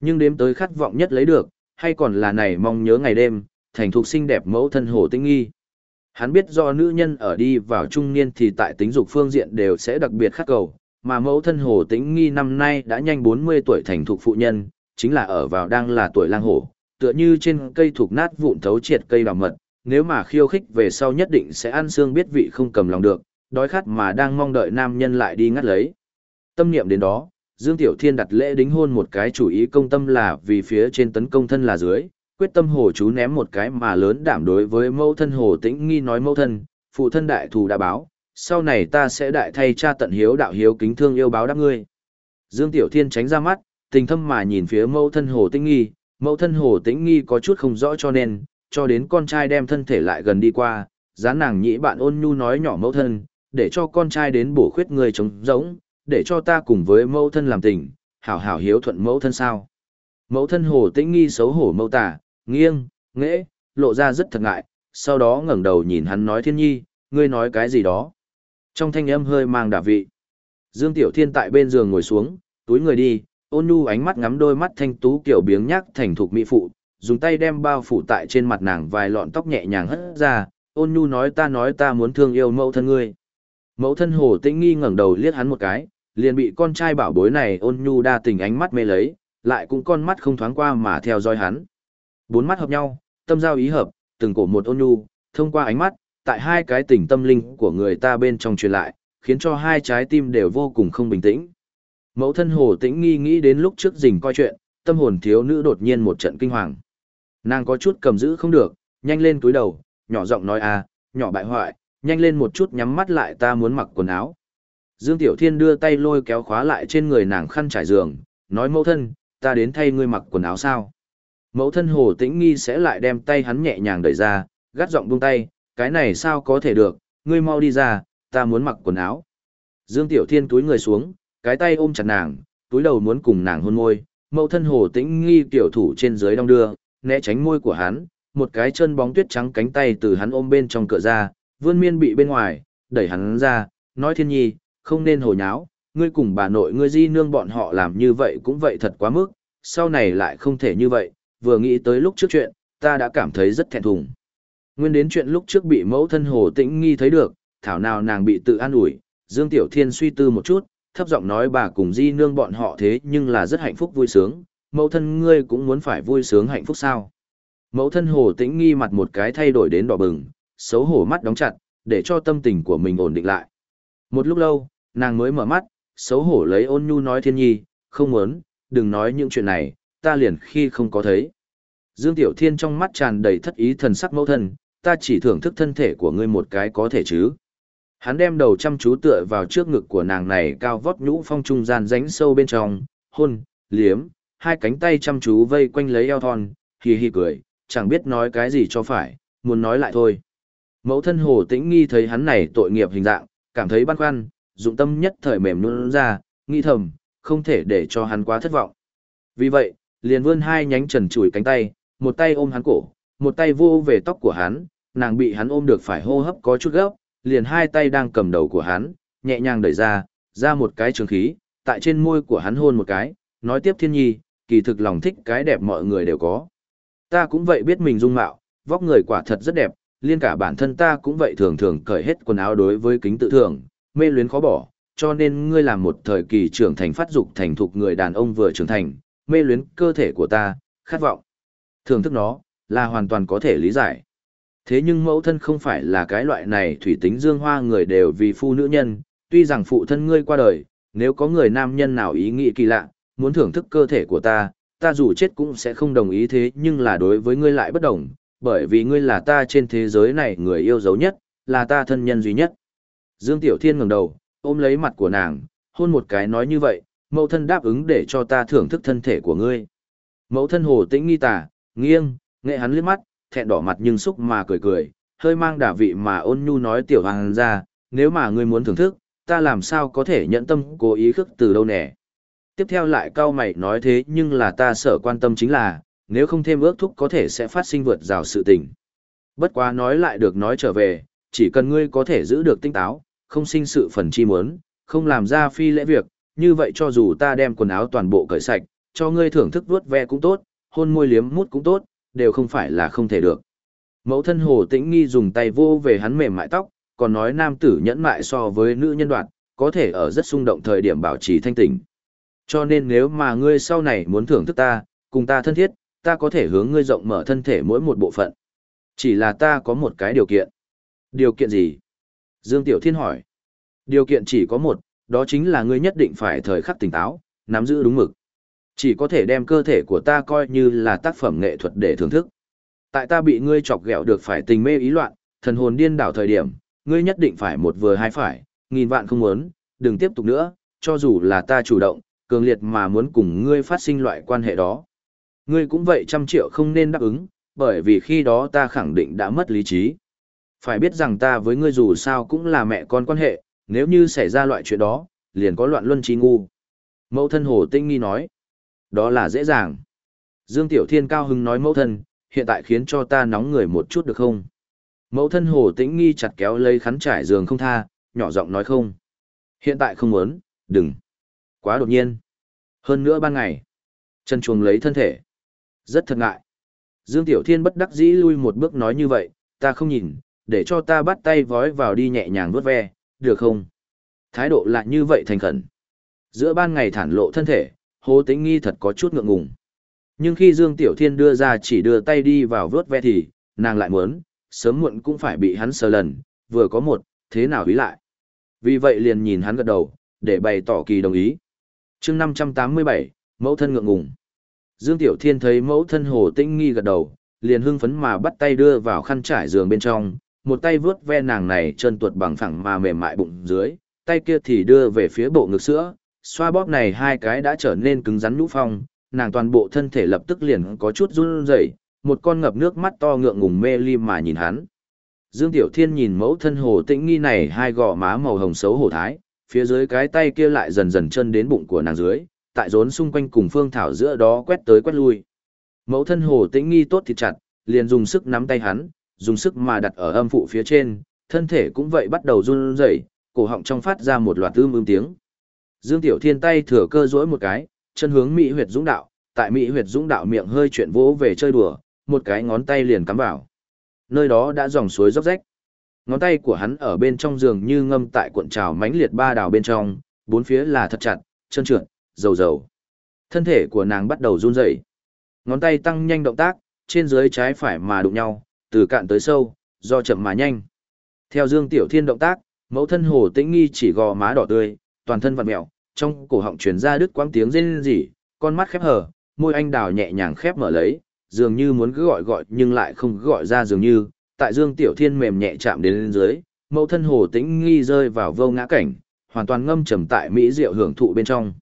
Nhưng đếm tới khát vọng nhất lấy được, hay còn là này mong nhớ ngày đêm, thành thục xinh đẹp mẫu thân hồ tinh nghi. Hắn biết do nữ nhân ở đi vào trung niên thì tại tính dục phương diện đều sẽ đặc biệt khắc cầu, mà mẫu thân hồ tĩnh nghi năm nay đã nhanh 40 tuổi thành thục phụ nhân, chính là ở vào đang là tuổi lang hổ, tựa như trên cây thuộc nát vụn thấu triệt cây đào mật, nếu mà khiêu khích về sau nhất định sẽ ăn xương biết vị không cầm lòng được, đói khát mà đang mong đợi nam nhân lại đi ngắt lấy. Tâm niệm đến đó, Dương Tiểu Thiên đặt lễ đính hôn một cái chủ ý công tâm là vì phía trên tấn công thân là dưới, quyết tâm hồ chú ném một cái mà lớn đảm đối với mẫu thân hồ tĩnh nghi nói mẫu thân, phụ thân đại thù đã báo, sau này ta sẽ đại thay cha tận hiếu đạo hiếu kính thương yêu báo đáp ngươi. Dương Tiểu Thiên tránh ra mắt, tình thâm mà nhìn phía mẫu thân hồ tĩnh nghi, mẫu thân hồ tĩnh nghi có chút không rõ cho nên, cho đến con trai đem thân thể lại gần đi qua, dán nàng nhĩ bạn ôn nhu nói nhỏ mẫu thân, để cho con trai đến bổ khuyết người trống rỗng, để cho ta cùng với mẫu thân làm tình, hảo hảo hiếu thuận mẫu thân sao. Mẫu thân hồ tĩnh nghi xấu hổ mâu tả, nghiêng, nghễ, lộ ra rất thật ngại, sau đó ngẩng đầu nhìn hắn nói thiên nhi, ngươi nói cái gì đó. Trong thanh âm hơi mang đả vị. Dương Tiểu Thiên tại bên giường ngồi xuống, túi người đi, ôn nhu ánh mắt ngắm đôi mắt thanh tú kiểu biếng nhác thành thục mỹ phụ, dùng tay đem bao phủ tại trên mặt nàng vài lọn tóc nhẹ nhàng hất ra, ôn nhu nói ta nói ta muốn thương yêu mẫu thân ngươi. Mẫu thân hồ tĩnh nghi ngẩng đầu liếc hắn một cái, liền bị con trai bảo bối này ôn nhu đa tình ánh mắt mê lấy, lại cũng con mắt không thoáng qua mà theo dõi hắn. Bốn mắt hợp nhau, tâm giao ý hợp, từng cổ một ôn nhu, thông qua ánh mắt, tại hai cái tình tâm linh của người ta bên trong truyền lại, khiến cho hai trái tim đều vô cùng không bình tĩnh. Mẫu thân hồ tĩnh nghi nghĩ đến lúc trước rình coi chuyện, tâm hồn thiếu nữ đột nhiên một trận kinh hoàng. Nàng có chút cầm giữ không được, nhanh lên túi đầu, nhỏ giọng nói à, nhỏ bại hoại, nhanh lên một chút nhắm mắt lại ta muốn mặc quần áo. Dương Tiểu Thiên đưa tay lôi kéo khóa lại trên người nàng khăn trải giường, nói mẫu thân, ta đến thay ngươi mặc quần áo sao. Mẫu thân hồ tĩnh nghi sẽ lại đem tay hắn nhẹ nhàng đẩy ra, gắt giọng buông tay, cái này sao có thể được, ngươi mau đi ra, ta muốn mặc quần áo. Dương Tiểu Thiên túi người xuống, cái tay ôm chặt nàng, túi đầu muốn cùng nàng hôn môi, mẫu thân hồ tĩnh nghi tiểu thủ trên dưới đong đưa, né tránh môi của hắn, một cái chân bóng tuyết trắng cánh tay từ hắn ôm bên trong cửa ra, vươn miên bị bên ngoài, đẩy hắn ra, nói thiên nhi, không nên hồ nháo, ngươi cùng bà nội ngươi di nương bọn họ làm như vậy cũng vậy thật quá mức, sau này lại không thể như vậy, vừa nghĩ tới lúc trước chuyện, ta đã cảm thấy rất thẹn thùng. Nguyên đến chuyện lúc trước bị mẫu thân hồ tĩnh nghi thấy được, thảo nào nàng bị tự an ủi, Dương Tiểu Thiên suy tư một chút, thấp giọng nói bà cùng di nương bọn họ thế nhưng là rất hạnh phúc vui sướng, mẫu thân ngươi cũng muốn phải vui sướng hạnh phúc sao. Mẫu thân hồ tĩnh nghi mặt một cái thay đổi đến đỏ bừng, xấu hổ mắt đóng chặt, để cho tâm tình của mình ổn định lại. Một lúc lâu, nàng mới mở mắt, xấu hổ lấy ôn nhu nói thiên nhi, không muốn, đừng nói những chuyện này, ta liền khi không có thấy. Dương Tiểu Thiên trong mắt tràn đầy thất ý thần sắc mẫu thân, ta chỉ thưởng thức thân thể của ngươi một cái có thể chứ. Hắn đem đầu chăm chú tựa vào trước ngực của nàng này cao vót nhũ phong trung gian ránh sâu bên trong, hôn, liếm, hai cánh tay chăm chú vây quanh lấy eo thon, hì hì cười, chẳng biết nói cái gì cho phải, muốn nói lại thôi. Mẫu thân hồ tĩnh nghi thấy hắn này tội nghiệp hình dạng, cảm thấy băn khoăn, dụng tâm nhất thời mềm nuôn ra, nghi thầm, không thể để cho hắn quá thất vọng. Vì vậy, liền vươn hai nhánh trần chùi cánh tay, một tay ôm hắn cổ, một tay vô về tóc của hắn, nàng bị hắn ôm được phải hô hấp có chút gấp, liền hai tay đang cầm đầu của hắn, nhẹ nhàng đẩy ra, ra một cái trường khí, tại trên môi của hắn hôn một cái, nói tiếp thiên nhi, kỳ thực lòng thích cái đẹp mọi người đều có. Ta cũng vậy biết mình dung mạo, vóc người quả thật rất đẹp, liên cả bản thân ta cũng vậy thường thường cởi hết quần áo đối với kính tự thường, mê luyến khó bỏ, cho nên ngươi làm một thời kỳ trưởng thành phát dục thành thục người đàn ông vừa trưởng thành, mê luyến cơ thể của ta, khát vọng. Thưởng thức nó, là hoàn toàn có thể lý giải. Thế nhưng mẫu thân không phải là cái loại này thủy tính dương hoa người đều vì phu nữ nhân, tuy rằng phụ thân ngươi qua đời, nếu có người nam nhân nào ý nghĩ kỳ lạ, muốn thưởng thức cơ thể của ta, ta dù chết cũng sẽ không đồng ý thế nhưng là đối với ngươi lại bất đồng, bởi vì ngươi là ta trên thế giới này người yêu dấu nhất, là ta thân nhân duy nhất. Dương Tiểu Thiên ngẩng đầu, ôm lấy mặt của nàng, hôn một cái nói như vậy, mẫu thân đáp ứng để cho ta thưởng thức thân thể của ngươi. Mẫu thân hồ tĩnh nghi tả, nghiêng, nghệ hắn liếc mắt, thẹn đỏ mặt nhưng xúc mà cười cười, hơi mang đả vị mà ôn nhu nói tiểu hoàng ra, nếu mà ngươi muốn thưởng thức, ta làm sao có thể nhận tâm cố ý khước từ đâu nè. Tiếp theo lại cao mày nói thế nhưng là ta sợ quan tâm chính là, nếu không thêm ước thúc có thể sẽ phát sinh vượt rào sự tình. Bất quá nói lại được nói trở về, chỉ cần ngươi có thể giữ được tinh táo, không sinh sự phần chi muốn, không làm ra phi lễ việc, như vậy cho dù ta đem quần áo toàn bộ cởi sạch, cho ngươi thưởng thức vuốt ve cũng tốt, hôn môi liếm mút cũng tốt, đều không phải là không thể được. Mẫu thân hồ tĩnh nghi dùng tay vô về hắn mềm mại tóc, còn nói nam tử nhẫn mại so với nữ nhân đoạn, có thể ở rất xung động thời điểm bảo trì thanh tỉnh. Cho nên nếu mà ngươi sau này muốn thưởng thức ta, cùng ta thân thiết, ta có thể hướng ngươi rộng mở thân thể mỗi một bộ phận. Chỉ là ta có một cái điều kiện. Điều kiện gì? Dương Tiểu Thiên hỏi. Điều kiện chỉ có một, đó chính là ngươi nhất định phải thời khắc tỉnh táo, nắm giữ đúng mực. Chỉ có thể đem cơ thể của ta coi như là tác phẩm nghệ thuật để thưởng thức. Tại ta bị ngươi chọc ghẹo được phải tình mê ý loạn, thần hồn điên đảo thời điểm, ngươi nhất định phải một vừa hai phải, nghìn vạn không muốn, đừng tiếp tục nữa, cho dù là ta chủ động, cường liệt mà muốn cùng ngươi phát sinh loại quan hệ đó. Ngươi cũng vậy trăm triệu không nên đáp ứng, bởi vì khi đó ta khẳng định đã mất lý trí. Phải biết rằng ta với ngươi dù sao cũng là mẹ con quan hệ, nếu như xảy ra loại chuyện đó, liền có loạn luân trí ngu. Mẫu thân Hồ Tinh Nghi nói, đó là dễ dàng. Dương Tiểu Thiên cao hứng nói mẫu thân, hiện tại khiến cho ta nóng người một chút được không? Mẫu thân Hồ Tĩnh Nghi chặt kéo lấy khắn trải giường không tha, nhỏ giọng nói không. Hiện tại không muốn, đừng. Quá đột nhiên. Hơn nữa ban ngày. Chân chuồng lấy thân thể. Rất thật ngại. Dương Tiểu Thiên bất đắc dĩ lui một bước nói như vậy, ta không nhìn, để cho ta bắt tay vói vào đi nhẹ nhàng vuốt ve, được không? Thái độ lại như vậy thành khẩn. Giữa ban ngày thản lộ thân thể, Hồ Tĩnh Nghi thật có chút ngượng ngùng. Nhưng khi Dương Tiểu Thiên đưa ra chỉ đưa tay đi vào vuốt ve thì, nàng lại muốn, sớm muộn cũng phải bị hắn sờ lần, vừa có một, thế nào ý lại. Vì vậy liền nhìn hắn gật đầu, để bày tỏ kỳ đồng ý. chương 587, mẫu thân ngượng ngùng. Dương Tiểu Thiên thấy mẫu thân Hồ Tĩnh Nghi gật đầu, liền hưng phấn mà bắt tay đưa vào khăn trải giường bên trong, một tay vướt ve nàng này chân tuột bằng phẳng mà mềm mại bụng dưới, tay kia thì đưa về phía bộ ngực sữa, xoa bóp này hai cái đã trở nên cứng rắn nhũ phong, nàng toàn bộ thân thể lập tức liền có chút run rẩy, một con ngập nước mắt to ngượng ngùng mê ly mà nhìn hắn. Dương Tiểu Thiên nhìn mẫu thân hồ tĩnh nghi này hai gò má màu hồng xấu hổ thái, phía dưới cái tay kia lại dần dần chân đến bụng của nàng dưới, tại rốn xung quanh cùng phương thảo giữa đó quét tới quét lui. Mẫu thân hồ tĩnh nghi tốt thịt chặt, liền dùng sức nắm tay hắn, dùng sức mà đặt ở âm phụ phía trên, thân thể cũng vậy bắt đầu run rẩy, cổ họng trong phát ra một loạt ưm ưm tiếng. Dương Tiểu Thiên tay thừa cơ duỗi một cái, chân hướng Mỹ huyệt dũng đạo, tại Mỹ huyệt dũng đạo miệng hơi chuyện vỗ về chơi đùa, một cái ngón tay liền cắm vào. Nơi đó đã dòng suối róc rách. Ngón tay của hắn ở bên trong giường như ngâm tại cuộn trào mãnh liệt ba đào bên trong, bốn phía là thật chặt, chân trượt, dầu dầu. Thân thể của nàng bắt đầu run rẩy. Ngón tay tăng nhanh động tác, trên dưới trái phải mà đụng nhau, từ cạn tới sâu, do chậm mà nhanh. Theo Dương Tiểu Thiên động tác, mẫu thân hồ tĩnh nghi chỉ gò má đỏ tươi, toàn thân vặn mèo, trong cổ họng truyền ra đứt quãng tiếng rên rỉ, con mắt khép hờ, môi anh đào nhẹ nhàng khép mở lấy, dường như muốn cứ gọi gọi nhưng lại không gọi ra dường như, tại Dương Tiểu Thiên mềm nhẹ chạm đến lên dưới, mẫu thân hồ tĩnh nghi rơi vào vô ngã cảnh, hoàn toàn ngâm trầm tại mỹ diệu hưởng thụ bên trong.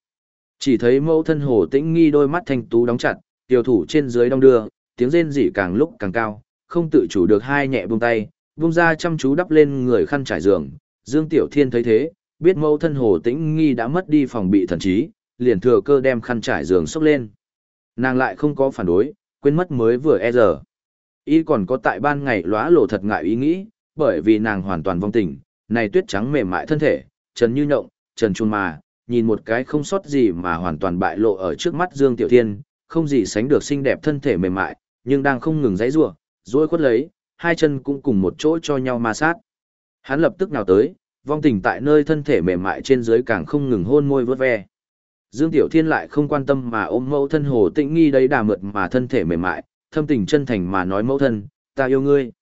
Chỉ thấy mẫu thân hồ tĩnh nghi đôi mắt thanh tú đóng chặt, tiểu thủ trên dưới đong đưa, tiếng rên rỉ càng lúc càng cao, không tự chủ được hai nhẹ buông tay, buông ra chăm chú đắp lên người khăn trải giường. Dương Tiểu Thiên thấy thế, biết mẫu thân hồ tĩnh nghi đã mất đi phòng bị thần trí, liền thừa cơ đem khăn trải giường xốc lên. Nàng lại không có phản đối, quên mất mới vừa e giờ. Y còn có tại ban ngày lóa lộ thật ngại ý nghĩ, bởi vì nàng hoàn toàn vong tình, này tuyết trắng mềm mại thân thể, trần như nhộng, trần chuôn mà, nhìn một cái không sót gì mà hoàn toàn bại lộ ở trước mắt Dương Tiểu Thiên, không gì sánh được xinh đẹp thân thể mềm mại, nhưng đang không ngừng dãy giụa duỗi khuất lấy, hai chân cũng cùng một chỗ cho nhau ma sát. Hắn lập tức nào tới, vong tình tại nơi thân thể mềm mại trên dưới càng không ngừng hôn môi vớt ve. Dương Tiểu Thiên lại không quan tâm mà ôm mẫu thân hồ tĩnh nghi đấy đà mượt mà thân thể mềm mại, thâm tình chân thành mà nói mẫu thân, ta yêu ngươi.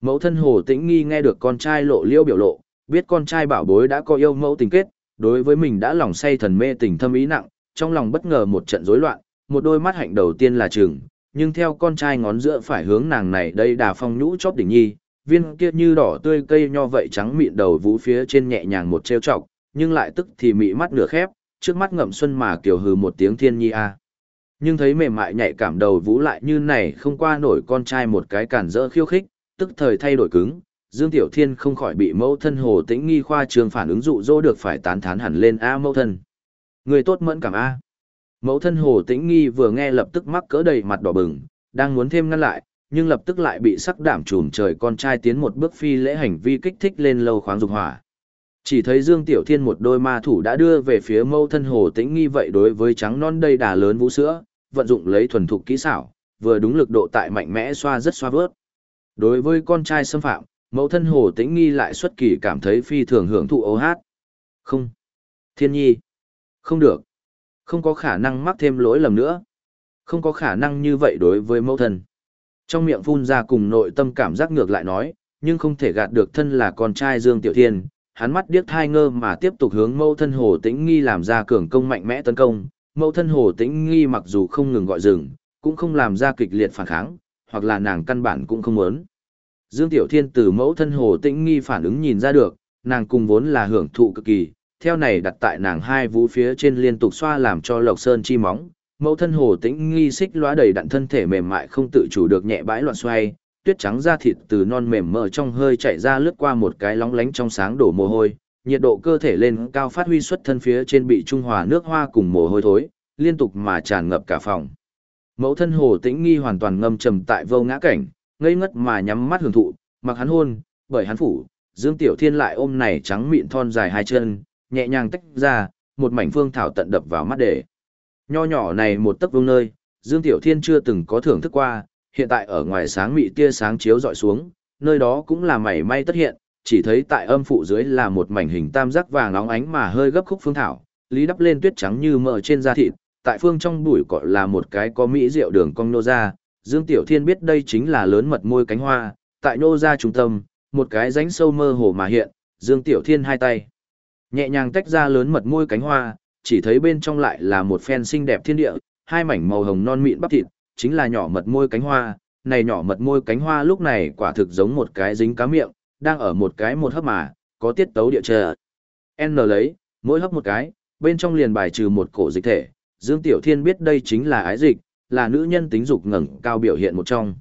Mẫu thân hồ tĩnh nghi nghe được con trai lộ liễu biểu lộ, biết con trai bảo bối đã có yêu mẫu tình kết, đối với mình đã lòng say thần mê tình thâm ý nặng, trong lòng bất ngờ một trận rối loạn, một đôi mắt hạnh đầu tiên là chừng, nhưng theo con trai ngón giữa phải hướng nàng này đây đà phong nhũ chóp đỉnh nhi, viên kia như đỏ tươi cây nho vậy trắng mịn đầu vũ phía trên nhẹ nhàng một trêu chọc, nhưng lại tức thì mị mắt nửa khép, trước mắt ngậm xuân mà kiểu hừ một tiếng thiên nhi a. Nhưng thấy mềm mại nhạy cảm đầu vũ lại như này không qua nổi con trai một cái cản rỡ khiêu khích, tức thời thay đổi cứng, Dương Tiểu Thiên không khỏi bị mẫu thân hồ tĩnh nghi khoa trường phản ứng dụ dỗ được phải tán thán hẳn lên A mẫu thân. Người tốt mẫn cảm A. Mẫu thân hồ tĩnh nghi vừa nghe lập tức mắc cỡ đầy mặt đỏ bừng, đang muốn thêm ngăn lại, nhưng lập tức lại bị sắc đảm trùm trời con trai tiến một bước phi lễ hành vi kích thích lên lâu khoáng dục hỏa. Chỉ thấy Dương Tiểu Thiên một đôi ma thủ đã đưa về phía mẫu thân hồ tĩnh nghi vậy đối với trắng non đầy đà lớn vũ sữa, vận dụng lấy thuần thục kỹ xảo, vừa đúng lực độ tại mạnh mẽ xoa rất xoa vớt. Đối với con trai xâm phạm, mẫu thân hồ tĩnh nghi lại xuất kỳ cảm thấy phi thường hưởng thụ ô hát. Không. Thiên nhi. Không được. Không có khả năng mắc thêm lỗi lầm nữa. Không có khả năng như vậy đối với mẫu thân. Trong miệng phun ra cùng nội tâm cảm giác ngược lại nói, nhưng không thể gạt được thân là con trai Dương Tiểu Thiên. Hắn mắt điếc thai ngơ mà tiếp tục hướng mẫu thân hồ tĩnh nghi làm ra cường công mạnh mẽ tấn công. Mẫu thân hồ tĩnh nghi mặc dù không ngừng gọi dừng, cũng không làm ra kịch liệt phản kháng, hoặc là nàng căn bản cũng không muốn. Dương Tiểu Thiên từ mẫu thân hồ tĩnh nghi phản ứng nhìn ra được, nàng cùng vốn là hưởng thụ cực kỳ, theo này đặt tại nàng hai vũ phía trên liên tục xoa làm cho Lộc Sơn chi móng, mẫu thân hồ tĩnh nghi xích lóa đầy đặn thân thể mềm mại không tự chủ được nhẹ bãi loạn xoay, tuyết trắng da thịt từ non mềm mờ trong hơi chạy ra lướt qua một cái lóng lánh trong sáng đổ mồ hôi, nhiệt độ cơ thể lên cao phát huy xuất thân phía trên bị trung hòa nước hoa cùng mồ hôi thối, liên tục mà tràn ngập cả phòng. Mẫu thân hồ tĩnh nghi hoàn toàn ngâm trầm tại vô ngã cảnh, ngây ngất mà nhắm mắt hưởng thụ, mặc hắn hôn, bởi hắn phủ, Dương Tiểu Thiên lại ôm này trắng mịn thon dài hai chân, nhẹ nhàng tách ra, một mảnh phương thảo tận đập vào mắt để. Nho nhỏ này một tấc vương nơi, Dương Tiểu Thiên chưa từng có thưởng thức qua, hiện tại ở ngoài sáng mị tia sáng chiếu dọi xuống, nơi đó cũng là mảy may tất hiện, chỉ thấy tại âm phụ dưới là một mảnh hình tam giác vàng óng ánh mà hơi gấp khúc phương thảo, lý đắp lên tuyết trắng như mỡ trên da thịt, tại phương trong bụi cỏ là một cái có mỹ rượu đường cong nô ra, Dương Tiểu Thiên biết đây chính là lớn mật môi cánh hoa, tại nô ra trung tâm, một cái rãnh sâu mơ hồ mà hiện, Dương Tiểu Thiên hai tay. Nhẹ nhàng tách ra lớn mật môi cánh hoa, chỉ thấy bên trong lại là một phen xinh đẹp thiên địa, hai mảnh màu hồng non mịn bắp thịt, chính là nhỏ mật môi cánh hoa, này nhỏ mật môi cánh hoa lúc này quả thực giống một cái dính cá miệng, đang ở một cái một hấp mà, có tiết tấu địa chờ. N lấy, mỗi hấp một cái, bên trong liền bài trừ một cổ dịch thể, Dương Tiểu Thiên biết đây chính là ái dịch, là nữ nhân tính dục ngẩng cao biểu hiện một trong.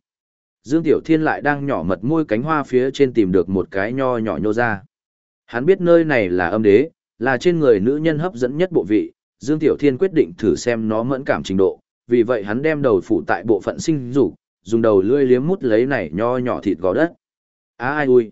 Dương Tiểu Thiên lại đang nhỏ mật môi cánh hoa phía trên tìm được một cái nho nhỏ nhô ra. Hắn biết nơi này là âm đế, là trên người nữ nhân hấp dẫn nhất bộ vị, Dương Tiểu Thiên quyết định thử xem nó mẫn cảm trình độ, vì vậy hắn đem đầu phủ tại bộ phận sinh dục, dùng đầu lưỡi liếm mút lấy này nho nhỏ thịt gò đất. Á ai ui!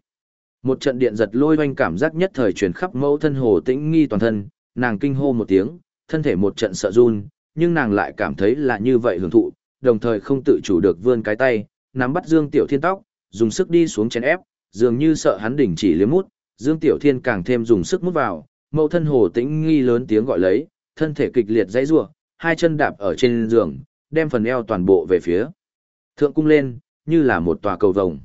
Một trận điện giật lôi oanh cảm giác nhất thời truyền khắp mẫu thân hồ tĩnh nghi toàn thân, nàng kinh hô một tiếng, thân thể một trận sợ run, nhưng nàng lại cảm thấy là như vậy hưởng thụ, đồng thời không tự chủ được vươn cái tay, nắm bắt Dương Tiểu Thiên tóc, dùng sức đi xuống chén ép, dường như sợ hắn đình chỉ liếm mút, Dương Tiểu Thiên càng thêm dùng sức mút vào, mẫu thân hồ tĩnh nghi lớn tiếng gọi lấy, thân thể kịch liệt dãy rủa, hai chân đạp ở trên giường, đem phần eo toàn bộ về phía thượng cung lên, như là một tòa cầu vồng.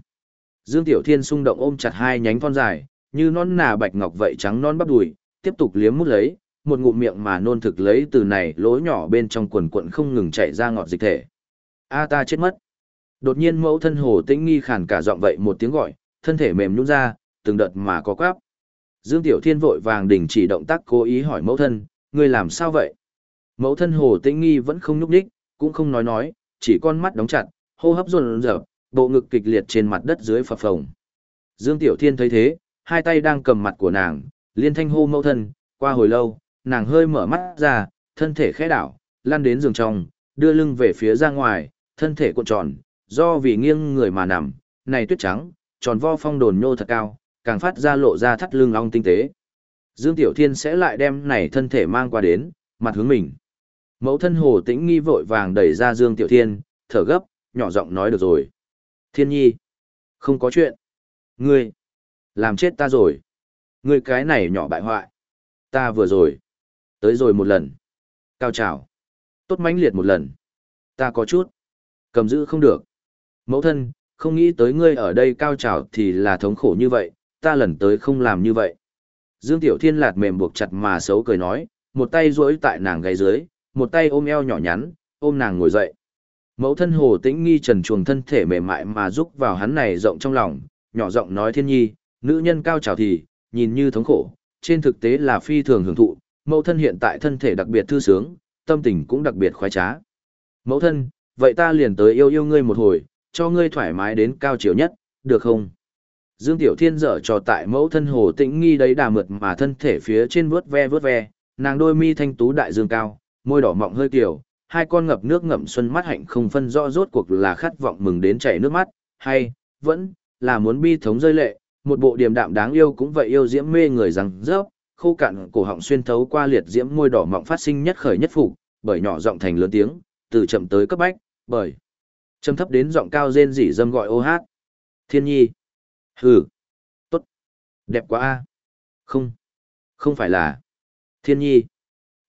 Dương Tiểu Thiên xung động ôm chặt hai nhánh thon dài, như non nà bạch ngọc vậy trắng non bắp đùi, tiếp tục liếm mút lấy, một ngụm miệng mà nôn thực lấy từ này lỗ nhỏ bên trong quần quận không ngừng chảy ra ngọt dịch thể. A ta chết mất. Đột nhiên mẫu thân hồ tĩnh nghi khàn cả giọng vậy một tiếng gọi, thân thể mềm nhũn ra, từng đợt mà có quáp. Dương Tiểu Thiên vội vàng đình chỉ động tác cố ý hỏi mẫu thân, ngươi làm sao vậy? Mẫu thân hồ tĩnh nghi vẫn không nhúc đích, cũng không nói nói, chỉ con mắt đóng chặt, hô hấp run rợn, bộ ngực kịch liệt trên mặt đất dưới phập phồng. Dương Tiểu Thiên thấy thế, hai tay đang cầm mặt của nàng, liên thanh hô mẫu thân, qua hồi lâu, nàng hơi mở mắt ra, thân thể khẽ đảo, lăn đến giường trong, đưa lưng về phía ra ngoài, thân thể cuộn tròn, do vì nghiêng người mà nằm, này tuyết trắng, tròn vo phong đồn nhô thật cao, càng phát ra lộ ra thắt lưng ong tinh tế. Dương Tiểu Thiên sẽ lại đem này thân thể mang qua đến, mặt hướng mình. Mẫu thân hồ tĩnh nghi vội vàng đẩy ra Dương Tiểu Thiên, thở gấp, nhỏ giọng nói được rồi. Thiên nhi, không có chuyện. Ngươi, làm chết ta rồi. Ngươi cái này nhỏ bại hoại. Ta vừa rồi. Tới rồi một lần. Cao trào. Tốt mãnh liệt một lần. Ta có chút. Cầm giữ không được. Mẫu thân, không nghĩ tới ngươi ở đây cao trào thì là thống khổ như vậy, ta lần tới không làm như vậy. Dương Tiểu Thiên lạt mềm buộc chặt mà xấu cười nói, một tay duỗi tại nàng gáy dưới, một tay ôm eo nhỏ nhắn, ôm nàng ngồi dậy. Mẫu thân hồ tĩnh nghi trần chuồng thân thể mềm mại mà rúc vào hắn này rộng trong lòng, nhỏ giọng nói thiên nhi, nữ nhân cao trào thì, nhìn như thống khổ, trên thực tế là phi thường hưởng thụ, mẫu thân hiện tại thân thể đặc biệt thư sướng, tâm tình cũng đặc biệt khoái trá. Mẫu thân, vậy ta liền tới yêu yêu ngươi một hồi, cho ngươi thoải mái đến cao chiều nhất, được không? Dương Tiểu Thiên dở trò tại mẫu thân hồ tĩnh nghi đấy đà mượt mà thân thể phía trên vớt ve vớt ve, nàng đôi mi thanh tú đại dương cao, môi đỏ mọng hơi tiểu, hai con ngập nước ngậm xuân mắt hạnh không phân rõ rốt cuộc là khát vọng mừng đến chảy nước mắt, hay, vẫn, là muốn bi thống rơi lệ, một bộ điềm đạm đáng yêu cũng vậy yêu diễm mê người rằng rớp, khô cạn cổ họng xuyên thấu qua liệt diễm môi đỏ mọng phát sinh nhất khởi nhất phục, bởi nhỏ giọng thành lớn tiếng, từ chậm tới cấp bách, bởi trầm thấp đến giọng cao rên rỉ dâm gọi ô hát. Thiên nhi. Hừ. Tốt. Đẹp quá a. Không. Không phải là. Thiên nhi.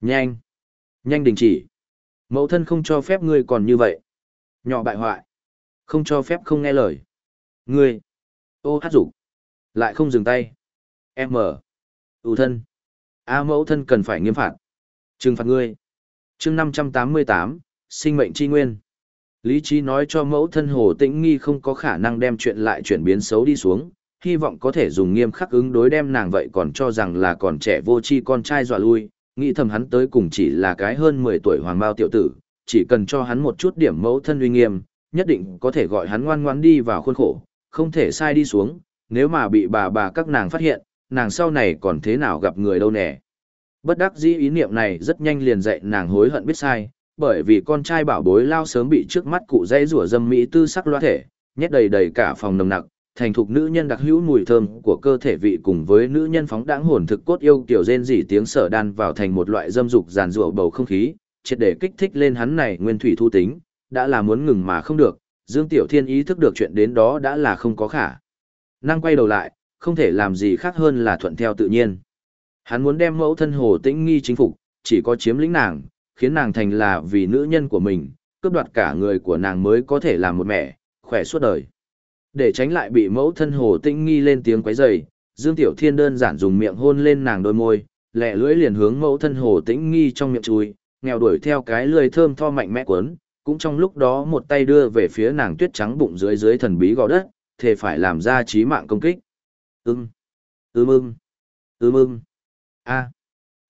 Nhanh. Nhanh đình chỉ. Mẫu thân không cho phép ngươi còn như vậy. Nhỏ bại hoại. Không cho phép không nghe lời. Ngươi. Ô hát rủ. Lại không dừng tay. M. ưu thân. A mẫu thân cần phải nghiêm phạt. Trừng phạt ngươi. chương năm trăm tám mươi tám, sinh mệnh tri nguyên. Lý trí nói cho mẫu thân Hồ Tĩnh Nghi không có khả năng đem chuyện lại chuyển biến xấu đi xuống, hy vọng có thể dùng nghiêm khắc ứng đối đem nàng vậy còn cho rằng là còn trẻ vô tri con trai dọa lui, nghĩ thầm hắn tới cùng chỉ là cái hơn 10 tuổi hoàng bao tiểu tử, chỉ cần cho hắn một chút điểm mẫu thân uy nghiêm, nhất định có thể gọi hắn ngoan ngoãn đi vào khuôn khổ, không thể sai đi xuống, nếu mà bị bà bà các nàng phát hiện, nàng sau này còn thế nào gặp người đâu nè. Bất đắc dĩ ý niệm này rất nhanh liền dạy nàng hối hận biết sai, bởi vì con trai bảo bối lao sớm bị trước mắt cụ dây rủa dâm mỹ tư sắc loa thể, nhét đầy đầy cả phòng nồng nặc, thành thục nữ nhân đặc hữu mùi thơm của cơ thể vị cùng với nữ nhân phóng đãng hồn thực cốt yêu tiểu rên rỉ tiếng sở đan vào thành một loại dâm dục giàn rủa bầu không khí, triệt để kích thích lên hắn này nguyên thủy thu tính, đã là muốn ngừng mà không được, Dương Tiểu Thiên ý thức được chuyện đến đó đã là không có khả. Năng quay đầu lại, không thể làm gì khác hơn là thuận theo tự nhiên. Hắn muốn đem mẫu thân hồ tĩnh nghi chính phục, chỉ có chiếm lĩnh nàng, khiến nàng thành là vì nữ nhân của mình, cướp đoạt cả người của nàng mới có thể làm một mẹ, khỏe suốt đời. Để tránh lại bị mẫu thân hồ tĩnh nghi lên tiếng quấy rầy, Dương Tiểu Thiên đơn giản dùng miệng hôn lên nàng đôi môi, lẹ lưỡi liền hướng mẫu thân hồ tĩnh nghi trong miệng chui, nghèo đuổi theo cái lưỡi thơm tho mạnh mẽ cuốn, cũng trong lúc đó một tay đưa về phía nàng tuyết trắng bụng dưới dưới thần bí gò đất, thề phải làm ra chí mạng công kích. ừm, ưm ưng, ưm ưng, a.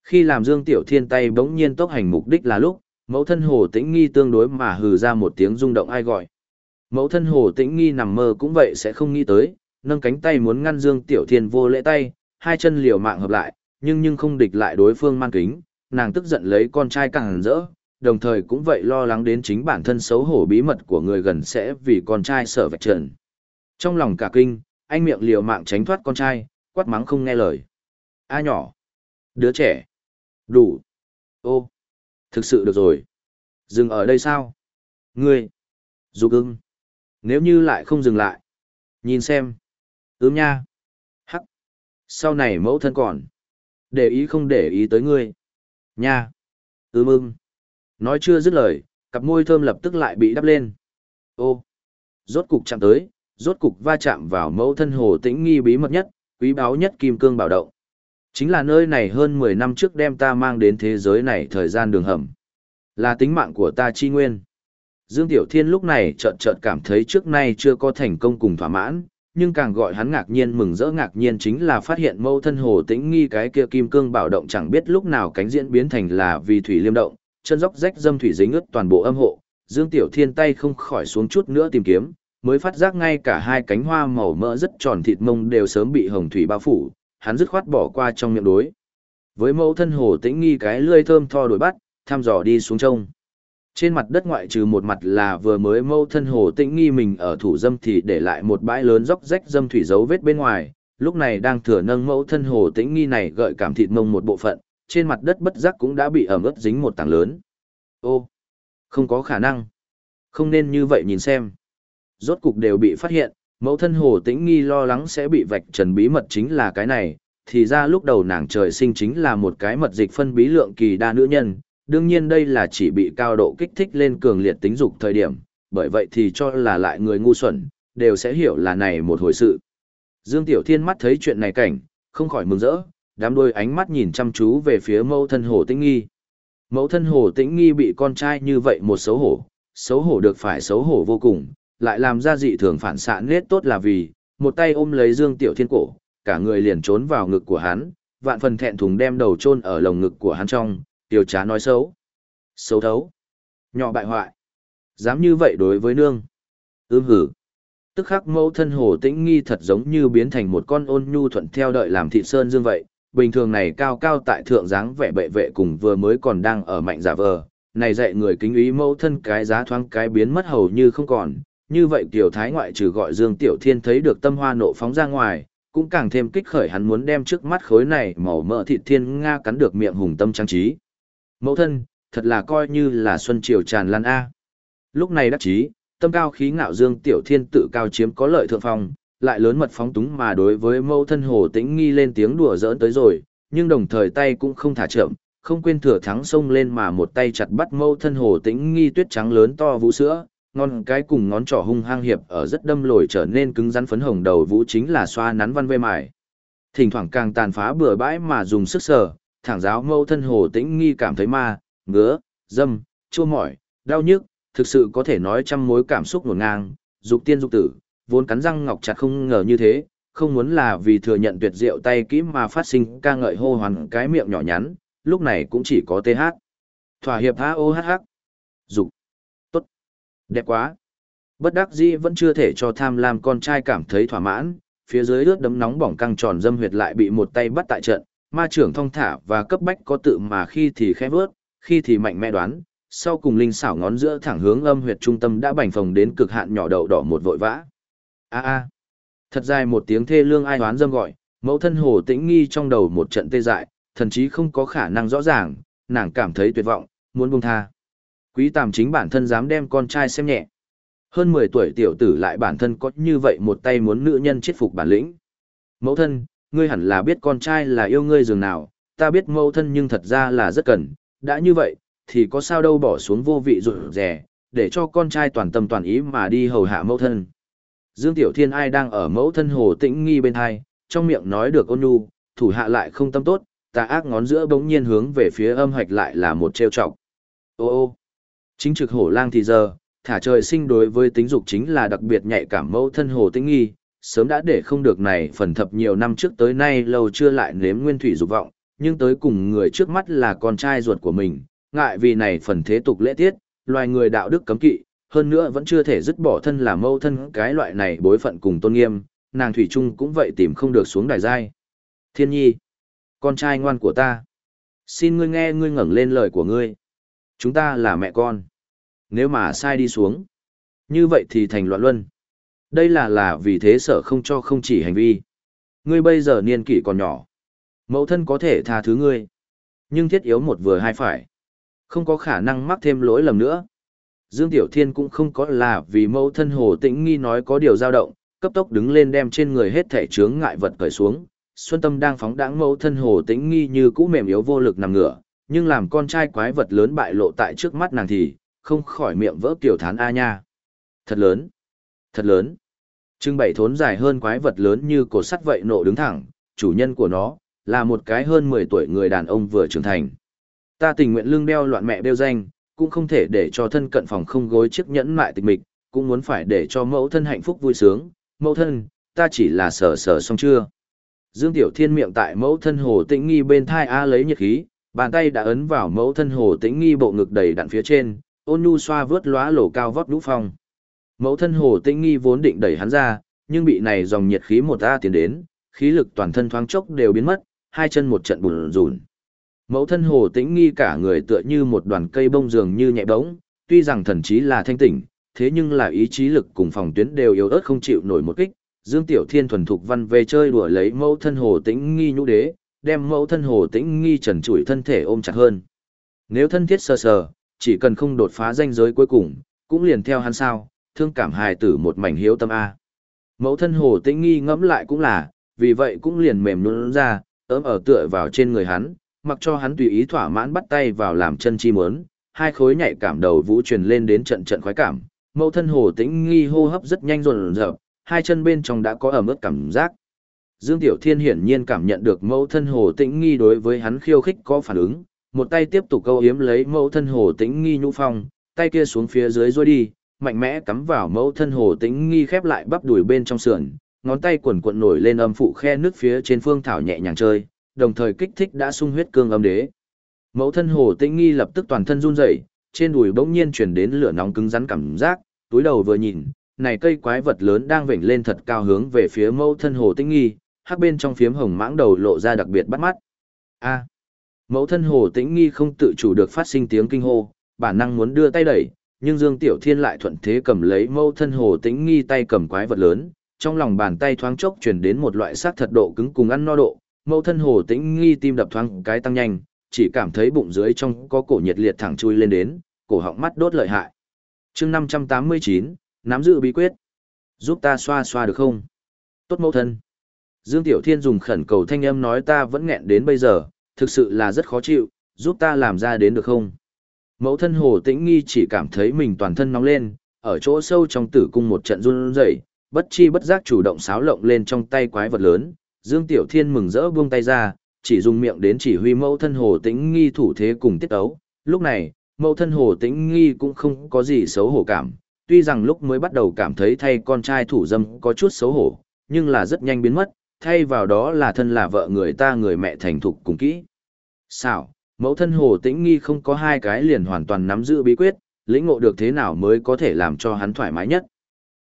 Khi làm Dương Tiểu Thiên tay bỗng nhiên tốc hành mục đích là lúc, mẫu thân hồ tĩnh nghi tương đối mà hừ ra một tiếng rung động ai gọi. Mẫu thân hồ tĩnh nghi nằm mơ cũng vậy sẽ không nghĩ tới, nâng cánh tay muốn ngăn Dương Tiểu Thiên vô lễ tay, hai chân liều mạng hợp lại, nhưng nhưng không địch lại đối phương man kính, nàng tức giận lấy con trai càng rỡ, đồng thời cũng vậy lo lắng đến chính bản thân xấu hổ bí mật của người gần sẽ vì con trai sợ vạch trần. Trong lòng cả kinh, anh miệng liều mạng tránh thoát con trai, quát mắng không nghe lời. A nhỏ, đứa trẻ, đủ, ô, thực sự được rồi. Dừng ở đây sao? Ngươi, dục ưng, nếu như lại không dừng lại, nhìn xem, ướm nha, hắc, sau này mẫu thân còn, để ý không để ý tới ngươi, nha, ướm ưng. Nói chưa dứt lời, cặp môi thơm lập tức lại bị đắp lên. Ô, rốt cục chạm tới, rốt cục va chạm vào mẫu thân hồ tĩnh nghi bí mật nhất, quý báu nhất kim cương bảo động. Chính là nơi này hơn 10 năm trước đem ta mang đến thế giới này thời gian đường hầm. Là tính mạng của ta chi nguyên. Dương Tiểu Thiên lúc này chợt chợt cảm thấy trước nay chưa có thành công cùng thỏa mãn, nhưng càng gọi hắn ngạc nhiên mừng rỡ ngạc nhiên chính là phát hiện mẫu thân hồ tĩnh nghi cái kia kim cương bảo động chẳng biết lúc nào cánh diễn biến thành là vì thủy liêm động, chân dốc rách dâm thủy dính ướt toàn bộ âm hộ, Dương Tiểu Thiên tay không khỏi xuống chút nữa tìm kiếm, mới phát giác ngay cả hai cánh hoa màu mỡ rất tròn thịt mông đều sớm bị hồng thủy bao phủ, hắn dứt khoát bỏ qua trong miệng đối. Với mẫu thân hồ tĩnh nghi cái lươi thơm tho đổi bắt, thăm dò đi xuống trông. Trên mặt đất ngoại trừ một mặt là vừa mới mâu thân hồ tĩnh nghi mình ở thủ dâm thì để lại một bãi lớn dốc rách dâm thủy dấu vết bên ngoài, lúc này đang thừa nâng mẫu thân hồ tĩnh nghi này gợi cảm thịt mông một bộ phận, trên mặt đất bất giác cũng đã bị ẩm ướt dính một tảng lớn. Ô, không có khả năng. Không nên như vậy nhìn xem. Rốt cục đều bị phát hiện, mẫu thân hồ tĩnh nghi lo lắng sẽ bị vạch trần bí mật chính là cái này, thì ra lúc đầu nàng trời sinh chính là một cái mật dịch phân bí lượng kỳ đa nữ nhân, đương nhiên đây là chỉ bị cao độ kích thích lên cường liệt tính dục thời điểm, bởi vậy thì cho là lại người ngu xuẩn, đều sẽ hiểu là này một hồi sự. Dương Tiểu Thiên mắt thấy chuyện này cảnh, không khỏi mừng rỡ, đám đôi ánh mắt nhìn chăm chú về phía mẫu thân hồ tĩnh nghi. Mẫu thân hồ tĩnh nghi bị con trai như vậy một xấu hổ, xấu hổ được phải xấu hổ vô cùng, lại làm ra dị thường phản xạ nết tốt là vì, một tay ôm lấy Dương Tiểu Thiên cổ, cả người liền trốn vào ngực của hắn, vạn phần thẹn thùng đem đầu chôn ở lồng ngực của hắn trong, tiểu trá nói xấu. Xấu thấu. Nhỏ bại hoại. Dám như vậy đối với nương. Ưm hử. Tức khắc mẫu thân hồ tĩnh nghi thật giống như biến thành một con ôn nhu thuận theo đợi làm thị sơn dương vậy. Bình thường này cao cao tại thượng dáng vẻ bệ vệ cùng vừa mới còn đang ở mạnh giả vờ. Này dạy người kính ý mẫu thân cái giá thoáng cái biến mất hầu như không còn. Như vậy tiểu thái ngoại trừ gọi Dương Tiểu Thiên thấy được tâm hoa nộ phóng ra ngoài, cũng càng thêm kích khởi hắn muốn đem trước mắt khối này màu mỡ thịt thiên nga cắn được miệng hùng tâm trang trí. Mẫu thân, thật là coi như là xuân triều tràn lan A. Lúc này đắc chí, tâm cao khí ngạo dương tiểu thiên tự cao chiếm có lợi thượng phong, lại lớn mật phóng túng mà đối với mẫu thân hồ tĩnh nghi lên tiếng đùa giỡn tới rồi, nhưng đồng thời tay cũng không thả chậm, không quên thừa thắng xông lên mà một tay chặt bắt mẫu thân hồ tĩnh nghi tuyết trắng lớn to vũ sữa, ngón cái cùng ngón trỏ hung hăng hiệp ở rất đâm lồi trở nên cứng rắn phấn hồng đầu vũ chính là xoa nắn văn vê mải. Thỉnh thoảng càng tàn phá bừa bãi mà dùng sức sở, thẳng giáo mâu thân hồ tĩnh nghi cảm thấy ma, ngứa, dâm, chua mỏi, đau nhức, thực sự có thể nói trăm mối cảm xúc ngổn ngang, dục tiên dục tử, vốn cắn răng ngọc chặt không ngờ như thế, không muốn là vì thừa nhận tuyệt diệu tay kỹ mà phát sinh ca ngợi hô hoàn cái miệng nhỏ nhắn, lúc này cũng chỉ có TH. Thỏa hiệp H-O-H-H. Dục. Đẹp quá. Bất đắc dĩ vẫn chưa thể cho tham lam con trai cảm thấy thỏa mãn, phía dưới ướt đấm nóng bỏng căng tròn dâm huyệt lại bị một tay bắt tại trận, ma trưởng thong thả và cấp bách có tự mà khi thì khẽ vớt, khi thì mạnh mẽ đoán, sau cùng linh xảo ngón giữa thẳng hướng âm huyệt trung tâm đã bành phồng đến cực hạn nhỏ đầu đỏ một vội vã. A a. Thật dài một tiếng thê lương ai đoán dâm gọi, mẫu thân hồ tĩnh nghi trong đầu một trận tê dại, thần chí không có khả năng rõ ràng, nàng cảm thấy tuyệt vọng, muốn buông tha. Quý tàm chính bản thân dám đem con trai xem nhẹ. Hơn 10 tuổi tiểu tử lại bản thân có như vậy một tay muốn nữ nhân chết phục bản lĩnh. Mẫu thân, ngươi hẳn là biết con trai là yêu ngươi dường nào, ta biết mẫu thân nhưng thật ra là rất cần, đã như vậy, thì có sao đâu bỏ xuống vô vị rụt rẻ, để cho con trai toàn tâm toàn ý mà đi hầu hạ mẫu thân. Dương Tiểu Thiên ai đang ở mẫu thân hồ tĩnh nghi bên hai, trong miệng nói được ôn nhu, thủ hạ lại không tâm tốt, tà ác ngón giữa bỗng nhiên hướng về phía âm hoạch lại là một trêu chọc. Ô ô, chính trực hổ lang thì giờ, thả trời sinh đối với tính dục chính là đặc biệt nhạy cảm mẫu thân hồ tĩnh nghi, sớm đã để không được này phần thập nhiều năm trước tới nay lâu chưa lại nếm nguyên thủy dục vọng, nhưng tới cùng người trước mắt là con trai ruột của mình, ngại vì này phần thế tục lễ tiết, loài người đạo đức cấm kỵ, hơn nữa vẫn chưa thể dứt bỏ thân là mâu thân cái loại này bối phận cùng tôn nghiêm, nàng Thủy Trung cũng vậy tìm không được xuống đài giai. Thiên nhi, con trai ngoan của ta, xin ngươi nghe ngươi ngẩng lên lời của ngươi. Chúng ta là mẹ con. Nếu mà sai đi xuống, như vậy thì thành loạn luân. Đây là là vì thế sở không cho không chỉ hành vi. Ngươi bây giờ niên kỷ còn nhỏ. Mẫu thân có thể tha thứ ngươi. Nhưng thiết yếu một vừa hai phải. Không có khả năng mắc thêm lỗi lầm nữa. Dương Tiểu Thiên cũng không có là vì mẫu thân hồ tĩnh nghi nói có điều dao động, cấp tốc đứng lên đem trên người hết thể chướng ngại vật cởi xuống. Xuân Tâm đang phóng đãng mẫu thân hồ tĩnh nghi như cũ mềm yếu vô lực nằm ngửa, nhưng làm con trai quái vật lớn bại lộ tại trước mắt nàng thì, không khỏi miệng vỡ tiểu thán a nha. Thật lớn, thật lớn. Trưng bày thốn dài hơn quái vật lớn như cổ sắt vậy nộ đứng thẳng, chủ nhân của nó, là một cái hơn 10 tuổi người đàn ông vừa trưởng thành. Ta tình nguyện lưng đeo loạn mẹ đeo danh, cũng không thể để cho thân cận phòng không gối chiếc nhẫn mại tịch mịch, cũng muốn phải để cho mẫu thân hạnh phúc vui sướng. Mẫu thân, ta chỉ là sờ sờ xong chưa. Dương Tiểu Thiên miệng tại mẫu thân hồ tĩnh nghi bên thai A lấy nhiệt khí, bàn tay đã ấn vào mẫu thân hồ tĩnh nghi bộ ngực đầy đặn phía trên, ôn nhu xoa vớt lóa lổ cao vót nhũ phong. Mẫu thân hồ tĩnh nghi vốn định đẩy hắn ra, nhưng bị này dòng nhiệt khí một A tiến đến, khí lực toàn thân thoáng chốc đều biến mất, hai chân một trận bùn rùn. Mẫu thân hồ tĩnh nghi cả người tựa như một đoàn cây bông dường như nhẹ bỗng tuy rằng thần trí là thanh tỉnh, thế nhưng là ý chí lực cùng phòng tuyến đều yếu ớt không chịu nổi một kích. Dương Tiểu Thiên thuần thục văn về chơi đùa lấy mẫu thân hồ tĩnh nghi nhũ đế, đem mẫu thân hồ tĩnh nghi trần trụi thân thể ôm chặt hơn. Nếu thân thiết sờ sờ, chỉ cần không đột phá danh giới cuối cùng, cũng liền theo hắn sao, thương cảm hài tử một mảnh hiếu tâm A. Mẫu thân hồ tĩnh nghi ngẫm lại cũng là, vì vậy cũng liền mềm luôn ra, ấm ở tựa vào trên người hắn, mặc cho hắn tùy ý thỏa mãn bắt tay vào làm chân chi muốn, hai khối nhạy cảm đầu vũ truyền lên đến trận trận khoái cảm. Mẫu thân hồ tĩnh nghi hô hấp rất nhanh rộn rợp, hai chân bên trong đã có ẩm ướt cảm giác. Dương Tiểu Thiên hiển nhiên cảm nhận được mẫu thân hồ tĩnh nghi đối với hắn khiêu khích có phản ứng, một tay tiếp tục câu yếm lấy mẫu thân hồ tĩnh nghi nhũ phong, tay kia xuống phía dưới rôi đi, mạnh mẽ cắm vào mẫu thân hồ tĩnh nghi khép lại bắp đùi bên trong sườn, ngón tay quần cuộn nổi lên âm phụ khe nước phía trên phương thảo nhẹ nhàng chơi, đồng thời kích thích đã sung huyết cương âm đế. Mẫu thân hồ tĩnh nghi lập tức toàn thân run rẩy, trên đùi bỗng nhiên chuyển đến lửa nóng cứng rắn cảm giác, túi đầu vừa nhìn, này cây quái vật lớn đang vểnh lên thật cao hướng về phía mẫu thân hồ tĩnh nghi, hắc bên trong phiếm hồng mãng đầu lộ ra đặc biệt bắt mắt. A. Mẫu thân hồ tĩnh nghi không tự chủ được phát sinh tiếng kinh hô, bản năng muốn đưa tay đẩy, nhưng Dương Tiểu Thiên lại thuận thế cầm lấy mẫu thân hồ tĩnh nghi tay cầm quái vật lớn, trong lòng bàn tay thoáng chốc truyền đến một loại sát thật độ cứng cùng ăn no độ, mẫu thân hồ tĩnh nghi tim đập thoáng cái tăng nhanh, chỉ cảm thấy bụng dưới trong có cổ nhiệt liệt thẳng chui lên đến, cổ họng mắt đốt lợi hại. chương 589, nắm giữ bí quyết. Giúp ta xoa xoa được không? Tốt mẫu thân. Dương Tiểu Thiên dùng khẩn cầu thanh âm nói ta vẫn nghẹn đến bây giờ, thực sự là rất khó chịu, giúp ta làm ra đến được không? Mẫu thân hồ tĩnh nghi chỉ cảm thấy mình toàn thân nóng lên, ở chỗ sâu trong tử cung một trận run rẩy, bất chi bất giác chủ động xáo lộng lên trong tay quái vật lớn. Dương Tiểu Thiên mừng rỡ buông tay ra, chỉ dùng miệng đến chỉ huy mẫu thân hồ tĩnh nghi thủ thế cùng tiết ấu. Lúc này, mẫu thân hồ tĩnh nghi cũng không có gì xấu hổ cảm, tuy rằng lúc mới bắt đầu cảm thấy thay con trai thủ dâm có chút xấu hổ, nhưng là rất nhanh biến mất, thay vào đó là thân là vợ người ta người mẹ thành thục cùng kỹ. Sao, mẫu thân hồ tĩnh nghi không có hai cái liền hoàn toàn nắm giữ bí quyết, lĩnh ngộ được thế nào mới có thể làm cho hắn thoải mái nhất.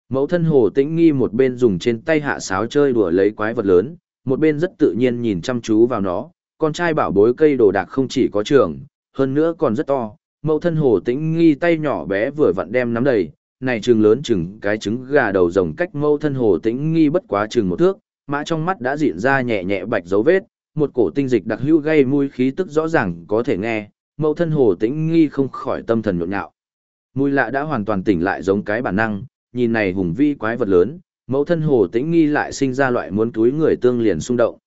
Mẫu thân hồ tĩnh nghi một bên dùng trên tay hạ sáo chơi đùa lấy quái vật lớn, một bên rất tự nhiên nhìn chăm chú vào nó, con trai bảo bối cây đồ đạc không chỉ có trường, hơn nữa còn rất to. Mẫu thân hồ tĩnh nghi tay nhỏ bé vừa vặn đem nắm đầy, này trừng lớn chừng cái trứng gà đầu rồng cách mẫu thân hồ tĩnh nghi bất quá chừng một thước, mã trong mắt đã diễn ra nhẹ nhẹ bạch dấu vết, một cổ tinh dịch đặc hữu gây mùi khí tức rõ ràng có thể nghe, mẫu thân hồ tĩnh nghi không khỏi tâm thần nhộn nhạo. Mùi lạ đã hoàn toàn tỉnh lại giống cái bản năng, nhìn này hùng vi quái vật lớn, mẫu thân hồ tĩnh nghi lại sinh ra loại muốn túi người tương liền xung động.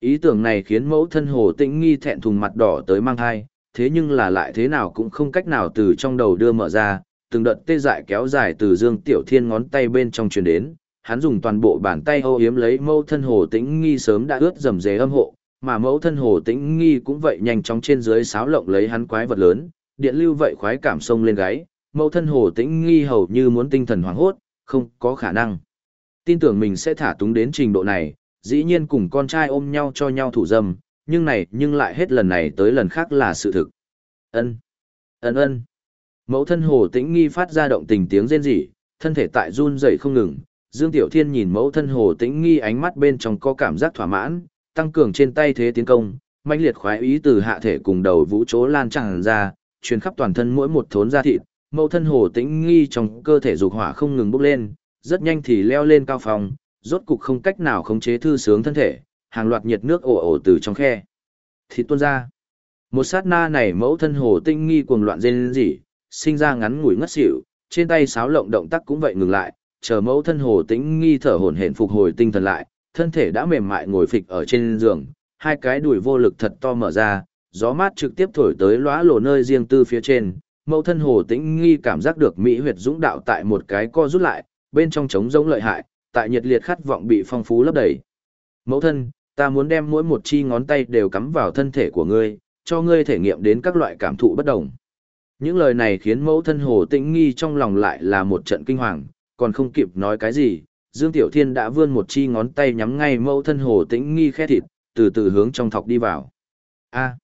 Ý tưởng này khiến mẫu thân hồ tĩnh nghi thẹn thùng mặt đỏ tới mang thai, thế nhưng là lại thế nào cũng không cách nào từ trong đầu đưa mở ra, từng đợt tê dại kéo dài từ dương tiểu thiên ngón tay bên trong truyền đến, hắn dùng toàn bộ bàn tay ô yếm lấy mẫu thân hồ tĩnh nghi sớm đã ướt dầm dề âm hộ, mà mẫu thân hồ tĩnh nghi cũng vậy nhanh chóng trên dưới sáo lộng lấy hắn quái vật lớn, điện lưu vậy khoái cảm sông lên gáy, mẫu thân hồ tĩnh nghi hầu như muốn tinh thần hoảng hốt, không có khả năng. Tin tưởng mình sẽ thả túng đến trình độ này, dĩ nhiên cùng con trai ôm nhau cho nhau thủ dâm, nhưng này nhưng lại hết lần này tới lần khác là sự thực. Ân, ân ân. Mẫu thân hồ tĩnh nghi phát ra động tình tiếng rên rỉ, thân thể tại run rẩy không ngừng. Dương Tiểu Thiên nhìn mẫu thân hồ tĩnh nghi ánh mắt bên trong có cảm giác thỏa mãn, tăng cường trên tay thế tiến công, mãnh liệt khoái ý từ hạ thể cùng đầu vũ chỗ lan tràn ra, truyền khắp toàn thân mỗi một thốn da thịt, mẫu thân hồ tĩnh nghi trong cơ thể dục hỏa không ngừng bốc lên, rất nhanh thì leo lên cao phòng, rốt cục không cách nào khống chế thư sướng thân thể, hàng loạt nhiệt nước ồ ồ từ trong khe. Thịt tuôn ra. Một sát na này mẫu thân hồ tĩnh nghi cuồng loạn rên rỉ, sinh ra ngắn ngủi ngất xỉu, trên tay sáo lộng động tác cũng vậy ngừng lại, chờ mẫu thân hồ tĩnh nghi thở hổn hển phục hồi tinh thần lại, thân thể đã mềm mại ngồi phịch ở trên giường, hai cái đùi vô lực thật to mở ra, gió mát trực tiếp thổi tới lóa lổ nơi riêng tư phía trên, mẫu thân hồ tĩnh nghi cảm giác được mỹ huyệt dũng đạo tại một cái co rút lại, bên trong trống rỗng lợi hại, tại nhiệt liệt khát vọng bị phong phú lấp đầy. Mẫu thân, ta muốn đem mỗi một chi ngón tay đều cắm vào thân thể của ngươi, cho ngươi thể nghiệm đến các loại cảm thụ bất đồng. Những lời này khiến mẫu thân hồ tĩnh nghi trong lòng lại là một trận kinh hoàng, còn không kịp nói cái gì, Dương Tiểu Thiên đã vươn một chi ngón tay nhắm ngay mẫu thân hồ tĩnh nghi khe thịt, từ từ hướng trong thọc đi vào. A.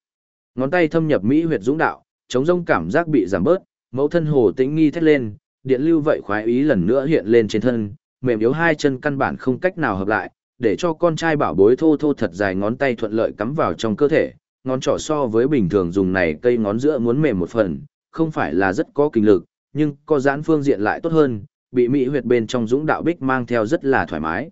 ngón tay thâm nhập mỹ huyệt dũng đạo, chống rông cảm giác bị giảm bớt, mẫu thân hồ tĩnh nghi thét lên, điện lưu vậy khoái ý lần nữa hiện lên trên thân, mềm yếu hai chân căn bản không cách nào hợp lại, để cho con trai bảo bối thô thô thật dài ngón tay thuận lợi cắm vào trong cơ thể, ngón trỏ so với bình thường dùng này cây ngón giữa muốn mềm một phần, không phải là rất có kinh lực, nhưng có giãn phương diện lại tốt hơn, bị mỹ huyệt bên trong dũng đạo bích mang theo rất là thoải mái.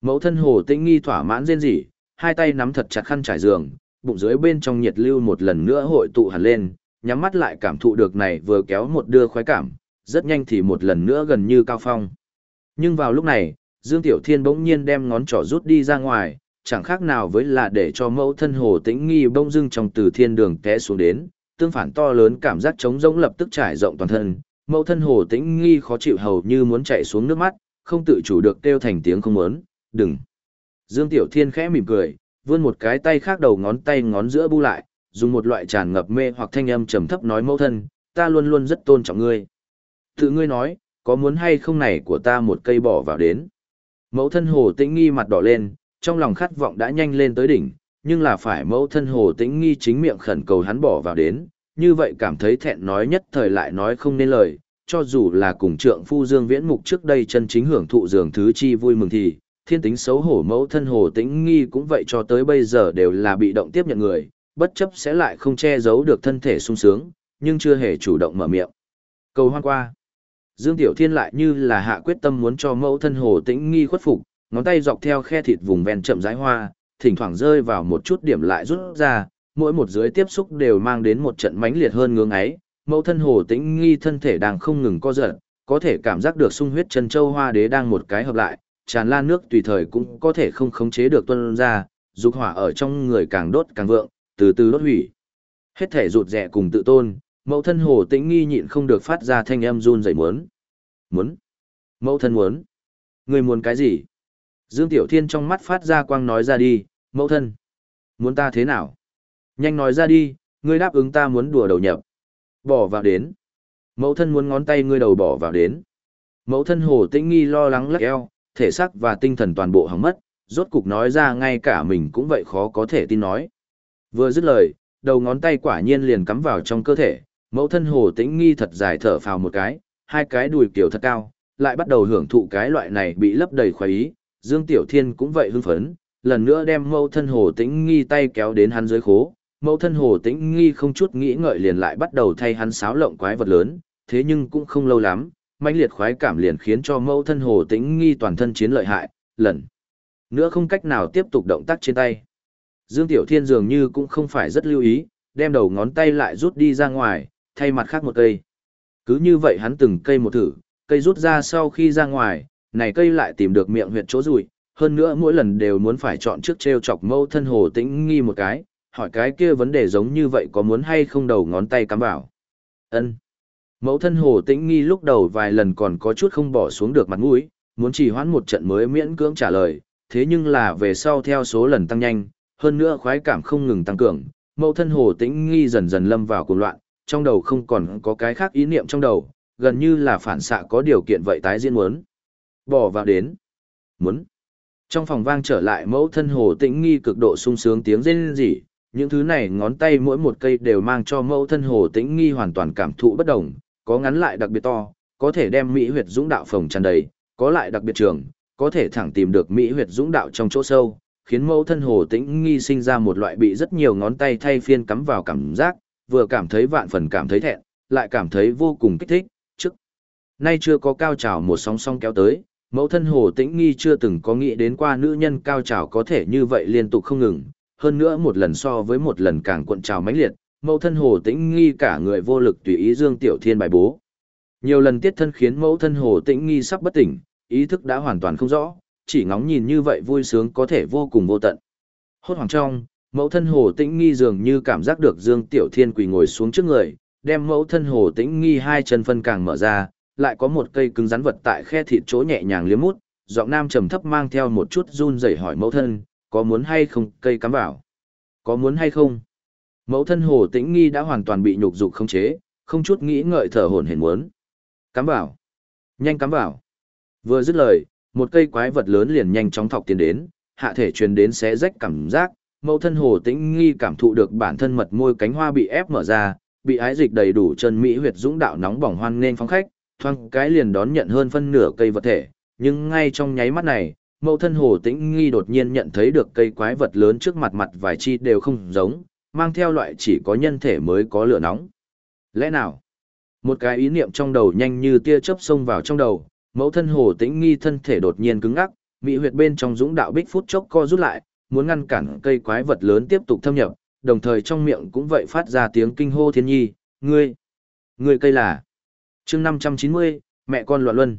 Mẫu thân hồ tĩnh nghi thỏa mãn rên rỉ, hai tay nắm thật chặt khăn trải giường, bụng dưới bên trong nhiệt lưu một lần nữa hội tụ hẳn lên, nhắm mắt lại cảm thụ được này vừa kéo một đưa khoái cảm, rất nhanh thì một lần nữa gần như cao phong. Nhưng vào lúc này, Dương Tiểu Thiên bỗng nhiên đem ngón trỏ rút đi ra ngoài, chẳng khác nào với là để cho mẫu thân hồ tĩnh nghi bông dưng trong từ thiên đường té xuống đến, tương phản to lớn cảm giác trống rỗng lập tức trải rộng toàn thân, mẫu thân hồ tĩnh nghi khó chịu hầu như muốn chạy xuống nước mắt, không tự chủ được kêu thành tiếng không muốn, đừng. Dương Tiểu Thiên khẽ mỉm cười, vươn một cái tay khác đầu ngón tay ngón giữa bu lại, dùng một loại tràn ngập mê hoặc thanh âm trầm thấp nói mẫu thân, ta luôn luôn rất tôn trọng ngươi. Tự ngươi nói, có muốn hay không này của ta một cây bỏ vào đến. Mẫu thân hồ tĩnh nghi mặt đỏ lên, trong lòng khát vọng đã nhanh lên tới đỉnh, nhưng là phải mẫu thân hồ tĩnh nghi chính miệng khẩn cầu hắn bỏ vào đến, như vậy cảm thấy thẹn nói nhất thời lại nói không nên lời, cho dù là cùng trượng phu Dương Viễn Mục trước đây chân chính hưởng thụ dường thứ chi vui mừng thì, thiên tính xấu hổ mẫu thân hồ tĩnh nghi cũng vậy cho tới bây giờ đều là bị động tiếp nhận người, bất chấp sẽ lại không che giấu được thân thể sung sướng, nhưng chưa hề chủ động mở miệng. Cầu hoan qua. Dương Tiểu Thiên lại như là hạ quyết tâm muốn cho mẫu thân hồ tĩnh nghi khuất phục, ngón tay dọc theo khe thịt vùng ven chậm rãi hoa, thỉnh thoảng rơi vào một chút điểm lại rút ra, mỗi một dưới tiếp xúc đều mang đến một trận mãnh liệt hơn ngưỡng ấy. Mẫu thân hồ tĩnh nghi thân thể đang không ngừng co giật, có thể cảm giác được sung huyết chân châu hoa đế đang một cái hợp lại, tràn lan nước tùy thời cũng có thể không khống chế được tuân ra, dục hỏa ở trong người càng đốt càng vượng, từ từ đốt hủy. Hết thể rụt rẻ cùng tự tôn, mẫu thân hồ tĩnh nghi nhịn không được phát ra thanh âm run rẩy muốn. Muốn. Mẫu thân muốn. Người muốn cái gì? Dương Tiểu Thiên trong mắt phát ra quang nói ra đi, mẫu thân. Muốn ta thế nào? Nhanh nói ra đi, ngươi đáp ứng ta muốn đùa đầu nhập. Bỏ vào đến. Mẫu thân muốn ngón tay ngươi đầu bỏ vào đến. Mẫu thân hồ tĩnh nghi lo lắng lắc eo, thể xác và tinh thần toàn bộ hỏng mất, rốt cục nói ra ngay cả mình cũng vậy khó có thể tin nói. Vừa dứt lời, đầu ngón tay quả nhiên liền cắm vào trong cơ thể, mẫu thân hồ tĩnh nghi thật dài thở phào một cái, hai cái đùi kiểu thật cao, lại bắt đầu hưởng thụ cái loại này bị lấp đầy khoái ý, Dương Tiểu Thiên cũng vậy hưng phấn, lần nữa đem mẫu thân hồ tĩnh nghi tay kéo đến hắn dưới khố, mẫu thân hồ tĩnh nghi không chút nghĩ ngợi liền lại bắt đầu thay hắn sáo lộng quái vật lớn, thế nhưng cũng không lâu lắm, mãnh liệt khoái cảm liền khiến cho mẫu thân hồ tĩnh nghi toàn thân chiến lợi hại, lần nữa không cách nào tiếp tục động tác trên tay. Dương Tiểu Thiên dường như cũng không phải rất lưu ý, đem đầu ngón tay lại rút đi ra ngoài, thay mặt khác một cây. Cứ như vậy hắn từng cây một thử, cây rút ra sau khi ra ngoài, này cây lại tìm được miệng huyệt chỗ rủi, hơn nữa mỗi lần đều muốn phải chọn trước treo chọc mâu thân hồ tĩnh nghi một cái, hỏi cái kia vấn đề giống như vậy có muốn hay không đầu ngón tay cắm vào. ân Mẫu thân hồ tĩnh nghi lúc đầu vài lần còn có chút không bỏ xuống được mặt mũi, muốn chỉ hoãn một trận mới miễn cưỡng trả lời, thế nhưng là về sau theo số lần tăng nhanh, hơn nữa khoái cảm không ngừng tăng cường, mẫu thân hồ tĩnh nghi dần dần lâm vào cuồng loạn, trong đầu không còn có cái khác ý niệm trong đầu, gần như là phản xạ có điều kiện vậy tái diễn muốn. Bỏ vào đến. Muốn. Trong phòng vang trở lại mẫu thân hồ tĩnh nghi cực độ sung sướng tiếng rên rỉ, những thứ này ngón tay mỗi một cây đều mang cho mẫu thân hồ tĩnh nghi hoàn toàn cảm thụ bất đồng, có ngắn lại đặc biệt to, có thể đem mỹ huyệt dũng đạo phồng tràn đầy, có lại đặc biệt trường, có thể thẳng tìm được mỹ huyệt dũng đạo trong chỗ sâu, khiến mẫu thân hồ tĩnh nghi sinh ra một loại bị rất nhiều ngón tay thay phiên cắm vào cảm giác, vừa cảm thấy vạn phần cảm thấy thẹn, lại cảm thấy vô cùng kích thích, trước. Nay chưa có cao trào một sóng song kéo tới, mẫu thân hồ tĩnh nghi chưa từng có nghĩ đến qua nữ nhân cao trào có thể như vậy liên tục không ngừng, hơn nữa một lần so với một lần càng cuộn trào mãnh liệt, mẫu thân hồ tĩnh nghi cả người vô lực tùy ý dương tiểu thiên bài bố. Nhiều lần tiết thân khiến mẫu thân hồ tĩnh nghi sắp bất tỉnh, ý thức đã hoàn toàn không rõ, chỉ ngóng nhìn như vậy vui sướng có thể vô cùng vô tận. Hốt hoảng trong, mẫu thân hồ tĩnh nghi dường như cảm giác được dương tiểu thiên quỳ ngồi xuống trước người, đem mẫu thân hồ tĩnh nghi hai chân phân càng mở ra, lại có một cây cứng rắn vật tại khe thịt chỗ nhẹ nhàng liếm mút, giọng nam trầm thấp mang theo một chút run rẩy hỏi mẫu thân, có muốn hay không cây cắm vào? Có muốn hay không? Mẫu thân hồ tĩnh nghi đã hoàn toàn bị nhục dục không chế, không chút nghĩ ngợi thở hổn hển muốn. Cắm vào. Nhanh cắm vào. Vừa dứt lời, một cây quái vật lớn liền nhanh chóng thọc tiến đến, hạ thể truyền đến xé rách cảm giác, mẫu thân hồ tĩnh nghi cảm thụ được bản thân mật môi cánh hoa bị ép mở ra, bị ái dịch đầy đủ chân mỹ huyệt dũng đạo nóng bỏng hoan nên phóng khách, thoang cái liền đón nhận hơn phân nửa cây vật thể, nhưng ngay trong nháy mắt này, mẫu thân hồ tĩnh nghi đột nhiên nhận thấy được cây quái vật lớn trước mặt mặt vài chi đều không giống, mang theo loại chỉ có nhân thể mới có lửa nóng. Lẽ nào? Một cái ý niệm trong đầu nhanh như tia chớp xông vào trong đầu, mẫu thân hồ tĩnh nghi thân thể đột nhiên cứng ngắc, mị huyệt bên trong dũng đạo bích phút chốc co rút lại, muốn ngăn cản cây quái vật lớn tiếp tục thâm nhập, đồng thời trong miệng cũng vậy phát ra tiếng kinh hô thiên nhi, ngươi, ngươi cây là. chương 590, mẹ con loạn luân.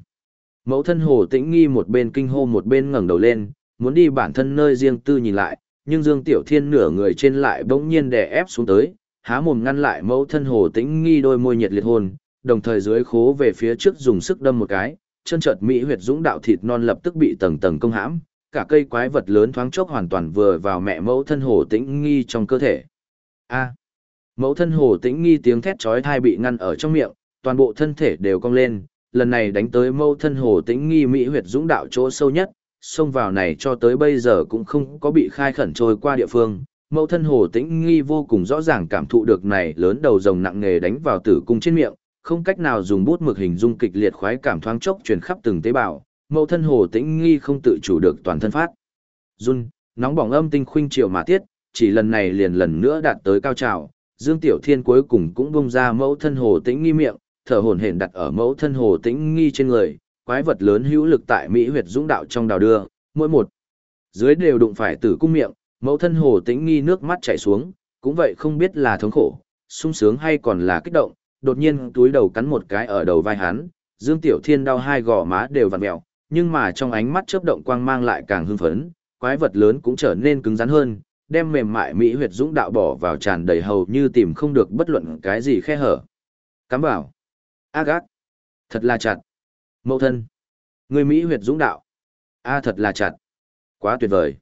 Mẫu thân hồ tĩnh nghi một bên kinh hô một bên ngẩng đầu lên, muốn đi bản thân nơi riêng tư nhìn lại, nhưng Dương Tiểu Thiên nửa người trên lại bỗng nhiên đè ép xuống tới, há mồm ngăn lại mẫu thân hồ tĩnh nghi đôi môi nhiệt liệt hôn, đồng thời dưới khố về phía trước dùng sức đâm một cái, chân chợt mỹ huyệt dũng đạo thịt non lập tức bị tầng tầng công hãm, cả cây quái vật lớn thoáng chốc hoàn toàn vừa vào mẹ mẫu thân hồ tĩnh nghi trong cơ thể. A. mẫu thân hồ tĩnh nghi tiếng thét chói tai bị ngăn ở trong miệng, toàn bộ thân thể đều cong lên, lần này đánh tới mâu thân hồ tĩnh nghi mỹ huyệt dũng đạo chỗ sâu nhất, xông vào này cho tới bây giờ cũng không có bị khai khẩn trôi qua địa phương. Mẫu thân hồ tĩnh nghi vô cùng rõ ràng cảm thụ được này lớn đầu rồng nặng nghề đánh vào tử cung trên miệng, không cách nào dùng bút mực hình dung kịch liệt khoái cảm thoáng chốc truyền khắp từng tế bào, mẫu thân hồ tĩnh nghi không tự chủ được toàn thân phát. Run, nóng bỏng âm tinh khuynh triều mà tiết, chỉ lần này liền lần nữa đạt tới cao trào, Dương Tiểu Thiên cuối cùng cũng bung ra mẫu thân hồ tĩnh nghi miệng, thở hổn hển đặt ở mẫu thân hồ tĩnh nghi trên người, quái vật lớn hữu lực tại Mỹ huyệt dũng đạo trong đào đưa, mỗi một dưới đều đụng phải tử cung miệng, mẫu thân hồ tĩnh nghi nước mắt chảy xuống, cũng vậy không biết là thống khổ, sung sướng hay còn là kích động, đột nhiên túi đầu cắn một cái ở đầu vai hắn, Dương Tiểu Thiên đau hai gò má đều vặn mèo, nhưng mà trong ánh mắt chớp động quang mang lại càng hưng phấn, quái vật lớn cũng trở nên cứng rắn hơn, đem mềm mại mỹ huyệt dũng đạo bỏ vào tràn đầy hầu như tìm không được bất luận cái gì khe hở. Cắm vào. A gác. Thật là chặt. Mẫu thân. Người Mỹ huyệt dũng đạo. A thật là chặt. Quá tuyệt vời.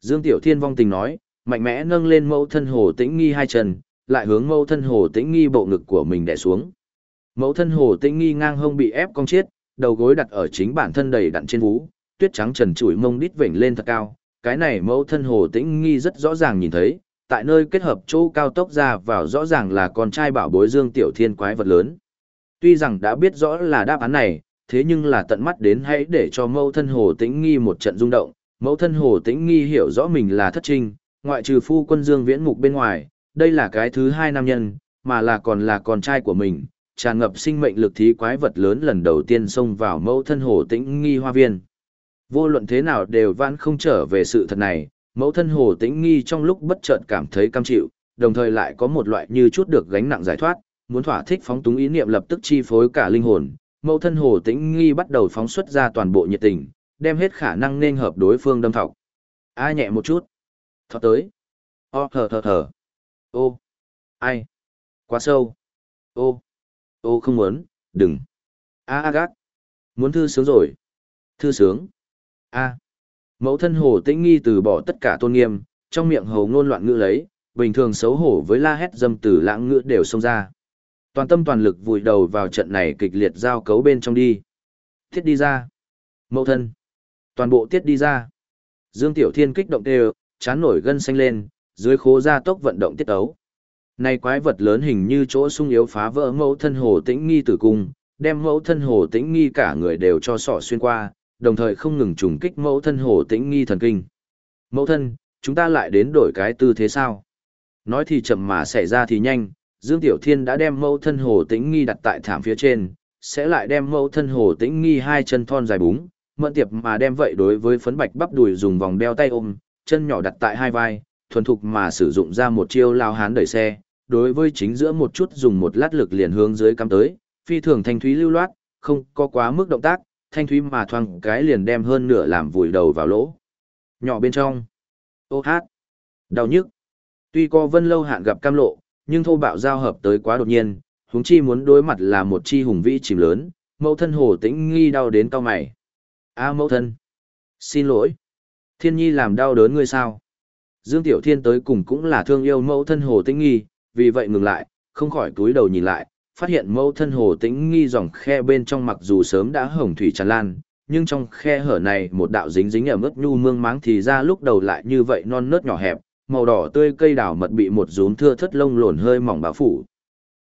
Dương Tiểu Thiên vong tình nói, mạnh mẽ nâng lên mẫu thân hồ tĩnh nghi hai chân, lại hướng mẫu thân hồ tĩnh nghi bộ ngực của mình đè xuống. Mẫu thân hồ tĩnh nghi ngang hông bị ép cong chết, đầu gối đặt ở chính bản thân đầy đặn trên vú, tuyết trắng trần trụi mông đít vểnh lên thật cao. Cái này mẫu thân hồ tĩnh nghi rất rõ ràng nhìn thấy, tại nơi kết hợp chỗ cao tốc ra vào rõ ràng là con trai bảo bối Dương Tiểu Thiên quái vật lớn. Tuy rằng đã biết rõ là đáp án này, thế nhưng là tận mắt đến hãy để cho mẫu thân hồ tĩnh nghi một trận rung động. Mẫu thân hồ tĩnh nghi hiểu rõ mình là thất trinh, ngoại trừ phu quân Dương Viễn Mục bên ngoài, đây là cái thứ hai nam nhân, mà là còn là con trai của mình, tràn ngập sinh mệnh lực thí quái vật lớn lần đầu tiên xông vào mẫu thân hồ tĩnh nghi hoa viên. Vô luận thế nào đều vãn không trở về sự thật này, mẫu thân hồ tĩnh nghi trong lúc bất chợt cảm thấy cam chịu, đồng thời lại có một loại như chút được gánh nặng giải thoát, muốn thỏa thích phóng túng ý niệm lập tức chi phối cả linh hồn, mẫu thân hồ tĩnh nghi bắt đầu phóng xuất ra toàn bộ nhiệt tình, đem hết khả năng nên hợp đối phương đâm thọc. A nhẹ một chút. Thọ tới. O thở thở thở. Ô. Ai. Quá sâu. Ô. Ô không muốn, đừng. A a gác. Muốn thư sướng rồi. Thư sướng. A. Mẫu thân hồ tĩnh nghi từ bỏ tất cả tôn nghiêm, trong miệng hầu ngôn loạn ngữ lấy, bình thường xấu hổ với la hét dâm từ lãng ngữ đều xông ra. Toàn tâm toàn lực vùi đầu vào trận này kịch liệt giao cấu bên trong đi. Tiết đi ra. Mẫu thân. Toàn bộ tiết đi ra. Dương Tiểu Thiên kích động đều, chán nổi gân xanh lên, dưới khố ra tốc vận động tiết ấu. Này quái vật lớn hình như chỗ sung yếu phá vỡ mẫu thân hồ tĩnh nghi tử cung, đem mẫu thân hồ tĩnh nghi cả người đều cho sọ xuyên qua, đồng thời không ngừng trùng kích mẫu thân hồ tĩnh nghi thần kinh. Mẫu thân, chúng ta lại đến đổi cái tư thế sao? Nói thì chậm mà xảy ra thì nhanh, Dương Tiểu Thiên đã đem mẫu thân hồ tĩnh nghi đặt tại thảm phía trên, sẽ lại đem mẫu thân hồ tĩnh nghi hai chân thon dài búng, mượn tiệp mà đem vậy đối với phấn bạch bắp đùi dùng vòng đeo tay ôm, chân nhỏ đặt tại hai vai, thuần thục mà sử dụng ra một chiêu lao hán đẩy xe, đối với chính giữa một chút dùng một lát lực liền hướng dưới cắm tới, phi thường thanh thúy lưu loát, không có quá mức động tác, thanh thúy mà thoang cái liền đem hơn nửa làm vùi đầu vào lỗ. Nhỏ bên trong. Ô hát. Đau nhức. Tuy có vân lâu hạn gặp cam lộ, nhưng thô bạo giao hợp tới quá đột nhiên, huống chi muốn đối mặt là một chi hùng vĩ chìm lớn, mẫu thân hồ tĩnh nghi đau đến cao mày. A à, mẫu thân. Xin lỗi. Thiên nhi làm đau đớn ngươi sao? Dương Tiểu Thiên tới cùng cũng là thương yêu mẫu thân hồ tĩnh nghi, vì vậy ngừng lại, không khỏi túi đầu nhìn lại, phát hiện mẫu thân hồ tĩnh nghi dòng khe bên trong mặc dù sớm đã hồng thủy tràn lan, nhưng trong khe hở này một đạo dính dính ở mức nhu mương máng thì ra lúc đầu lại như vậy non nớt nhỏ hẹp, màu đỏ tươi cây đào mật bị một rốn thưa thất lông lổn hơi mỏng bao phủ.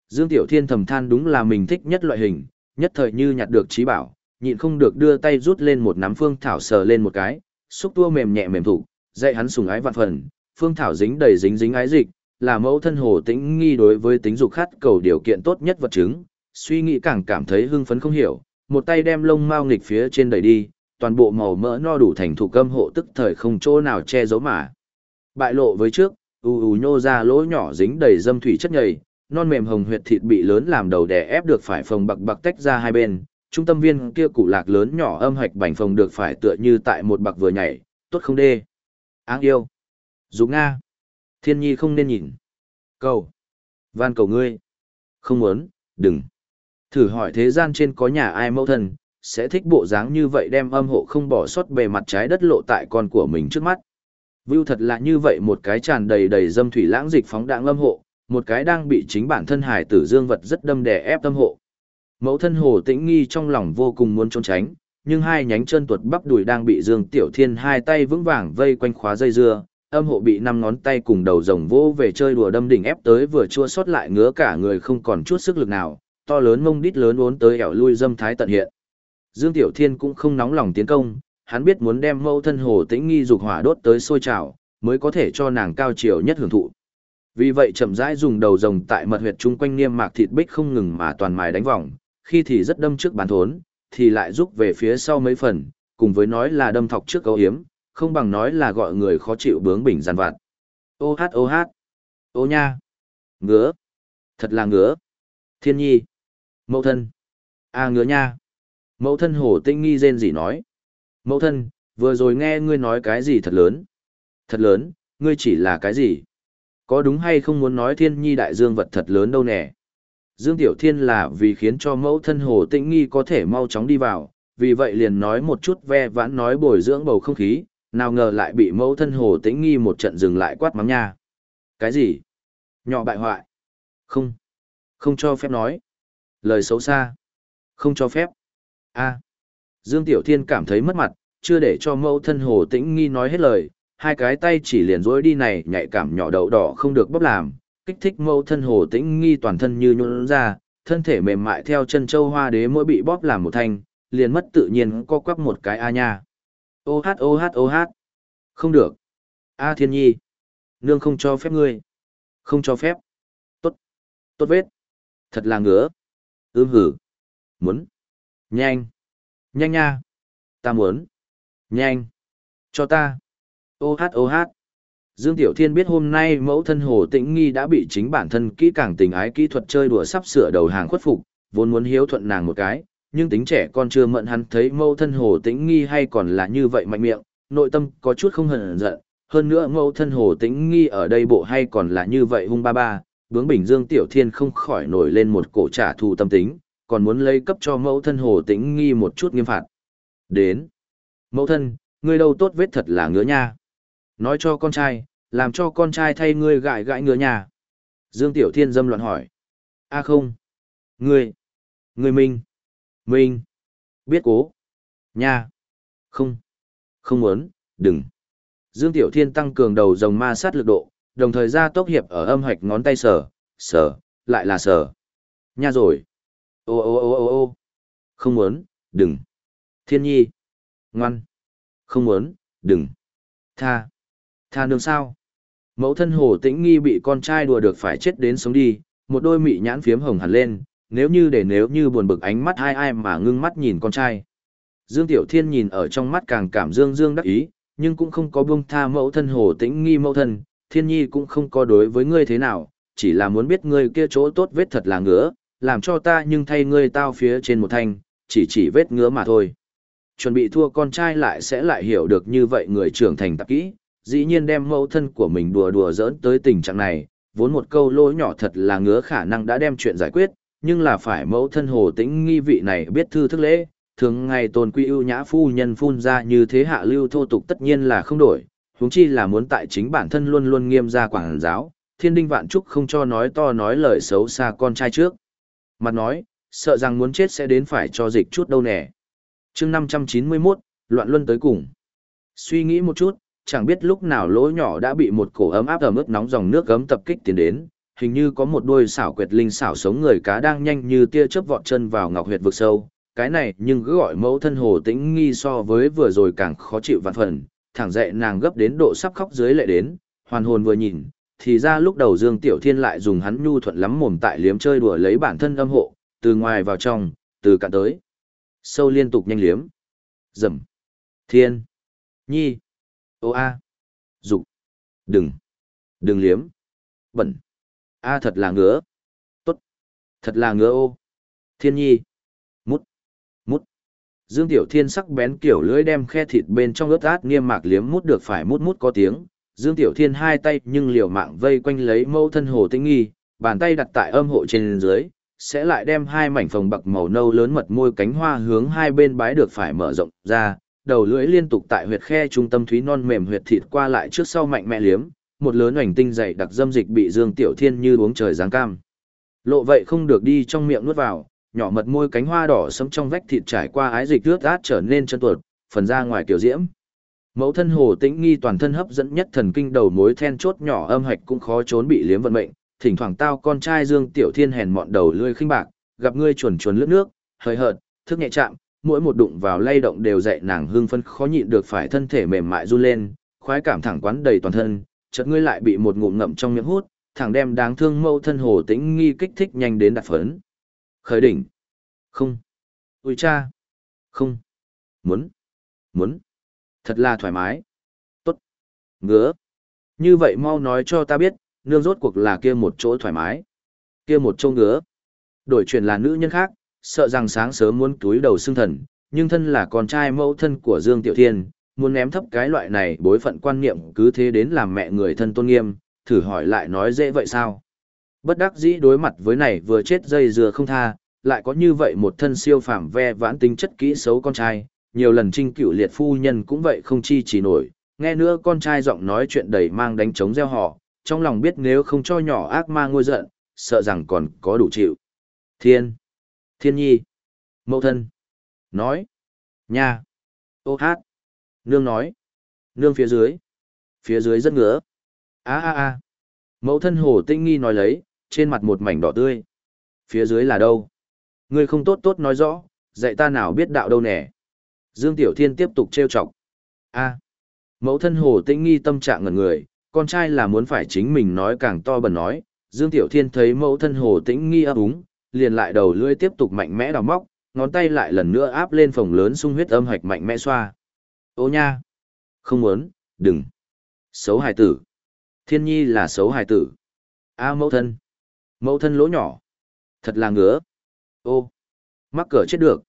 Dương Tiểu Thiên thầm than đúng là mình thích nhất loại hình, nhất thời như nhặt được trí bảo, nhịn không được đưa tay rút lên một nắm phương thảo sờ lên một cái, xúc tua mềm nhẹ mềm thủ, dạy hắn sùng ái vạn phần, phương thảo dính đầy dính dính ái dịch, là mẫu thân hồ tĩnh nghi đối với tính dục khát cầu điều kiện tốt nhất vật chứng, suy nghĩ càng cảm thấy hưng phấn không hiểu, một tay đem lông mao nghịch phía trên đẩy đi, toàn bộ màu mỡ no đủ thành thủ cơm hộ tức thời không chỗ nào che giấu mà. Bại lộ với trước, u u nhô ra lỗ nhỏ dính đầy dâm thủy chất nhầy, non mềm hồng huyệt thịt bị lớn làm đầu đè ép được phải phồng bạc bạc tách ra hai bên, trung tâm viên kia cụ lạc lớn nhỏ âm hạch bành phồng được phải tựa như tại một bạc vừa nhảy, tốt không đê. Áng yêu. Dục Nga. Thiên nhi không nên nhìn. Cầu. Van cầu ngươi. Không muốn, đừng. Thử hỏi thế gian trên có nhà ai mẫu thân, sẽ thích bộ dáng như vậy đem âm hộ không bỏ sót bề mặt trái đất lộ tại con của mình trước mắt. Vưu thật là như vậy một cái tràn đầy đầy dâm thủy lãng dịch phóng đạn âm hộ, một cái đang bị chính bản thân hải tử dương vật rất đâm đè ép tâm hộ. Mẫu thân hồ tĩnh nghi trong lòng vô cùng muốn trốn tránh, nhưng hai nhánh chân tuột bắp đùi đang bị Dương Tiểu Thiên hai tay vững vàng vây quanh khóa dây dưa, âm hộ bị năm ngón tay cùng đầu rồng vô về chơi đùa đâm đỉnh ép tới vừa chua xót lại ngứa cả người không còn chút sức lực nào, to lớn mông đít lớn uốn tới ẻo lui dâm thái tận hiện. Dương Tiểu Thiên cũng không nóng lòng tiến công, hắn biết muốn đem mẫu thân hồ tĩnh nghi dục hỏa đốt tới sôi trào, mới có thể cho nàng cao chiều nhất hưởng thụ. Vì vậy chậm rãi dùng đầu rồng tại mật huyệt chung quanh niêm mạc thịt bích không ngừng mà toàn mài đánh vòng, khi thì rất đâm trước bán thốn, thì lại rút về phía sau mấy phần, cùng với nói là đâm thọc trước cấu hiếm, không bằng nói là gọi người khó chịu bướng bỉnh giàn vặt. Ô hát ô hát, ô nha, ngứa, thật là ngứa, thiên nhi, mẫu thân, a ngứa nha, mẫu thân hồ tinh nghi rên gì nói. Mẫu thân, vừa rồi nghe ngươi nói cái gì thật lớn. Thật lớn, ngươi chỉ là cái gì? Có đúng hay không muốn nói thiên nhi đại dương vật thật lớn đâu nè? Dương Tiểu Thiên là vì khiến cho mẫu thân hồ tĩnh nghi có thể mau chóng đi vào, vì vậy liền nói một chút ve vãn nói bồi dưỡng bầu không khí, nào ngờ lại bị mẫu thân hồ tĩnh nghi một trận dừng lại quát mắng nha. Cái gì? Nhỏ bại hoại? Không. Không cho phép nói. Lời xấu xa. Không cho phép. a Dương Tiểu Thiên cảm thấy mất mặt, chưa để cho mẫu thân hồ tĩnh nghi nói hết lời, hai cái tay chỉ liền rối đi này nhạy cảm nhỏ đậu đỏ không được bóp làm, kích thích mẫu thân hồ tĩnh nghi toàn thân như nhuôn ra, thân thể mềm mại theo chân châu hoa đế mỗi bị bóp làm một thanh, liền mất tự nhiên co quắp một cái a nha. Ô hát ô hát ô hát. Không được. A thiên nhi. Nương không cho phép ngươi. Không cho phép. Tốt. Tốt vết. Thật là ngứa. Ưm hử. Muốn. Nhanh. Nhanh nha. Ta muốn. Nhanh. Cho ta. Ô hát ô hát. Dương Tiểu Thiên biết hôm nay mẫu thân Hồ Tĩnh Nghi đã bị chính bản thân kỹ càng tình ái kỹ thuật chơi đùa sắp sửa đầu hàng khuất phục, vốn muốn hiếu thuận nàng một cái, nhưng tính trẻ con chưa mận hắn thấy mẫu thân Hồ Tĩnh Nghi hay còn là như vậy mạnh miệng, nội tâm có chút không hờn giận, hơn nữa mẫu thân Hồ Tĩnh Nghi ở đây bộ hay còn là như vậy hung ba ba, bướng bình Dương Tiểu Thiên không khỏi nổi lên một cổ trả thù tâm tính, còn muốn lấy cấp cho mẫu thân Hồ Tĩnh Nghi một chút nghiêm phạt. Đến. Mẫu thân, ngươi đâu tốt vết thật là ngứa nha. Nói cho con trai, làm cho con trai thay ngươi gãi gãi ngứa nhà. Dương Tiểu Thiên dâm loạn hỏi. a không. Ngươi. Ngươi Minh. Minh. Biết cố. Nha. Không. Không muốn, đừng. Dương Tiểu Thiên tăng cường đầu dòng ma sát lực độ, đồng thời ra tốc hiệp ở âm hoạch ngón tay sở, sở, lại là sở. Nha rồi. Ô ô ô ô ô Không muốn, đừng. Thiên nhi. Ngoan. Không muốn, đừng. Tha. Tha nương sao? Mẫu thân hồ tĩnh nghi bị con trai đùa được phải chết đến sống đi, một đôi mị nhãn phiếm hồng hẳn lên, nếu như để nếu như buồn bực ánh mắt ai ai mà ngưng mắt nhìn con trai. Dương Tiểu Thiên nhìn ở trong mắt càng cảm dương dương đắc ý, nhưng cũng không có buông tha mẫu thân hồ tĩnh nghi mẫu thân, thiên nhi cũng không có đối với ngươi thế nào, chỉ là muốn biết ngươi kia chỗ tốt vết thật là ngứa, làm cho ta nhưng thay ngươi tao phía trên một thanh, chỉ chỉ vết ngứa mà thôi. Chuẩn bị thua con trai lại sẽ lại hiểu được như vậy người trưởng thành tập kỹ, dĩ nhiên đem mẫu thân của mình đùa đùa giỡn tới tình trạng này, vốn một câu lỗi nhỏ thật là ngứa khả năng đã đem chuyện giải quyết, nhưng là phải mẫu thân hồ tĩnh nghi vị này biết thư thức lễ, thường ngày tôn quy ưu nhã phu nhân phun ra như thế hạ lưu thô tục tất nhiên là không đổi, huống chi là muốn tại chính bản thân luôn luôn nghiêm ra quảng giáo, thiên đinh vạn trúc không cho nói to nói lời xấu xa con trai trước. Mặt nói, sợ rằng muốn chết sẽ đến phải cho dịch chút đâu nè. chương 591, loạn luân tới cùng. Suy nghĩ một chút, chẳng biết lúc nào lỗ nhỏ đã bị một cổ ấm áp ẩm ướt nóng dòng nước gấm tập kích tiến đến, hình như có một đôi xảo quyệt linh xảo sống người cá đang nhanh như tia chớp vọt chân vào ngọc huyệt vực sâu. Cái này nhưng cứ gọi mẫu thân hồ tĩnh nghi so với vừa rồi càng khó chịu vạn phần, thẳng dậy nàng gấp đến độ sắp khóc dưới lệ đến, hoàn hồn vừa nhìn, thì ra lúc đầu Dương Tiểu Thiên lại dùng hắn nhu thuận lắm mồm tại liếm chơi đùa lấy bản thân âm hộ, từ ngoài vào trong, từ cạn tới. Sâu liên tục nhanh liếm. Dầm. Thiên. Nhi. Ô a. Dục. Đừng. Đừng liếm. Bẩn. A thật là ngứa. Tốt. Thật là ngứa ô. Thiên nhi. Mút. Mút. Dương Tiểu Thiên sắc bén kiểu lưỡi đem khe thịt bên trong ướt át nghiêm mạc liếm mút được phải mút mút có tiếng. Dương Tiểu Thiên hai tay nhưng liều mạng vây quanh lấy mâu thân hồ tĩnh nghi, bàn tay đặt tại âm hộ trên dưới, sẽ lại đem hai mảnh phồng bạc màu nâu lớn mật môi cánh hoa hướng hai bên bái được phải mở rộng ra, đầu lưỡi liên tục tại huyệt khe trung tâm thúy non mềm huyệt thịt qua lại trước sau mạnh mẽ liếm, một lớn hoành tinh dày đặc dâm dịch bị Dương Tiểu Thiên như uống trời giáng cam. Lộ vậy không được đi trong miệng nuốt vào, nhỏ mật môi cánh hoa đỏ sẫm trong vách thịt trải qua ái dịch rướt át trở nên chân tuột, phần ra ngoài kiểu diễm. Mẫu thân hồ tĩnh nghi toàn thân hấp dẫn nhất thần kinh đầu mối then chốt nhỏ âm hạch cũng khó trốn bị liếm vận mệnh, thỉnh thoảng tao con trai Dương Tiểu Thiên hèn mọn đầu lươi khinh bạc, gặp ngươi chuẩn chuẩn lướt nước, hơi hợt, thức nhẹ chạm, mỗi một đụng vào lay động đều dậy nàng hương phân khó nhịn được phải thân thể mềm mại run lên, khoái cảm thẳng quán đầy toàn thân, chợt ngươi lại bị một ngụm ngậm trong miệng hút, thẳng đem đáng thương mâu thân hồ tĩnh nghi kích thích nhanh đến đạt phấn. Khởi đỉnh. Không. Ui cha. Không. Muốn. Muốn. Thật là thoải mái. Tốt. Ngứa. Như vậy mau nói cho ta biết, nương rốt cuộc là kia một chỗ thoải mái. Kia một chỗ ngứa. Đổi chuyện là nữ nhân khác, sợ rằng sáng sớm muốn túi đầu xương thần, nhưng thân là con trai mẫu thân của Dương Tiểu Thiên, muốn ném thấp cái loại này bối phận quan niệm cứ thế đến làm mẹ người thân tôn nghiêm, thử hỏi lại nói dễ vậy sao? Bất đắc dĩ đối mặt với này vừa chết dây dừa không tha, lại có như vậy một thân siêu phàm ve vãn tính chất kỹ xấu con trai, nhiều lần trinh cựu liệt phu nhân cũng vậy không chi chỉ nổi, nghe nữa con trai giọng nói chuyện đầy mang đánh trống gieo họ, trong lòng biết nếu không cho nhỏ ác ma ngôi giận, sợ rằng còn có đủ chịu. Thiên, thiên nhi, mẫu thân, nói, nha, ô hát, nương nói, nương phía dưới, phía dưới rất ngứa, a a a, mẫu thân hồ tinh nghi nói lấy, trên mặt một mảnh đỏ tươi, phía dưới là đâu? Ngươi không tốt tốt nói rõ, dạy ta nào biết đạo đâu nè. Dương Tiểu Thiên tiếp tục trêu chọc. A. Mẫu thân Hồ Tĩnh nghi tâm trạng ngẩn người, con trai là muốn phải chính mình nói càng to bẩn nói. Dương Tiểu Thiên thấy mẫu thân Hồ Tĩnh nghi ấp úng, liền lại đầu lưỡi tiếp tục mạnh mẽ đào móc, ngón tay lại lần nữa áp lên phòng lớn sung huyết âm hạch mạnh mẽ xoa. Ô nha. Không muốn, đừng. Xấu hài tử. Thiên nhi là xấu hài tử. A mẫu thân. Mẫu thân lỗ nhỏ. Thật là ngứa. Ô. Mắc cỡ chết được.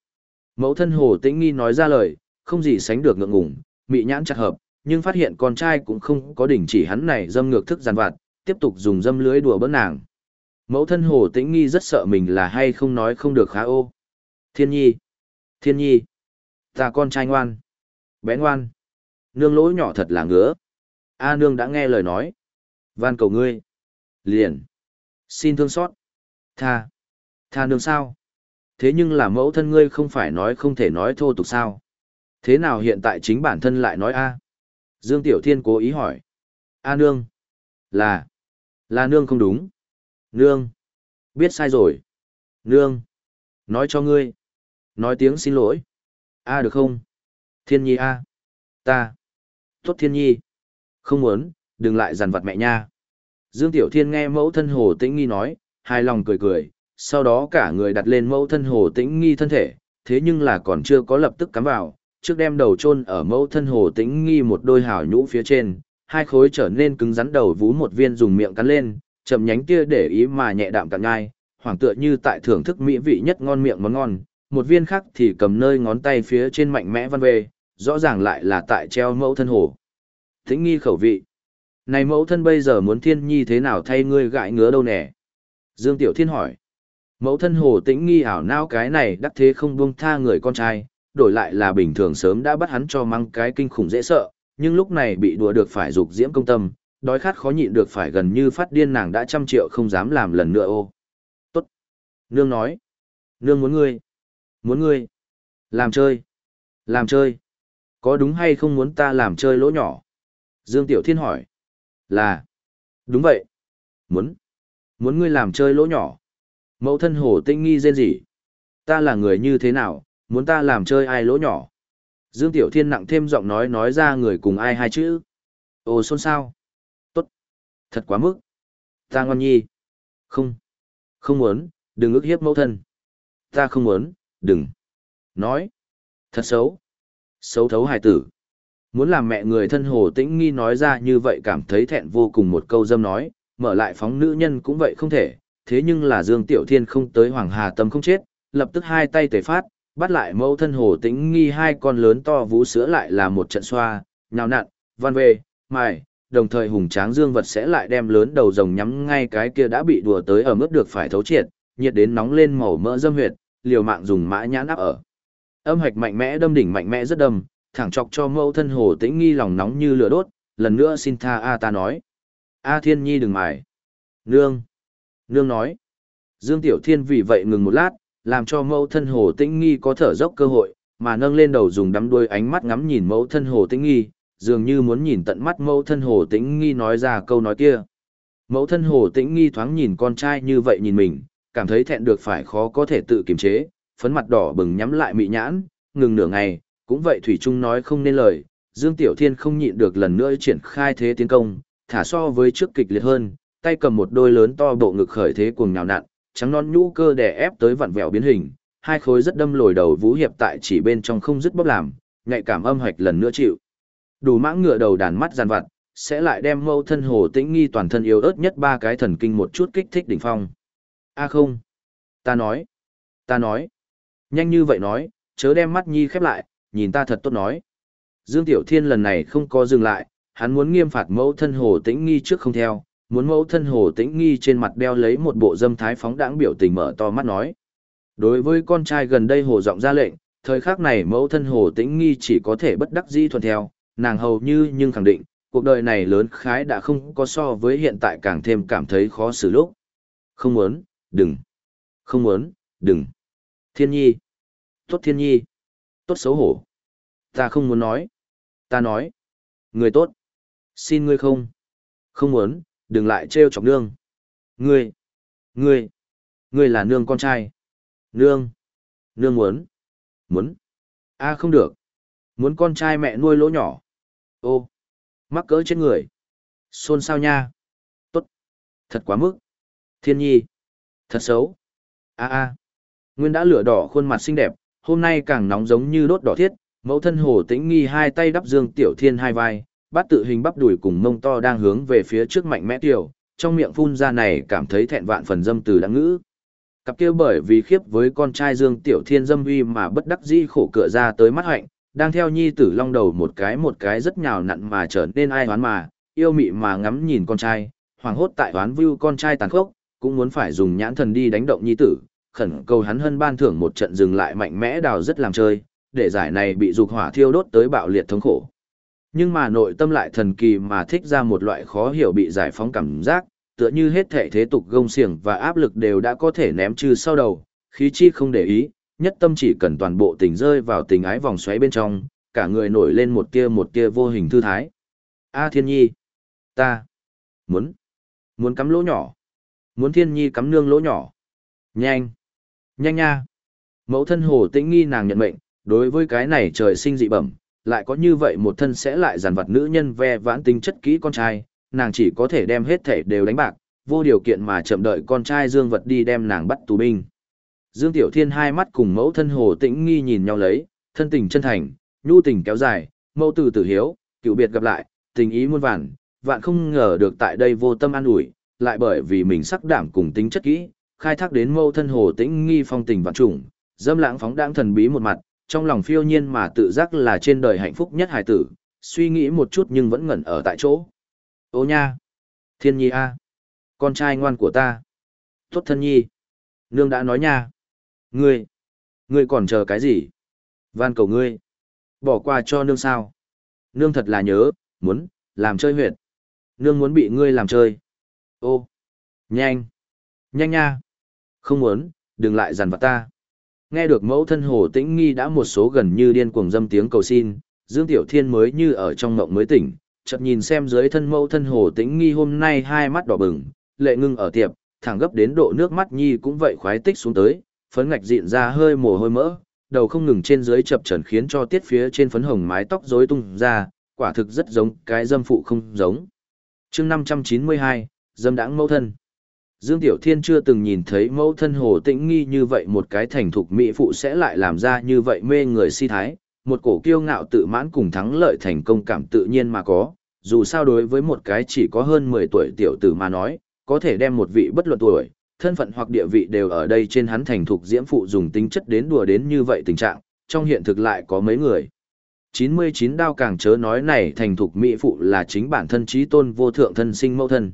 Mẫu thân Hồ Tĩnh Nghi nói ra lời, không gì sánh được ngượng ngùng, mị nhãn chặt hợp, nhưng phát hiện con trai cũng không có đỉnh chỉ hắn này dâm ngược thức giàn vặt, tiếp tục dùng dâm lưới đùa bỡn nàng. Mẫu thân Hồ Tĩnh Nghi rất sợ mình là hay không nói không được khá ô. Thiên nhi! Thiên nhi! Ta con trai ngoan! Bé ngoan! Nương lỗi nhỏ thật là ngứa. A nương đã nghe lời nói. Van cầu ngươi. Liền! Xin thương xót. Tha! Tha nương sao? Thế nhưng là mẫu thân ngươi không phải nói không thể nói thô tục sao. Thế nào hiện tại chính bản thân lại nói a? Dương Tiểu Thiên cố ý hỏi. A nương. Là. Là nương không đúng. Nương. Biết sai rồi. Nương. Nói cho ngươi. Nói tiếng xin lỗi. A được không? Thiên nhi a. Ta. Tốt thiên nhi. Không muốn, đừng lại dằn vặt mẹ nha. Dương Tiểu Thiên nghe mẫu thân hồ tĩnh nghi nói, hài lòng cười cười, sau đó cả người đặt lên mẫu thân hồ tĩnh nghi thân thể, thế nhưng là còn chưa có lập tức cắm vào, trước đem đầu chôn ở mẫu thân hồ tĩnh nghi một đôi hào nhũ phía trên, hai khối trở nên cứng rắn đầu vú một viên dùng miệng cắn lên, chậm nhánh kia để ý mà nhẹ đạm cạn ngay, hoàng tựa như tại thưởng thức mỹ vị nhất ngon miệng món ngon, một viên khác thì cầm nơi ngón tay phía trên mạnh mẽ văn về, rõ ràng lại là tại treo mẫu thân hồ. Tĩnh nghi khẩu vị. Này mẫu thân bây giờ muốn thiên nhi thế nào thay ngươi gãi ngứa đâu nè? Dương Tiểu Thiên hỏi. Mẫu thân hồ tĩnh nghi ảo não cái này đắc thế không buông tha người con trai, đổi lại là bình thường sớm đã bắt hắn cho mang cái kinh khủng dễ sợ, nhưng lúc này bị đùa được phải dục diễm công tâm, đói khát khó nhịn được phải gần như phát điên nàng đã trăm triệu không dám làm lần nữa ô. Tốt. Nương nói. Nương muốn ngươi. Muốn ngươi. Làm chơi. Làm chơi. Có đúng hay không muốn ta làm chơi lỗ nhỏ? Dương Tiểu Thiên hỏi. Là. Đúng vậy. Muốn. Muốn ngươi làm chơi lỗ nhỏ. Mẫu thân hồ tinh nghi rên rỉ. Ta là người như thế nào, muốn ta làm chơi ai lỗ nhỏ. Dương Tiểu Thiên nặng thêm giọng nói nói ra người cùng ai hai chữ. Ồ xôn xao. Tốt. Thật quá mức. Ta ngon nhi. Không. Không muốn, đừng ức hiếp mẫu thân. Ta không muốn, đừng. Nói. Thật xấu. Xấu thấu hài tử. Muốn làm mẹ người thân hồ tĩnh nghi nói ra như vậy cảm thấy thẹn vô cùng một câu dâm nói, mở lại phóng nữ nhân cũng vậy không thể, thế nhưng là Dương Tiểu Thiên không tới Hoàng Hà Tâm không chết, lập tức hai tay tề phát, bắt lại mẫu thân hồ tĩnh nghi hai con lớn to vú sữa lại là một trận xoa, nhào nặn, văn về, mài, đồng thời hùng tráng dương vật sẽ lại đem lớn đầu rồng nhắm ngay cái kia đã bị đùa tới ở mức được phải thấu triệt, nhiệt đến nóng lên màu mỡ dâm huyệt, liều mạng dùng mã nhãn áp ở. Âm hạch mạnh mẽ đâm đỉnh mạnh mẽ rất đâm, thẳng chọc cho mẫu thân hồ tĩnh nghi lòng nóng như lửa đốt, lần nữa xin tha A ta nói. A thiên nhi đừng mài. Nương. Nương nói. Dương Tiểu Thiên vì vậy ngừng một lát, làm cho mẫu thân hồ tĩnh nghi có thở dốc cơ hội, mà nâng lên đầu dùng đắm đuôi ánh mắt ngắm nhìn mẫu thân hồ tĩnh nghi, dường như muốn nhìn tận mắt mẫu thân hồ tĩnh nghi nói ra câu nói kia. Mẫu thân hồ tĩnh nghi thoáng nhìn con trai như vậy nhìn mình, cảm thấy thẹn được phải khó có thể tự kiềm chế, phấn mặt đỏ bừng nhắm lại mị nhãn, ngừng nửa ngày, cũng vậy Thủy Trung nói không nên lời, Dương Tiểu Thiên không nhịn được lần nữa triển khai thế tiến công, thả so với trước kịch liệt hơn, tay cầm một đôi lớn to bộ ngực khởi thế cuồng nhào nặn, trắng non nhũ cơ đè ép tới vặn vẹo biến hình, hai khối rất đâm lồi đầu vũ hiệp tại chỉ bên trong không dứt bóp làm, nhạy cảm âm hoạch lần nữa chịu. Đủ mãng ngựa đầu đàn mắt giàn vặt, sẽ lại đem mâu thân hồ tĩnh nghi toàn thân yếu ớt nhất ba cái thần kinh một chút kích thích đỉnh phong. A à không. Ta nói. Ta nói. Nhanh như vậy nói, chớ đem mắt nhi khép lại, nhìn ta thật tốt nói. Dương Tiểu Thiên lần này không có dừng lại, hắn muốn nghiêm phạt mẫu thân hồ tĩnh nghi trước không theo, muốn mẫu thân hồ tĩnh nghi trên mặt đeo lấy một bộ dâm thái phóng đãng biểu tình mở to mắt nói. Đối với con trai gần đây hồ giọng ra lệnh, thời khắc này mẫu thân hồ tĩnh nghi chỉ có thể bất đắc dĩ thuận theo, nàng hầu như nhưng khẳng định, cuộc đời này lớn khái đã không có so với hiện tại càng thêm cảm thấy khó xử lúc. Không muốn, đừng. Không muốn, đừng. Thiên nhi. Tốt thiên nhi. Tốt xấu hổ. Ta không muốn nói. Ta nói. Người tốt. Xin ngươi không. Không muốn, đừng lại trêu chọc nương. Ngươi. Ngươi. Ngươi là nương con trai. Nương. Nương muốn. Muốn. a không được. Muốn con trai mẹ nuôi lỗ nhỏ. Ô. Mắc cỡ trên người. Xôn sao nha. Tốt. Thật quá mức. Thiên nhi. Thật xấu. a a Nguyên đã lửa đỏ khuôn mặt xinh đẹp, hôm nay càng nóng giống như đốt đỏ thiết, mẫu thân hồ tĩnh nghi hai tay đắp dương tiểu thiên hai vai, bát tự hình bắp đùi cùng mông to đang hướng về phía trước mạnh mẽ tiểu, trong miệng phun ra này cảm thấy thẹn vạn phần dâm từ đáng ngữ. Cặp kia bởi vì khiếp với con trai Dương Tiểu Thiên dâm uy mà bất đắc dĩ khổ cựa ra tới mắt hạnh, đang theo nhi tử long đầu một cái một cái rất nhào nặn mà trở nên ai hoán mà, yêu mị mà ngắm nhìn con trai, hoàng hốt tại hoán view con trai tàn khốc, cũng muốn phải dùng nhãn thần đi đánh động nhi tử, khẩn cầu hắn hơn ban thưởng một trận dừng lại mạnh mẽ đào rất làm chơi, để giải này bị dục hỏa thiêu đốt tới bạo liệt thống khổ. Nhưng mà nội tâm lại thần kỳ mà thích ra một loại khó hiểu bị giải phóng cảm giác, tựa như hết thể thế tục gông xiềng và áp lực đều đã có thể ném trừ sau đầu, khí chi không để ý, nhất tâm chỉ cần toàn bộ tình rơi vào tình ái vòng xoáy bên trong, cả người nổi lên một tia một tia vô hình thư thái. A thiên nhi, ta, muốn, muốn cắm lỗ nhỏ, muốn thiên nhi cắm nương lỗ nhỏ. Nhanh, nhanh nha. Mẫu thân hồ tĩnh nghi nàng nhận mệnh, đối với cái này trời sinh dị bẩm, lại có như vậy một thân sẽ lại giàn vật nữ nhân ve vãn tính chất kỹ con trai, nàng chỉ có thể đem hết thể đều đánh bạc, vô điều kiện mà chậm đợi con trai Dương vật đi đem nàng bắt tù binh. Dương Tiểu Thiên hai mắt cùng mẫu thân hồ tĩnh nghi nhìn nhau lấy, thân tình chân thành, nhu tình kéo dài, mẫu tử tử hiếu, cựu biệt gặp lại, tình ý muôn vàn, vạn không ngờ được tại đây vô tâm an ủi, lại bởi vì mình sắc đảm cùng tính chất kỹ, khai thác đến mẫu thân hồ tĩnh nghi phong tình vạn trùng, dâm lãng phóng đãng thần bí một mặt, trong lòng phiêu nhiên mà tự giác là trên đời hạnh phúc nhất hải tử, suy nghĩ một chút nhưng vẫn ngẩn ở tại chỗ. Ô nha! Thiên nhi a Con trai ngoan của ta! Tốt thân nhi! Nương đã nói nha! Ngươi! Ngươi còn chờ cái gì? Van cầu ngươi! Bỏ qua cho nương sao? Nương thật là nhớ, muốn, làm chơi huyệt. Nương muốn bị ngươi làm chơi. Ô! Nhanh! Nhanh nha! Không muốn, đừng lại dằn vặt ta. Nghe được mẫu thân hồ tĩnh nghi đã một số gần như điên cuồng dâm tiếng cầu xin, Dương Tiểu Thiên mới như ở trong mộng mới tỉnh, chợt nhìn xem dưới thân mẫu thân hồ tĩnh nghi hôm nay hai mắt đỏ bừng, lệ ngưng ở tiệp, thẳng gấp đến độ nước mắt nhi cũng vậy khoái tích xuống tới, phấn ngạch dịn ra hơi mồ hôi mỡ, đầu không ngừng trên dưới chập chờn khiến cho tiết phía trên phấn hồng mái tóc rối tung ra, quả thực rất giống cái dâm phụ không giống. chương 592, dâm đãng mẫu thân. Dương Tiểu Thiên chưa từng nhìn thấy mẫu thân hồ tĩnh nghi như vậy một cái thành thục mỹ phụ sẽ lại làm ra như vậy mê người si thái, một cổ kiêu ngạo tự mãn cùng thắng lợi thành công cảm tự nhiên mà có, dù sao đối với một cái chỉ có hơn 10 tuổi tiểu tử mà nói, có thể đem một vị bất luận tuổi, thân phận hoặc địa vị đều ở đây trên hắn thành thục diễm phụ dùng tính chất đến đùa đến như vậy tình trạng, trong hiện thực lại có mấy người. 99 đao càng chớ nói này thành thục mỹ phụ là chính bản thân trí tôn vô thượng thân sinh mẫu thân.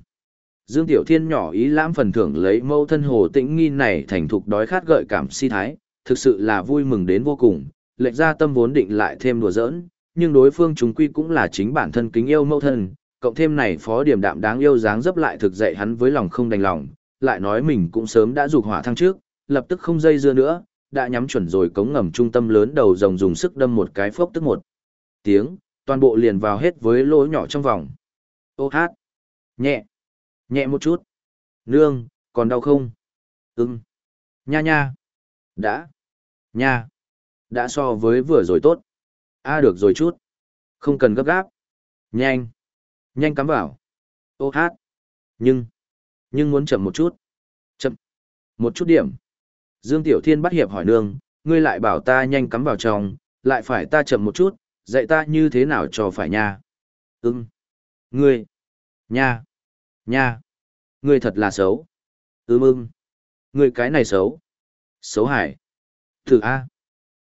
Dương Tiểu Thiên nhỏ ý lãm phần thưởng lấy mẫu thân hồ tĩnh nghi này thành thục đói khát gợi cảm si thái, thực sự là vui mừng đến vô cùng, Lệnh ra tâm vốn định lại thêm đùa giỡn, nhưng đối phương chúng quy cũng là chính bản thân kính yêu mẫu thân, cộng thêm này phó điểm đạm đáng yêu dáng dấp lại thực dạy hắn với lòng không đành lòng, lại nói mình cũng sớm đã dục hỏa thăng trước, lập tức không dây dưa nữa, đã nhắm chuẩn rồi cống ngầm trung tâm lớn đầu rồng dùng sức đâm một cái phốc tức một. Tiếng, toàn bộ liền vào hết với lỗ nhỏ trong vòng. Ô hát, nhẹ, nhẹ một chút. Nương, còn đau không? Ừm. Nha nha. Đã. Nha. Đã so với vừa rồi tốt. A được rồi chút. Không cần gấp gáp. Nhanh. Nhanh cắm vào. Ô hát. Nhưng. Nhưng muốn chậm một chút. Chậm. Một chút điểm. Dương Tiểu Thiên bắt hiệp hỏi nương, ngươi lại bảo ta nhanh cắm vào trong, lại phải ta chậm một chút, dạy ta như thế nào cho phải nha. Ừm. Ngươi. Nha. Nha. Ngươi thật là xấu. ưm, ưng. Ngươi cái này xấu. Xấu hải. Thử A.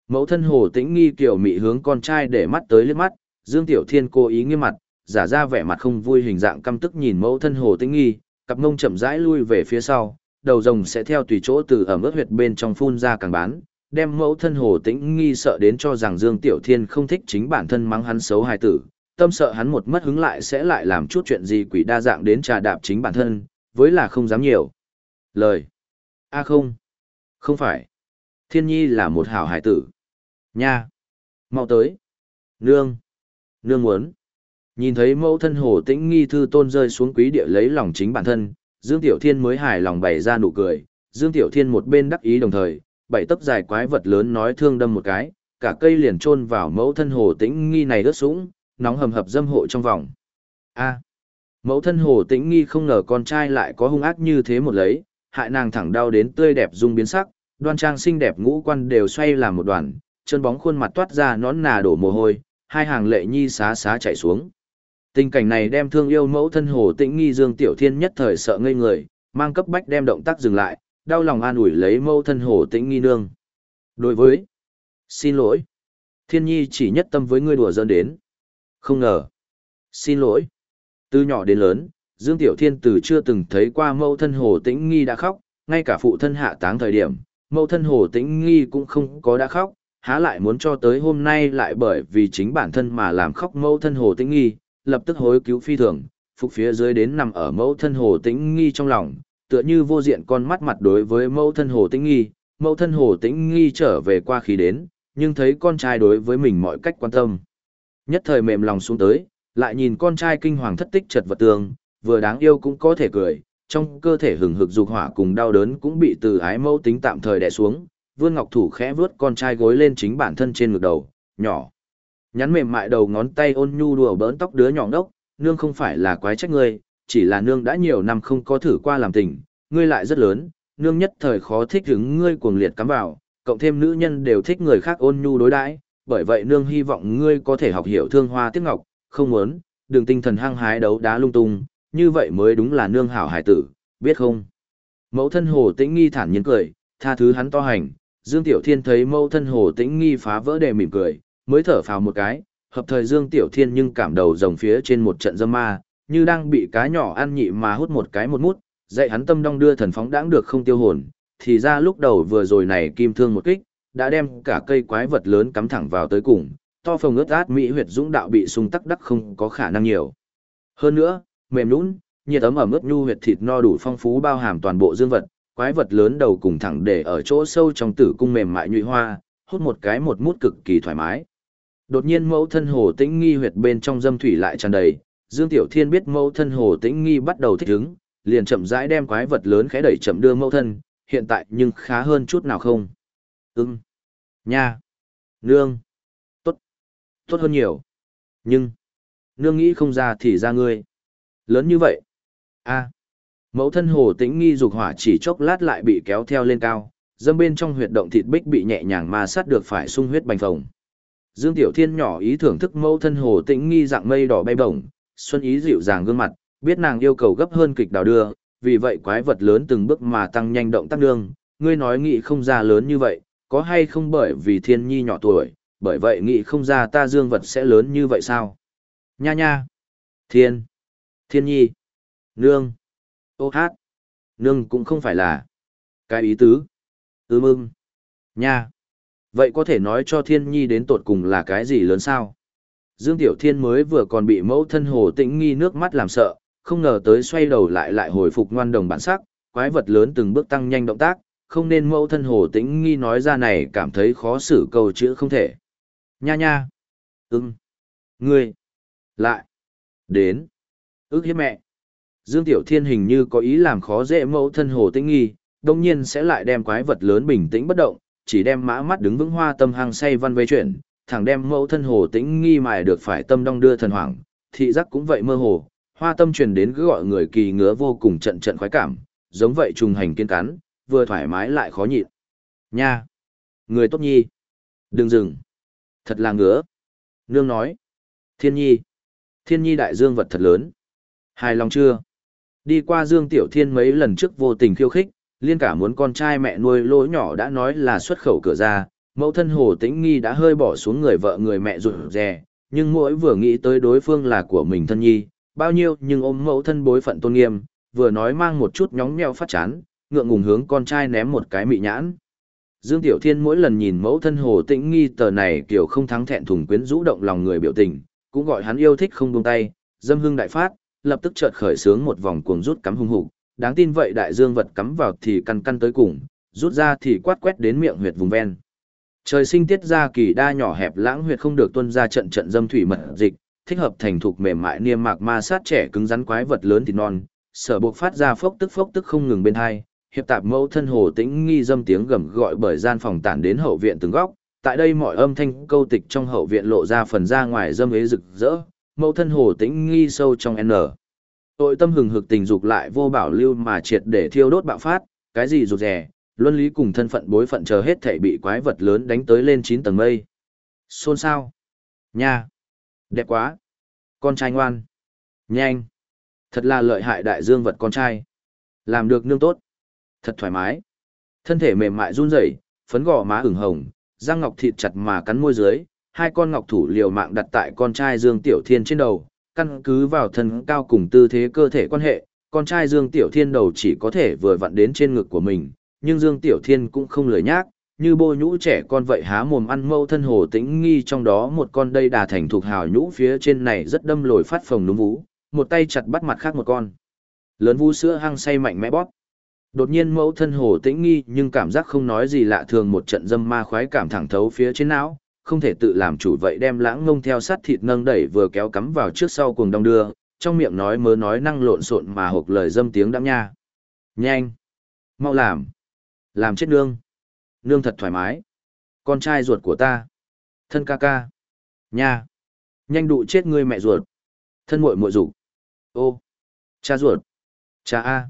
Mẫu thân hồ tĩnh nghi kiểu mị hướng con trai để mắt tới liếc mắt, Dương Tiểu Thiên cố ý nghiêm mặt, giả ra vẻ mặt không vui hình dạng căm tức nhìn mẫu thân hồ tĩnh nghi, cặp mông chậm rãi lui về phía sau, đầu rồng sẽ theo tùy chỗ từ ẩm ướt huyệt bên trong phun ra càng bán, đem mẫu thân hồ tĩnh nghi sợ đến cho rằng Dương Tiểu Thiên không thích chính bản thân mắng hắn xấu hài tử, tâm sợ hắn một mất hứng lại sẽ lại làm chút chuyện gì quỷ đa dạng đến trà đạp chính bản thân, với là không dám nhiều. Lời. a không. Không phải. Thiên nhi là một hảo hải tử. Nha. mau tới. Nương. Nương muốn. Nhìn thấy mẫu thân hồ tĩnh nghi thư tôn rơi xuống quý địa lấy lòng chính bản thân, Dương Tiểu Thiên mới hài lòng bày ra nụ cười. Dương Tiểu Thiên một bên đắc ý đồng thời, bảy tấc dài quái vật lớn nói thương đâm một cái, cả cây liền chôn vào mẫu thân hồ tĩnh nghi này đứt sũng, nóng hầm hập dâm hộ trong vòng. A. Mẫu thân hồ tĩnh nghi không ngờ con trai lại có hung ác như thế một lấy, hại nàng thẳng đau đến tươi đẹp dung biến sắc, đoan trang xinh đẹp ngũ quan đều xoay làm một đoàn, chân bóng khuôn mặt toát ra nón nà đổ mồ hôi, hai hàng lệ nhi xá xá chạy xuống. Tình cảnh này đem thương yêu mẫu thân hồ tĩnh nghi Dương Tiểu Thiên nhất thời sợ ngây người, mang cấp bách đem động tác dừng lại, đau lòng an ủi lấy mẫu thân hồ tĩnh nghi nương. Đối với, xin lỗi, thiên nhi chỉ nhất tâm với ngươi đùa dơn đến. Không ngờ, xin lỗi. Từ nhỏ đến lớn, Dương Tiểu Thiên từ chưa từng thấy qua mẫu thân hồ tĩnh nghi đã khóc, ngay cả phụ thân hạ táng thời điểm, mẫu thân hồ tĩnh nghi cũng không có đã khóc, há lại muốn cho tới hôm nay lại bởi vì chính bản thân mà làm khóc mẫu thân hồ tĩnh nghi, lập tức hối cứu phi thường, phục phía dưới đến nằm ở mẫu thân hồ tĩnh nghi trong lòng, tựa như vô diện con mắt mặt đối với mẫu thân hồ tĩnh nghi, mẫu thân hồ tĩnh nghi trở về qua khi đến, nhưng thấy con trai đối với mình mọi cách quan tâm. Nhất thời mềm lòng xuống tới, lại nhìn con trai kinh hoàng thất tích chật vật tường, vừa đáng yêu cũng có thể cười, trong cơ thể hừng hực dục hỏa cùng đau đớn cũng bị từ ái mẫu tính tạm thời đè xuống, Vương Ngọc Thủ khẽ vướt con trai gối lên chính bản thân trên ngực đầu, nhỏ. Nhắn mềm mại đầu ngón tay ôn nhu đùa bỡn tóc đứa nhỏ đốc, nương không phải là quái trách ngươi, chỉ là nương đã nhiều năm không có thử qua làm tình, ngươi lại rất lớn, nương nhất thời khó thích hứng ngươi cuồng liệt cắm vào, cộng thêm nữ nhân đều thích người khác ôn nhu đối đãi, bởi vậy nương hy vọng ngươi có thể học hiểu thương hoa tiếc ngọc, không muốn, đừng tinh thần hăng hái đấu đá lung tung, như vậy mới đúng là nương hảo hải tử, biết không? Mẫu thân hồ tĩnh nghi thản nhiên cười, tha thứ hắn to hành, Dương Tiểu Thiên thấy mẫu thân hồ tĩnh nghi phá vỡ đề mỉm cười, mới thở phào một cái, hợp thời Dương Tiểu Thiên nhưng cảm đầu rồng phía trên một trận dâm ma, như đang bị cá nhỏ ăn nhị mà hút một cái một mút, dạy hắn tâm đong đưa thần phóng đãng được không tiêu hồn, thì ra lúc đầu vừa rồi này kim thương một kích, đã đem cả cây quái vật lớn cắm thẳng vào tới cùng, to phồng ướt át mỹ huyệt dũng đạo bị sung tắc đắc không có khả năng nhiều. Hơn nữa, mềm nhũn, nhiệt ấm ẩm ướt nhu huyệt thịt no đủ phong phú bao hàm toàn bộ dương vật, quái vật lớn đầu cùng thẳng để ở chỗ sâu trong tử cung mềm mại nhụy hoa, hút một cái một mút cực kỳ thoải mái. Đột nhiên mẫu thân hồ tĩnh nghi huyệt bên trong dâm thủy lại tràn đầy, Dương Tiểu Thiên biết mẫu thân hồ tĩnh nghi bắt đầu thích ứng, liền chậm rãi đem quái vật lớn khẽ đẩy chậm đưa mẫu thân, hiện tại nhưng khá hơn chút nào không. Ừm. Nha. Nương. Tốt. Tốt hơn nhiều. Nhưng. Nương nghĩ không ra thì ra ngươi. Lớn như vậy. a Mẫu thân hồ tĩnh nghi dục hỏa chỉ chốc lát lại bị kéo theo lên cao, dâm bên trong huyệt động thịt bích bị nhẹ nhàng ma sát được phải sung huyết bành phồng. Dương Tiểu Thiên nhỏ ý thưởng thức mẫu thân hồ tĩnh nghi dạng mây đỏ bay bổng, xuân ý dịu dàng gương mặt, biết nàng yêu cầu gấp hơn kịch đào đưa, vì vậy quái vật lớn từng bước mà tăng nhanh động tác đương, ngươi nói nghị không ra lớn như vậy, có hay không bởi vì thiên nhi nhỏ tuổi, bởi vậy nghĩ không ra ta dương vật sẽ lớn như vậy sao? Nha nha! Thiên! Thiên nhi! Nương! Ô hát! Nương cũng không phải là cái ý tứ. Ưm ưng! Nha! Vậy có thể nói cho thiên nhi đến tột cùng là cái gì lớn sao? Dương Tiểu Thiên mới vừa còn bị mẫu thân hồ tĩnh nghi nước mắt làm sợ, không ngờ tới xoay đầu lại lại hồi phục ngoan đồng bản sắc, quái vật lớn từng bước tăng nhanh động tác, không nên mẫu thân hồ tĩnh nghi nói ra này cảm thấy khó xử câu chữ không thể. Nha nha. Ưng. Ngươi. Lại. Đến. Ước hiếp mẹ. Dương Tiểu Thiên hình như có ý làm khó dễ mẫu thân hồ tĩnh nghi, đồng nhiên sẽ lại đem quái vật lớn bình tĩnh bất động, chỉ đem mã mắt đứng vững hoa tâm hăng say văn vây chuyển, thẳng đem mẫu thân hồ tĩnh nghi mài được phải tâm đong đưa thần hoàng, thị giác cũng vậy mơ hồ, hoa tâm truyền đến cứ gọi người kỳ ngứa vô cùng trận trận khoái cảm, giống vậy trùng hành kiên cắn, vừa thoải mái lại khó nhịn. Nha! Người tốt nhi! Đừng dừng! Thật là ngứa! Nương nói! Thiên nhi! Thiên nhi đại dương vật thật lớn! Hài lòng chưa? Đi qua Dương Tiểu Thiên mấy lần trước vô tình khiêu khích, liên cả muốn con trai mẹ nuôi lỗ nhỏ đã nói là xuất khẩu cửa ra, mẫu thân hồ tĩnh nghi đã hơi bỏ xuống người vợ người mẹ rụt rè, nhưng mỗi vừa nghĩ tới đối phương là của mình thân nhi, bao nhiêu nhưng ôm mẫu thân bối phận tôn nghiêm, vừa nói mang một chút nhóng nheo phát chán, ngượng ngùng hướng con trai ném một cái mị nhãn. Dương Tiểu Thiên mỗi lần nhìn mẫu thân hồ tĩnh nghi tờ này kiểu không thắng thẹn thùng quyến rũ động lòng người biểu tình, cũng gọi hắn yêu thích không buông tay, dâm hưng đại phát, lập tức chợt khởi sướng một vòng cuồng rút cắm hung hục, đáng tin vậy đại dương vật cắm vào thì căn căn tới cùng, rút ra thì quát quét đến miệng huyệt vùng ven. Trời sinh tiết ra kỳ đa nhỏ hẹp lãng huyệt không được tuân ra trận trận dâm thủy mật dịch, thích hợp thành thục mềm mại niêm mạc ma sát trẻ cứng rắn quái vật lớn thịt non, sở buộc phát ra phốc tức phốc tức không ngừng bên hai, hiệp tạp mẫu thân hồ tĩnh nghi dâm tiếng gầm gọi bởi gian phòng tản đến hậu viện từng góc, tại đây mọi âm thanh câu tịch trong hậu viện lộ ra phần ra ngoài dâm ế rực rỡ, mẫu thân hồ tĩnh nghi sâu trong N. Tội tâm hừng hực tình dục lại vô bảo lưu mà triệt để thiêu đốt bạo phát, cái gì rụt rè, luân lý cùng thân phận bối phận chờ hết thảy bị quái vật lớn đánh tới lên chín tầng mây. Xôn sao? Nha! Đẹp quá! Con trai ngoan! Nhanh! Thật là lợi hại đại dương vật con trai. Làm được nương tốt. Thật thoải mái. Thân thể mềm mại run rẩy, phấn gò má ửng hồng, răng ngọc thịt chặt mà cắn môi dưới, hai con ngọc thủ liều mạng đặt tại con trai Dương Tiểu Thiên trên đầu, căn cứ vào thân cao cùng tư thế cơ thể quan hệ, con trai Dương Tiểu Thiên đầu chỉ có thể vừa vặn đến trên ngực của mình, nhưng Dương Tiểu Thiên cũng không lười nhác, như bô nhũ trẻ con vậy há mồm ăn mâu thân hồ tĩnh nghi trong đó một con đây đà thành thuộc hào nhũ phía trên này rất đâm lồi phát phồng núm vú, một tay chặt bắt mặt khác một con. Lớn vu sữa hăng say mạnh mẽ bóp. Đột nhiên mẫu thân hồ tĩnh nghi nhưng cảm giác không nói gì lạ thường một trận dâm ma khoái cảm thẳng thấu phía trên não, không thể tự làm chủ vậy đem lãng ngông theo sát thịt nâng đẩy vừa kéo cắm vào trước sau cuồng đong đưa, trong miệng nói mớ nói năng lộn xộn mà hộp lời dâm tiếng đắm nha. Nhanh! Mau làm! Làm chết nương! Nương thật thoải mái! Con trai ruột của ta! Thân ca ca! Nha! Nhanh đụ chết ngươi mẹ ruột! Thân muội muội rủ Ô! Cha ruột! Cha A!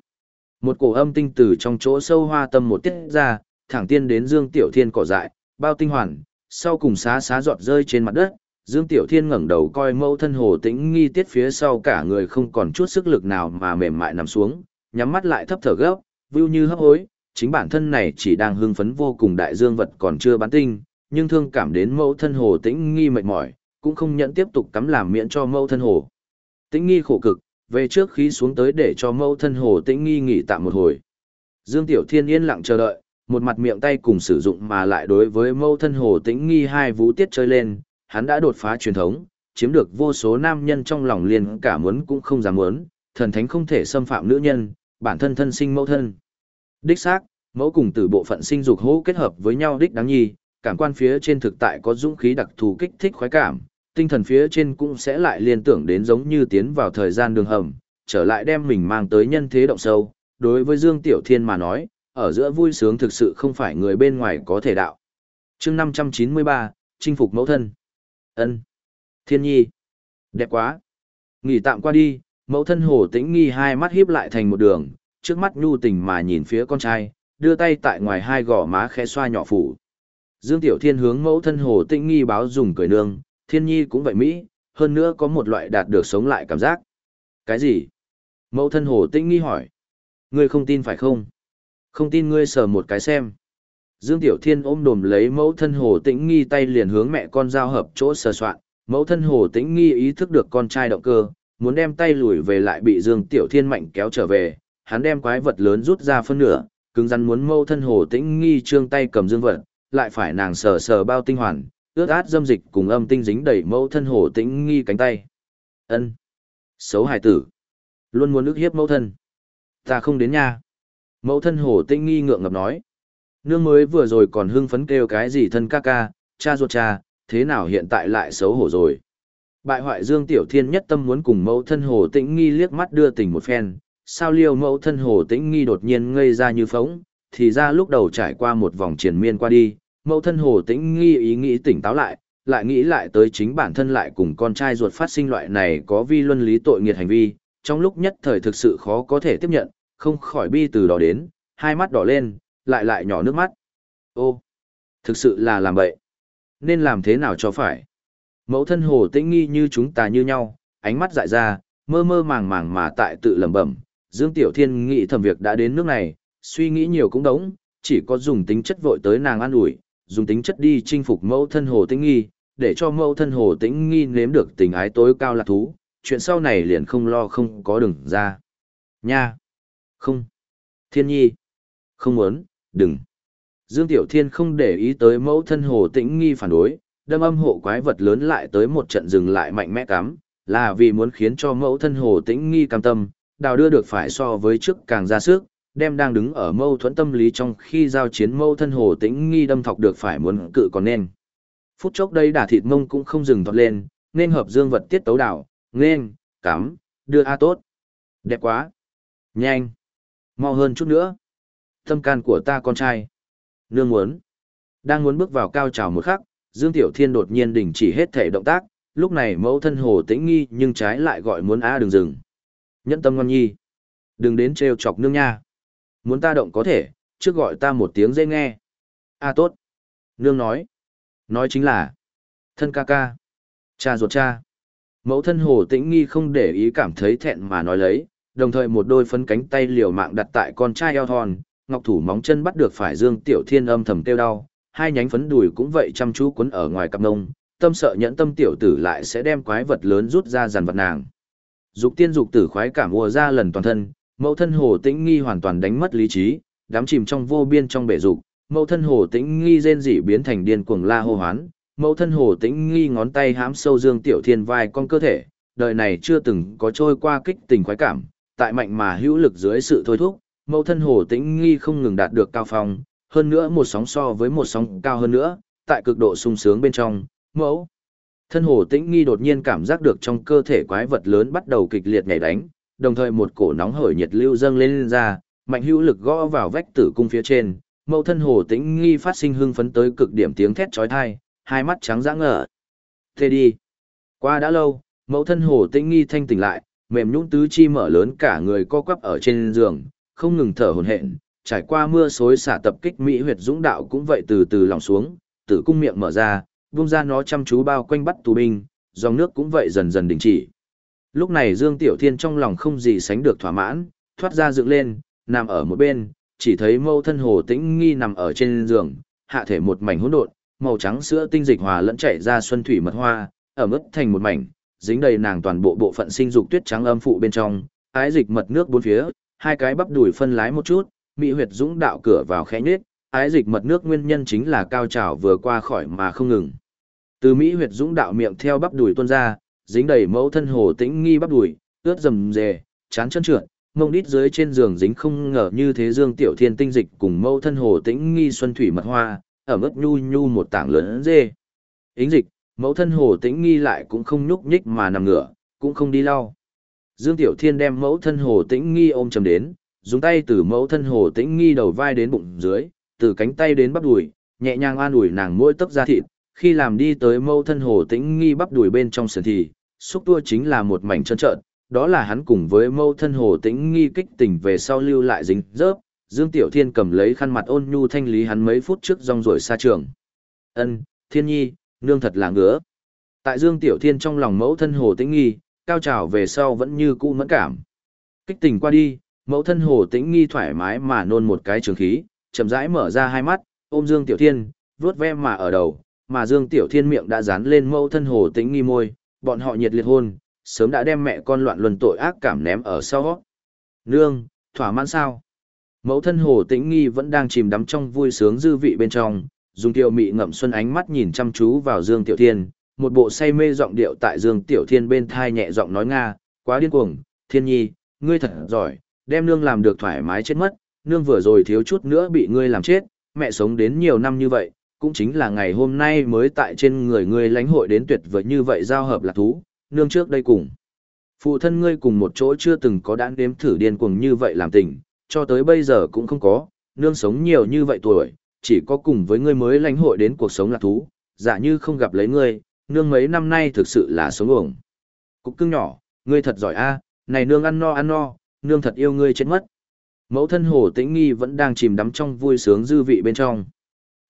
Một cổ âm tinh từ trong chỗ sâu hoa tâm một tiết ra, thẳng tiên đến Dương Tiểu Thiên cỏ dại, bao tinh hoàn, sau cùng xá xá giọt rơi trên mặt đất. Dương Tiểu Thiên ngẩng đầu coi mẫu thân hồ tĩnh nghi tiết phía sau cả người không còn chút sức lực nào mà mềm mại nằm xuống, nhắm mắt lại thấp thở gấp, vưu như hấp hối, chính bản thân này chỉ đang hưng phấn vô cùng đại dương vật còn chưa bán tinh, nhưng thương cảm đến mẫu thân hồ tĩnh nghi mệt mỏi, cũng không nhận tiếp tục cắm làm miệng cho mẫu thân hồ. Tĩnh nghi khổ cực, về trước khi xuống tới để cho mẫu thân hồ tĩnh nghi nghỉ tạm một hồi. Dương Tiểu Thiên yên lặng chờ đợi, một mặt miệng tay cùng sử dụng mà lại đối với mẫu thân hồ tĩnh nghi hai vũ tiết chơi lên, hắn đã đột phá truyền thống, chiếm được vô số nam nhân trong lòng liền cả muốn cũng không dám muốn, thần thánh không thể xâm phạm nữ nhân, bản thân thân sinh mẫu thân. Đích xác, mẫu cùng từ bộ phận sinh dục hô kết hợp với nhau đích đáng nhi, cảm quan phía trên thực tại có dũng khí đặc thù kích thích khoái cảm, tinh thần phía trên cũng sẽ lại liên tưởng đến giống như tiến vào thời gian đường hầm, trở lại đem mình mang tới nhân thế động sâu. Đối với Dương Tiểu Thiên mà nói, ở giữa vui sướng thực sự không phải người bên ngoài có thể đạo. chương 593, chinh phục mẫu thân. ân Thiên nhi. Đẹp quá. Nghỉ tạm qua đi, mẫu thân hồ tĩnh nghi hai mắt híp lại thành một đường, trước mắt nhu tình mà nhìn phía con trai, đưa tay tại ngoài hai gò má khẽ xoa nhỏ phủ. Dương Tiểu Thiên hướng mẫu thân Hồ Tĩnh Nghi báo dùng cười nương, Thiên Nhi cũng vậy Mỹ, hơn nữa có một loại đạt được sống lại cảm giác. Cái gì? Mẫu thân Hồ Tĩnh Nghi hỏi. Ngươi không tin phải không? Không tin ngươi sờ một cái xem. Dương Tiểu Thiên ôm đồm lấy mẫu thân Hồ Tĩnh Nghi tay liền hướng mẹ con giao hợp chỗ sờ soạn. Mẫu thân Hồ Tĩnh Nghi ý thức được con trai động cơ, muốn đem tay lùi về lại bị Dương Tiểu Thiên mạnh kéo trở về. Hắn đem quái vật lớn rút ra phân nửa, cứng rắn muốn mẫu thân Hồ Tĩnh Nghi trương tay cầm dương vật, lại phải nàng sờ sờ bao tinh hoàn, ướt át dâm dịch cùng âm tinh dính đầy mẫu thân Hồ Tĩnh Nghi cánh tay. Ân, xấu hải tử, luôn muốn ức hiếp mẫu thân. Ta không đến nha. Mẫu thân Hồ Tĩnh Nghi ngượng ngập nói. Nương mới vừa rồi còn hưng phấn kêu cái gì thân ca ca, cha ruột cha, thế nào hiện tại lại xấu hổ rồi. Bại hoại Dương Tiểu Thiên nhất tâm muốn cùng mẫu thân Hồ Tĩnh Nghi liếc mắt đưa tình một phen, sao liêu mẫu thân Hồ Tĩnh Nghi đột nhiên ngây ra như phóng, thì ra lúc đầu trải qua một vòng triền miên qua đi, mẫu thân Hồ Tĩnh Nghi ý nghĩ tỉnh táo lại, lại nghĩ lại tới chính bản thân lại cùng con trai ruột phát sinh loại này có vi luân lý tội nghiệt hành vi, trong lúc nhất thời thực sự khó có thể tiếp nhận, không khỏi bi từ đó đến, hai mắt đỏ lên, lại lại nhỏ nước mắt. Ô, thực sự là làm vậy. Nên làm thế nào cho phải? Mẫu thân hồ tĩnh nghi như chúng ta như nhau, ánh mắt dại ra, mơ mơ màng màng mà tại tự lẩm bẩm. Dương Tiểu Thiên nghĩ thầm việc đã đến nước này, suy nghĩ nhiều cũng đống, chỉ có dùng tính chất vội tới nàng an ủi, dùng tính chất đi chinh phục mẫu thân hồ tĩnh nghi, để cho mẫu thân hồ tĩnh nghi nếm được tình ái tối cao lạc thú, chuyện sau này liền không lo không có đường ra. Nha! Không! Thiên nhi! Không muốn! đừng. Dương Tiểu Thiên không để ý tới mẫu thân hồ tĩnh nghi phản đối, đâm âm hộ quái vật lớn lại tới một trận dừng lại mạnh mẽ cắm, là vì muốn khiến cho mẫu thân hồ tĩnh nghi cam tâm, đào đưa được phải so với trước càng ra sức, đem đang đứng ở mâu thuẫn tâm lý trong khi giao chiến mâu thân hồ tĩnh nghi đâm thọc được phải muốn cự còn nên. Phút chốc đây đả thịt mông cũng không dừng thọt lên, nên hợp dương vật tiết tấu đảo, nên, cắm, đưa A tốt. Đẹp quá. Nhanh. Mau hơn chút nữa tâm can của ta con trai. Nương muốn. Đang muốn bước vào cao trào một khắc, Dương Tiểu Thiên đột nhiên đình chỉ hết thể động tác, lúc này mẫu thân hồ tĩnh nghi nhưng trái lại gọi muốn a đừng dừng. Nhẫn tâm ngon nhi. Đừng đến trêu chọc nương nha. Muốn ta động có thể, trước gọi ta một tiếng dễ nghe. A tốt. Nương nói. Nói chính là. Thân ca ca. Cha ruột cha. Mẫu thân hồ tĩnh nghi không để ý cảm thấy thẹn mà nói lấy, đồng thời một đôi phấn cánh tay liều mạng đặt tại con trai eo thon, ngọc thủ móng chân bắt được phải Dương Tiểu Thiên âm thầm kêu đau, hai nhánh phấn đùi cũng vậy chăm chú quấn ở ngoài cặp nông, tâm sợ nhẫn tâm tiểu tử lại sẽ đem quái vật lớn rút ra dàn vật nàng. Dục tiên dục tử khoái cảm ùa ra lần toàn thân, mẫu thân hồ tĩnh nghi hoàn toàn đánh mất lý trí, đám chìm trong vô biên trong bể dục, mẫu thân hồ tĩnh nghi rên rỉ biến thành điên cuồng la hô hoán, mẫu thân hồ tĩnh nghi ngón tay hãm sâu Dương Tiểu Thiên vai con cơ thể, đời này chưa từng có trôi qua kích tình khoái cảm, tại mạnh mà hữu lực dưới sự thôi thúc, mẫu thân hồ tĩnh nghi không ngừng đạt được cao phong, hơn nữa một sóng so với một sóng cao hơn nữa, tại cực độ sung sướng bên trong, mẫu. Thân hồ tĩnh nghi đột nhiên cảm giác được trong cơ thể quái vật lớn bắt đầu kịch liệt nhảy đánh, đồng thời một cổ nóng hởi nhiệt lưu dâng lên, lên ra, mạnh hữu lực gõ vào vách tử cung phía trên, mẫu thân hồ tĩnh nghi phát sinh hưng phấn tới cực điểm tiếng thét chói tai, hai mắt trắng dã ngờ. Thế đi. Qua đã lâu, mẫu thân hồ tĩnh nghi thanh tỉnh lại, mềm nhũn tứ chi mở lớn cả người co quắp ở trên giường, không ngừng thở hổn hển, trải qua mưa xối xả tập kích mỹ huyệt dũng đạo cũng vậy từ từ lỏng xuống, tử cung miệng mở ra, vung ra nó chăm chú bao quanh bắt tù binh, dòng nước cũng vậy dần dần đình chỉ. Lúc này Dương Tiểu Thiên trong lòng không gì sánh được thỏa mãn, thoát ra dựng lên, nằm ở một bên, chỉ thấy mâu thân hồ tĩnh nghi nằm ở trên giường, hạ thể một mảnh hỗn độn, màu trắng sữa tinh dịch hòa lẫn chảy ra xuân thủy mật hoa, ở mức thành một mảnh, dính đầy nàng toàn bộ bộ phận sinh dục tuyết trắng âm phụ bên trong, ái dịch mật nước bốn phía, hai cái bắp đùi phân lái một chút, mỹ huyệt dũng đạo cửa vào khẽ nhếch, ái dịch mật nước nguyên nhân chính là cao trào vừa qua khỏi mà không ngừng. Từ mỹ huyệt dũng đạo miệng theo bắp đùi tuôn ra, dính đầy mẫu thân hồ tĩnh nghi bắp đùi, ướt rầm rề, chán chân trượt, mông đít dưới trên giường dính không ngờ như thế dương tiểu thiên tinh dịch cùng mẫu thân hồ tĩnh nghi xuân thủy mật hoa, ở mức nhu nhu một tảng lớn dê. Ính dịch, mẫu thân hồ tĩnh nghi lại cũng không nhúc nhích mà nằm ngửa, cũng không đi lau. Dương Tiểu Thiên đem mẫu thân hồ tĩnh nghi ôm chầm đến, dùng tay từ mẫu thân hồ tĩnh nghi đầu vai đến bụng dưới, từ cánh tay đến bắp đùi, nhẹ nhàng an ủi nàng mỗi tấc da thịt, khi làm đi tới mẫu thân hồ tĩnh nghi bắp đùi bên trong sườn thì, xúc tua chính là một mảnh trơn trợn, đó là hắn cùng với mâu thân hồ tĩnh nghi kích tình về sau lưu lại dính dớp, Dương Tiểu Thiên cầm lấy khăn mặt ôn nhu thanh lý hắn mấy phút trước rong rồi xa trường. Ân, Thiên Nhi, nương thật là ngứa. Tại Dương Tiểu Thiên trong lòng mẫu thân hồ tĩnh nghi, cao trào về sau vẫn như cũ mẫn cảm. Kích tình qua đi, mẫu thân hồ tĩnh nghi thoải mái mà nôn một cái trường khí, chậm rãi mở ra hai mắt, ôm Dương Tiểu Thiên, vuốt ve mà ở đầu, mà Dương Tiểu Thiên miệng đã dán lên mẫu thân hồ tĩnh nghi môi, bọn họ nhiệt liệt hôn, sớm đã đem mẹ con loạn luân tội ác cảm ném ở sau. Nương, thỏa mãn sao? Mẫu thân hồ tĩnh nghi vẫn đang chìm đắm trong vui sướng dư vị bên trong, dùng tiểu mị ngậm xuân ánh mắt nhìn chăm chú vào Dương Tiểu Thiên, một bộ say mê giọng điệu tại Dương Tiểu Thiên bên thai nhẹ giọng nói nga, quá điên cuồng, Thiên Nhi, ngươi thật giỏi, đem nương làm được thoải mái chết mất, nương vừa rồi thiếu chút nữa bị ngươi làm chết, mẹ sống đến nhiều năm như vậy, cũng chính là ngày hôm nay mới tại trên người ngươi lãnh hội đến tuyệt vời như vậy giao hợp là thú, nương trước đây cùng. Phụ thân ngươi cùng một chỗ chưa từng có đã đếm thử điên cuồng như vậy làm tình, cho tới bây giờ cũng không có, nương sống nhiều như vậy tuổi, chỉ có cùng với ngươi mới lãnh hội đến cuộc sống lạc thú, giả như không gặp lấy ngươi, nương mấy năm nay thực sự là sống uổng. Cục cưng nhỏ, ngươi thật giỏi a, này nương ăn no ăn no, nương thật yêu ngươi chết mất. Mẫu thân hồ tĩnh nghi vẫn đang chìm đắm trong vui sướng dư vị bên trong.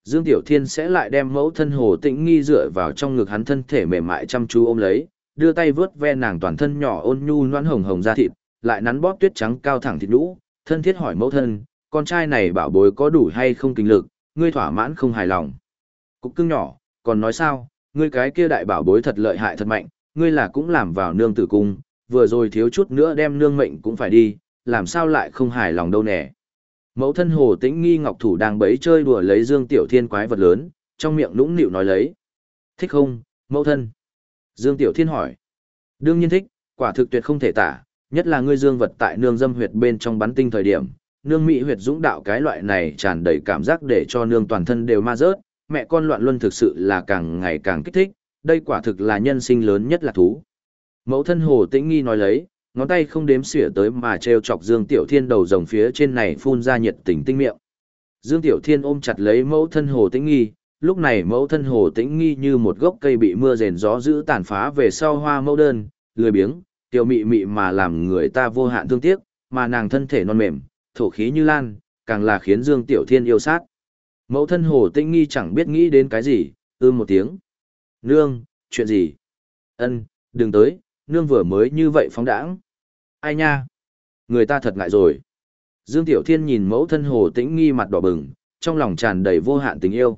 Dương Tiểu Thiên sẽ lại đem mẫu thân hồ tĩnh nghi dựa vào trong ngực hắn thân thể mềm mại chăm chú ôm lấy, đưa tay vướt ve nàng toàn thân nhỏ ôn nhu noãn hồng hồng da thịt, lại nắn bóp tuyết trắng cao thẳng thịt lũ, thân thiết hỏi mẫu thân, con trai này bảo bối có đủ hay không kinh lực, ngươi thỏa mãn không hài lòng. Cục cưng nhỏ, còn nói sao, ngươi cái kia đại bảo bối thật lợi hại thật mạnh, ngươi là cũng làm vào nương tử cung, vừa rồi thiếu chút nữa đem nương mệnh cũng phải đi, làm sao lại không hài lòng đâu nè. Mẫu thân hồ tĩnh nghi ngọc thủ đang bấy chơi đùa lấy dương tiểu thiên quái vật lớn, trong miệng nũng nịu nói lấy. Thích không, mẫu thân? Dương tiểu thiên hỏi. Đương nhiên thích, quả thực tuyệt không thể tả, nhất là ngươi dương vật tại nương dâm huyệt bên trong bắn tinh thời điểm, nương mỹ huyệt dũng đạo cái loại này tràn đầy cảm giác để cho nương toàn thân đều ma rớt, mẹ con loạn luân thực sự là càng ngày càng kích thích, đây quả thực là nhân sinh lớn nhất là thú. Mẫu thân hồ tĩnh nghi nói lấy, ngón tay không đếm xỉa tới mà treo chọc Dương Tiểu Thiên đầu rồng phía trên này phun ra nhiệt tình tinh miệng. Dương Tiểu Thiên ôm chặt lấy mẫu thân hồ tĩnh nghi, lúc này mẫu thân hồ tĩnh nghi như một gốc cây bị mưa rền gió giữ tàn phá về sau hoa mẫu đơn, lười biếng, tiểu mị mị mà làm người ta vô hạn thương tiếc, mà nàng thân thể non mềm, thổ khí như lan, càng là khiến Dương Tiểu Thiên yêu sát. Mẫu thân hồ tĩnh nghi chẳng biết nghĩ đến cái gì, ưm một tiếng. Nương, chuyện gì? Ân, đừng tới, nương vừa mới như vậy phóng đãng. Ai nha? Người ta thật ngại rồi. Dương Tiểu Thiên nhìn mẫu thân hồ tĩnh nghi mặt đỏ bừng, trong lòng tràn đầy vô hạn tình yêu.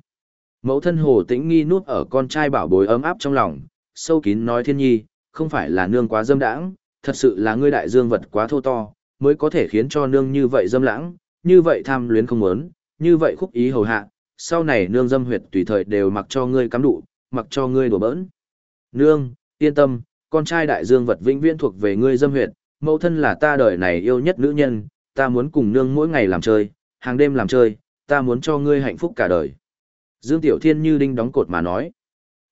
Mẫu thân hồ tĩnh nghi nuốt ở con trai bảo bối ấm áp trong lòng, sâu kín nói thiên nhi, không phải là nương quá dâm đãng, thật sự là ngươi đại dương vật quá thô to, mới có thể khiến cho nương như vậy dâm lãng, như vậy tham luyến không muốn, như vậy khúc ý hầu hạ, sau này nương dâm huyệt tùy thời đều mặc cho ngươi cắm đủ, mặc cho ngươi đùa bỡn. Nương, yên tâm, con trai đại dương vật vĩnh viễn thuộc về ngươi dâm huyệt, mẫu thân là ta đời này yêu nhất nữ nhân, ta muốn cùng nương mỗi ngày làm chơi, hàng đêm làm chơi, ta muốn cho ngươi hạnh phúc cả đời. Dương Tiểu Thiên như đinh đóng cột mà nói.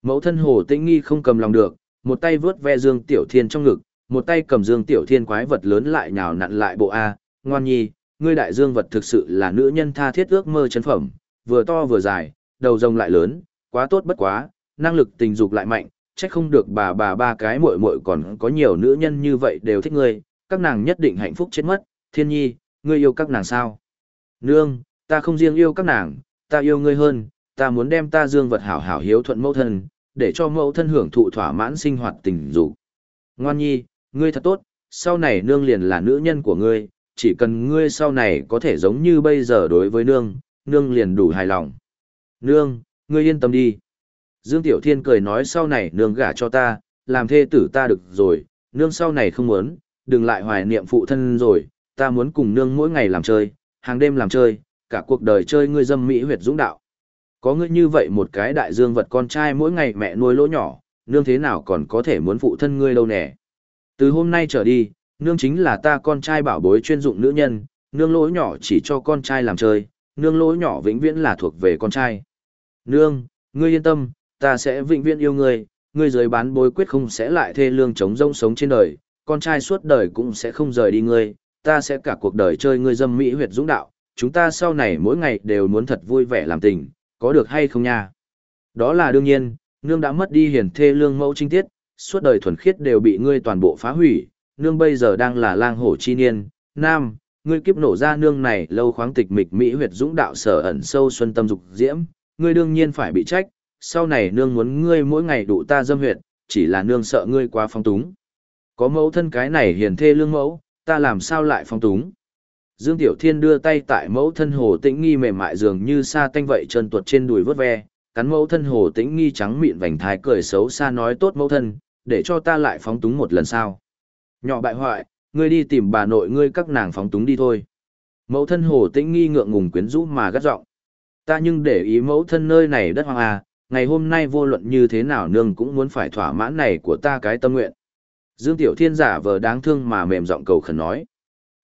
Mẫu thân hồ tĩnh nghi không cầm lòng được, một tay vướt ve Dương Tiểu Thiên trong ngực, một tay cầm Dương Tiểu Thiên quái vật lớn lại nhào nặn lại bộ A, ngoan nhi, ngươi đại dương vật thực sự là nữ nhân tha thiết ước mơ chân phẩm, vừa to vừa dài, đầu rồng lại lớn, quá tốt bất quá, năng lực tình dục lại mạnh, chắc không được bà bà ba cái muội muội còn có nhiều nữ nhân như vậy đều thích ngươi, các nàng nhất định hạnh phúc chết mất, thiên nhi, ngươi yêu các nàng sao? Nương, ta không riêng yêu các nàng, ta yêu ngươi hơn, ta muốn đem ta dương vật hảo hảo hiếu thuận mẫu thân, để cho mẫu thân hưởng thụ thỏa mãn sinh hoạt tình dục. Ngoan nhi, ngươi thật tốt, sau này nương liền là nữ nhân của ngươi, chỉ cần ngươi sau này có thể giống như bây giờ đối với nương, nương liền đủ hài lòng. Nương, ngươi yên tâm đi. Dương Tiểu Thiên cười nói sau này nương gả cho ta, làm thê tử ta được rồi, nương sau này không muốn, đừng lại hoài niệm phụ thân rồi, ta muốn cùng nương mỗi ngày làm chơi, hàng đêm làm chơi, cả cuộc đời chơi ngươi dâm mỹ huyệt dũng đạo. Có ngươi như vậy một cái đại dương vật con trai mỗi ngày mẹ nuôi lỗ nhỏ, nương thế nào còn có thể muốn phụ thân ngươi lâu nè. Từ hôm nay trở đi, nương chính là ta con trai bảo bối chuyên dụng nữ nhân, nương lỗ nhỏ chỉ cho con trai làm chơi, nương lỗ nhỏ vĩnh viễn là thuộc về con trai. Nương, ngươi yên tâm, ta sẽ vĩnh viễn yêu ngươi, ngươi dưới bán bối quyết không sẽ lại thê lương chống rông sống trên đời, con trai suốt đời cũng sẽ không rời đi ngươi, ta sẽ cả cuộc đời chơi ngươi dâm mỹ huyệt dũng đạo, chúng ta sau này mỗi ngày đều muốn thật vui vẻ làm tình, có được hay không nha? Đó là đương nhiên, nương đã mất đi hiền thê lương mẫu trinh tiết, suốt đời thuần khiết đều bị ngươi toàn bộ phá hủy, nương bây giờ đang là lang hổ chi niên, nam, ngươi kiếp nổ ra nương này lâu khoáng tịch mịch mỹ huyệt dũng đạo sở ẩn sâu xuân tâm dục diễm, ngươi đương nhiên phải bị trách, sau này nương muốn ngươi mỗi ngày đủ ta dâm huyệt, chỉ là nương sợ ngươi quá phong túng. Có mẫu thân cái này hiền thê lương mẫu, ta làm sao lại phong túng. Dương Tiểu Thiên đưa tay tại mẫu thân hồ tĩnh nghi mềm mại dường như sa tanh vậy chân tuột trên đùi vớt ve, cắn mẫu thân hồ tĩnh nghi trắng mịn vành thái cười xấu xa nói tốt mẫu thân, để cho ta lại phóng túng một lần sau. Nhỏ bại hoại, ngươi đi tìm bà nội ngươi các nàng phóng túng đi thôi. Mẫu thân hồ tĩnh nghi ngượng ngùng quyến rũ mà gắt giọng. Ta nhưng để ý mẫu thân nơi này đất hoang à, ngày hôm nay vô luận như thế nào nương cũng muốn phải thỏa mãn này của ta cái tâm nguyện. Dương Tiểu Thiên giả vờ đáng thương mà mềm giọng cầu khẩn nói.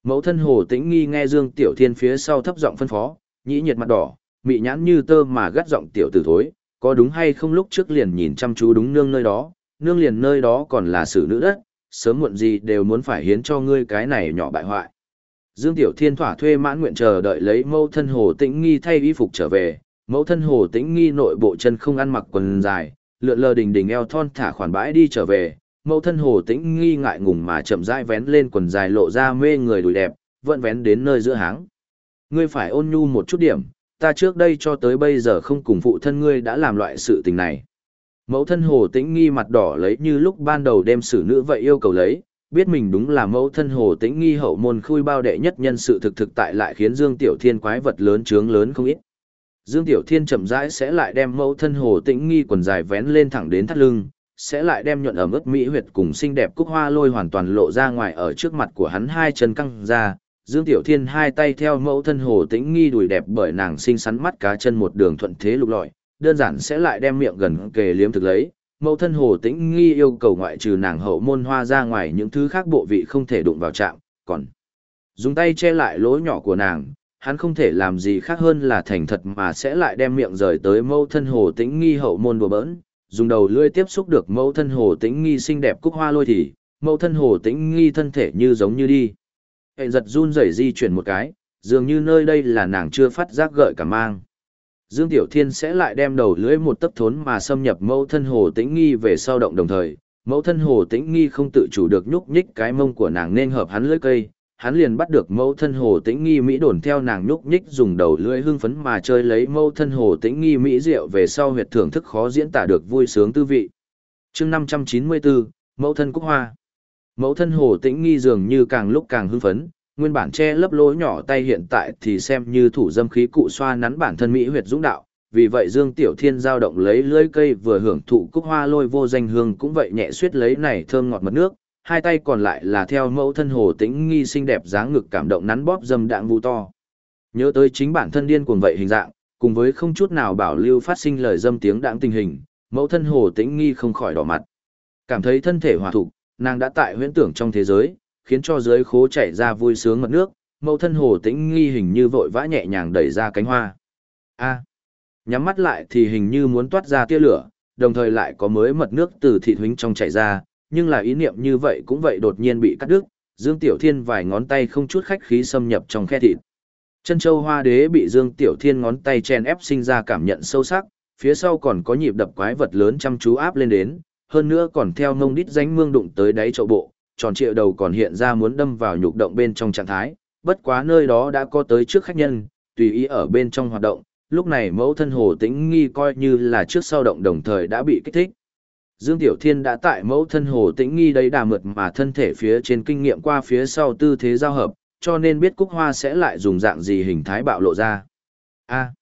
Mẫu thân hồ tĩnh nghi nghe Dương Tiểu Thiên phía sau thấp giọng phân phó, nhĩ nhiệt mặt đỏ, mị nhãn như tơ mà gắt giọng tiểu tử thối, có đúng hay không lúc trước liền nhìn chăm chú đúng nương nơi đó, nương liền nơi đó còn là xử nữ đất, sớm muộn gì đều muốn phải hiến cho ngươi cái này nhỏ bại hoại. Dương Tiểu Thiên thỏa thuê mãn nguyện chờ đợi lấy mẫu thân hồ tĩnh nghi thay y phục trở về, mẫu thân hồ tĩnh nghi nội bộ chân không ăn mặc quần dài, lượn lờ đình đình eo thon thả khoản bãi đi trở về, mẫu thân hồ tĩnh nghi ngại ngùng mà chậm rãi vén lên quần dài lộ ra mê người đùi đẹp, vẫn vén đến nơi giữa háng. Ngươi phải ôn nhu một chút điểm, ta trước đây cho tới bây giờ không cùng phụ thân ngươi đã làm loại sự tình này. Mẫu thân hồ tĩnh nghi mặt đỏ lấy như lúc ban đầu đem xử nữ vậy yêu cầu lấy, biết mình đúng là mẫu thân hồ tĩnh nghi hậu môn khui bao đệ nhất nhân sự thực thực tại lại khiến Dương Tiểu Thiên quái vật lớn trướng lớn không ít. Dương Tiểu Thiên chậm rãi sẽ lại đem mẫu thân hồ tĩnh nghi quần dài vén lên thẳng đến thắt lưng, sẽ lại đem nhuận ẩm ướt mỹ huyệt cùng xinh đẹp cúc hoa lôi hoàn toàn lộ ra ngoài ở trước mặt của hắn hai chân căng ra. Dương Tiểu Thiên hai tay theo mẫu thân hồ tĩnh nghi đùi đẹp bởi nàng xinh xắn mắt cá chân một đường thuận thế lục lọi, đơn giản sẽ lại đem miệng gần kề liếm thực lấy. Mẫu thân hồ tĩnh nghi yêu cầu ngoại trừ nàng hậu môn hoa ra ngoài những thứ khác bộ vị không thể đụng vào chạm, còn dùng tay che lại lỗ nhỏ của nàng, hắn không thể làm gì khác hơn là thành thật mà sẽ lại đem miệng rời tới mâu thân hồ tĩnh nghi hậu môn đùa bỡn, dùng đầu lưỡi tiếp xúc được mâu thân hồ tĩnh nghi xinh đẹp cúc hoa lôi thì, mâu thân hồ tĩnh nghi thân thể như giống như đi. Hệ giật run rẩy di chuyển một cái, dường như nơi đây là nàng chưa phát giác gợi cả mang. Dương Tiểu Thiên sẽ lại đem đầu lưỡi một tấc thốn mà xâm nhập mâu thân hồ tĩnh nghi về sau động đồng thời, mẫu thân hồ tĩnh nghi không tự chủ được nhúc nhích cái mông của nàng nên hợp hắn lưỡi cây, hắn liền bắt được mẫu thân hồ tĩnh nghi mỹ đồn theo nàng nhúc nhích dùng đầu lưỡi hưng phấn mà chơi lấy mẫu thân hồ tĩnh nghi mỹ rượu về sau huyệt thưởng thức khó diễn tả được vui sướng tư vị. chương năm trăm chín mươi bốn mẫu thân cúc hoa. Mẫu thân hồ tĩnh nghi dường như càng lúc càng hưng phấn, nguyên bản che lấp lỗ nhỏ tay hiện tại thì xem như thủ dâm khí cụ xoa nắn bản thân mỹ huyệt dũng đạo. Vì vậy Dương Tiểu Thiên giao động lấy lưỡi cây vừa hưởng thụ cúc hoa lôi vô danh hương cũng vậy nhẹ suýt lấy này thơm ngọt mật nước, hai tay còn lại là theo mẫu thân hồ tĩnh nghi xinh đẹp dáng ngực cảm động nắn bóp dâm đạn vu to. Nhớ tới chính bản thân điên cuồng vậy hình dạng, cùng với không chút nào bảo lưu phát sinh lời dâm tiếng đạng tình hình, mẫu thân hồ tĩnh nghi không khỏi đỏ mặt. Cảm thấy thân thể hòa thục, nàng đã tại huyễn tưởng trong thế giới, khiến cho dưới khố chảy ra vui sướng mật nước, mẫu thân hồ tĩnh nghi hình như vội vã nhẹ nhàng đẩy ra cánh hoa. A. nhắm mắt lại thì hình như muốn toát ra tia lửa, đồng thời lại có mới mật nước từ thịt huynh trong chảy ra, nhưng là ý niệm như vậy cũng vậy đột nhiên bị cắt đứt, Dương Tiểu Thiên vài ngón tay không chút khách khí xâm nhập trong khe thịt. Chân châu hoa đế bị Dương Tiểu Thiên ngón tay chen ép sinh ra cảm nhận sâu sắc, phía sau còn có nhịp đập quái vật lớn chăm chú áp lên đến, hơn nữa còn theo ngông đít dánh mương đụng tới đáy chậu bộ, tròn trịa đầu còn hiện ra muốn đâm vào nhục động bên trong trạng thái, bất quá nơi đó đã có tới trước khách nhân, tùy ý ở bên trong hoạt động, lúc này mẫu thân hồ tĩnh nghi coi như là trước sau động đồng thời đã bị kích thích. Dương Tiểu Thiên đã tại mẫu thân hồ tĩnh nghi đấy đà mượt mà thân thể phía trên kinh nghiệm qua phía sau tư thế giao hợp, cho nên biết cúc hoa sẽ lại dùng dạng gì hình thái bạo lộ ra. A.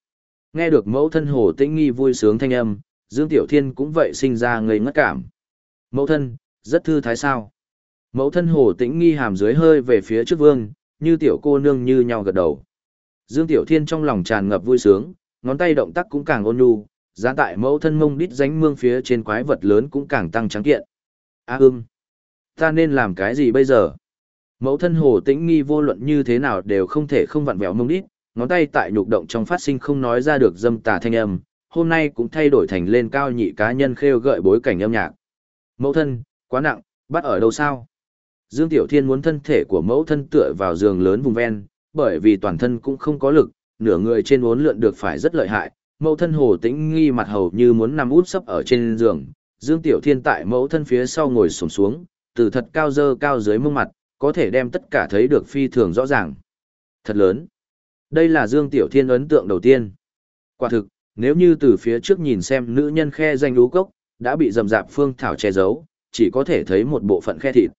nghe được mẫu thân hồ tĩnh nghi vui sướng thanh âm, Dương Tiểu Thiên cũng vậy sinh ra ngây ngất cảm. Mẫu thân, rất thư thái sao. Mẫu thân hồ tĩnh nghi hàm dưới hơi về phía trước vương, như tiểu cô nương như nhau gật đầu. Dương Tiểu Thiên trong lòng tràn ngập vui sướng, ngón tay động tác cũng càng ôn nhu, giá tại mẫu thân mông đít dánh mương phía trên quái vật lớn cũng càng tăng trắng kiện. A à, ta nên làm cái gì bây giờ? Mẫu thân hồ tĩnh nghi vô luận như thế nào đều không thể không vặn vẹo mông đít, ngón tay tại nhục động trong phát sinh không nói ra được dâm tà thanh âm, hôm nay cũng thay đổi thành lên cao nhị cá nhân khêu gợi bối cảnh âm nhạc. Mẫu thân, quá nặng, bắt ở đâu sao? Dương Tiểu Thiên muốn thân thể của mẫu thân tựa vào giường lớn vùng ven, bởi vì toàn thân cũng không có lực, nửa người trên uốn lượn được phải rất lợi hại, mẫu thân hồ tĩnh nghi mặt hầu như muốn nằm út sấp ở trên giường dương tiểu thiên tại mẫu thân phía sau ngồi sổm xuống từ thật cao dơ cao dưới mông mặt, có thể đem tất cả thấy được phi thường rõ ràng. Thật lớn. Đây là Dương Tiểu Thiên ấn tượng đầu tiên. Quả thực, nếu như từ phía trước nhìn xem nữ nhân khe danh lũ cốc, đã bị rầm rạp phương thảo che giấu, chỉ có thể thấy một bộ phận khe thịt.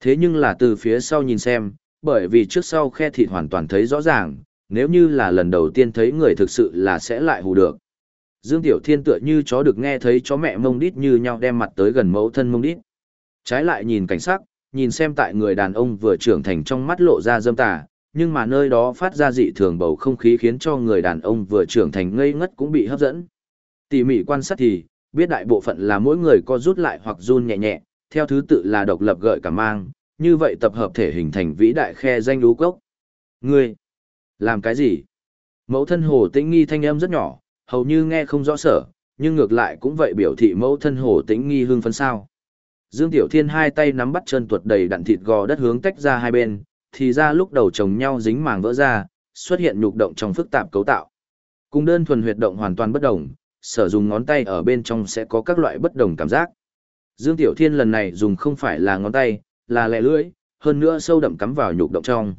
Thế nhưng là từ phía sau nhìn xem, bởi vì trước sau khe thịt hoàn toàn thấy rõ ràng, nếu như là lần đầu tiên thấy người thực sự là sẽ lại hù được. Dương Tiểu Thiên tựa như chó được nghe thấy chó mẹ mông đít như nhau đem mặt tới gần mẫu thân mông đít. Trái lại nhìn cảnh sắc, nhìn xem tại người đàn ông vừa trưởng thành trong mắt lộ ra dâm tà, nhưng mà nơi đó phát ra dị thường bầu không khí khiến cho người đàn ông vừa trưởng thành ngây ngất cũng bị hấp dẫn. Tỉ mỉ quan sát thì, biết đại bộ phận là mỗi người co rút lại hoặc run nhẹ nhẹ, theo thứ tự là độc lập gợi cả mang, như vậy tập hợp thể hình thành vĩ đại khe danh lú cốc. Ngươi, làm cái gì? Mẫu thân hồ tĩnh nghi thanh âm rất nhỏ, hầu như nghe không rõ sở, nhưng ngược lại cũng vậy biểu thị mẫu thân hồ tĩnh nghi hương phấn sao. Dương Tiểu Thiên hai tay nắm bắt chân tuột đầy đặn thịt gò đất hướng tách ra hai bên, thì ra lúc đầu chồng nhau dính màng vỡ ra, xuất hiện nhục động trong phức tạp cấu tạo. Cùng đơn thuần huyệt động hoàn toàn bất đồng, sở dùng ngón tay ở bên trong sẽ có các loại bất đồng cảm giác. Dương Tiểu Thiên lần này dùng không phải là ngón tay, là lẹ lưỡi, hơn nữa sâu đậm cắm vào nhục động trong.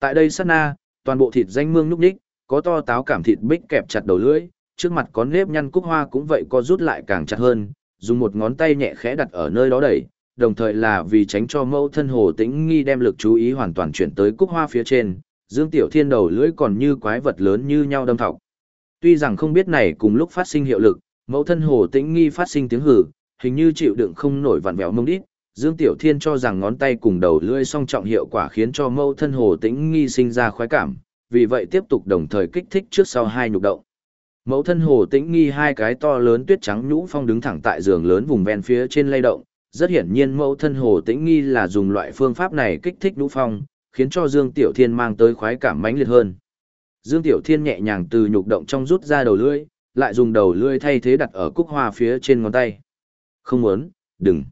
Tại đây sát na, toàn bộ thịt danh mương nhúc nhích, có to táo cảm thịt bích kẹp chặt đầu lưỡi, trước mặt có nếp nhăn cúc hoa cũng vậy có rút lại càng chặt hơn, dùng một ngón tay nhẹ khẽ đặt ở nơi đó đẩy, đồng thời là vì tránh cho mẫu thân hồ tĩnh nghi đem lực chú ý hoàn toàn chuyển tới cúc hoa phía trên, Dương Tiểu Thiên đầu lưỡi còn như quái vật lớn như nhau đâm thọc. Tuy rằng không biết này cùng lúc phát sinh hiệu lực, mẫu thân hồ tĩnh nghi phát sinh tiếng hử, hình như chịu đựng không nổi vặn vẹo mông đít. Dương Tiểu Thiên cho rằng ngón tay cùng đầu lưỡi song trọng hiệu quả khiến cho mẫu thân hồ tĩnh nghi sinh ra khoái cảm, vì vậy tiếp tục đồng thời kích thích trước sau hai nhục động. Mẫu thân hồ tĩnh nghi hai cái to lớn tuyết trắng nhũ phong đứng thẳng tại giường lớn vùng ven phía trên lay động, rất hiển nhiên mẫu thân hồ tĩnh nghi là dùng loại phương pháp này kích thích nhũ phong, khiến cho Dương Tiểu Thiên mang tới khoái cảm mãnh liệt hơn. Dương Tiểu Thiên nhẹ nhàng từ nhục động trong rút ra đầu lưỡi, lại dùng đầu lưỡi thay thế đặt ở cúc hoa phía trên ngón tay. Không muốn, đừng.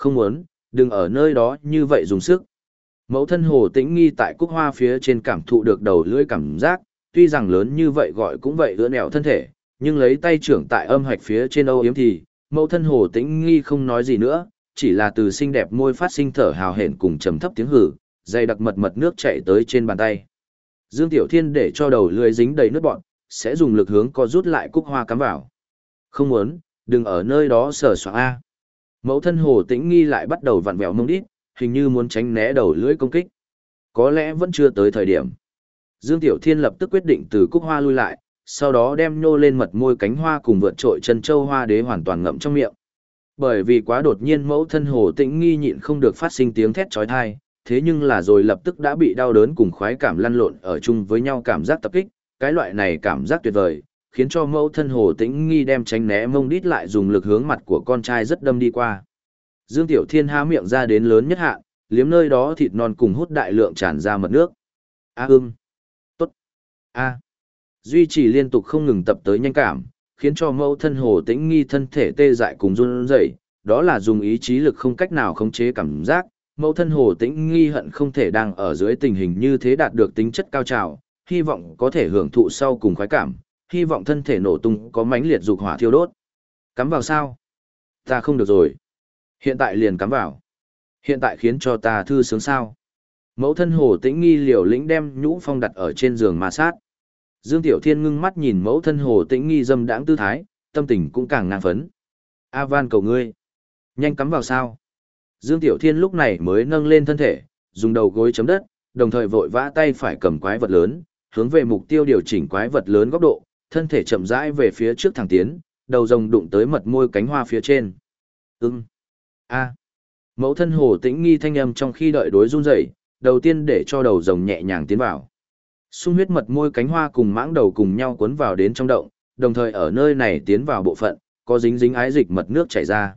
Không muốn, đừng ở nơi đó như vậy dùng sức. Mẫu thân hồ tĩnh nghi tại cúc hoa phía trên cảm thụ được đầu lưỡi cảm giác, tuy rằng lớn như vậy gọi cũng vậy ưỡn nẹo thân thể, nhưng lấy tay trưởng tại âm hạch phía trên âu yếm thì, mẫu thân hồ tĩnh nghi không nói gì nữa, chỉ là từ xinh đẹp môi phát sinh thở hào hển cùng trầm thấp tiếng hử, dày đặc mật mật nước chảy tới trên bàn tay. Dương Tiểu Thiên để cho đầu lưỡi dính đầy nước bọn, sẽ dùng lực hướng co rút lại cúc hoa cắm vào. Không muốn, đừng ở nơi đó sờ soạng A. Mẫu thân hồ tĩnh nghi lại bắt đầu vặn vẹo mông đít, hình như muốn tránh né đầu lưỡi công kích. Có lẽ vẫn chưa tới thời điểm. Dương Tiểu Thiên lập tức quyết định từ cúc hoa lui lại, sau đó đem nhô lên mật môi cánh hoa cùng vượt trội chân châu hoa đế hoàn toàn ngậm trong miệng. Bởi vì quá đột nhiên mẫu thân hồ tĩnh nghi nhịn không được phát sinh tiếng thét chói tai, thế nhưng là rồi lập tức đã bị đau đớn cùng khoái cảm lăn lộn ở chung với nhau cảm giác tập kích, cái loại này cảm giác tuyệt vời, khiến cho mẫu thân hồ tĩnh nghi đem tránh né mông đít lại dùng lực hướng mặt của con trai rất đâm đi qua. Dương Tiểu Thiên há miệng ra đến lớn nhất hạ, liếm nơi đó thịt non cùng hút đại lượng tràn ra mật nước. A ưm. Tốt. A. Duy trì liên tục không ngừng tập tới nhanh cảm, khiến cho mẫu thân hồ tĩnh nghi thân thể tê dại cùng run rẩy, đó là dùng ý chí lực không cách nào khống chế cảm giác, mẫu thân hồ tĩnh nghi hận không thể đang ở dưới tình hình như thế đạt được tính chất cao trào, hy vọng có thể hưởng thụ sau cùng khoái cảm, hy vọng thân thể nổ tung có mánh liệt dục hỏa thiêu đốt. Cắm vào sao? Ta không được rồi. Hiện tại liền cắm vào. Hiện tại khiến cho ta thư sướng sao? Mẫu thân hồ tĩnh nghi liều lĩnh đem nhũ phong đặt ở trên giường ma sát. Dương Tiểu Thiên ngưng mắt nhìn mẫu thân hồ tĩnh nghi dâm đãng tư thái, tâm tình cũng càng ngang phấn. A van cầu ngươi. Nhanh cắm vào sao? Dương Tiểu Thiên lúc này mới nâng lên thân thể, dùng đầu gối chấm đất, đồng thời vội vã tay phải cầm quái vật lớn, hướng về mục tiêu điều chỉnh quái vật lớn góc độ, thân thể chậm rãi về phía trước thẳng tiến, đầu rồng đụng tới mật môi cánh hoa phía trên. Ưng. A. Mẫu thân hồ tĩnh nghi thanh âm trong khi đợi đối run rẩy, đầu tiên để cho đầu rồng nhẹ nhàng tiến vào. Xung huyết mật môi cánh hoa cùng mãng đầu cùng nhau cuốn vào đến trong động, đồng thời ở nơi này tiến vào bộ phận, có dính dính ái dịch mật nước chảy ra.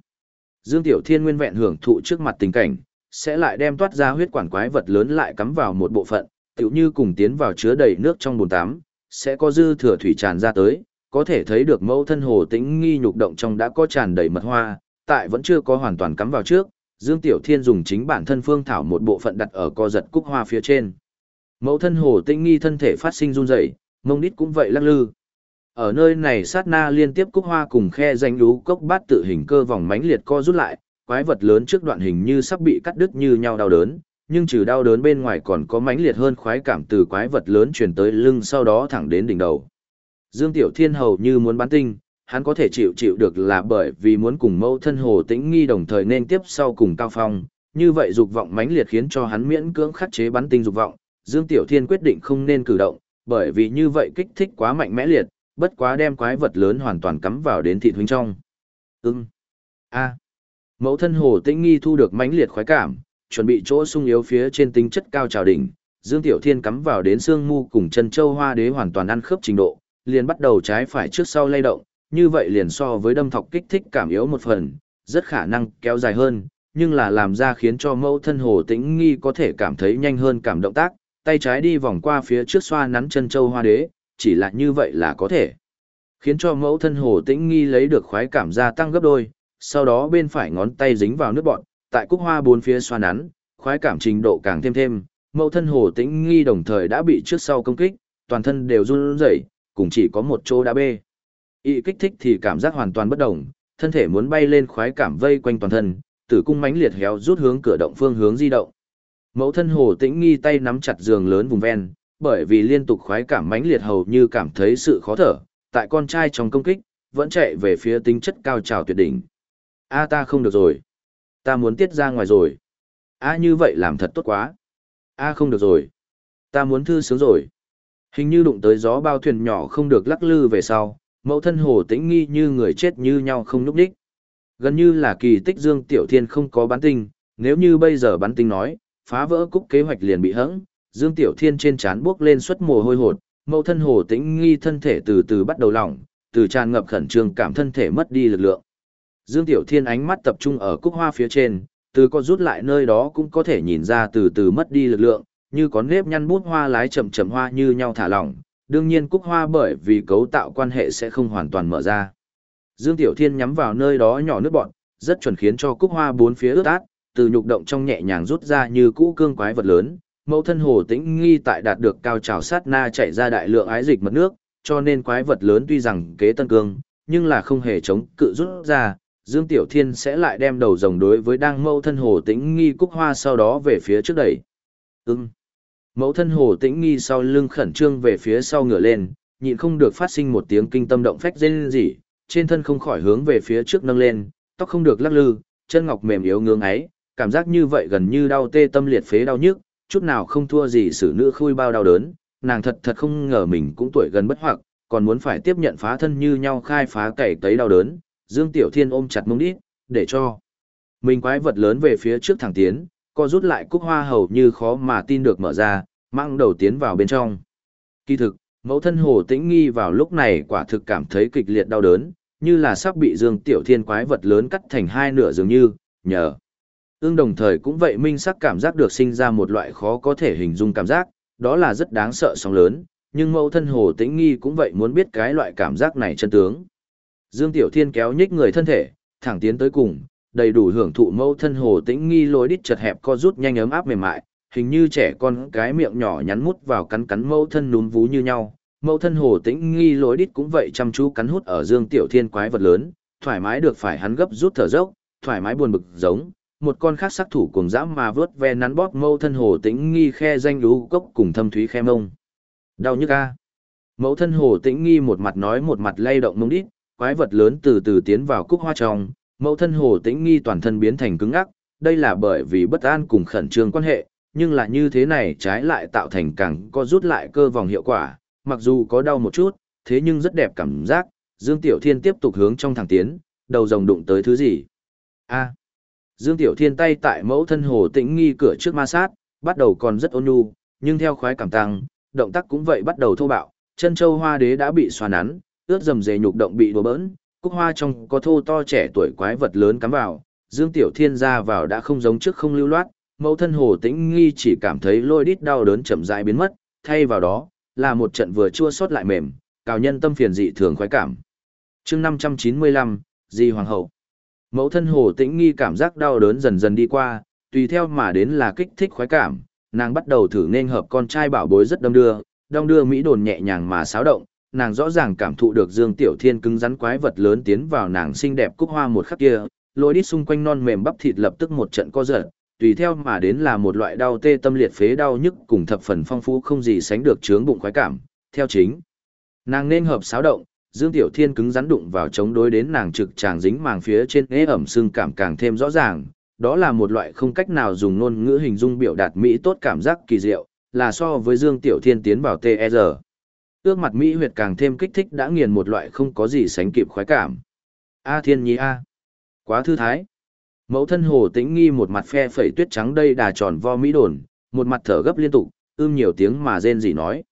Dương Tiểu Thiên nguyên vẹn hưởng thụ trước mặt tình cảnh, sẽ lại đem toát ra huyết quản quái vật lớn lại cắm vào một bộ phận, tựu như cùng tiến vào chứa đầy nước trong bồn tắm, sẽ có dư thừa thủy tràn ra tới, có thể thấy được mẫu thân hồ tĩnh nghi nhục động trong đã có tràn đầy mật hoa, tại vẫn chưa có hoàn toàn cắm vào trước, Dương Tiểu Thiên dùng chính bản thân phương thảo một bộ phận đặt ở co giật cúc hoa phía trên. Mẫu thân hồ tĩnh nghi thân thể phát sinh run rẩy, mông đít cũng vậy lắc lư. Ở nơi này sát na liên tiếp cúc hoa cùng khe danh lú cốc bát tự hình cơ vòng mánh liệt co rút lại, quái vật lớn trước đoạn hình như sắp bị cắt đứt như nhau đau đớn, nhưng trừ đau đớn bên ngoài còn có mãnh liệt hơn khoái cảm từ quái vật lớn truyền tới lưng sau đó thẳng đến đỉnh đầu. Dương Tiểu Thiên hầu như muốn bắn tinh, hắn có thể chịu chịu được là bởi vì muốn cùng mẫu thân hồ tĩnh nghi đồng thời nên tiếp sau cùng cao phong, như vậy dục vọng mãnh liệt khiến cho hắn miễn cưỡng khắc chế bắn tinh dục vọng, Dương Tiểu Thiên quyết định không nên cử động, bởi vì như vậy kích thích quá mạnh mẽ liệt, bất quá đem quái vật lớn hoàn toàn cắm vào đến thịt huynh trong. Ừm. A. Mẫu thân hồ tĩnh nghi thu được mãnh liệt khoái cảm, chuẩn bị chỗ sung yếu phía trên tính chất cao trào đỉnh, Dương Tiểu Thiên cắm vào đến xương mu cùng chân châu hoa đế hoàn toàn ăn khớp trình độ, liền bắt đầu trái phải trước sau lay động, như vậy liền so với đâm thọc kích thích cảm yếu một phần, rất khả năng kéo dài hơn, nhưng là làm ra khiến cho mẫu thân hồ tĩnh nghi có thể cảm thấy nhanh hơn cảm động tác, tay trái đi vòng qua phía trước xoa nắn chân châu hoa đế, chỉ là như vậy là có thể. Khiến cho mẫu thân hồ tĩnh nghi lấy được khoái cảm gia tăng gấp đôi, sau đó bên phải ngón tay dính vào nước bọn, tại cúc hoa bốn phía xoa nắn, khoái cảm trình độ càng thêm thêm, mẫu thân hồ tĩnh nghi đồng thời đã bị trước sau công kích, toàn thân đều run rẩy, cùng chỉ có một chỗ đã bê. Y kích thích thì cảm giác hoàn toàn bất động, thân thể muốn bay lên khoái cảm vây quanh toàn thân, tử cung mãnh liệt héo rút hướng cửa động phương hướng di động. Mẫu thân hồ tĩnh nghi tay nắm chặt giường lớn vùng ven, bởi vì liên tục khoái cảm mãnh liệt hầu như cảm thấy sự khó thở, tại con trai trong công kích, vẫn chạy về phía tính chất cao trào tuyệt đỉnh. A ta không được rồi. Ta muốn tiết ra ngoài rồi. A như vậy làm thật tốt quá. A không được rồi. Ta muốn thư sướng rồi. Hình như đụng tới gió bao thuyền nhỏ không được lắc lư về sau, mẫu thân hồ tĩnh nghi như người chết như nhau không núp đích. Gần như là kỳ tích Dương Tiểu Thiên không có bán tinh, nếu như bây giờ bán tinh nói, phá vỡ cúc kế hoạch liền bị hững, Dương Tiểu Thiên trên trán bước lên suất mồ hôi hột, mẫu thân hồ tĩnh nghi thân thể từ từ bắt đầu lỏng, từ tràn ngập khẩn trương cảm thân thể mất đi lực lượng. Dương Tiểu Thiên ánh mắt tập trung ở cúc hoa phía trên, từ có rút lại nơi đó cũng có thể nhìn ra từ từ mất đi lực lượng, như có nếp nhăn bút hoa lái chậm chậm hoa như nhau thả lỏng, đương nhiên cúc hoa bởi vì cấu tạo quan hệ sẽ không hoàn toàn mở ra. Dương Tiểu Thiên nhắm vào nơi đó nhỏ nước bọn, rất chuẩn khiến cho cúc hoa bốn phía ướt át, từ nhục động trong nhẹ nhàng rút ra như cũ cương quái vật lớn. Mẫu thân hồ tĩnh nghi tại đạt được cao trào sát na chạy ra đại lượng ái dịch mật nước, cho nên quái vật lớn tuy rằng kế tân cương, nhưng là không hề chống cự rút ra. Dương Tiểu Thiên sẽ lại đem đầu rồng đối với đang mẫu thân hồ tĩnh nghi cúc hoa sau đó về phía trước đẩy. Ừm. Mẫu thân hồ tĩnh nghi sau lưng khẩn trương về phía sau ngửa lên, nhịn không được phát sinh một tiếng kinh tâm động phách rên rỉ, trên thân không khỏi hướng về phía trước nâng lên, tóc không được lắc lư, chân ngọc mềm yếu ngưỡng ấy, cảm giác như vậy gần như đau tê tâm liệt phế đau nhức, chút nào không thua gì xử nữ khui bao đau đớn, nàng thật thật không ngờ mình cũng tuổi gần bất hoặc, còn muốn phải tiếp nhận phá thân như nhau khai phá cày tấy đau đớn, Dương Tiểu Thiên ôm chặt mông đít, để cho mình quái vật lớn về phía trước thẳng tiến, co rút lại cúc hoa hầu như khó mà tin được mở ra, mang đầu tiến vào bên trong. Kỳ thực, mẫu thân hồ tĩnh nghi vào lúc này quả thực cảm thấy kịch liệt đau đớn, như là sắp bị Dương Tiểu Thiên quái vật lớn cắt thành hai nửa dường như, nhờ. Ương đồng thời cũng vậy minh sắc cảm giác được sinh ra một loại khó có thể hình dung cảm giác, đó là rất đáng sợ sóng lớn, nhưng mẫu thân hồ tĩnh nghi cũng vậy muốn biết cái loại cảm giác này chân tướng. Dương Tiểu Thiên kéo nhích người thân thể, thẳng tiến tới cùng, đầy đủ hưởng thụ mẫu thân hồ tĩnh nghi lối đít chật hẹp co rút nhanh ấm áp mềm mại, hình như trẻ con cái miệng nhỏ nhắn mút vào cắn cắn mẫu thân núm vú như nhau. Mẫu thân hồ tĩnh nghi lối đít cũng vậy chăm chú cắn hút ở Dương Tiểu Thiên quái vật lớn, thoải mái được phải hắn gấp rút thở dốc, thoải mái buồn bực giống, một con khác sắc thủ cùng dã mà vớt ve nắn bóp mâu thân hồ tĩnh nghi khe danh lú cốc cùng thâm thúy khe mông. Đau nhức a. Mẫu thân hồ tĩnh nghi một mặt nói một mặt lay động mông đít, quái vật lớn từ từ tiến vào cúc hoa trong, mẫu thân hồ tĩnh nghi toàn thân biến thành cứng ngắc, đây là bởi vì bất an cùng khẩn trương quan hệ, nhưng là như thế này trái lại tạo thành càng có rút lại cơ vòng hiệu quả, mặc dù có đau một chút, thế nhưng rất đẹp cảm giác, Dương Tiểu Thiên tiếp tục hướng trong thẳng tiến, đầu rồng đụng tới thứ gì. a Dương Tiểu Thiên tay tại mẫu thân hồ tĩnh nghi cửa trước ma sát, bắt đầu còn rất ôn nhu, nhưng theo khoái cảm tăng, động tác cũng vậy bắt đầu thô bạo, chân châu hoa đế đã bị xoa nắn, ướt dầm dề nhục động bị đùa bỡn, cúc hoa trong có thô to trẻ tuổi quái vật lớn cắm vào, Dương Tiểu Thiên ra vào đã không giống trước không lưu loát, mẫu thân hồ tĩnh nghi chỉ cảm thấy lôi đít đau đớn chậm rãi biến mất, thay vào đó, là một trận vừa chua xót lại mềm, cào nhân tâm phiền dị thường khoái cảm. chương 595, Di Hoàng hậu. Mẫu thân hồ tĩnh nghi cảm giác đau đớn dần dần đi qua, tùy theo mà đến là kích thích khoái cảm, nàng bắt đầu thử nên hợp con trai bảo bối rất đông đưa, đông đưa Mỹ đồn nhẹ nhàng mà xáo động, nàng rõ ràng cảm thụ được Dương Tiểu Thiên cứng rắn quái vật lớn tiến vào nàng xinh đẹp cúc hoa một khắc kia, lối đi xung quanh non mềm bắp thịt lập tức một trận co giật, tùy theo mà đến là một loại đau tê tâm liệt phế đau nhức cùng thập phần phong phú không gì sánh được chướng bụng khoái cảm, theo chính. Nàng nên hợp xáo động, Dương Tiểu Thiên cứng rắn đụng vào chống đối đến nàng trực tràng dính màng phía trên ế ẩm xương cảm càng thêm rõ ràng, đó là một loại không cách nào dùng ngôn ngữ hình dung biểu đạt mỹ tốt cảm giác kỳ diệu, là so với Dương Tiểu Thiên tiến vào TR. Ước mặt mỹ huyệt càng thêm kích thích đã nghiền một loại không có gì sánh kịp khoái cảm. A Thiên Nhi A. Quá thư thái. Mẫu thân hồ tĩnh nghi một mặt phe phẩy tuyết trắng đây đà tròn vo mỹ đồn, một mặt thở gấp liên tục, ưm nhiều tiếng mà rên gì nói.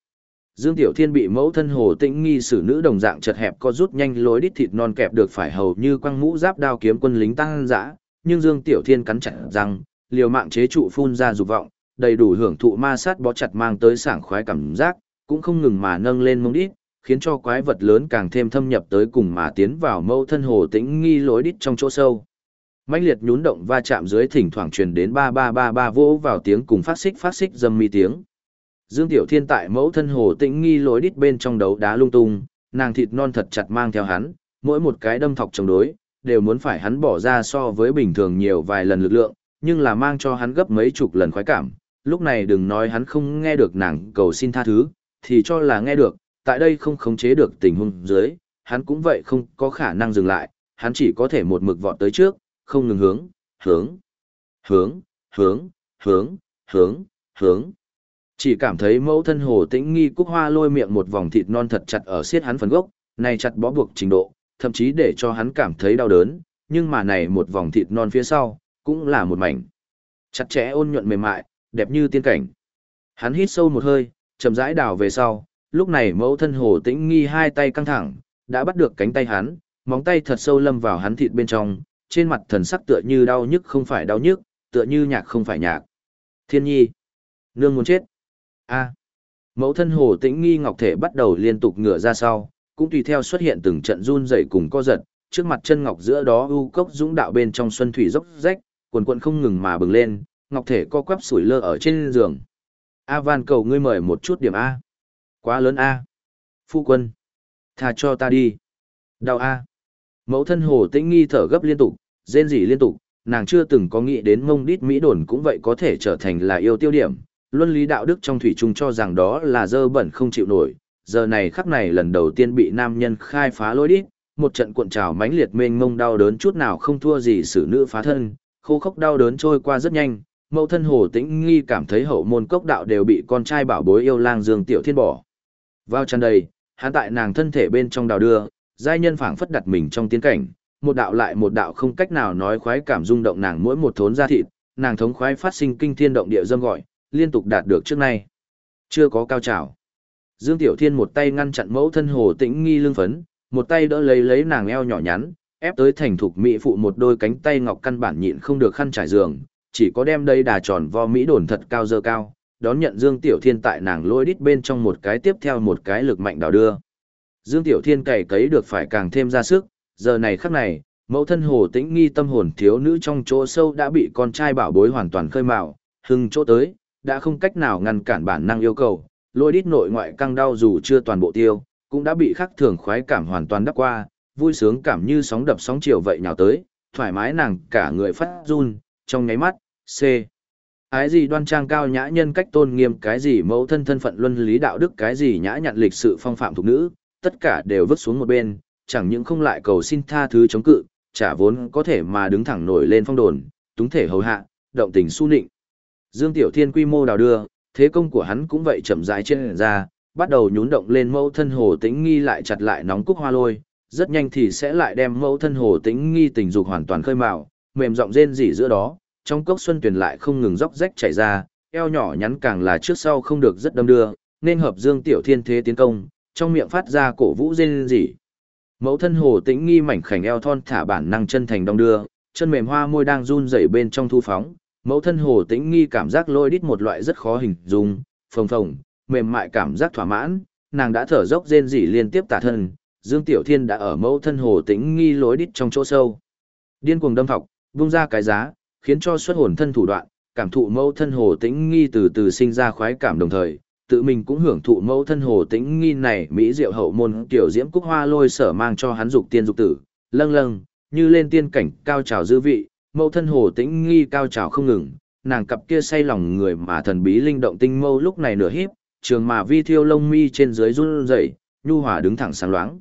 Dương Tiểu Thiên bị mẫu thân hồ tĩnh nghi xử nữ đồng dạng chật hẹp co rút nhanh lối đít thịt non kẹp được phải hầu như quăng mũ giáp đao kiếm quân lính tăng dã, nhưng Dương Tiểu Thiên cắn chặt răng, liều mạng chế trụ phun ra dục vọng, đầy đủ hưởng thụ ma sát bó chặt mang tới sảng khoái cảm giác, cũng không ngừng mà nâng lên mông đít, khiến cho quái vật lớn càng thêm thâm nhập tới cùng mà tiến vào mâu thân hồ tĩnh nghi lối đít trong chỗ sâu. mãnh liệt nhún động va chạm dưới thỉnh thoảng truyền đến ba ba ba ba vỗ vào tiếng cùng phát xích phát xích dâm mi tiếng. Dương Tiểu Thiên tại mẫu thân hồ tĩnh nghi lối đít bên trong đấu đá lung tung, nàng thịt non thật chặt mang theo hắn, mỗi một cái đâm thọc chống đối, đều muốn phải hắn bỏ ra so với bình thường nhiều vài lần lực lượng, nhưng là mang cho hắn gấp mấy chục lần khoái cảm. Lúc này đừng nói hắn không nghe được nàng cầu xin tha thứ, thì cho là nghe được, tại đây không khống chế được tình huống dưới, hắn cũng vậy không có khả năng dừng lại, hắn chỉ có thể một mực vọt tới trước, không ngừng hướng, hướng, hướng, hướng, hướng, hướng, hướng. Chỉ cảm thấy mẫu thân hồ tĩnh nghi cúc hoa lôi miệng một vòng thịt non thật chặt ở xiết hắn phần gốc, này chặt bó buộc trình độ, thậm chí để cho hắn cảm thấy đau đớn, nhưng mà này một vòng thịt non phía sau, cũng là một mảnh. Chặt chẽ ôn nhuận mềm mại, đẹp như tiên cảnh. Hắn hít sâu một hơi, chậm rãi đào về sau, lúc này mẫu thân hồ tĩnh nghi hai tay căng thẳng, đã bắt được cánh tay hắn, móng tay thật sâu lâm vào hắn thịt bên trong, trên mặt thần sắc tựa như đau nhức không phải đau nhức, tựa như nhạc không phải nhạc. Thiên nhi, nương muốn chết. A. Mẫu thân hồ tĩnh nghi ngọc thể bắt đầu liên tục ngửa ra sau, cũng tùy theo xuất hiện từng trận run rẩy cùng co giật, trước mặt chân ngọc giữa đó u cốc dũng đạo bên trong xuân thủy dốc rách, quần quần không ngừng mà bừng lên, ngọc thể co quắp sủi lơ ở trên giường. A van cầu ngươi mời một chút điểm A. Quá lớn A. Phu quân. Tha cho ta đi. Đau A. Mẫu thân hồ tĩnh nghi thở gấp liên tục, rên rỉ liên tục, nàng chưa từng có nghĩ đến mông đít Mỹ đồn cũng vậy có thể trở thành là yêu tiêu điểm. Luân lý đạo đức trong thủy chung cho rằng đó là dơ bẩn không chịu nổi, giờ này khắc này lần đầu tiên bị nam nhân khai phá lối đít, một trận cuộn trào mãnh liệt mênh mông đau đớn chút nào không thua gì xử nữ phá thân, khô khốc đau đớn trôi qua rất nhanh, mẫu thân hồ tĩnh nghi cảm thấy hậu môn cốc đạo đều bị con trai bảo bối yêu lang dương tiểu thiên bỏ. Vào chân đầy, hắn tại nàng thân thể bên trong đào đưa, giai nhân phảng phất đặt mình trong tiến cảnh, một đạo lại một đạo không cách nào nói khoái cảm rung động nàng mỗi một thốn da thịt, nàng thống khoái phát sinh kinh thiên động địa dâm gọi, liên tục đạt được trước nay. Chưa có cao trào. Dương Tiểu Thiên một tay ngăn chặn mẫu thân hồ tĩnh nghi lương phấn, một tay đỡ lấy lấy nàng eo nhỏ nhắn, ép tới thành thục mỹ phụ một đôi cánh tay ngọc căn bản nhịn không được khăn trải giường, chỉ có đem đây đà tròn vo mỹ đồn thật cao dơ cao, đón nhận Dương Tiểu Thiên tại nàng lôi đít bên trong một cái tiếp theo một cái lực mạnh đào đưa. Dương Tiểu Thiên cày cấy được phải càng thêm ra sức, giờ này khắc này, mẫu thân hồ tĩnh nghi tâm hồn thiếu nữ trong chỗ sâu đã bị con trai bảo bối hoàn toàn khơi mào, hưng chỗ tới, đã không cách nào ngăn cản bản năng yêu cầu, lôi đít nội ngoại căng đau dù chưa toàn bộ tiêu, cũng đã bị khắc thường khoái cảm hoàn toàn đắp qua, vui sướng cảm như sóng đập sóng chiều vậy nhào tới, thoải mái nàng cả người phát run, trong nháy mắt, c. Ái gì đoan trang cao nhã nhân cách tôn nghiêm cái gì mẫu thân thân phận luân lý đạo đức cái gì nhã nhặn lịch sự phong phạm thuộc nữ, tất cả đều vứt xuống một bên, chẳng những không lại cầu xin tha thứ chống cự, trả vốn có thể mà đứng thẳng nổi lên phong đồn, túng thể hầu hạ, động tình su nịnh. Dương Tiểu Thiên quy mô đào đưa, thế công của hắn cũng vậy chậm rãi trên ra, bắt đầu nhún động lên mẫu thân hồ tĩnh nghi lại chặt lại nóng cúc hoa lôi, rất nhanh thì sẽ lại đem mẫu thân hồ tĩnh nghi tình dục hoàn toàn khơi mào, mềm giọng rên rỉ giữa đó, trong cốc xuân tuyền lại không ngừng róc rách chảy ra, eo nhỏ nhắn càng là trước sau không được rất đâm đưa, nên hợp dương tiểu thiên thế tiến công, trong miệng phát ra cổ vũ rên rỉ. Mẫu thân hồ tĩnh nghi mảnh khảnh eo thon thả bản năng chân thành đong đưa, chân mềm hoa môi đang run rẩy bên trong thu phóng, mẫu thân hồ tĩnh nghi cảm giác lôi đít một loại rất khó hình dung, phồng phồng, mềm mại cảm giác thỏa mãn, nàng đã thở dốc rên rỉ liên tiếp tả thân, Dương Tiểu Thiên đã ở mẫu thân hồ tĩnh nghi lối đít trong chỗ sâu. Điên cuồng đâm phọc vung ra cái giá, khiến cho xuất hồn thân thủ đoạn, cảm thụ mẫu thân hồ tĩnh nghi từ từ sinh ra khoái cảm đồng thời, tự mình cũng hưởng thụ mẫu thân hồ tĩnh nghi này mỹ diệu hậu môn tiểu diễm cúc hoa lôi sở mang cho hắn dục tiên dục tử, lâng lâng, như lên tiên cảnh cao trào dư vị, mẫu thân hồ tĩnh nghi cao trào không ngừng, nàng cặp kia say lòng người mà thần bí linh động tinh mâu lúc này nửa híp, trường mà vi thiêu lông mi trên dưới run rẩy, nhu hòa đứng thẳng sáng loáng.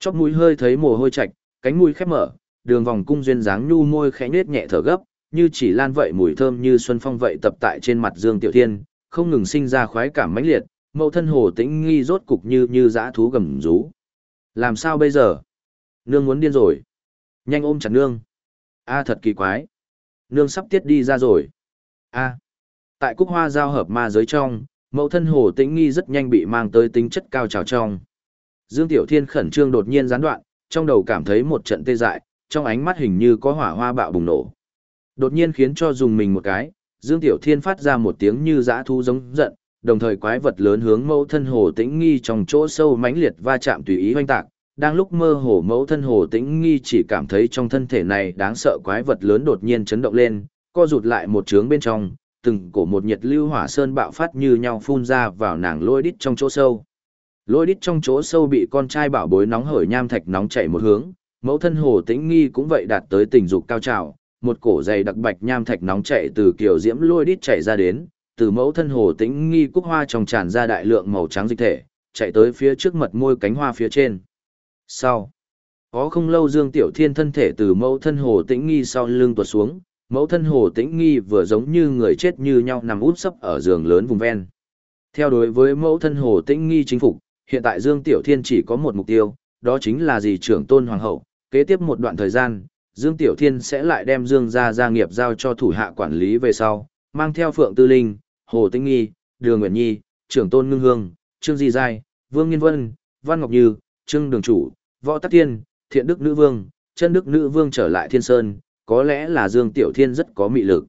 Chóp mũi hơi thấy mồ hôi chạch, cánh mũi khép mở, đường vòng cung duyên dáng nhu môi khẽ nhếch nhẹ thở gấp, như chỉ lan vậy mùi thơm như xuân phong vậy tập tại trên mặt Dương Tiểu Thiên, không ngừng sinh ra khoái cảm mãnh liệt, mẫu thân hồ tĩnh nghi rốt cục như như dã thú gầm rú. Làm sao bây giờ? Nương muốn điên rồi. Nhanh ôm chặt nương. A thật kỳ quái. Nương sắp tiết đi ra rồi. A. Tại cúc hoa giao hợp ma giới trong, mẫu thân hồ tĩnh nghi rất nhanh bị mang tới tính chất cao trào trong. Dương Tiểu Thiên khẩn trương đột nhiên gián đoạn, trong đầu cảm thấy một trận tê dại, trong ánh mắt hình như có hỏa hoa bạo bùng nổ. Đột nhiên khiến cho dùng mình một cái, Dương Tiểu Thiên phát ra một tiếng như dã thú giống giận, đồng thời quái vật lớn hướng mẫu thân hồ tĩnh nghi trong chỗ sâu mãnh liệt va chạm tùy ý hoanh tạc. Đang lúc mơ hồ mẫu thân hồ tĩnh nghi chỉ cảm thấy trong thân thể này đáng sợ quái vật lớn đột nhiên chấn động lên, co rụt lại một trướng bên trong, từng cổ một nhiệt lưu hỏa sơn bạo phát như nhau phun ra vào nàng lôi đít trong chỗ sâu. Lôi đít trong chỗ sâu bị con trai bảo bối nóng hởi nham thạch nóng chảy một hướng, mẫu thân hồ tĩnh nghi cũng vậy đạt tới tình dục cao trào, một cổ dày đặc bạch nham thạch nóng chảy từ kiểu diễm lôi đít chảy ra đến, từ mẫu thân hồ tĩnh nghi cúc hoa trong tràn ra đại lượng màu trắng dịch thể, chạy tới phía trước mật môi cánh hoa phía trên. Sau, có không lâu Dương Tiểu Thiên thân thể từ mẫu thân hồ tĩnh nghi sau lưng tuột xuống, mẫu thân hồ tĩnh nghi vừa giống như người chết như nhau nằm út sấp ở giường lớn vùng ven. Theo đối với mẫu thân hồ tĩnh nghi chính phục, hiện tại Dương Tiểu Thiên chỉ có một mục tiêu, đó chính là gì trưởng tôn hoàng hậu, kế tiếp một đoạn thời gian, Dương Tiểu Thiên sẽ lại đem Dương gia gia nghiệp giao cho thủ hạ quản lý về sau, mang theo Phượng Tư Linh, Hồ Tĩnh Nghi, Đường Nguyễn Nhi, trưởng tôn Ngưng Hương, Trương Di Giai, Vương Nghiên Vân, Văn Ngọc Như, Trương Đường Chủ, Võ Tắc Thiên, Thiện Đức Nữ Vương, Chân Đức Nữ Vương trở lại Thiên Sơn, có lẽ là Dương Tiểu Thiên rất có mị lực.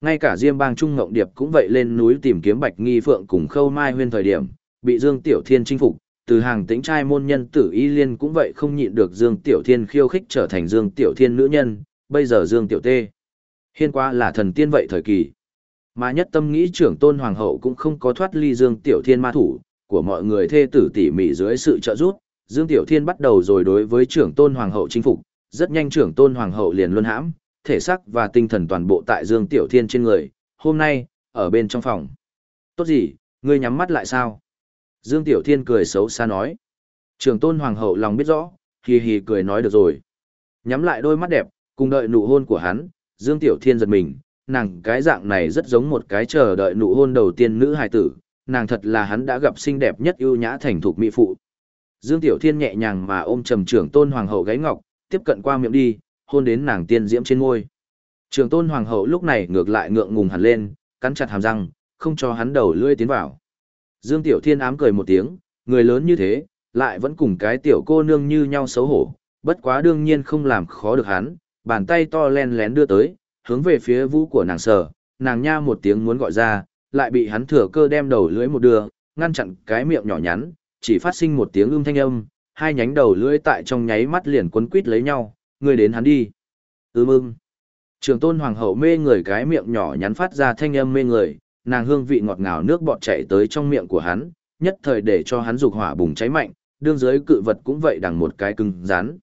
Ngay cả Diêm Bang Trung Ngộng Điệp cũng vậy lên núi tìm kiếm Bạch Nghi Phượng cùng Khâu Mai Huyên thời điểm, bị Dương Tiểu Thiên chinh phục, từ hàng tĩnh trai môn nhân tử y liên cũng vậy không nhịn được Dương Tiểu Thiên khiêu khích trở thành Dương Tiểu Thiên nữ nhân, bây giờ Dương Tiểu Tê. Hiên qua là thần tiên vậy thời kỳ. Mà nhất tâm nghĩ trưởng tôn hoàng hậu cũng không có thoát ly Dương Tiểu Thiên ma thủ, của mọi người thê tử tỉ mỉ dưới sự trợ giúp, Dương Tiểu Thiên bắt đầu rồi đối với trưởng tôn hoàng hậu chinh phục, rất nhanh trưởng tôn hoàng hậu liền luân hãm, thể xác và tinh thần toàn bộ tại Dương Tiểu Thiên trên người, hôm nay, ở bên trong phòng. Tốt gì, ngươi nhắm mắt lại sao? Dương Tiểu Thiên cười xấu xa nói. Trường tôn hoàng hậu lòng biết rõ, hì hì cười nói được rồi. Nhắm lại đôi mắt đẹp, cùng đợi nụ hôn của hắn, Dương Tiểu Thiên giật mình, nàng cái dạng này rất giống một cái chờ đợi nụ hôn đầu tiên nữ hài tử, nàng thật là hắn đã gặp xinh đẹp nhất ưu nhã thành thục mỹ phụ. Dương Tiểu Thiên nhẹ nhàng mà ôm trầm trưởng tôn hoàng hậu gáy ngọc, tiếp cận qua miệng đi, hôn đến nàng tiên diễm trên môi. Trường tôn hoàng hậu lúc này ngược lại ngượng ngùng hẳn lên, cắn chặt hàm răng, không cho hắn đầu lưỡi tiến vào. Dương Tiểu Thiên ám cười một tiếng, người lớn như thế, lại vẫn cùng cái tiểu cô nương như nhau xấu hổ, bất quá đương nhiên không làm khó được hắn, bàn tay to len lén đưa tới, hướng về phía vũ của nàng sở. nàng nha một tiếng muốn gọi ra, lại bị hắn thừa cơ đem đầu lưỡi một đưa, ngăn chặn cái miệng nhỏ nhắn, chỉ phát sinh một tiếng ưm thanh âm, hai nhánh đầu lưỡi tại trong nháy mắt liền quấn quít lấy nhau, người đến hắn đi. Ưm ưm. Trường tôn hoàng hậu mê người cái miệng nhỏ nhắn phát ra thanh âm mê người, nàng hương vị ngọt ngào nước bọt chảy tới trong miệng của hắn, nhất thời để cho hắn dục hỏa bùng cháy mạnh, đương giới cự vật cũng vậy đằng một cái cứng rắn.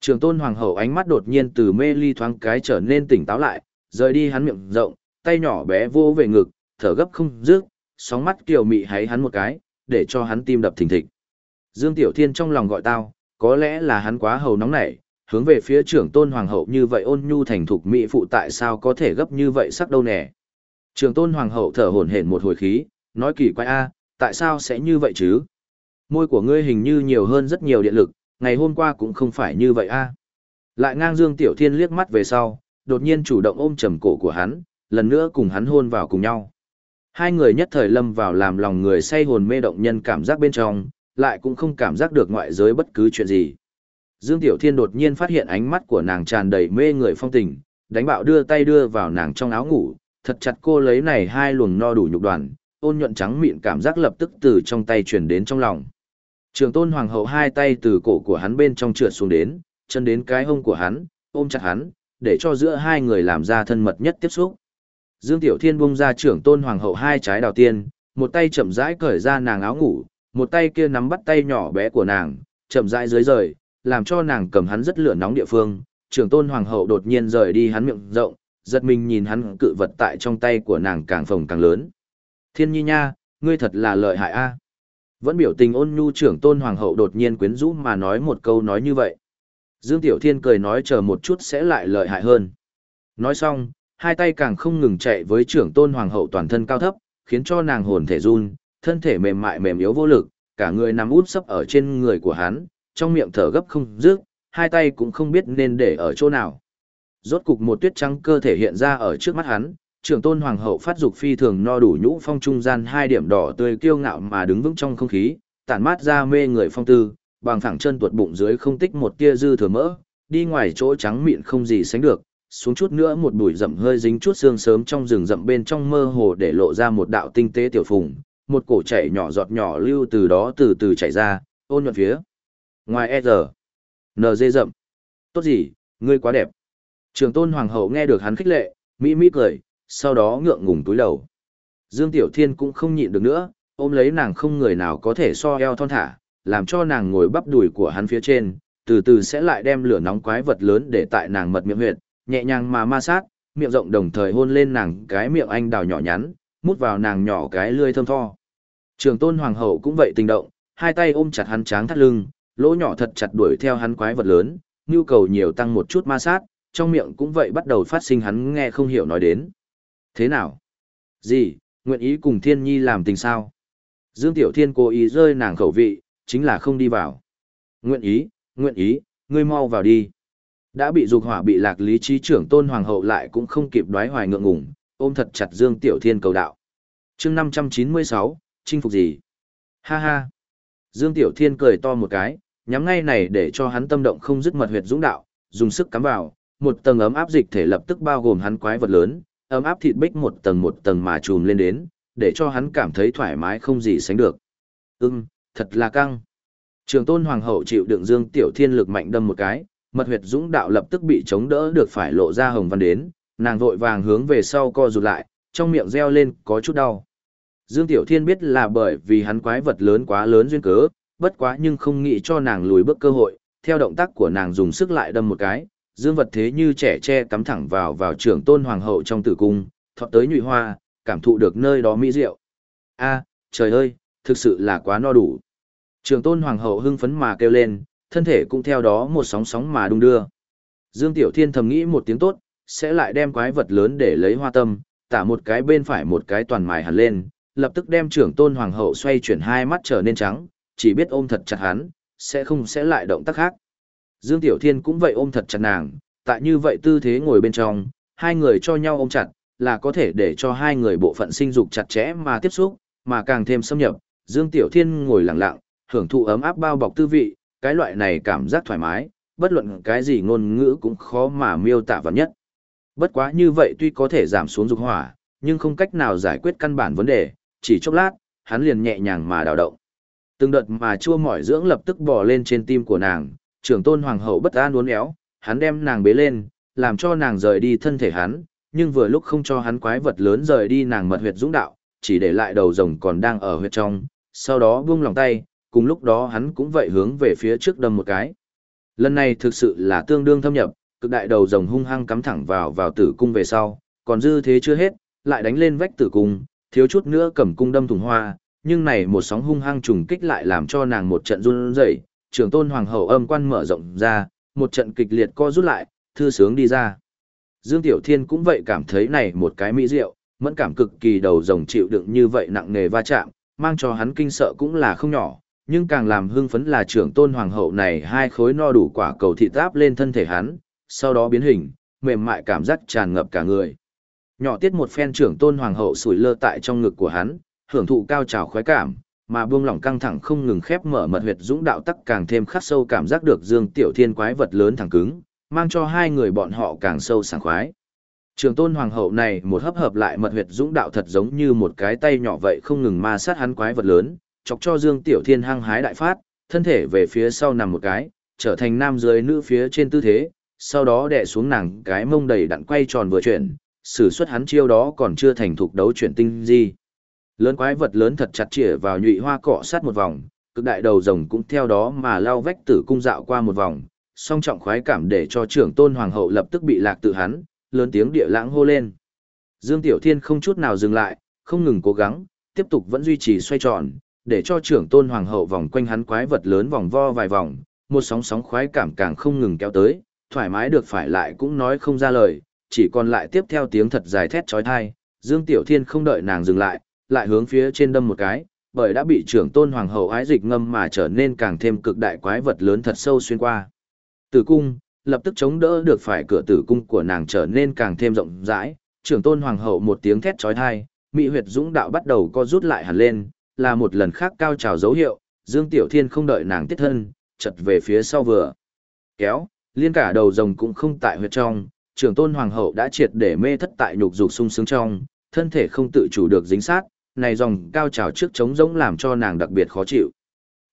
Trường tôn hoàng hậu ánh mắt đột nhiên từ mê ly thoáng cái trở nên tỉnh táo lại, rời đi hắn miệng rộng, tay nhỏ bé vô về ngực, thở gấp không dứt, sóng mắt kiều mị háy hắn một cái, để cho hắn tim đập thình thịch. Dương Tiểu Thiên trong lòng gọi tao, có lẽ là hắn quá hầu nóng nảy, hướng về phía trưởng tôn hoàng hậu như vậy ôn nhu thành thục mỹ phụ tại sao có thể gấp như vậy sắc đâu nè. Trường tôn hoàng hậu thở hổn hển một hồi khí, nói kỳ quái a, tại sao sẽ như vậy chứ? Môi của ngươi hình như nhiều hơn rất nhiều điện lực, ngày hôm qua cũng không phải như vậy a. Lại ngang Dương Tiểu Thiên liếc mắt về sau, đột nhiên chủ động ôm trầm cổ của hắn, lần nữa cùng hắn hôn vào cùng nhau. Hai người nhất thời lâm vào làm lòng người say hồn mê động nhân cảm giác bên trong, lại cũng không cảm giác được ngoại giới bất cứ chuyện gì. Dương Tiểu Thiên đột nhiên phát hiện ánh mắt của nàng tràn đầy mê người phong tình, đánh bạo đưa tay đưa vào nàng trong áo ngủ, thật chặt cô lấy này hai luồng no đủ nhục đoàn, ôn nhuận trắng mịn cảm giác lập tức từ trong tay truyền đến trong lòng. Trường tôn hoàng hậu hai tay từ cổ của hắn bên trong trượt xuống đến, chân đến cái hông của hắn, ôm chặt hắn, để cho giữa hai người làm ra thân mật nhất tiếp xúc. Dương Tiểu Thiên bung ra trưởng tôn hoàng hậu hai trái đào tiên, một tay chậm rãi cởi ra nàng áo ngủ, một tay kia nắm bắt tay nhỏ bé của nàng, chậm rãi dưới rời, làm cho nàng cầm hắn rất lửa nóng địa phương, trưởng tôn hoàng hậu đột nhiên rời đi hắn miệng rộng, giật mình nhìn hắn cự vật tại trong tay của nàng càng phồng càng lớn. Thiên nhi nha, ngươi thật là lợi hại a. Vẫn biểu tình ôn nhu trưởng tôn hoàng hậu đột nhiên quyến rũ mà nói một câu nói như vậy. Dương Tiểu Thiên cười nói chờ một chút sẽ lại lợi hại hơn. Nói xong, hai tay càng không ngừng chạy với trưởng tôn hoàng hậu toàn thân cao thấp, khiến cho nàng hồn thể run, thân thể mềm mại mềm yếu vô lực, cả người nằm út sấp ở trên người của hắn, trong miệng thở gấp không dứt, hai tay cũng không biết nên để ở chỗ nào. Rốt cục một tuyết trắng cơ thể hiện ra ở trước mắt hắn, trưởng tôn hoàng hậu phát dục phi thường no đủ nhũ phong trung gian hai điểm đỏ tươi kiêu ngạo mà đứng vững trong không khí, tản mát ra mê người phong tư, bằng thẳng chân tuột bụng dưới không tích một tia dư thừa mỡ, đi ngoài chỗ trắng mịn không gì sánh được, xuống chút nữa một bụi rậm hơi dính chút xương sớm trong rừng rậm bên trong mơ hồ để lộ ra một đạo tinh tế tiểu phùng, một cổ chảy nhỏ giọt nhỏ lưu từ đó từ từ chảy ra, ôn nhuận phía. Ngoài e giờ, dê rậm. Tốt gì, ngươi quá đẹp. Trường tôn hoàng hậu nghe được hắn khích lệ, mỹ mỹ cười, sau đó ngượng ngùng túi đầu. Dương Tiểu Thiên cũng không nhịn được nữa, ôm lấy nàng không người nào có thể so eo thon thả, làm cho nàng ngồi bắp đùi của hắn phía trên, từ từ sẽ lại đem lửa nóng quái vật lớn để tại nàng mật miệng huyệt, nhẹ nhàng mà ma sát, miệng rộng đồng thời hôn lên nàng cái miệng anh đào nhỏ nhắn, mút vào nàng nhỏ cái lươi thơm tho. Trường tôn hoàng hậu cũng vậy tình động, hai tay ôm chặt hắn tráng thắt lưng, lỗ nhỏ thật chặt đuổi theo hắn quái vật lớn, nhu cầu nhiều tăng một chút ma sát, trong miệng cũng vậy bắt đầu phát sinh hắn nghe không hiểu nói đến. Thế nào? Gì, nguyện ý cùng thiên nhi làm tình sao? Dương Tiểu Thiên cố ý rơi nàng khẩu vị, chính là không đi vào. Nguyện ý, nguyện ý, ngươi mau vào đi. Đã bị dục hỏa bị lạc lý trí trưởng tôn hoàng hậu lại cũng không kịp đoái hoài ngượng ngùng, ôm thật chặt Dương Tiểu Thiên cầu đạo. chương 596, chinh phục gì? Ha ha! Dương Tiểu Thiên cười to một cái, nhắm ngay này để cho hắn tâm động không dứt mật huyệt dũng đạo, dùng sức cắm vào, một tầng ấm áp dịch thể lập tức bao gồm hắn quái vật lớn, ấm áp thịt bích một tầng một tầng mà trùm lên đến, để cho hắn cảm thấy thoải mái không gì sánh được. Ừm, thật là căng. Trường tôn hoàng hậu chịu đựng Dương Tiểu Thiên lực mạnh đâm một cái, mật huyệt dũng đạo lập tức bị chống đỡ được phải lộ ra hồng văn đến, nàng vội vàng hướng về sau co rụt lại, trong miệng reo lên có chút đau. Dương Tiểu Thiên biết là bởi vì hắn quái vật lớn quá lớn duyên cớ, bất quá nhưng không nghĩ cho nàng lùi bước cơ hội, theo động tác của nàng dùng sức lại đâm một cái, dương vật thế như trẻ tre cắm thẳng vào vào trưởng tôn hoàng hậu trong tử cung, thọt tới nhụy hoa, cảm thụ được nơi đó mỹ diệu. A, trời ơi, thực sự là quá no đủ. Trưởng tôn hoàng hậu hưng phấn mà kêu lên, thân thể cũng theo đó một sóng sóng mà đung đưa. Dương Tiểu Thiên thầm nghĩ một tiếng tốt, sẽ lại đem quái vật lớn để lấy hoa tâm, tả một cái bên phải một cái toàn mài hẳn lên, lập tức đem trưởng tôn hoàng hậu xoay chuyển hai mắt trở nên trắng, chỉ biết ôm thật chặt hắn, sẽ không sẽ lại động tác khác. Dương Tiểu Thiên cũng vậy ôm thật chặt nàng, tại như vậy tư thế ngồi bên trong, hai người cho nhau ôm chặt, là có thể để cho hai người bộ phận sinh dục chặt chẽ mà tiếp xúc, mà càng thêm xâm nhập. Dương Tiểu Thiên ngồi lặng lặng, hưởng thụ ấm áp bao bọc tư vị, cái loại này cảm giác thoải mái, bất luận cái gì ngôn ngữ cũng khó mà miêu tả vật nhất. Bất quá như vậy tuy có thể giảm xuống dục hỏa, nhưng không cách nào giải quyết căn bản vấn đề, chỉ chốc lát, hắn liền nhẹ nhàng mà đào động. Từng đợt mà chua mỏi dưỡng lập tức bò lên trên tim của nàng, trưởng tôn hoàng hậu bất an uốn éo, hắn đem nàng bế lên, làm cho nàng rời đi thân thể hắn, nhưng vừa lúc không cho hắn quái vật lớn rời đi nàng mật huyệt dũng đạo, chỉ để lại đầu rồng còn đang ở huyệt trong, sau đó buông lòng tay, cùng lúc đó hắn cũng vậy hướng về phía trước đâm một cái. Lần này thực sự là tương đương thâm nhập, cực đại đầu rồng hung hăng cắm thẳng vào vào tử cung về sau, còn dư thế chưa hết, lại đánh lên vách tử cung, thiếu chút nữa cầm cung đâm thùng hoa, nhưng này một sóng hung hăng trùng kích lại làm cho nàng một trận run rẩy, trưởng tôn hoàng hậu âm quan mở rộng ra, một trận kịch liệt co rút lại, thư sướng đi ra. Dương Tiểu Thiên cũng vậy cảm thấy này một cái mỹ diệu, mẫn cảm cực kỳ đầu rồng chịu đựng như vậy nặng nề va chạm, mang cho hắn kinh sợ cũng là không nhỏ, nhưng càng làm hưng phấn là trưởng tôn hoàng hậu này hai khối no đủ quả cầu thịt áp lên thân thể hắn, sau đó biến hình, mềm mại cảm giác tràn ngập cả người. Nhỏ tiết một phen trưởng tôn hoàng hậu sủi lơ tại trong ngực của hắn, hưởng thụ cao trào khoái cảm, mà buông lỏng căng thẳng không ngừng khép mở mật huyệt dũng đạo tắc càng thêm khắc sâu cảm giác được Dương Tiểu Thiên quái vật lớn thẳng cứng, mang cho hai người bọn họ càng sâu sảng khoái. Trường tôn hoàng hậu này một hấp hợp lại mật huyệt dũng đạo thật giống như một cái tay nhỏ vậy không ngừng ma sát hắn quái vật lớn, chọc cho Dương Tiểu Thiên hăng hái đại phát, thân thể về phía sau nằm một cái, trở thành nam dưới nữ phía trên tư thế, sau đó đè xuống nàng cái mông đầy đặn quay tròn vừa chuyển, sử xuất hắn chiêu đó còn chưa thành thục đấu chuyển tinh gì. Lớn quái vật lớn thật chặt chĩa vào nhụy hoa cọ sát một vòng, cực đại đầu rồng cũng theo đó mà lao vách tử cung dạo qua một vòng, song trọng khoái cảm để cho trưởng tôn hoàng hậu lập tức bị lạc tự hắn, lớn tiếng địa lãng hô lên. Dương Tiểu Thiên không chút nào dừng lại, không ngừng cố gắng, tiếp tục vẫn duy trì xoay tròn, để cho trưởng tôn hoàng hậu vòng quanh hắn quái vật lớn vòng vo vài vòng, một sóng sóng khoái cảm càng không ngừng kéo tới, thoải mái được phải lại cũng nói không ra lời, chỉ còn lại tiếp theo tiếng thật dài thét trói thai, Dương Tiểu Thiên không đợi nàng dừng lại, lại hướng phía trên đâm một cái, bởi đã bị trưởng tôn hoàng hậu ái dịch ngâm mà trở nên càng thêm cực đại quái vật lớn thật sâu xuyên qua. Tử cung, lập tức chống đỡ được phải cửa tử cung của nàng trở nên càng thêm rộng rãi, trưởng tôn hoàng hậu một tiếng thét trói thai, mỹ huyệt dũng đạo bắt đầu co rút lại hẳn lên, là một lần khác cao trào dấu hiệu, Dương Tiểu Thiên không đợi nàng tiết thân, chật về phía sau vừa. Kéo, liên cả đầu rồng cũng không tại huyệt trong, trưởng tôn hoàng hậu đã triệt để mê thất tại nhục dục sung sướng trong, thân thể không tự chủ được dính sát, này dòng cao trào trước trống rỗng làm cho nàng đặc biệt khó chịu.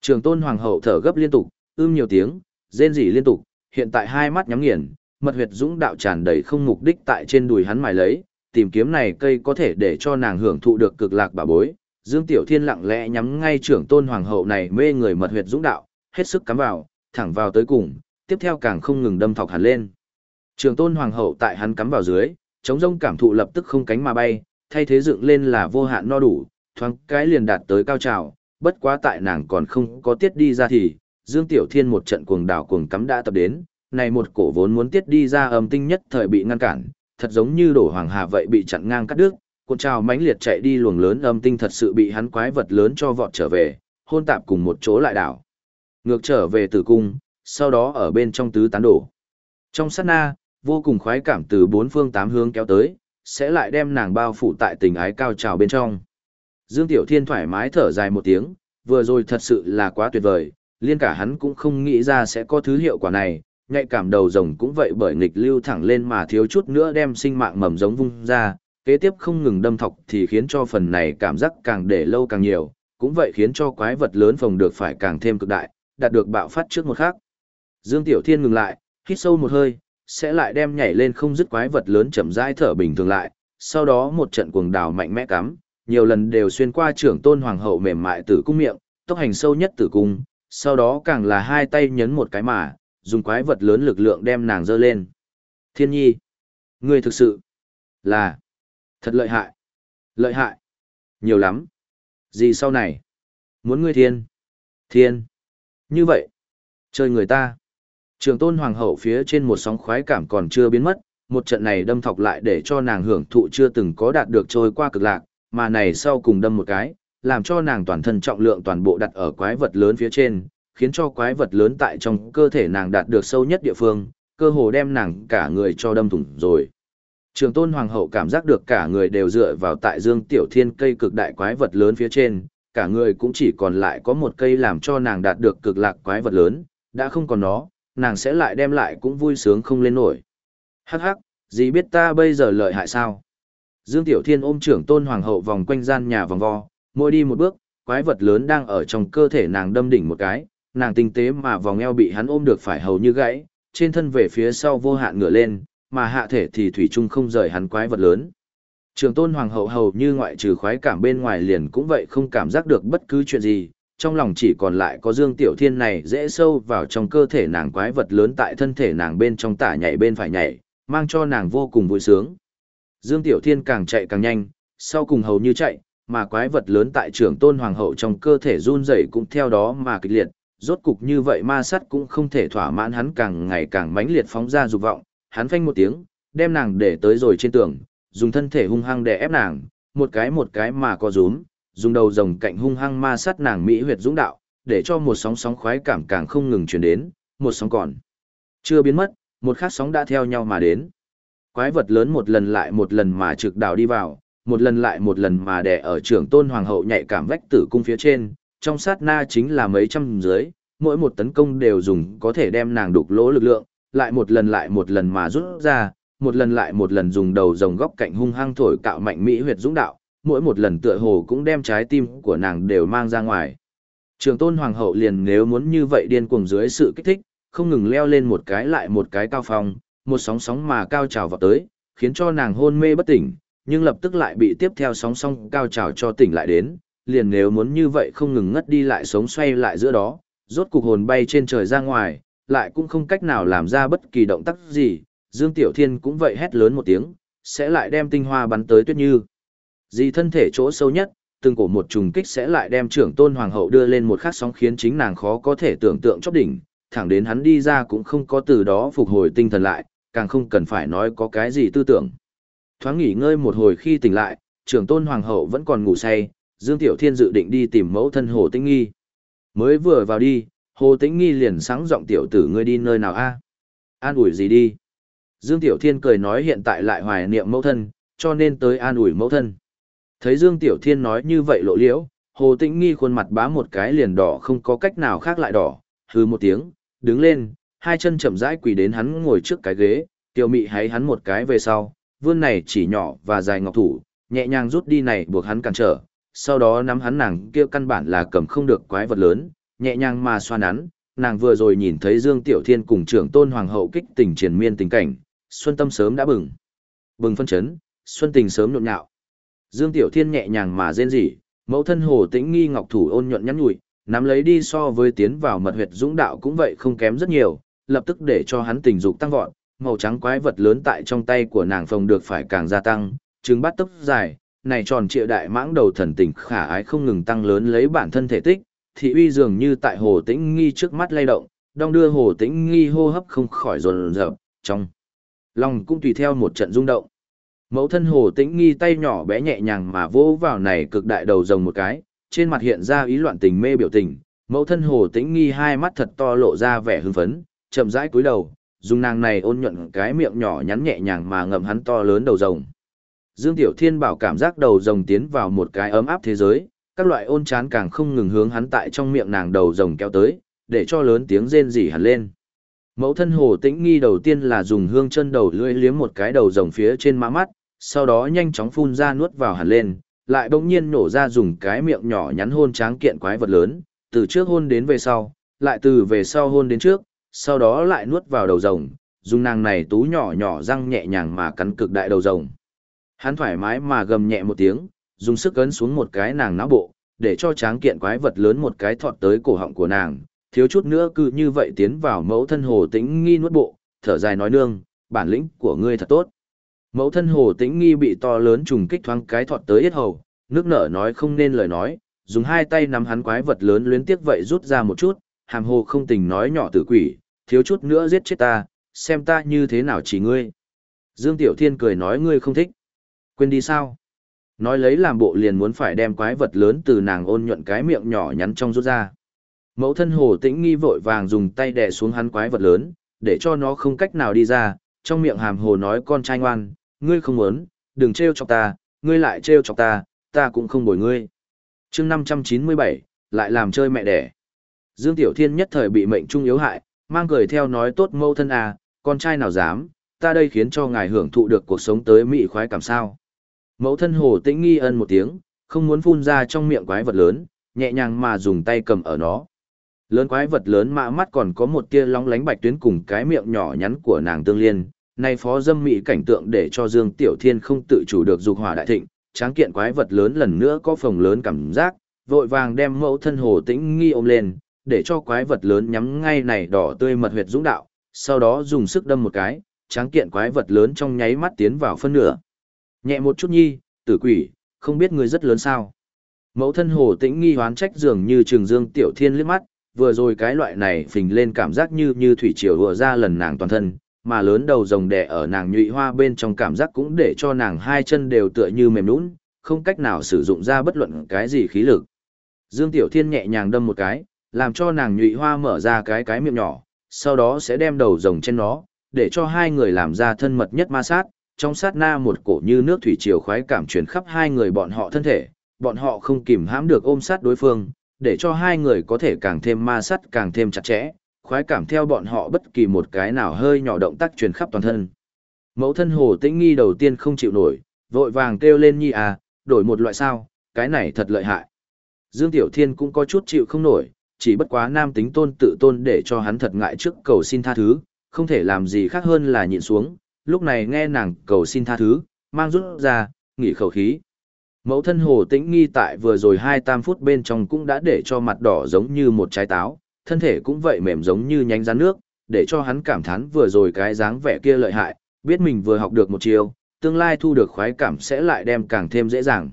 Trường tôn hoàng hậu thở gấp liên tục, ưm nhiều tiếng, rên rỉ liên tục, hiện tại hai mắt nhắm nghiền, mật huyệt dũng đạo tràn đầy không mục đích tại trên đùi hắn mài lấy, tìm kiếm này cây có thể để cho nàng hưởng thụ được cực lạc bà bối. Dương Tiểu Thiên lặng lẽ nhắm ngay trưởng tôn hoàng hậu này mê người mật huyệt dũng đạo, hết sức cắm vào, thẳng vào tới cùng, tiếp theo càng không ngừng đâm thọc hẳn lên. Trường tôn hoàng hậu tại hắn cắm vào dưới, chống rông cảm thụ lập tức không cánh mà bay, thay thế dựng lên là vô hạn no đủ, thoáng cái liền đạt tới cao trào, bất quá tại nàng còn không có tiết đi ra thì, Dương Tiểu Thiên một trận cuồng đảo cuồng cắm đã tập đến, này một cổ vốn muốn tiết đi ra âm tinh nhất thời bị ngăn cản, thật giống như đổ hoàng hà vậy bị chặn ngang cắt đứt, cuộn trào mãnh liệt chạy đi luồng lớn âm tinh thật sự bị hắn quái vật lớn cho vọt trở về, hôn tạp cùng một chỗ lại đảo. Ngược trở về tử cung, sau đó ở bên trong tứ tán đổ. Trong sát na, vô cùng khoái cảm từ bốn phương tám hướng kéo tới, sẽ lại đem nàng bao phủ tại tình ái cao trào bên trong. Dương Tiểu Thiên thoải mái thở dài một tiếng, vừa rồi thật sự là quá tuyệt vời, liên cả hắn cũng không nghĩ ra sẽ có thứ hiệu quả này, nhạy cảm đầu rồng cũng vậy bởi nghịch lưu thẳng lên mà thiếu chút nữa đem sinh mạng mầm giống vung ra, kế tiếp không ngừng đâm thọc thì khiến cho phần này cảm giác càng để lâu càng nhiều, cũng vậy khiến cho quái vật lớn phòng được phải càng thêm cực đại, đạt được bạo phát trước một khắc. Dương Tiểu Thiên ngừng lại, hít sâu một hơi, sẽ lại đem nhảy lên không dứt quái vật lớn chậm rãi thở bình thường lại, sau đó một trận cuồng đào mạnh mẽ cắm, nhiều lần đều xuyên qua trưởng tôn hoàng hậu mềm mại tử cung miệng, tốc hành sâu nhất tử cung, sau đó càng là hai tay nhấn một cái mà, dùng quái vật lớn lực lượng đem nàng dơ lên. Thiên nhi, ngươi thực sự là thật lợi hại, lợi hại, nhiều lắm. Gì sau này? Muốn ngươi thiên, thiên, như vậy, chơi người ta. Trường tôn hoàng hậu phía trên một sóng khoái cảm còn chưa biến mất, một trận này đâm thọc lại để cho nàng hưởng thụ chưa từng có đạt được trôi qua cực lạc, mà này sau cùng đâm một cái, làm cho nàng toàn thân trọng lượng toàn bộ đặt ở quái vật lớn phía trên, khiến cho quái vật lớn tại trong cơ thể nàng đạt được sâu nhất địa phương, cơ hồ đem nàng cả người cho đâm thủng rồi. Trường tôn hoàng hậu cảm giác được cả người đều dựa vào tại dương tiểu thiên cây cực đại quái vật lớn phía trên, cả người cũng chỉ còn lại có một cây làm cho nàng đạt được cực lạc quái vật lớn, đã không còn nó, nàng sẽ lại đem lại cũng vui sướng không lên nổi. Hắc hắc, gì biết ta bây giờ lợi hại sao? Dương Tiểu Thiên ôm trưởng tôn hoàng hậu vòng quanh gian nhà vòng vo, mỗi đi một bước, quái vật lớn đang ở trong cơ thể nàng đâm đỉnh một cái, nàng tinh tế mà vòng eo bị hắn ôm được phải hầu như gãy, trên thân về phía sau vô hạn ngửa lên, mà hạ thể thì thủy chung không rời hắn quái vật lớn. Trường tôn hoàng hậu hầu như ngoại trừ khoái cảm bên ngoài liền cũng vậy không cảm giác được bất cứ chuyện gì, trong lòng chỉ còn lại có Dương Tiểu Thiên này dễ sâu vào trong cơ thể nàng quái vật lớn tại thân thể nàng bên trong tả nhảy bên phải nhảy, mang cho nàng vô cùng vui sướng. Dương Tiểu Thiên càng chạy càng nhanh, sau cùng hầu như chạy, mà quái vật lớn tại trưởng tôn hoàng hậu trong cơ thể run rẩy cũng theo đó mà kịch liệt, rốt cục như vậy ma sắt cũng không thể thỏa mãn hắn càng ngày càng mãnh liệt phóng ra dục vọng, hắn phanh một tiếng, đem nàng để tới rồi trên tường, dùng thân thể hung hăng để ép nàng, một cái một cái mà có rúm, dùng đầu rồng cạnh hung hăng ma sát nàng mỹ huyệt dũng đạo, để cho một sóng sóng khoái cảm càng không ngừng truyền đến, một sóng còn chưa biến mất, một khác sóng đã theo nhau mà đến. Quái vật lớn một lần lại một lần mà trực đảo đi vào, một lần lại một lần mà đè ở trưởng tôn hoàng hậu nhạy cảm vách tử cung phía trên, trong sát na chính là mấy trăm dưới, mỗi một tấn công đều dùng có thể đem nàng đục lỗ lực lượng, lại một lần lại một lần mà rút ra, một lần lại một lần dùng đầu rồng góc cạnh hung hăng thổi cạo mạnh mỹ huyệt dũng đạo, mỗi một lần tựa hồ cũng đem trái tim của nàng đều mang ra ngoài. Trường tôn hoàng hậu liền nếu muốn như vậy điên cuồng dưới sự kích thích, không ngừng leo lên một cái lại một cái cao phong, một sóng sóng mà cao trào vào tới, khiến cho nàng hôn mê bất tỉnh, nhưng lập tức lại bị tiếp theo sóng sóng cao trào cho tỉnh lại đến, liền nếu muốn như vậy không ngừng ngất đi lại sống xoay lại giữa đó, rốt cục hồn bay trên trời ra ngoài, lại cũng không cách nào làm ra bất kỳ động tác gì, Dương Tiểu Thiên cũng vậy hét lớn một tiếng, sẽ lại đem tinh hoa bắn tới Tuyết Như. Dì thân thể chỗ sâu nhất, từng cổ một trùng kích sẽ lại đem trưởng tôn hoàng hậu đưa lên một khắc sóng khiến chính nàng khó có thể tưởng tượng chóp đỉnh, thẳng đến hắn đi ra cũng không có từ đó phục hồi tinh thần lại, càng không cần phải nói có cái gì tư tưởng. Thoáng nghỉ ngơi một hồi khi tỉnh lại, trưởng tôn hoàng hậu vẫn còn ngủ say, Dương Tiểu Thiên dự định đi tìm mẫu thân Hồ Tĩnh Nghi. Mới vừa vào đi, Hồ Tĩnh Nghi liền sáng giọng tiểu tử ngươi đi nơi nào a? An ủi gì đi? Dương Tiểu Thiên cười nói hiện tại lại hoài niệm mẫu thân, cho nên tới an ủi mẫu thân. Thấy Dương Tiểu Thiên nói như vậy lộ liễu, Hồ Tĩnh Nghi khuôn mặt bá một cái liền đỏ không có cách nào khác lại đỏ, hừ một tiếng, đứng lên, hai chân chậm rãi quỳ đến hắn ngồi trước cái ghế, tiểu mị hãy hắn một cái về sau, vươn này chỉ nhỏ và dài ngọc thủ, nhẹ nhàng rút đi này buộc hắn cản trở, sau đó nắm hắn nàng kia căn bản là cầm không được quái vật lớn, nhẹ nhàng mà xoa nắn, nàng vừa rồi nhìn thấy Dương Tiểu Thiên cùng trưởng tôn hoàng hậu kích tình triền miên tình cảnh, xuân tâm sớm đã bừng. Bừng phân chấn, xuân tình sớm nhộn nhạo. Dương Tiểu Thiên nhẹ nhàng mà rên rỉ, mẫu thân hồ tĩnh nghi ngọc thủ ôn nhuận nhắn nhủi, nắm lấy đi so với tiến vào mật huyệt dũng đạo cũng vậy không kém rất nhiều, lập tức để cho hắn tình dục tăng vọt, màu trắng quái vật lớn tại trong tay của nàng phồng được phải càng gia tăng, trứng bắt tốc dài, này tròn trịa đại mãng đầu thần tình khả ái không ngừng tăng lớn lấy bản thân thể tích, thị uy dường như tại hồ tĩnh nghi trước mắt lay động, đong đưa hồ tĩnh nghi hô hấp không khỏi rồn rợp, trong lòng cũng tùy theo một trận rung động. Mẫu thân hồ tĩnh nghi tay nhỏ bé nhẹ nhàng mà vỗ vào này cực đại đầu rồng một cái, trên mặt hiện ra ý loạn tình mê biểu tình, mẫu thân hồ tĩnh nghi hai mắt thật to lộ ra vẻ hưng phấn, chậm rãi cúi đầu, dùng nàng này ôn nhuận cái miệng nhỏ nhắn nhẹ nhàng mà ngậm hắn to lớn đầu rồng. Dương Tiểu Thiên bảo cảm giác đầu rồng tiến vào một cái ấm áp thế giới, các loại ôn chán càng không ngừng hướng hắn tại trong miệng nàng đầu rồng kéo tới, để cho lớn tiếng rên rỉ hẳn lên. Mẫu thân hồ tĩnh nghi đầu tiên là dùng hương chân đầu lưỡi liếm một cái đầu rồng phía trên má mắt, sau đó nhanh chóng phun ra nuốt vào hẳn lên, lại bỗng nhiên nổ ra dùng cái miệng nhỏ nhắn hôn tráng kiện quái vật lớn, từ trước hôn đến về sau, lại từ về sau hôn đến trước, sau đó lại nuốt vào đầu rồng, dùng nàng này tú nhỏ nhỏ răng nhẹ nhàng mà cắn cực đại đầu rồng. Hắn thoải mái mà gầm nhẹ một tiếng, dùng sức ấn xuống một cái nàng não bộ, để cho tráng kiện quái vật lớn một cái thọt tới cổ họng của nàng, thiếu chút nữa cứ như vậy tiến vào mẫu thân hồ tĩnh nghi nuốt bộ, thở dài nói nương, bản lĩnh của ngươi thật tốt. Mẫu thân hồ tĩnh nghi bị to lớn trùng kích thoáng cái thọt tới yết hầu, nước nở nói không nên lời nói, dùng hai tay nắm hắn quái vật lớn luyến tiếc vậy rút ra một chút, hàm hồ không tình nói nhỏ tử quỷ, thiếu chút nữa giết chết ta, xem ta như thế nào chỉ ngươi. Dương Tiểu Thiên cười nói ngươi không thích. Quên đi sao? Nói lấy làm bộ liền muốn phải đem quái vật lớn từ nàng ôn nhuận cái miệng nhỏ nhắn trong rút ra. Mẫu thân hồ tĩnh nghi vội vàng dùng tay đè xuống hắn quái vật lớn, để cho nó không cách nào đi ra, trong miệng hàm hồ nói con trai ngoan, ngươi không muốn, đừng trêu chọc ta, ngươi lại trêu chọc ta, ta cũng không bồi ngươi. chương 597, lại làm chơi mẹ đẻ. Dương Tiểu Thiên nhất thời bị mệnh trung yếu hại, mang cười theo nói tốt mâu thân à, con trai nào dám, ta đây khiến cho ngài hưởng thụ được cuộc sống tới mỹ khoái cảm sao. Mẫu thân hồ tĩnh nghi ân một tiếng, không muốn phun ra trong miệng quái vật lớn, nhẹ nhàng mà dùng tay cầm ở nó. Lớn quái vật lớn mạ mắt còn có một tia long lánh bạch tuyến cùng cái miệng nhỏ nhắn của nàng tương liên. Này phó dâm mỹ cảnh tượng để cho Dương Tiểu Thiên không tự chủ được dục hỏa đại thịnh, tráng kiện quái vật lớn lần nữa có phòng lớn cảm giác, vội vàng đem mẫu thân hồ tĩnh nghi ôm lên, để cho quái vật lớn nhắm ngay này đỏ tươi mật huyệt dũng đạo, sau đó dùng sức đâm một cái, tráng kiện quái vật lớn trong nháy mắt tiến vào phân nửa. Nhẹ một chút nhi, tử quỷ, không biết người rất lớn sao. Mẫu thân hồ tĩnh nghi hoán trách dường như trường dương tiểu thiên liếc mắt, vừa rồi cái loại này phình lên cảm giác như như thủy triều vừa ra lần nàng toàn thân, mà lớn đầu rồng đẻ ở nàng nhụy hoa bên trong cảm giác cũng để cho nàng hai chân đều tựa như mềm nũng, không cách nào sử dụng ra bất luận cái gì khí lực. Dương Tiểu Thiên nhẹ nhàng đâm một cái, làm cho nàng nhụy hoa mở ra cái cái miệng nhỏ, sau đó sẽ đem đầu rồng trên nó, để cho hai người làm ra thân mật nhất ma sát, trong sát na một cổ như nước thủy triều khoái cảm truyền khắp hai người bọn họ thân thể, bọn họ không kìm hãm được ôm sát đối phương, để cho hai người có thể càng thêm ma sát càng thêm chặt chẽ, khoái cảm theo bọn họ bất kỳ một cái nào hơi nhỏ động tác truyền khắp toàn thân. Mẫu thân hồ tĩnh nghi đầu tiên không chịu nổi, vội vàng kêu lên nhi à, đổi một loại sao, cái này thật lợi hại. Dương Tiểu Thiên cũng có chút chịu không nổi, chỉ bất quá nam tính tôn tự tôn để cho hắn thật ngại trước cầu xin tha thứ, không thể làm gì khác hơn là nhịn xuống, lúc này nghe nàng cầu xin tha thứ, mang rút ra, nghỉ khẩu khí. Mẫu thân hồ tĩnh nghi tại vừa rồi hai tam phút bên trong cũng đã để cho mặt đỏ giống như một trái táo, thân thể cũng vậy mềm giống như nhánh rắn nước, để cho hắn cảm thán vừa rồi cái dáng vẻ kia lợi hại, biết mình vừa học được một chiều, tương lai thu được khoái cảm sẽ lại đem càng thêm dễ dàng.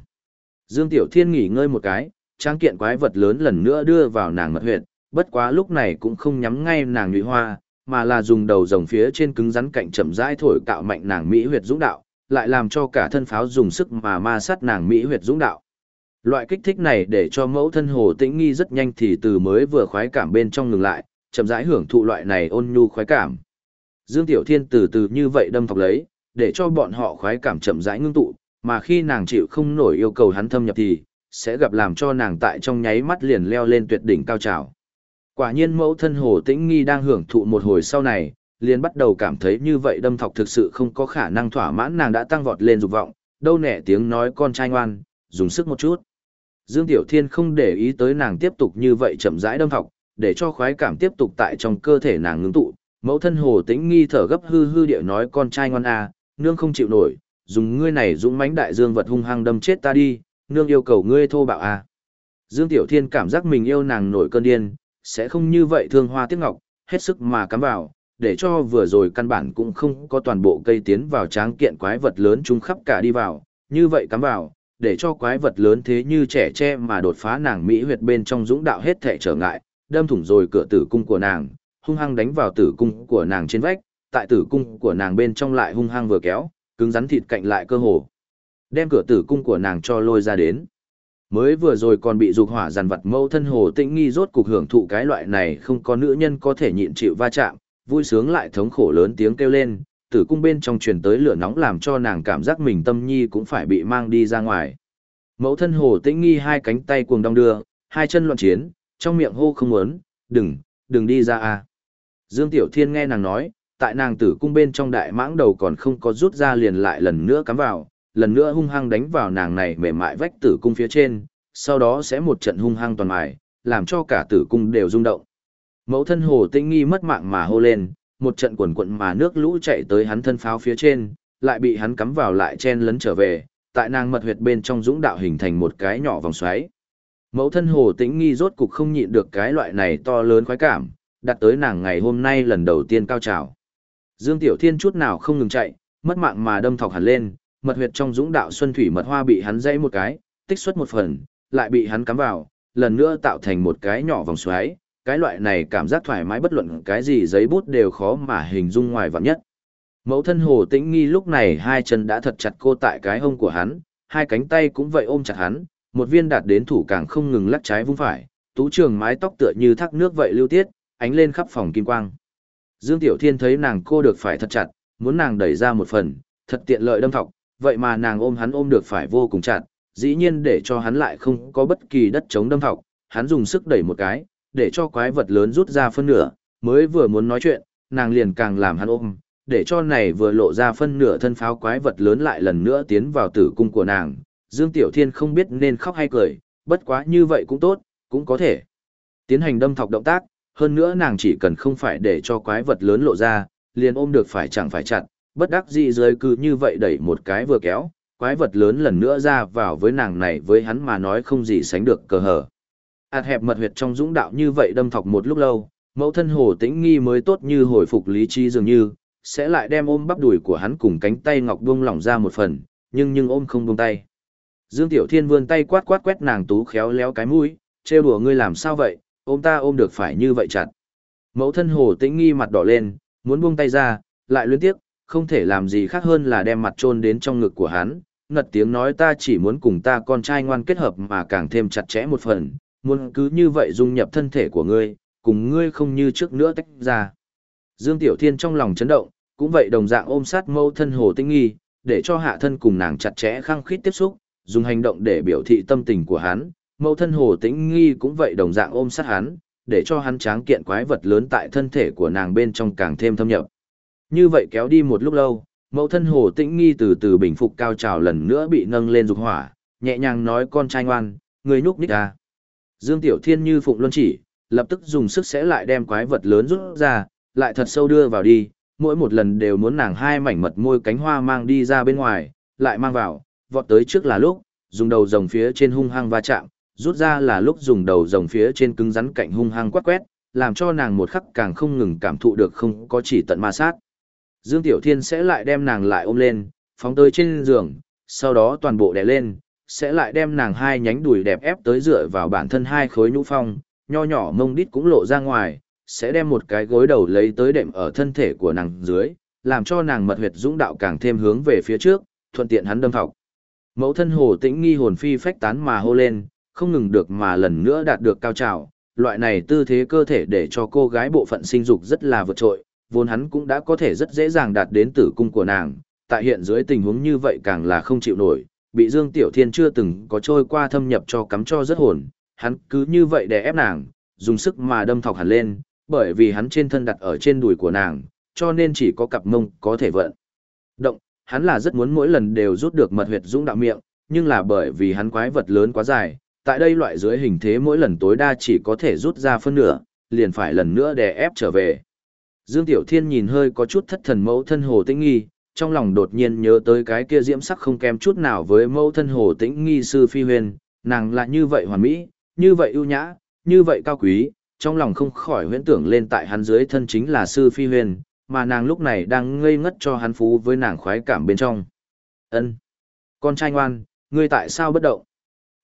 Dương Tiểu Thiên nghỉ ngơi một cái, trang kiện quái vật lớn lần nữa đưa vào nàng mật huyệt, bất quá lúc này cũng không nhắm ngay nàng nhụy hoa, mà là dùng đầu rồng phía trên cứng rắn cạnh chậm rãi thổi cạo mạnh nàng mỹ huyệt dũng đạo, lại làm cho cả thân pháo dùng sức mà ma sát nàng mỹ huyệt dũng đạo. Loại kích thích này để cho mẫu thân hồ tĩnh nghi rất nhanh thì từ mới vừa khoái cảm bên trong ngừng lại, chậm rãi hưởng thụ loại này ôn nhu khoái cảm. Dương Tiểu Thiên từ từ như vậy đâm thọc lấy, để cho bọn họ khoái cảm chậm rãi ngưng tụ, mà khi nàng chịu không nổi yêu cầu hắn thâm nhập thì, sẽ gặp làm cho nàng tại trong nháy mắt liền leo lên tuyệt đỉnh cao trào. Quả nhiên mẫu thân Hồ Tĩnh Nghi đang hưởng thụ một hồi sau này, liền bắt đầu cảm thấy như vậy đâm thọc thực sự không có khả năng thỏa mãn nàng đã tăng vọt lên dục vọng, đâu nẻ tiếng nói con trai ngoan, dùng sức một chút. Dương Tiểu Thiên không để ý tới nàng tiếp tục như vậy chậm rãi đâm thọc, để cho khoái cảm tiếp tục tại trong cơ thể nàng ngưng tụ. Mẫu thân Hồ Tĩnh Nghi thở gấp hư hư điệu nói con trai ngoan à, nương không chịu nổi, dùng ngươi này dũng mãnh đại dương vật hung hăng đâm chết ta đi, nương yêu cầu ngươi thô bạo à. Dương Tiểu Thiên cảm giác mình yêu nàng nổi cơn điên, sẽ không như vậy thương hoa tiếc ngọc, hết sức mà cắm vào, để cho vừa rồi căn bản cũng không có toàn bộ cây tiến vào tráng kiện quái vật lớn chúng khắp cả đi vào, như vậy cắm vào, để cho quái vật lớn thế như trẻ tre mà đột phá nàng mỹ huyệt bên trong dũng đạo hết thể trở ngại, đâm thủng rồi cửa tử cung của nàng, hung hăng đánh vào tử cung của nàng trên vách, tại tử cung của nàng bên trong lại hung hăng vừa kéo, cứng rắn thịt cạnh lại cơ hồ. Đem cửa tử cung của nàng cho lôi ra đến. Mới vừa rồi còn bị dục hỏa dàn vật mâu thân hồ tĩnh nghi rốt cục hưởng thụ cái loại này không có nữ nhân có thể nhịn chịu va chạm, vui sướng lại thống khổ lớn tiếng kêu lên, tử cung bên trong truyền tới lửa nóng làm cho nàng cảm giác mình tâm nhi cũng phải bị mang đi ra ngoài. Mẫu thân hồ tĩnh nghi hai cánh tay cuồng đong đưa, hai chân loạn chiến, trong miệng hô không muốn, đừng, đừng đi ra a. Dương Tiểu Thiên nghe nàng nói, tại nàng tử cung bên trong đại mãng đầu còn không có rút ra liền lại lần nữa cắm vào, lần nữa hung hăng đánh vào nàng này mềm mại vách tử cung phía trên, sau đó sẽ một trận hung hăng toàn mài, làm cho cả tử cung đều rung động. Mẫu thân hồ tĩnh nghi mất mạng mà hô lên, một trận quần quận mà nước lũ chạy tới hắn thân pháo phía trên, lại bị hắn cắm vào lại chen lấn trở về, tại nàng mật huyệt bên trong dũng đạo hình thành một cái nhỏ vòng xoáy. Mẫu thân hồ tĩnh nghi rốt cục không nhịn được cái loại này to lớn khoái cảm, đặt tới nàng ngày hôm nay lần đầu tiên cao trào. Dương Tiểu Thiên chút nào không ngừng chạy, mất mạng mà đâm thọc hẳn lên, mật huyệt trong dũng đạo xuân thủy mật hoa bị hắn dãy một cái, tích xuất một phần, lại bị hắn cắm vào, lần nữa tạo thành một cái nhỏ vòng xoáy, cái loại này cảm giác thoải mái bất luận cái gì giấy bút đều khó mà hình dung ngoài vạn nhất. Mẫu thân hồ tĩnh nghi lúc này hai chân đã thật chặt cô tại cái hông của hắn, hai cánh tay cũng vậy ôm chặt hắn, một viên đạt đến thủ càng không ngừng lắc trái vung phải, tú trường mái tóc tựa như thác nước vậy lưu tiết, ánh lên khắp phòng kim quang. Dương Tiểu Thiên thấy nàng cô được phải thật chặt, muốn nàng đẩy ra một phần, thật tiện lợi đâm thọc, vậy mà nàng ôm hắn ôm được phải vô cùng chặt, dĩ nhiên để cho hắn lại không có bất kỳ đất chống đâm thọc, hắn dùng sức đẩy một cái, để cho quái vật lớn rút ra phân nửa, mới vừa muốn nói chuyện, nàng liền càng làm hắn ôm, để cho này vừa lộ ra phân nửa thân pháo quái vật lớn lại lần nữa tiến vào tử cung của nàng. Dương Tiểu Thiên không biết nên khóc hay cười, bất quá như vậy cũng tốt, cũng có thể. Tiến hành đâm thọc động tác, hơn nữa nàng chỉ cần không phải để cho quái vật lớn lộ ra, liền ôm được phải chẳng phải chặt, bất đắc dĩ dưới cứ như vậy đẩy một cái vừa kéo, quái vật lớn lần nữa ra vào với nàng này với hắn mà nói không gì sánh được cờ hở ạt hẹp mật huyệt trong dũng đạo như vậy đâm thọc một lúc lâu, mẫu thân hồ tĩnh nghi mới tốt như hồi phục lý trí dường như, sẽ lại đem ôm bắp đùi của hắn cùng cánh tay ngọc buông lỏng ra một phần, nhưng nhưng ôm không buông tay. Dương Tiểu Thiên vươn tay quát quát quét nàng tú khéo léo cái mũi, trêu đùa ngươi làm sao vậy, ôm ta ôm được phải như vậy chặt. Mẫu thân hồ tĩnh nghi mặt đỏ lên, muốn buông tay ra, lại luyến tiếc, không thể làm gì khác hơn là đem mặt chôn đến trong ngực của hắn, ngật tiếng nói ta chỉ muốn cùng ta con trai ngoan kết hợp mà càng thêm chặt chẽ một phần, muốn cứ như vậy dung nhập thân thể của ngươi, cùng ngươi không như trước nữa tách ra. Dương Tiểu Thiên trong lòng chấn động, cũng vậy đồng dạng ôm sát mâu thân hồ tinh nghi, để cho hạ thân cùng nàng chặt chẽ khăng khít tiếp xúc, dùng hành động để biểu thị tâm tình của hắn. Mâu thân hồ tĩnh nghi cũng vậy đồng dạng ôm sát hắn, để cho hắn tráng kiện quái vật lớn tại thân thể của nàng bên trong càng thêm thâm nhập. Như vậy kéo đi một lúc lâu, mẫu thân hồ tĩnh nghi từ từ bình phục cao trào lần nữa bị nâng lên dục hỏa, nhẹ nhàng nói con trai ngoan, người nhúc nhích à Dương Tiểu Thiên như phụng luân chỉ, lập tức dùng sức sẽ lại đem quái vật lớn rút ra, lại thật sâu đưa vào đi, mỗi một lần đều muốn nàng hai mảnh mật môi cánh hoa mang đi ra bên ngoài, lại mang vào, vọt tới trước là lúc, dùng đầu rồng phía trên hung hăng va chạm, rút ra là lúc dùng đầu rồng phía trên cứng rắn cạnh hung hăng quát quét, làm cho nàng một khắc càng không ngừng cảm thụ được không có chỉ tận ma sát. Dương Tiểu Thiên sẽ lại đem nàng lại ôm lên, phóng tới trên giường, sau đó toàn bộ đè lên, sẽ lại đem nàng hai nhánh đùi đẹp ép tới dựa vào bản thân hai khối nhũ phong, nho nhỏ mông đít cũng lộ ra ngoài, sẽ đem một cái gối đầu lấy tới đệm ở thân thể của nàng dưới, làm cho nàng mật huyệt dũng đạo càng thêm hướng về phía trước, thuận tiện hắn đâm thọc. Mẫu thân hồ tĩnh nghi hồn phi phách tán mà hô lên, không ngừng được mà lần nữa đạt được cao trào, loại này tư thế cơ thể để cho cô gái bộ phận sinh dục rất là vượt trội, vốn hắn cũng đã có thể rất dễ dàng đạt đến tử cung của nàng, tại hiện dưới tình huống như vậy càng là không chịu nổi, bị Dương Tiểu Thiên chưa từng có trôi qua thâm nhập cho cắm cho rất hồn, hắn cứ như vậy để ép nàng, dùng sức mà đâm thọc hẳn lên, bởi vì hắn trên thân đặt ở trên đùi của nàng, cho nên chỉ có cặp mông có thể vận. Động, hắn là rất muốn mỗi lần đều rút được mật huyệt dũng đạo miệng, nhưng là bởi vì hắn quái vật lớn quá dài, tại đây loại dưới hình thế mỗi lần tối đa chỉ có thể rút ra phân nửa, liền phải lần nữa đè ép trở về. Dương Tiểu Thiên nhìn hơi có chút thất thần mẫu thân hồ tĩnh nghi, trong lòng đột nhiên nhớ tới cái kia diễm sắc không kém chút nào với mẫu thân hồ tĩnh nghi sư phi huyền, nàng là như vậy hoàn mỹ, như vậy ưu nhã, như vậy cao quý, trong lòng không khỏi huyễn tưởng lên tại hắn dưới thân chính là sư phi huyền, mà nàng lúc này đang ngây ngất cho hắn phú với nàng khoái cảm bên trong. Ân, Con trai ngoan, ngươi tại sao bất động?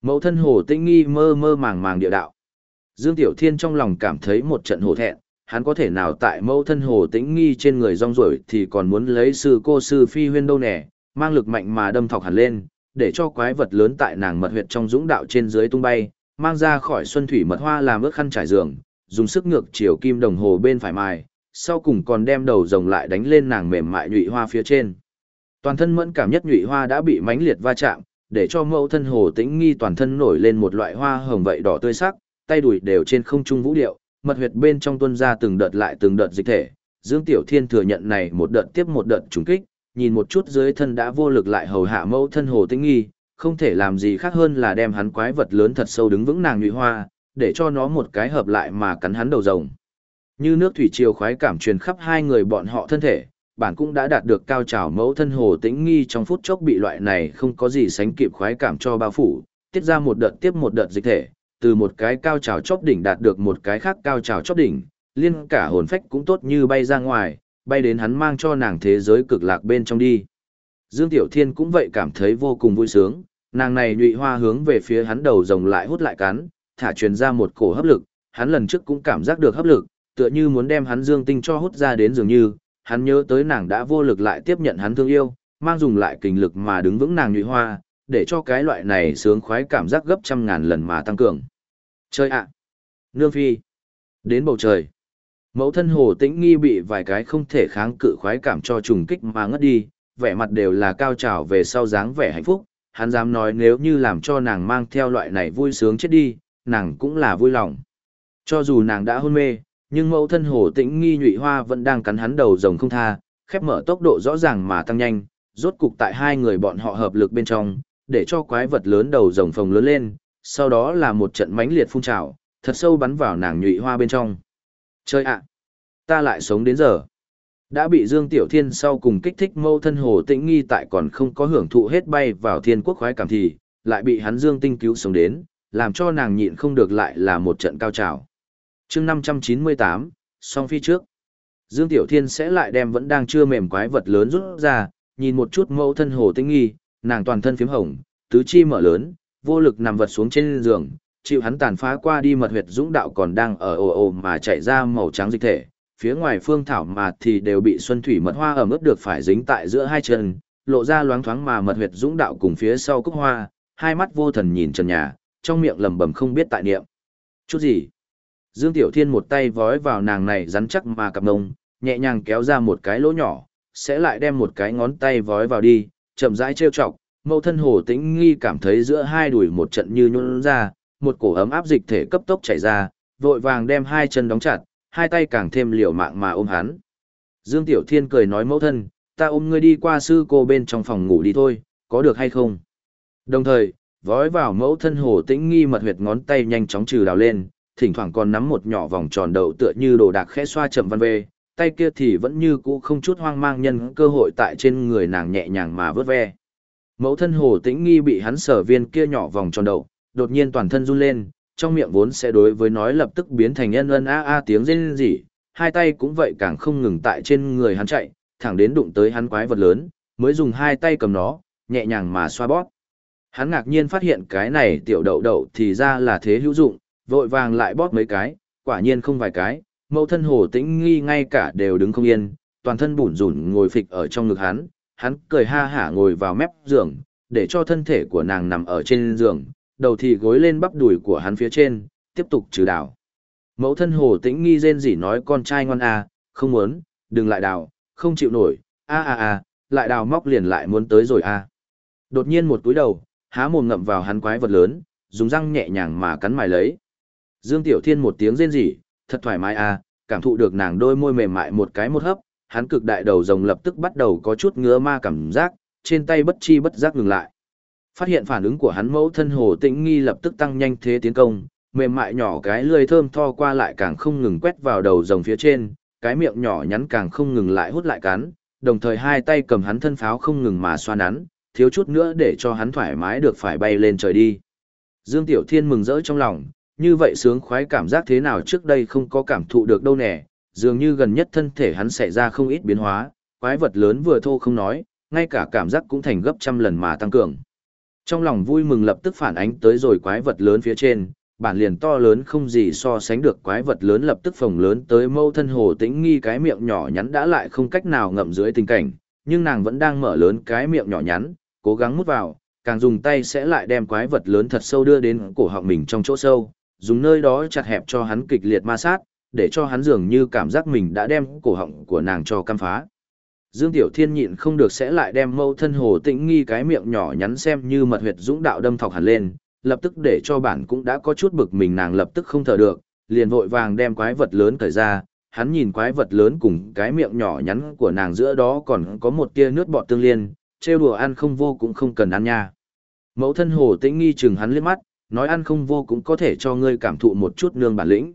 Mẫu thân hồ tĩnh nghi mơ mơ màng màng địa đạo. Dương Tiểu Thiên trong lòng cảm thấy một trận hổ thẹn, hắn có thể nào tại mẫu thân hồ tĩnh nghi trên người rong ruổi thì còn muốn lấy sư cô sư phi huyên đâu nè, mang lực mạnh mà đâm thọc hẳn lên, để cho quái vật lớn tại nàng mật huyệt trong dũng đạo trên dưới tung bay, mang ra khỏi xuân thủy mật hoa làm ướt khăn trải giường, dùng sức ngược chiều kim đồng hồ bên phải mài, sau cùng còn đem đầu rồng lại đánh lên nàng mềm mại nhụy hoa phía trên. Toàn thân mẫn cảm nhất nhụy hoa đã bị mãnh liệt va chạm, để cho mẫu thân hồ tĩnh nghi toàn thân nổi lên một loại hoa hồng vậy đỏ tươi sắc, tay đùi đều trên không trung vũ điệu, mật huyệt bên trong tuân ra từng đợt lại từng đợt dịch thể. Dương Tiểu Thiên thừa nhận này một đợt tiếp một đợt trùng kích, nhìn một chút dưới thân đã vô lực lại hầu hạ mẫu thân hồ tĩnh nghi, không thể làm gì khác hơn là đem hắn quái vật lớn thật sâu đứng vững nàng nhụy hoa, để cho nó một cái hợp lại mà cắn hắn đầu rồng. Như nước thủy triều khoái cảm truyền khắp hai người bọn họ thân thể, bản cũng đã đạt được cao trào mẫu thân hồ tĩnh nghi trong phút chốc bị loại này không có gì sánh kịp khoái cảm cho bao phủ, tiết ra một đợt tiếp một đợt dịch thể, từ một cái cao trào chóp đỉnh đạt được một cái khác cao trào chóp đỉnh, liên cả hồn phách cũng tốt như bay ra ngoài, bay đến hắn mang cho nàng thế giới cực lạc bên trong đi. Dương Tiểu Thiên cũng vậy cảm thấy vô cùng vui sướng, nàng này nhụy hoa hướng về phía hắn đầu rồng lại hút lại cắn, thả truyền ra một cổ hấp lực, hắn lần trước cũng cảm giác được hấp lực, tựa như muốn đem hắn dương tinh cho hút ra đến dường như, hắn nhớ tới nàng đã vô lực lại tiếp nhận hắn thương yêu, mang dùng lại kình lực mà đứng vững nàng nhụy hoa, để cho cái loại này sướng khoái cảm giác gấp trăm ngàn lần mà tăng cường. Chơi ạ! Nương phi! Đến bầu trời! Mẫu thân hồ tĩnh nghi bị vài cái không thể kháng cự khoái cảm cho trùng kích mà ngất đi, vẻ mặt đều là cao trào về sau dáng vẻ hạnh phúc, hắn dám nói nếu như làm cho nàng mang theo loại này vui sướng chết đi, nàng cũng là vui lòng. Cho dù nàng đã hôn mê, nhưng mẫu thân hồ tĩnh nghi nhụy hoa vẫn đang cắn hắn đầu rồng không tha, khép mở tốc độ rõ ràng mà tăng nhanh, rốt cục tại hai người bọn họ hợp lực bên trong, để cho quái vật lớn đầu rồng phồng lớn lên, sau đó là một trận mãnh liệt phun trào, thật sâu bắn vào nàng nhụy hoa bên trong. Chơi ạ! ta lại sống đến giờ. Đã bị Dương Tiểu Thiên sau cùng kích thích mâu thân hồ tĩnh nghi tại còn không có hưởng thụ hết bay vào thiên quốc khoái cảm thì, lại bị hắn Dương tinh cứu sống đến, làm cho nàng nhịn không được lại là một trận cao trào. chương 598, song phi trước. Dương Tiểu Thiên sẽ lại đem vẫn đang chưa mềm quái vật lớn rút ra, nhìn một chút mẫu thân hồ tĩnh nghi, nàng toàn thân phím hồng, tứ chi mở lớn, vô lực nằm vật xuống trên giường, chịu hắn tàn phá qua đi mật huyệt dũng đạo còn đang ở ồ ồ mà chạy ra màu trắng dịch thể, phía ngoài phương thảo mà thì đều bị xuân thủy mật hoa ẩm ướt được phải dính tại giữa hai chân, lộ ra loáng thoáng mà mật huyệt dũng đạo cùng phía sau cúc hoa, hai mắt vô thần nhìn trần nhà, trong miệng lẩm bẩm không biết tại niệm. Chút gì? Dương Tiểu Thiên một tay vói vào nàng này rắn chắc mà cặp ngông, nhẹ nhàng kéo ra một cái lỗ nhỏ, sẽ lại đem một cái ngón tay vói vào đi, chậm rãi trêu chọc, mẫu thân hồ tĩnh nghi cảm thấy giữa hai đùi một trận như nhún ra, một cổ ấm áp dịch thể cấp tốc chảy ra, vội vàng đem hai chân đóng chặt, hai tay càng thêm liều mạng mà ôm hắn. Dương Tiểu Thiên cười nói mẫu thân, ta ôm ngươi đi qua sư cô bên trong phòng ngủ đi thôi, có được hay không? Đồng thời, vói vào mẫu thân hồ tĩnh nghi mật huyệt ngón tay nhanh chóng trừ đào lên, thỉnh thoảng còn nắm một nhỏ vòng tròn đậu tựa như đồ đạc khẽ xoa chậm văn về, tay kia thì vẫn như cũ không chút hoang mang nhân cơ hội tại trên người nàng nhẹ nhàng mà vớt ve. Mẫu thân hồ tĩnh nghi bị hắn sở viên kia nhỏ vòng tròn đầu, đột nhiên toàn thân run lên, trong miệng vốn sẽ đối với nói lập tức biến thành ân ân a a tiếng rên rỉ, hai tay cũng vậy càng không ngừng tại trên người hắn chạy, thẳng đến đụng tới hắn quái vật lớn, mới dùng hai tay cầm nó, nhẹ nhàng mà xoa bóp. Hắn ngạc nhiên phát hiện cái này tiểu đậu đậu thì ra là thế hữu dụng, vội vàng lại bóp mấy cái, quả nhiên không vài cái, mẫu thân hồ tĩnh nghi ngay cả đều đứng không yên, toàn thân bủn rủn ngồi phịch ở trong ngực hắn, hắn cười ha hả ngồi vào mép giường, để cho thân thể của nàng nằm ở trên giường, đầu thì gối lên bắp đùi của hắn phía trên, tiếp tục trừ đào. Mẫu thân hồ tĩnh nghi rên rỉ nói con trai ngoan à, không muốn, đừng lại đào, không chịu nổi, a a a, lại đào móc liền lại muốn tới rồi a. À. Đột nhiên một túi đầu, há mồm ngậm vào hắn quái vật lớn, dùng răng nhẹ nhàng mà cắn mài lấy. Dương Tiểu Thiên một tiếng rên rỉ, thật thoải mái a, cảm thụ được nàng đôi môi mềm mại một cái một hấp, hắn cực đại đầu rồng lập tức bắt đầu có chút ngứa ma cảm giác, trên tay bất chi bất giác ngừng lại. Phát hiện phản ứng của hắn mẫu thân hồ tĩnh nghi lập tức tăng nhanh thế tiến công, mềm mại nhỏ cái lưỡi thơm tho qua lại càng không ngừng quét vào đầu rồng phía trên, cái miệng nhỏ nhắn càng không ngừng lại hút lại cắn, đồng thời hai tay cầm hắn thân pháo không ngừng mà xoa nắn, thiếu chút nữa để cho hắn thoải mái được phải bay lên trời đi. Dương Tiểu Thiên mừng rỡ trong lòng, như vậy sướng khoái cảm giác thế nào trước đây không có cảm thụ được đâu nè, dường như gần nhất thân thể hắn xảy ra không ít biến hóa, quái vật lớn vừa thô không nói, ngay cả cảm giác cũng thành gấp trăm lần mà tăng cường. Trong lòng vui mừng lập tức phản ánh tới rồi quái vật lớn phía trên, bản liền to lớn không gì so sánh được quái vật lớn lập tức phồng lớn tới mâu thân hồ tĩnh nghi cái miệng nhỏ nhắn đã lại không cách nào ngậm dưới tình cảnh, nhưng nàng vẫn đang mở lớn cái miệng nhỏ nhắn, cố gắng mút vào, càng dùng tay sẽ lại đem quái vật lớn thật sâu đưa đến cổ họng mình trong chỗ sâu, dùng nơi đó chặt hẹp cho hắn kịch liệt ma sát, để cho hắn dường như cảm giác mình đã đem cổ họng của nàng cho căm phá. Dương Tiểu Thiên nhịn không được sẽ lại đem mâu thân hồ tĩnh nghi cái miệng nhỏ nhắn xem như mật huyệt dũng đạo đâm thọc hẳn lên, lập tức để cho bản cũng đã có chút bực mình nàng lập tức không thở được, liền vội vàng đem quái vật lớn cởi ra, hắn nhìn quái vật lớn cùng cái miệng nhỏ nhắn của nàng giữa đó còn có một tia nước bọt tương liên, trêu đùa ăn không vô cũng không cần ăn nha. Mẫu thân hồ tĩnh nghi chừng hắn liếc mắt, nói ăn không vô cũng có thể cho ngươi cảm thụ một chút nương bản lĩnh.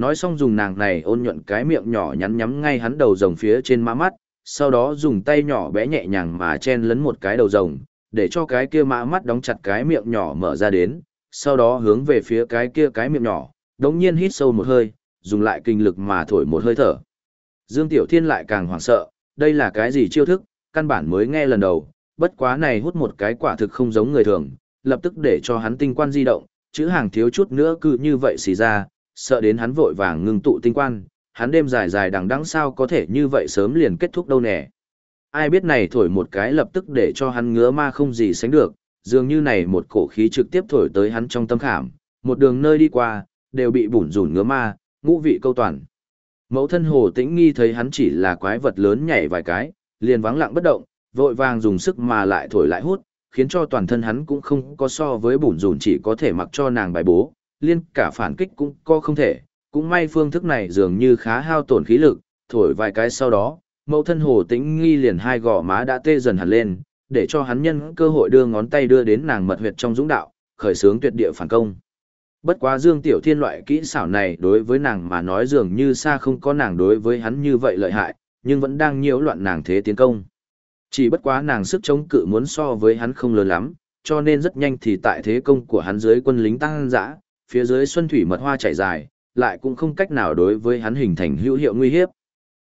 Nói xong dùng nàng này ôn nhuận cái miệng nhỏ nhắn nhắm ngay hắn đầu rồng phía trên má mắt, sau đó dùng tay nhỏ bé nhẹ nhàng mà chen lấn một cái đầu rồng, để cho cái kia mã mắt đóng chặt cái miệng nhỏ mở ra đến, sau đó hướng về phía cái kia cái miệng nhỏ, đống nhiên hít sâu một hơi, dùng lại kinh lực mà thổi một hơi thở. Dương Tiểu Thiên lại càng hoảng sợ, đây là cái gì chiêu thức, căn bản mới nghe lần đầu, bất quá này hút một cái quả thực không giống người thường, lập tức để cho hắn tinh quan di động, chữ hàng thiếu chút nữa cứ như vậy xì ra, sợ đến hắn vội vàng ngừng tụ tinh quan, hắn đêm dài dài đằng đẵng sao có thể như vậy sớm liền kết thúc đâu nè. Ai biết này thổi một cái lập tức để cho hắn ngứa ma không gì sánh được, dường như này một cổ khí trực tiếp thổi tới hắn trong tâm khảm, một đường nơi đi qua, đều bị bủn rủn ngứa ma, ngũ vị câu toàn. Mẫu thân hồ tĩnh nghi thấy hắn chỉ là quái vật lớn nhảy vài cái, liền vắng lặng bất động, vội vàng dùng sức mà lại thổi lại hút, khiến cho toàn thân hắn cũng không có so với bủn rủn chỉ có thể mặc cho nàng bài bố, liên cả phản kích cũng co không thể, cũng may phương thức này dường như khá hao tổn khí lực, thổi vài cái sau đó, mẫu thân hồ tĩnh nghi liền hai gò má đã tê dần hẳn lên, để cho hắn nhân cơ hội đưa ngón tay đưa đến nàng mật huyệt trong dũng đạo, khởi sướng tuyệt địa phản công. Bất quá Dương Tiểu Thiên loại kỹ xảo này đối với nàng mà nói dường như xa không có nàng đối với hắn như vậy lợi hại, nhưng vẫn đang nhiễu loạn nàng thế tiến công. Chỉ bất quá nàng sức chống cự muốn so với hắn không lớn lắm, cho nên rất nhanh thì tại thế công của hắn dưới quân lính tăng dã, phía dưới xuân thủy mật hoa chảy dài, lại cũng không cách nào đối với hắn hình thành hữu hiệu nguy hiếp.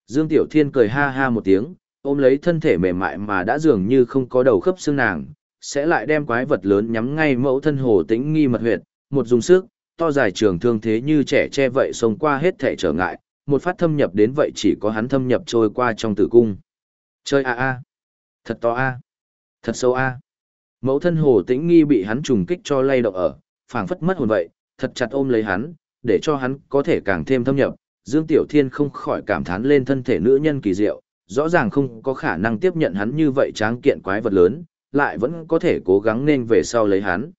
Dương Tiểu Thiên cười ha ha một tiếng, ôm lấy thân thể mềm mại mà đã dường như không có đầu khớp xương nàng, sẽ lại đem quái vật lớn nhắm ngay mẫu thân hồ tĩnh nghi mật huyệt, một dùng sức, to dài trường thương thế như trẻ che vậy xông qua hết thể trở ngại, một phát thâm nhập đến vậy chỉ có hắn thâm nhập trôi qua trong tử cung. Chơi a a, thật to a, thật sâu a. Mẫu thân hồ tĩnh nghi bị hắn trùng kích cho lay động ở, phảng phất mất hồn vậy, thật chặt ôm lấy hắn, để cho hắn có thể càng thêm thâm nhập. Dương Tiểu Thiên không khỏi cảm thán lên thân thể nữ nhân kỳ diệu, rõ ràng không có khả năng tiếp nhận hắn như vậy tráng kiện quái vật lớn, lại vẫn có thể cố gắng nên về sau lấy hắn.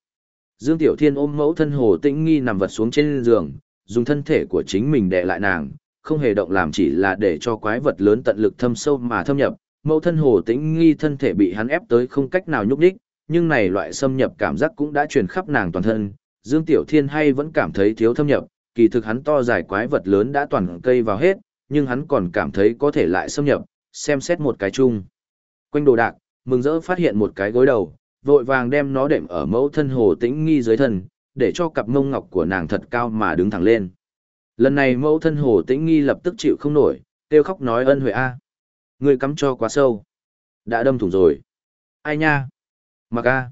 Dương Tiểu Thiên ôm mẫu thân hồ tĩnh nghi nằm vật xuống trên giường, dùng thân thể của chính mình đè lại nàng, không hề động làm chỉ là để cho quái vật lớn tận lực thâm sâu mà thâm nhập. Mẫu thân hồ tĩnh nghi thân thể bị hắn ép tới không cách nào nhúc đích, nhưng này loại xâm nhập cảm giác cũng đã truyền khắp nàng toàn thân. Dương Tiểu Thiên hay vẫn cảm thấy thiếu thâm nhập, kỳ thực hắn to dài quái vật lớn đã toàn cây vào hết, nhưng hắn còn cảm thấy có thể lại xâm nhập, xem xét một cái chung. Quanh đồ đạc, mừng rỡ phát hiện một cái gối đầu, vội vàng đem nó đệm ở mẫu thân hồ tĩnh nghi dưới thân, để cho cặp mông ngọc của nàng thật cao mà đứng thẳng lên. Lần này mẫu thân hồ tĩnh nghi lập tức chịu không nổi, kêu khóc nói ân huệ a. Người cắm cho quá sâu. Đã đâm thủng rồi. Ai nha? Mặc a.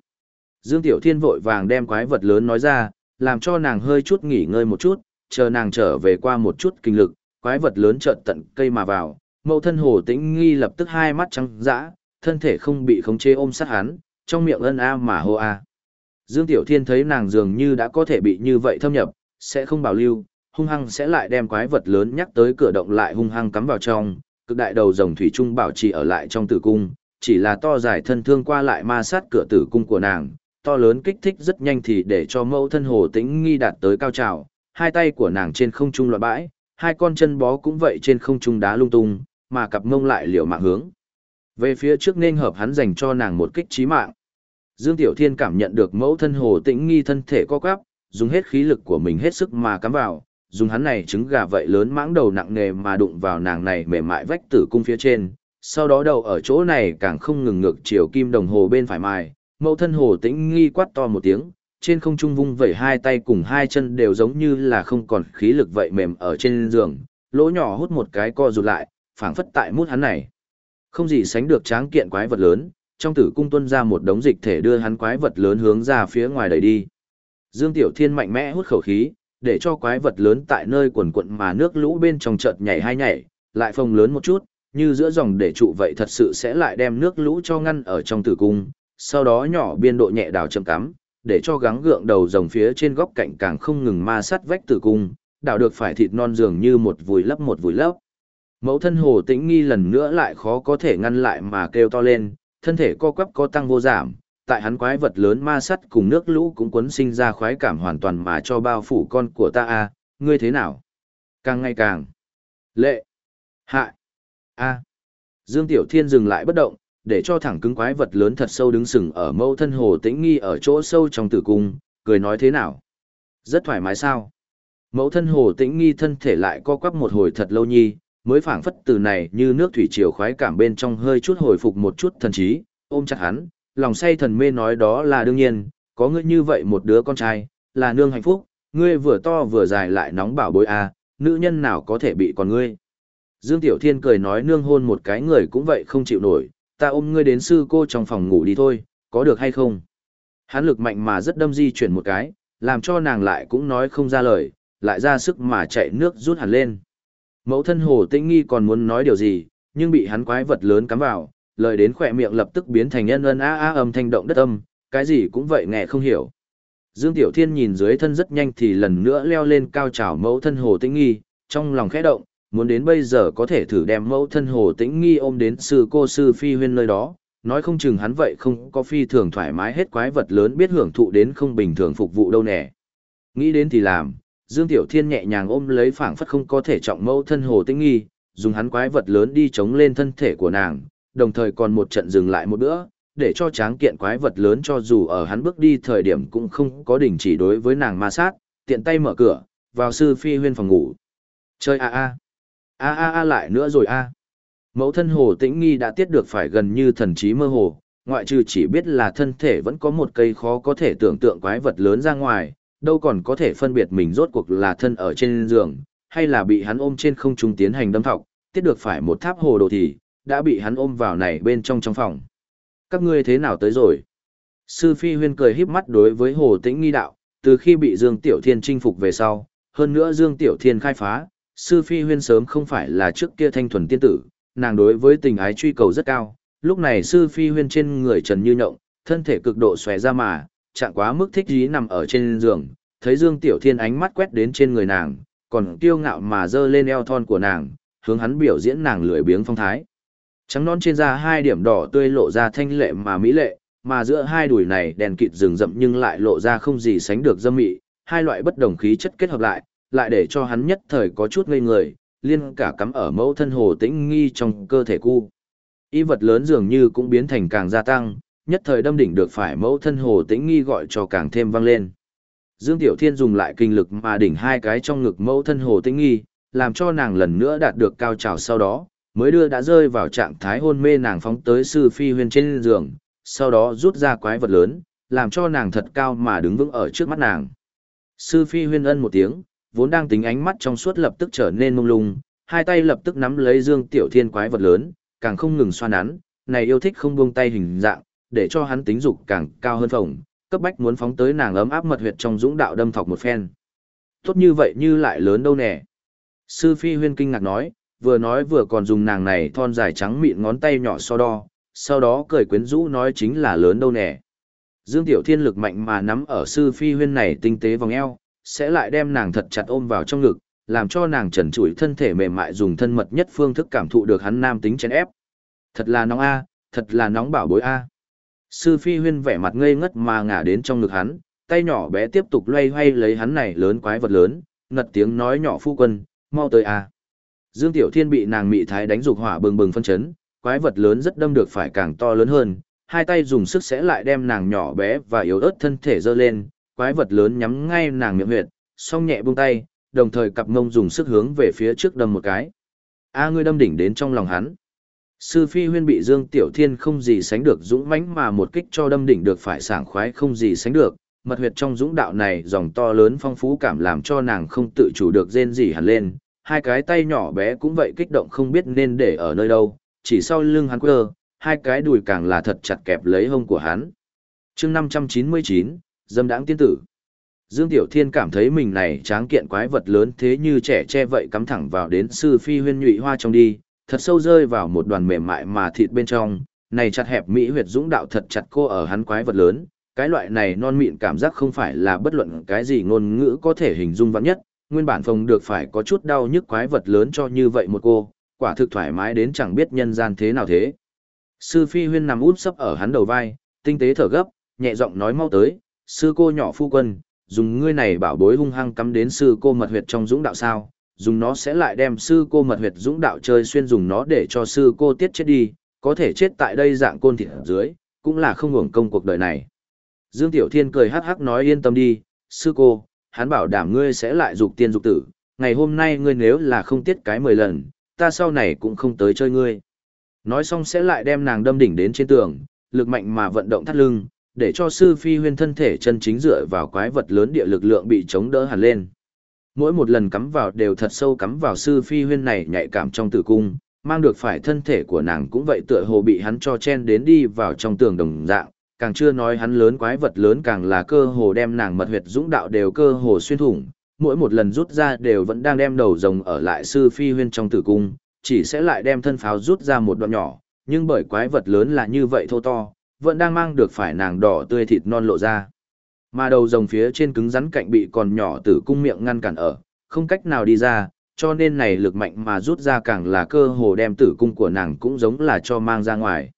Dương Tiểu Thiên vội vàng đem quái vật lớn nói ra, làm cho nàng hơi chút nghỉ ngơi một chút, chờ nàng trở về qua một chút kinh lực, quái vật lớn chợt tận cây mà vào, mẫu thân hồ tĩnh nghi lập tức hai mắt trắng dã, thân thể không bị khống chế ôm sát hắn, trong miệng ân a mà hô a. Dương Tiểu Thiên thấy nàng dường như đã có thể bị như vậy thâm nhập, sẽ không bảo lưu, hung hăng sẽ lại đem quái vật lớn nhắc tới cửa động lại hung hăng cắm vào trong, cực đại đầu rồng thủy trung bảo trì ở lại trong tử cung, chỉ là to dài thân thương qua lại ma sát cửa tử cung của nàng, to lớn kích thích rất nhanh thì để cho mẫu thân hồ tĩnh nghi đạt tới cao trào, hai tay của nàng trên không trung loạn bãi, hai con chân bó cũng vậy trên không trung đá lung tung, mà cặp mông lại liều mạng hướng. Về phía trước nên hợp hắn dành cho nàng một kích trí mạng. Dương Tiểu Thiên cảm nhận được mẫu thân hồ tĩnh nghi thân thể co quắp, dùng hết khí lực của mình hết sức mà cắm vào, dùng hắn này trứng gà vậy lớn mãng đầu nặng nề mà đụng vào nàng này mềm mại vách tử cung phía trên, sau đó đầu ở chỗ này càng không ngừng ngược chiều kim đồng hồ bên phải mài, mẫu thân hồ tĩnh nghi quát to một tiếng, trên không trung vung vẩy hai tay cùng hai chân đều giống như là không còn khí lực vậy mềm ở trên giường, lỗ nhỏ hút một cái co rụt lại, phảng phất tại mút hắn này. Không gì sánh được tráng kiện quái vật lớn, trong tử cung tuân ra một đống dịch thể đưa hắn quái vật lớn hướng ra phía ngoài đẩy đi. Dương Tiểu Thiên mạnh mẽ hút khẩu khí, để cho quái vật lớn tại nơi quần quận mà nước lũ bên trong chợt nhảy hai nhảy, lại phồng lớn một chút, như giữa dòng để trụ vậy thật sự sẽ lại đem nước lũ cho ngăn ở trong tử cung, sau đó nhỏ biên độ nhẹ đào chậm cắm, để cho gắng gượng đầu rồng phía trên góc cạnh càng không ngừng ma sát vách tử cung, đào được phải thịt non dường như một vùi lấp một vùi lấp. Mẫu thân hồ tĩnh nghi lần nữa lại khó có thể ngăn lại mà kêu to lên, thân thể co quắp có tăng vô giảm, tại hắn quái vật lớn ma sắt cùng nước lũ cũng quấn sinh ra khoái cảm hoàn toàn mà cho bao phủ con của ta a ngươi thế nào càng ngày càng lệ hại a dương tiểu thiên dừng lại bất động để cho thẳng cứng quái vật lớn thật sâu đứng sừng ở mâu thân hồ tĩnh nghi ở chỗ sâu trong tử cung cười nói thế nào rất thoải mái sao mẫu thân hồ tĩnh nghi thân thể lại co quắp một hồi thật lâu nhi mới phảng phất từ này như nước thủy triều khoái cảm bên trong hơi chút hồi phục một chút thần trí ôm chặt hắn lòng say thần mê nói đó là đương nhiên, có ngươi như vậy một đứa con trai, là nương hạnh phúc, ngươi vừa to vừa dài lại nóng bảo bối à, nữ nhân nào có thể bị còn ngươi. Dương Tiểu Thiên cười nói nương hôn một cái người cũng vậy không chịu nổi, ta ôm ngươi đến sư cô trong phòng ngủ đi thôi, có được hay không? Hắn lực mạnh mà rất đâm di chuyển một cái, làm cho nàng lại cũng nói không ra lời, lại ra sức mà chạy nước rút hẳn lên. Mẫu thân hồ tĩnh nghi còn muốn nói điều gì, nhưng bị hắn quái vật lớn cắm vào, lời đến khỏe miệng lập tức biến thành nhân ân a a âm thanh động đất âm, cái gì cũng vậy nghe không hiểu. Dương Tiểu Thiên nhìn dưới thân rất nhanh thì lần nữa leo lên cao trào mẫu thân hồ tĩnh nghi, trong lòng khẽ động, muốn đến bây giờ có thể thử đem mẫu thân hồ tĩnh nghi ôm đến sư cô sư phi huyên nơi đó, nói không chừng hắn vậy không có phi thường thoải mái hết quái vật lớn biết hưởng thụ đến không bình thường phục vụ đâu nè. Nghĩ đến thì làm, Dương Tiểu Thiên nhẹ nhàng ôm lấy phảng phất không có thể trọng mẫu thân hồ tĩnh nghi, dùng hắn quái vật lớn đi chống lên thân thể của nàng, đồng thời còn một trận dừng lại một bữa, để cho tráng kiện quái vật lớn cho dù ở hắn bước đi thời điểm cũng không có đình chỉ đối với nàng ma sát, tiện tay mở cửa, vào sư phi huyên phòng ngủ. Chơi a a. A a a lại nữa rồi a. Mẫu thân hồ tĩnh nghi đã tiết được phải gần như thần trí mơ hồ, ngoại trừ chỉ biết là thân thể vẫn có một cây khó có thể tưởng tượng quái vật lớn ra ngoài, đâu còn có thể phân biệt mình rốt cuộc là thân ở trên giường, hay là bị hắn ôm trên không trung tiến hành đâm thọc, tiết được phải một tháp hồ đồ thì, đã bị hắn ôm vào này bên trong trong phòng. Các ngươi thế nào tới rồi? Sư Phi Huyên cười híp mắt đối với Hồ Tĩnh nghi đạo, từ khi bị Dương Tiểu Thiên chinh phục về sau, hơn nữa Dương Tiểu Thiên khai phá, Sư Phi Huyên sớm không phải là trước kia thanh thuần tiên tử, nàng đối với tình ái truy cầu rất cao. Lúc này Sư Phi Huyên trên người trần như nhộng, thân thể cực độ xòe ra mà, chẳng quá mức thích dí nằm ở trên giường, thấy Dương Tiểu Thiên ánh mắt quét đến trên người nàng, còn kiêu ngạo mà dơ lên eo thon của nàng, hướng hắn biểu diễn nàng lười biếng phong thái. Trắng non trên da hai điểm đỏ tươi lộ ra thanh lệ mà mỹ lệ, mà giữa hai đùi này đèn kịt rừng rậm nhưng lại lộ ra không gì sánh được dâm mị, hai loại bất đồng khí chất kết hợp lại, lại để cho hắn nhất thời có chút ngây người, liên cả cắm ở mẫu thân hồ tĩnh nghi trong cơ thể cu. Y vật lớn dường như cũng biến thành càng gia tăng, nhất thời đâm đỉnh được phải mẫu thân hồ tĩnh nghi gọi cho càng thêm vang lên. Dương Tiểu Thiên dùng lại kinh lực mà đỉnh hai cái trong ngực mẫu thân hồ tĩnh nghi, làm cho nàng lần nữa đạt được cao trào sau đó, mới đưa đã rơi vào trạng thái hôn mê nàng phóng tới sư phi huyền trên giường, sau đó rút ra quái vật lớn, làm cho nàng thật cao mà đứng vững ở trước mắt nàng. Sư Phi huyên ân một tiếng, vốn đang tính ánh mắt trong suốt lập tức trở nên mông lung, hai tay lập tức nắm lấy Dương Tiểu Thiên quái vật lớn, càng không ngừng xoa nắn, này yêu thích không buông tay hình dạng, để cho hắn tính dục càng cao hơn phồng, cấp bách muốn phóng tới nàng ấm áp mật huyệt trong dũng đạo đâm thọc một phen. Tốt như vậy như lại lớn đâu nè. Sư Phi huyên kinh ngạc nói, vừa nói vừa còn dùng nàng này thon dài trắng mịn ngón tay nhỏ so đo, sau đó cười quyến rũ nói chính là lớn đâu nè. Dương Tiểu Thiên lực mạnh mà nắm ở sư Phi huyên này tinh tế vòng eo, sẽ lại đem nàng thật chặt ôm vào trong ngực, làm cho nàng trần trụi thân thể mềm mại dùng thân mật nhất phương thức cảm thụ được hắn nam tính chén ép. Thật là nóng a, thật là nóng bảo bối a. Sư Phi Huyên vẻ mặt ngây ngất mà ngả đến trong ngực hắn, tay nhỏ bé tiếp tục loay hoay lấy hắn này lớn quái vật lớn, ngật tiếng nói nhỏ phu quân, mau tới a. Dương Tiểu Thiên bị nàng mị thái đánh dục hỏa bừng bừng phân chấn, quái vật lớn rất đâm được phải càng to lớn hơn, hai tay dùng sức sẽ lại đem nàng nhỏ bé và yếu ớt thân thể dơ lên, quái vật lớn nhắm ngay nàng miệng huyệt, song nhẹ buông tay, đồng thời cặp ngông dùng sức hướng về phía trước đâm một cái. A ngươi đâm đỉnh đến trong lòng hắn. Sư Phi Huyên bị Dương Tiểu Thiên không gì sánh được dũng mãnh mà một kích cho đâm đỉnh được phải sảng khoái không gì sánh được, mật huyệt trong dũng đạo này dòng to lớn phong phú cảm làm cho nàng không tự chủ được rên rỉ hẳn lên, hai cái tay nhỏ bé cũng vậy kích động không biết nên để ở nơi đâu, chỉ sau lưng hắn quơ, hai cái đùi càng là thật chặt kẹp lấy hông của hắn. chương 599, dâm đãng tiên tử. Dương Tiểu Thiên cảm thấy mình này tráng kiện quái vật lớn thế như trẻ che vậy cắm thẳng vào đến sư phi huyên nhụy hoa trong đi, thật sâu rơi vào một đoàn mềm mại mà thịt bên trong, này chặt hẹp mỹ huyệt dũng đạo thật chặt cô ở hắn quái vật lớn, cái loại này non mịn cảm giác không phải là bất luận cái gì ngôn ngữ có thể hình dung vắn nhất, nguyên bản phòng được phải có chút đau nhức quái vật lớn cho như vậy một cô, quả thực thoải mái đến chẳng biết nhân gian thế nào thế. Sư Phi Huyên nằm út sấp ở hắn đầu vai, tinh tế thở gấp, nhẹ giọng nói mau tới, sư cô nhỏ phu quân, dùng ngươi này bảo bối hung hăng cắm đến sư cô mật huyệt trong dũng đạo sao, dùng nó sẽ lại đem sư cô mật huyệt dũng đạo chơi xuyên dùng nó để cho sư cô tiết chết đi, có thể chết tại đây dạng côn thịt ở dưới, cũng là không hưởng công cuộc đời này. Dương Tiểu Thiên cười hắc hắc nói yên tâm đi, sư cô, hắn bảo đảm ngươi sẽ lại dục tiên dục tử, ngày hôm nay ngươi nếu là không tiết cái mười lần, ta sau này cũng không tới chơi ngươi. Nói xong sẽ lại đem nàng đâm đỉnh đến trên tường, lực mạnh mà vận động thắt lưng, để cho sư phi huyên thân thể chân chính dựa vào quái vật lớn địa lực lượng bị chống đỡ hẳn lên. Mỗi một lần cắm vào đều thật sâu cắm vào sư phi huyên này nhạy cảm trong tử cung, mang được phải thân thể của nàng cũng vậy tựa hồ bị hắn cho chen đến đi vào trong tường đồng dạng, càng chưa nói hắn lớn quái vật lớn càng là cơ hồ đem nàng mật huyệt dũng đạo đều cơ hồ xuyên thủng, mỗi một lần rút ra đều vẫn đang đem đầu rồng ở lại sư phi huyên trong tử cung, chỉ sẽ lại đem thân pháo rút ra một đoạn nhỏ, nhưng bởi quái vật lớn là như vậy thô to, vẫn đang mang được phải nàng đỏ tươi thịt non lộ ra. Mà đầu rồng phía trên cứng rắn cạnh bị còn nhỏ tử cung miệng ngăn cản ở, không cách nào đi ra, cho nên này lực mạnh mà rút ra càng là cơ hồ đem tử cung của nàng cũng giống là cho mang ra ngoài.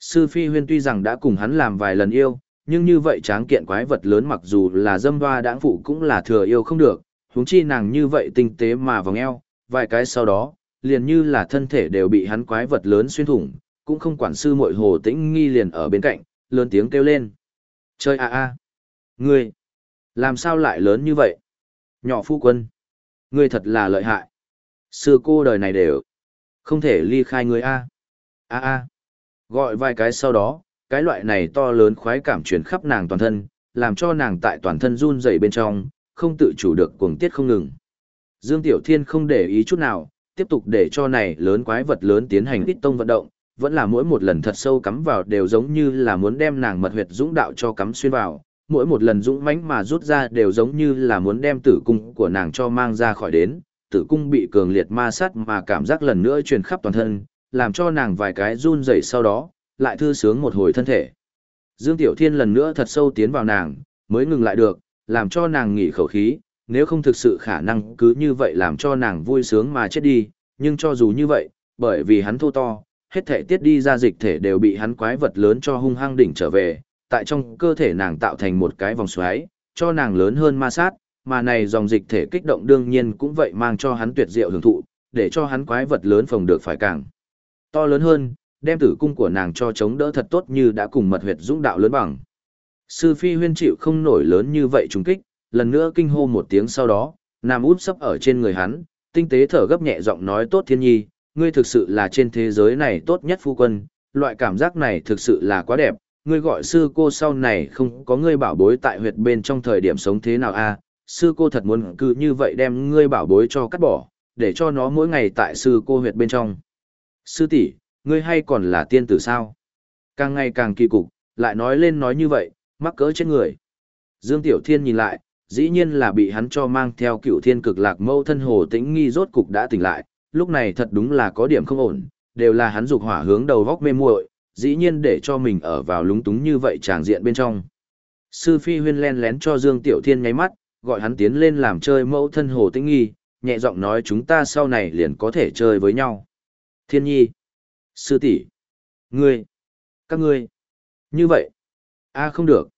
Sư Phi Huyên tuy rằng đã cùng hắn làm vài lần yêu, nhưng như vậy tráng kiện quái vật lớn mặc dù là dâm hoa đãng phụ cũng là thừa yêu không được, huống chi nàng như vậy tinh tế mà vòng eo, vài cái sau đó, liền như là thân thể đều bị hắn quái vật lớn xuyên thủng, cũng không quản sư muội hồ tĩnh nghi liền ở bên cạnh, lớn tiếng kêu lên. Chơi a a, ngươi, làm sao lại lớn như vậy? Nhỏ phu quân, ngươi thật là lợi hại. Sư cô đời này đều, không thể ly khai ngươi a. A a, gọi vài cái sau đó, cái loại này to lớn khoái cảm truyền khắp nàng toàn thân, làm cho nàng tại toàn thân run rẩy bên trong, không tự chủ được cuồng tiết không ngừng. Dương Tiểu Thiên không để ý chút nào, tiếp tục để cho này lớn quái vật lớn tiến hành ít tông vận động, vẫn là mỗi một lần thật sâu cắm vào đều giống như là muốn đem nàng mật huyệt dũng đạo cho cắm xuyên vào, mỗi một lần dũng mãnh mà rút ra đều giống như là muốn đem tử cung của nàng cho mang ra khỏi đến, tử cung bị cường liệt ma sát mà cảm giác lần nữa truyền khắp toàn thân, làm cho nàng vài cái run rẩy sau đó, lại thư sướng một hồi thân thể. Dương Tiểu Thiên lần nữa thật sâu tiến vào nàng, mới ngừng lại được, làm cho nàng nghỉ khẩu khí, nếu không thực sự khả năng cứ như vậy làm cho nàng vui sướng mà chết đi, nhưng cho dù như vậy, bởi vì hắn thô to, hết thể tiết đi ra dịch thể đều bị hắn quái vật lớn cho hung hăng đỉnh trở về, tại trong cơ thể nàng tạo thành một cái vòng xoáy, cho nàng lớn hơn ma sát, mà này dòng dịch thể kích động đương nhiên cũng vậy mang cho hắn tuyệt diệu hưởng thụ, để cho hắn quái vật lớn phòng được phải càng to lớn hơn, đem tử cung của nàng cho chống đỡ thật tốt như đã cùng mật huyệt dũng đạo lớn bằng. Sư phi huyên chịu không nổi lớn như vậy trùng kích, lần nữa kinh hô một tiếng sau đó, nằm út sấp ở trên người hắn, tinh tế thở gấp nhẹ giọng nói tốt thiên nhi, ngươi thực sự là trên thế giới này tốt nhất phu quân, loại cảm giác này thực sự là quá đẹp, ngươi gọi sư cô sau này không có ngươi bảo bối tại huyệt bên trong thời điểm sống thế nào a sư cô thật muốn cứ như vậy đem ngươi bảo bối cho cắt bỏ, để cho nó mỗi ngày tại sư cô huyệt bên trong. Sư tỷ, ngươi hay còn là tiên tử sao? Càng ngày càng kỳ cục, lại nói lên nói như vậy, mắc cỡ chết người. Dương Tiểu Thiên nhìn lại, dĩ nhiên là bị hắn cho mang theo cựu thiên cực lạc mâu thân hồ tĩnh nghi rốt cục đã tỉnh lại, lúc này thật đúng là có điểm không ổn, đều là hắn dục hỏa hướng đầu góc mê muội, dĩ nhiên để cho mình ở vào lúng túng như vậy tràng diện bên trong. Sư Phi huyên len lén cho Dương Tiểu Thiên nháy mắt, gọi hắn tiến lên làm chơi mẫu thân hồ tĩnh nghi, nhẹ giọng nói chúng ta sau này liền có thể chơi với nhau. Thiên nhi, sư tỷ, ngươi, các ngươi, như vậy, a không được.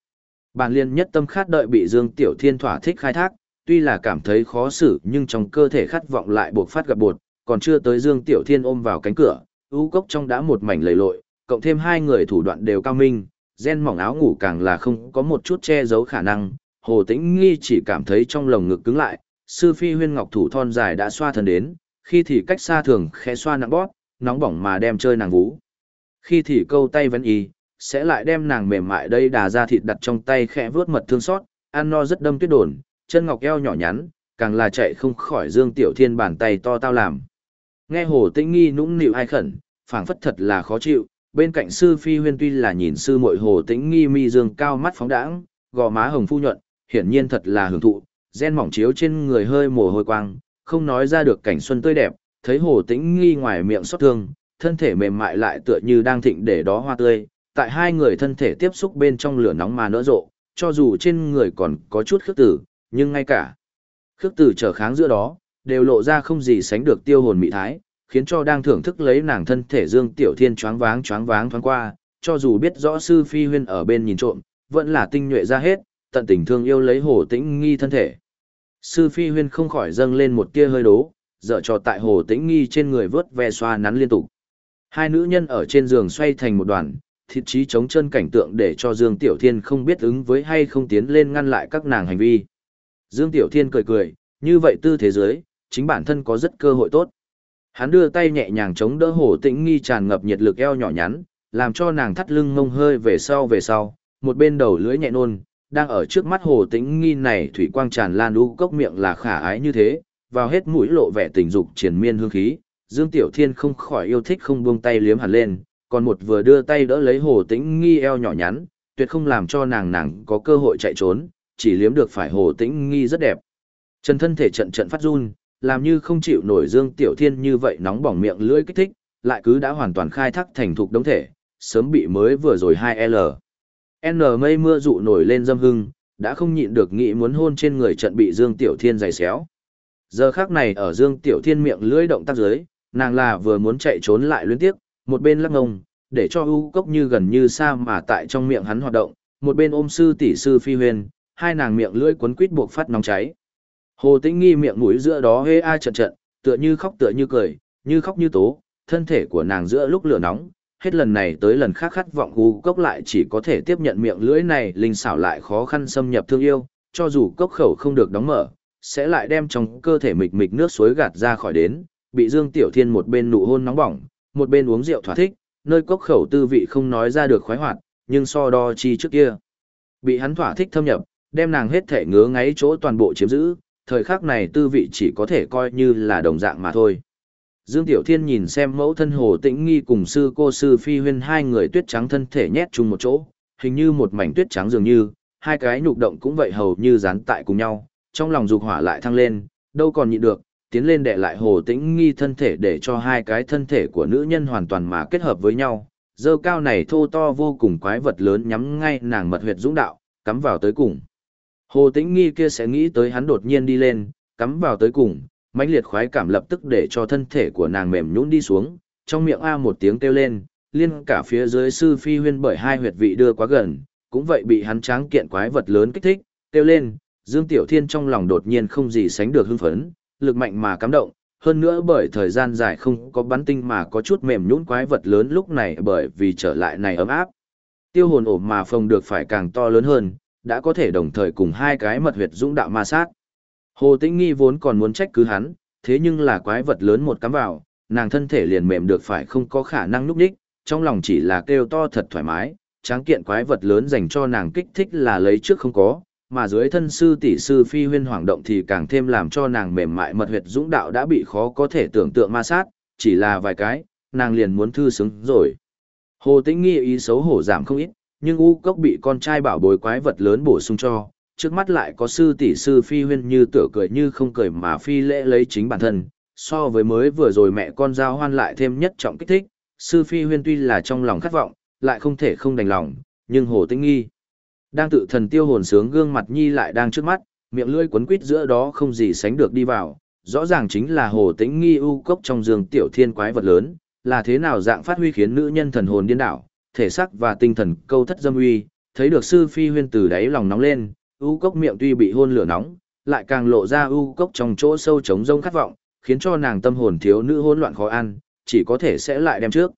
Bản liên nhất tâm khát đợi bị Dương Tiểu Thiên thỏa thích khai thác, tuy là cảm thấy khó xử nhưng trong cơ thể khát vọng lại buộc phát gặp bột, còn chưa tới Dương Tiểu Thiên ôm vào cánh cửa, ưu cốc trong đã một mảnh lầy lội, cộng thêm hai người thủ đoạn đều cao minh, gen mỏng áo ngủ càng là không có một chút che giấu khả năng, Hồ Tĩnh Nghi chỉ cảm thấy trong lồng ngực cứng lại, sư phi huyên ngọc thủ thon dài đã xoa thần đến, khi thì cách xa thường khẽ xoa nặng bóp, nóng bỏng mà đem chơi nàng vú. Khi thì câu tay vẫn y, sẽ lại đem nàng mềm mại đây đà ra thịt đặt trong tay khẽ vướt mật thương xót, ăn no rất đâm tuyết đồn, chân ngọc eo nhỏ nhắn, càng là chạy không khỏi Dương Tiểu Thiên bàn tay to tao làm. Nghe Hồ Tĩnh Nghi nũng nịu ai khẩn, phảng phất thật là khó chịu, bên cạnh sư phi huyên tuy là nhìn sư muội Hồ Tĩnh Nghi mi dương cao mắt phóng đãng, gò má hồng phu nhuận, hiển nhiên thật là hưởng thụ, gen mỏng chiếu trên người hơi mồ hôi quang, không nói ra được cảnh xuân tươi đẹp, thấy Hồ Tĩnh Nghi ngoài miệng xót thương, thân thể mềm mại lại tựa như đang thịnh để đó hoa tươi, tại hai người thân thể tiếp xúc bên trong lửa nóng mà nỡ rộ, cho dù trên người còn có chút khước tử, nhưng ngay cả khước tử trở kháng giữa đó, đều lộ ra không gì sánh được tiêu hồn mị thái, khiến cho đang thưởng thức lấy nàng thân thể Dương Tiểu Thiên choáng váng choáng váng thoáng qua, cho dù biết rõ sư phi huyên ở bên nhìn trộm, vẫn là tinh nhuệ ra hết, tận tình thương yêu lấy hồ tĩnh nghi thân thể. Sư phi huyên không khỏi dâng lên một tia hơi đố, dở trò tại hồ tĩnh nghi trên người vớt ve xoa nắn liên tục. Hai nữ nhân ở trên giường xoay thành một đoàn, thịt trí chống chân cảnh tượng để cho Dương Tiểu Thiên không biết ứng với hay không tiến lên ngăn lại các nàng hành vi. Dương Tiểu Thiên cười cười, như vậy tư thế giới, chính bản thân có rất cơ hội tốt. Hắn đưa tay nhẹ nhàng chống đỡ hồ tĩnh nghi tràn ngập nhiệt lực eo nhỏ nhắn, làm cho nàng thắt lưng ngông hơi về sau về sau, một bên đầu lưỡi nhẹ nôn, đang ở trước mắt hồ tĩnh nghi này thủy quang tràn lan u cốc miệng là khả ái như thế, vào hết mũi lộ vẻ tình dục triển miên hương khí, Dương Tiểu Thiên không khỏi yêu thích không buông tay liếm hẳn lên, còn một vừa đưa tay đỡ lấy hồ tĩnh nghi eo nhỏ nhắn, tuyệt không làm cho nàng nàng có cơ hội chạy trốn, chỉ liếm được phải hồ tĩnh nghi rất đẹp. Chân thân thể trận trận phát run, làm như không chịu nổi Dương Tiểu Thiên như vậy nóng bỏng miệng lưỡi kích thích, lại cứ đã hoàn toàn khai thác thành thục đống thể, sớm bị mới vừa rồi 2L. N mây mưa dụ nổi lên dâm hưng, đã không nhịn được nghĩ muốn hôn trên người trận bị Dương Tiểu Thiên giày xéo. Giờ khác này ở Dương Tiểu Thiên miệng lưỡi động tác dưới, nàng là vừa muốn chạy trốn lại luyến tiếc, một bên lắc ngông, để cho u cốc như gần như xa mà tại trong miệng hắn hoạt động, một bên ôm sư tỷ sư phi huyền, hai nàng miệng lưỡi quấn quít buộc phát nóng cháy. Hồ Tĩnh Nghi miệng mũi giữa đó hê a trận trận, tựa như khóc tựa như cười, như khóc như tố, thân thể của nàng giữa lúc lửa nóng, hết lần này tới lần khác khát vọng gu cốc lại chỉ có thể tiếp nhận miệng lưỡi này linh xảo lại khó khăn xâm nhập thương yêu, cho dù cốc khẩu không được đóng mở, sẽ lại đem trong cơ thể mịch mịch nước suối gạt ra khỏi đến, bị Dương Tiểu Thiên một bên nụ hôn nóng bỏng, một bên uống rượu thỏa thích, nơi cốc khẩu tư vị không nói ra được khoái hoạt, nhưng so đo chi trước kia. Bị hắn thỏa thích thâm nhập, đem nàng hết thể ngứa ngáy chỗ toàn bộ chiếm giữ, thời khắc này tư vị chỉ có thể coi như là đồng dạng mà thôi. Dương Tiểu Thiên nhìn xem mẫu thân hồ tĩnh nghi cùng sư cô sư phi huyên hai người tuyết trắng thân thể nhét chung một chỗ, hình như một mảnh tuyết trắng dường như, hai cái nhục động cũng vậy hầu như dán tại cùng nhau, trong lòng dục hỏa lại thăng lên, đâu còn nhịn được, tiến lên đè lại hồ tĩnh nghi thân thể để cho hai cái thân thể của nữ nhân hoàn toàn mà kết hợp với nhau. Dơ cao này thô to vô cùng quái vật lớn nhắm ngay nàng mật huyệt dũng đạo, cắm vào tới cùng. Hồ tĩnh nghi kia sẽ nghĩ tới hắn đột nhiên đi lên, cắm vào tới cùng, mãnh liệt khoái cảm lập tức để cho thân thể của nàng mềm nhũn đi xuống, trong miệng a một tiếng kêu lên, liên cả phía dưới sư phi huyên bởi hai huyệt vị đưa quá gần, cũng vậy bị hắn tráng kiện quái vật lớn kích thích, kêu lên, Dương Tiểu Thiên trong lòng đột nhiên không gì sánh được hưng phấn, lực mạnh mà cảm động, hơn nữa bởi thời gian dài không có bắn tinh mà có chút mềm nhũn quái vật lớn lúc này bởi vì trở lại này ấm áp. Tiêu hồn ổ mà phòng được phải càng to lớn hơn, đã có thể đồng thời cùng hai cái mật huyệt dũng đạo ma sát. Hồ Tĩnh Nghi vốn còn muốn trách cứ hắn, thế nhưng là quái vật lớn một cắm vào, nàng thân thể liền mềm được phải không có khả năng núp đích, trong lòng chỉ là kêu to thật thoải mái, tráng kiện quái vật lớn dành cho nàng kích thích là lấy trước không có, mà dưới thân sư tỷ sư phi huyên hoàng động thì càng thêm làm cho nàng mềm mại mật huyệt dũng đạo đã bị khó có thể tưởng tượng ma sát, chỉ là vài cái, nàng liền muốn thư sướng rồi. Hồ Tĩnh nghi ý xấu hổ giảm không ít, nhưng u cốc bị con trai bảo bối quái vật lớn bổ sung cho, trước mắt lại có sư tỷ sư phi huyên như tựa cười như không cười mà phi lễ lấy chính bản thân, so với mới vừa rồi mẹ con giao hoan lại thêm nhất trọng kích thích, sư phi huyên tuy là trong lòng khát vọng, lại không thể không đành lòng, nhưng hồ tĩnh nghi. Đang tự thần tiêu hồn sướng gương mặt nhi lại đang trước mắt, miệng lưỡi quấn quít giữa đó không gì sánh được đi vào, rõ ràng chính là hồ tĩnh nghi u cốc trong giường tiểu thiên quái vật lớn, là thế nào dạng phát huy khiến nữ nhân thần hồn điên đảo, thể xác và tinh thần câu thất dâm uy, thấy được sư phi huyên từ đáy lòng nóng lên, u cốc miệng tuy bị hôn lửa nóng, lại càng lộ ra u cốc trong chỗ sâu trống rông khát vọng, khiến cho nàng tâm hồn thiếu nữ hỗn loạn khó ăn, chỉ có thể sẽ lại đem trước.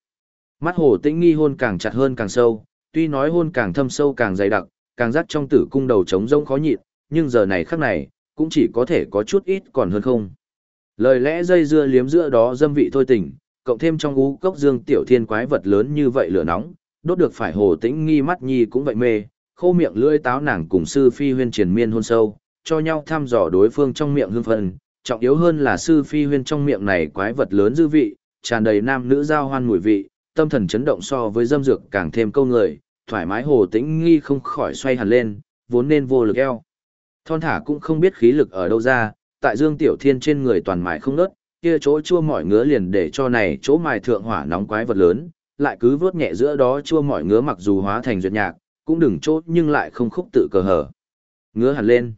Mắt hồ tĩnh nghi hôn càng chặt hơn càng sâu, tuy nói hôn càng thâm sâu càng dày đặc, càng rắc trong tử cung đầu trống rông khó nhịn, nhưng giờ này khắc này, cũng chỉ có thể có chút ít còn hơn không. Lời lẽ dây dưa liếm giữa đó dâm vị thôi tình, cộng thêm trong ú cốc dương tiểu thiên quái vật lớn như vậy lửa nóng, đốt được phải hồ tĩnh nghi mắt nhi cũng vậy mê, khô miệng lưỡi táo nàng cùng sư phi huyên triền miên hôn sâu, cho nhau thăm dò đối phương trong miệng hương phân, trọng yếu hơn là sư phi huyên trong miệng này quái vật lớn dư vị, tràn đầy nam nữ giao hoan mùi vị, tâm thần chấn động so với dâm dược càng thêm câu người, thoải mái hồ tĩnh nghi không khỏi xoay hẳn lên, vốn nên vô lực eo. Thon thả cũng không biết khí lực ở đâu ra, tại Dương Tiểu Thiên trên người toàn mài không nớt, kia chỗ chua mỏi ngứa liền để cho này chỗ mài thượng hỏa nóng quái vật lớn, lại cứ vớt nhẹ giữa đó chua mỏi ngứa mặc dù hóa thành duyệt nhạc, cũng đừng chốt nhưng lại không khúc tự cờ hở. Ngứa hẳn lên,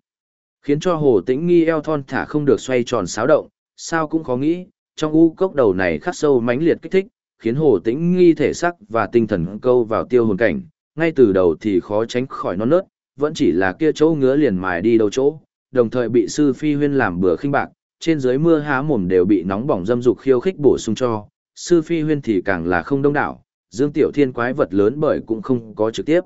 khiến cho hồ tĩnh nghi eo thon thả không được xoay tròn xáo động, sao cũng khó nghĩ, trong u cốc đầu này khắc sâu mãnh liệt kích thích, khiến hồ tĩnh nghi thể sắc và tinh thần câu vào tiêu hồn cảnh, ngay từ đầu thì khó tránh khỏi non nớt, vẫn chỉ là kia chỗ ngứa liền mài đi đâu chỗ, đồng thời bị sư phi huyên làm bừa khinh bạc, trên dưới mưa há mồm đều bị nóng bỏng dâm dục khiêu khích bổ sung cho, sư phi huyên thì càng là không đông đảo, dương tiểu thiên quái vật lớn bởi cũng không có trực tiếp.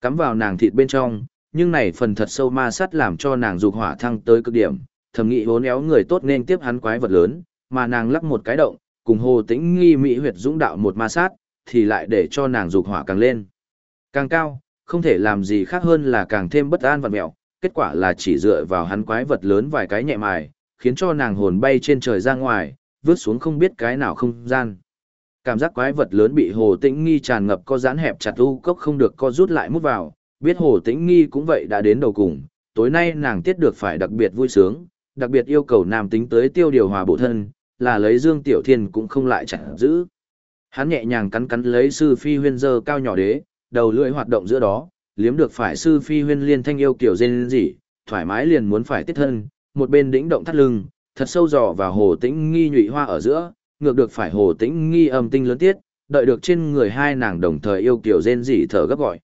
Cắm vào nàng thịt bên trong, nhưng này phần thật sâu ma sát làm cho nàng dục hỏa thăng tới cực điểm, thầm nghĩ vốn éo người tốt nên tiếp hắn quái vật lớn, mà nàng lắc một cái động, cùng hồ tĩnh nghi mỹ huyệt dũng đạo một ma sát, thì lại để cho nàng dục hỏa càng lên. Càng cao, không thể làm gì khác hơn là càng thêm bất an vật mẹo, kết quả là chỉ dựa vào hắn quái vật lớn vài cái nhẹ mài, khiến cho nàng hồn bay trên trời ra ngoài, vướt xuống không biết cái nào không gian. Cảm giác quái vật lớn bị hồ tĩnh nghi tràn ngập co giãn hẹp chặt u cốc không được co rút lại mút vào, biết hồ tĩnh nghi cũng vậy đã đến đầu cùng, tối nay nàng tiết được phải đặc biệt vui sướng, đặc biệt yêu cầu nam tính tới tiêu điều hòa bộ thân, là lấy Dương Tiểu Thiên cũng không lại chặt giữ. Hắn nhẹ nhàng cắn cắn lấy sư phi huyên dơ cao nhỏ đế, đầu lưỡi hoạt động giữa đó, liếm được phải sư phi huyên liên thanh yêu kiểu dên gì, thoải mái liền muốn phải tiết thân, một bên đĩnh động thắt lưng, thật sâu dò vào hồ tĩnh nghi nhụy hoa ở giữa, ngược được phải hồ tĩnh nghi âm tinh lớn tiết, đợi được trên người hai nàng đồng thời yêu kiểu rên rỉ thở gấp gọi.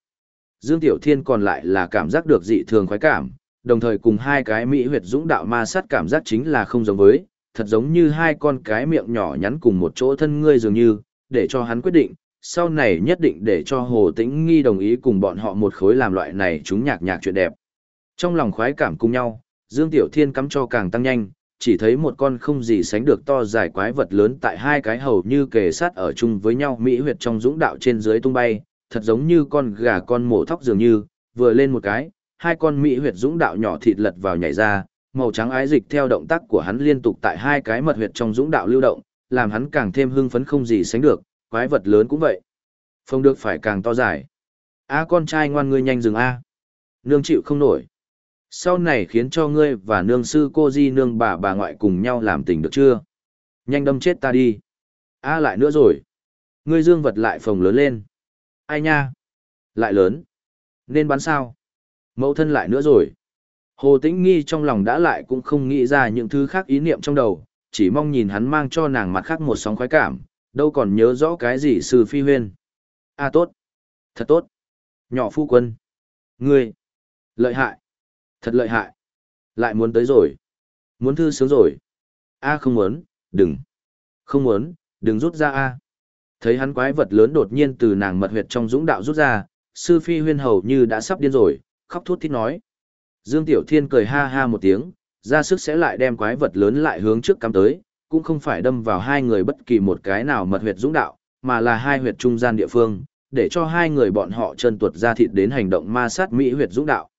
Dương Tiểu Thiên còn lại là cảm giác được dị thường khoái cảm, đồng thời cùng hai cái mỹ huyệt dũng đạo ma sát cảm giác chính là không giống với, thật giống như hai con cái miệng nhỏ nhắn cùng một chỗ thân ngươi dường như, để cho hắn quyết định, sau này nhất định để cho Hồ Tĩnh Nghi đồng ý cùng bọn họ một khối làm loại này chúng nhạc nhạc chuyện đẹp. Trong lòng khoái cảm cùng nhau, Dương Tiểu Thiên cắm cho càng tăng nhanh, chỉ thấy một con không gì sánh được to dài quái vật lớn tại hai cái hầu như kề sát ở chung với nhau mỹ huyệt trong dũng đạo trên dưới tung bay, thật giống như con gà con mổ thóc dường như, vừa lên một cái, hai con mỹ huyệt dũng đạo nhỏ thịt lật vào nhảy ra, màu trắng ái dịch theo động tác của hắn liên tục tại hai cái mật huyệt trong dũng đạo lưu động, làm hắn càng thêm hưng phấn không gì sánh được, quái vật lớn cũng vậy. Phong được phải càng to dài. A con trai ngoan ngươi nhanh dừng A. Nương chịu không nổi. Sau này khiến cho ngươi và nương sư cô di nương bà bà ngoại cùng nhau làm tình được chưa? Nhanh đâm chết ta đi. A lại nữa rồi. Ngươi dương vật lại phồng lớn lên. Ai nha? Lại lớn. Nên bắn sao? Mẫu thân lại nữa rồi. Hồ Tĩnh Nghi trong lòng đã lại cũng không nghĩ ra những thứ khác ý niệm trong đầu, chỉ mong nhìn hắn mang cho nàng mặt khác một sóng khoái cảm, đâu còn nhớ rõ cái gì sư phi huyên. A à, tốt. Thật tốt. Nhỏ phu quân. Ngươi. Lợi hại. Thật lợi hại. Lại muốn tới rồi. Muốn thư sướng rồi. A không muốn, đừng. Không muốn, đừng rút ra A. Thấy hắn quái vật lớn đột nhiên từ nàng mật huyệt trong dũng đạo rút ra, sư phi huyên hầu như đã sắp điên rồi, khóc thút thít nói. Dương Tiểu Thiên cười ha ha một tiếng, ra sức sẽ lại đem quái vật lớn lại hướng trước cắm tới, cũng không phải đâm vào hai người bất kỳ một cái nào mật huyệt dũng đạo, mà là hai huyệt trung gian địa phương, để cho hai người bọn họ chân tuột ra thịt đến hành động ma sát mỹ huyệt dũng đạo.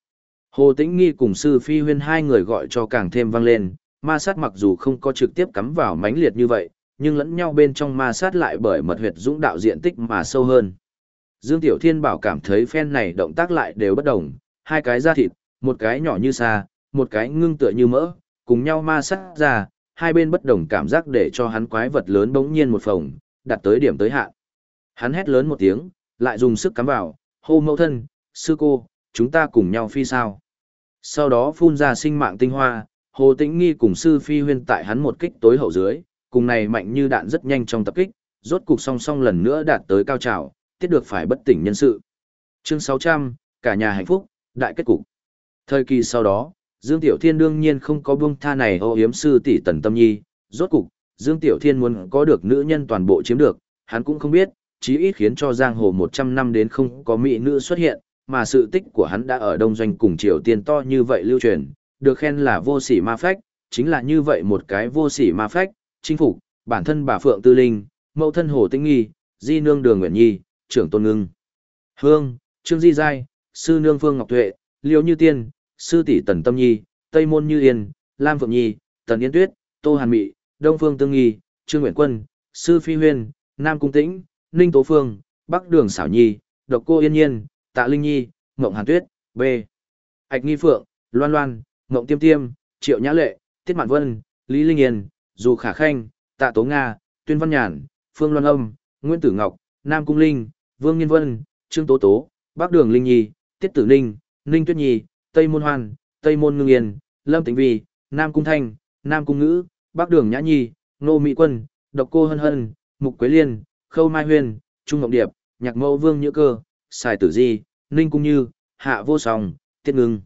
Hồ Tĩnh Nghi cùng sư phi huyên hai người gọi cho càng thêm vang lên, ma sát mặc dù không có trực tiếp cắm vào mãnh liệt như vậy, nhưng lẫn nhau bên trong ma sát lại bởi mật huyệt dũng đạo diện tích mà sâu hơn. Dương Tiểu Thiên Bảo cảm thấy phen này động tác lại đều bất đồng, hai cái da thịt, một cái nhỏ như sa, một cái ngưng tựa như mỡ, cùng nhau ma sát ra, hai bên bất đồng cảm giác để cho hắn quái vật lớn bỗng nhiên một phồng, đặt tới điểm tới hạn. Hắn hét lớn một tiếng, lại dùng sức cắm vào, hô mẫu thân, sư cô, chúng ta cùng nhau phi sao. Sau đó phun ra sinh mạng tinh hoa, Hồ Tĩnh Nghi cùng sư phi huyên tại hắn một kích tối hậu dưới, cùng này mạnh như đạn rất nhanh trong tập kích, rốt cục song song lần nữa đạt tới cao trào, tiết được phải bất tỉnh nhân sự. Chương 600, cả nhà hạnh phúc, đại kết cục. Thời kỳ sau đó, Dương Tiểu Thiên đương nhiên không có buông tha này ô hiếm sư tỷ Tần Tâm Nhi, rốt cục, Dương Tiểu Thiên muốn có được nữ nhân toàn bộ chiếm được, hắn cũng không biết, chí ít khiến cho giang hồ 100 năm đến không có mỹ nữ xuất hiện, mà sự tích của hắn đã ở đông doanh cùng Triều Tiên to như vậy lưu truyền, được khen là vô sỉ ma phách, chính là như vậy một cái vô sỉ ma phách, chinh phục, bản thân bà Phượng Tư Linh, mẫu thân Hồ Tĩnh Nghi, di nương Đường Nguyễn Nhi, trưởng Tôn Ngưng, Hương, Trương Di Giai, sư nương Phương Ngọc Tuệ, Liêu Như Tiên, sư tỷ Tần Tâm Nhi, Tây Môn Như Yên, Lam Phượng Nhi, Tần Yên Tuyết, Tô Hàn Mị, Đông Phương Tương Nghi, Trương Nguyễn Quân, Sư Phi Huyên, Nam Cung Tĩnh, Ninh Tố Phương, Bắc Đường Xảo Nhi, Độc Cô Yên Nhiên, Tạ Linh Nhi, Ngộng Hàn Tuyết, B. Hạch Nghi Phượng, Loan Loan, Ngộng Tiêm Tiêm, Triệu Nhã Lệ, Tiết Mạn Vân, Lý Linh Yên, Dù Khả Khanh, Tạ Tố Nga, Tuyên Văn Nhàn, Phương Loan Âm, Nguyễn Tử Ngọc, Nam Cung Linh, Vương Nghiên Vân, Trương Tố Tố, Bắc Đường Linh Nhi, Tiết Tử Ninh, Ninh Tuyết Nhi, Tây Môn Hoan, Tây Môn Ngưng Yên, Lâm Tĩnh Vi, Nam Cung Thanh, Nam Cung Ngữ, Bắc Đường Nhã Nhi, Nô Mỹ Quân, Độc Cô Hân Hân, Mục Quế Liên, Khâu Mai Huyên, Trung Ngọc Điệp, Nhạc Mẫu Vương Nhữ Cơ, Sài Tử Di, Ninh Cung Như, Hạ Vô Song, Tiết Ngưng,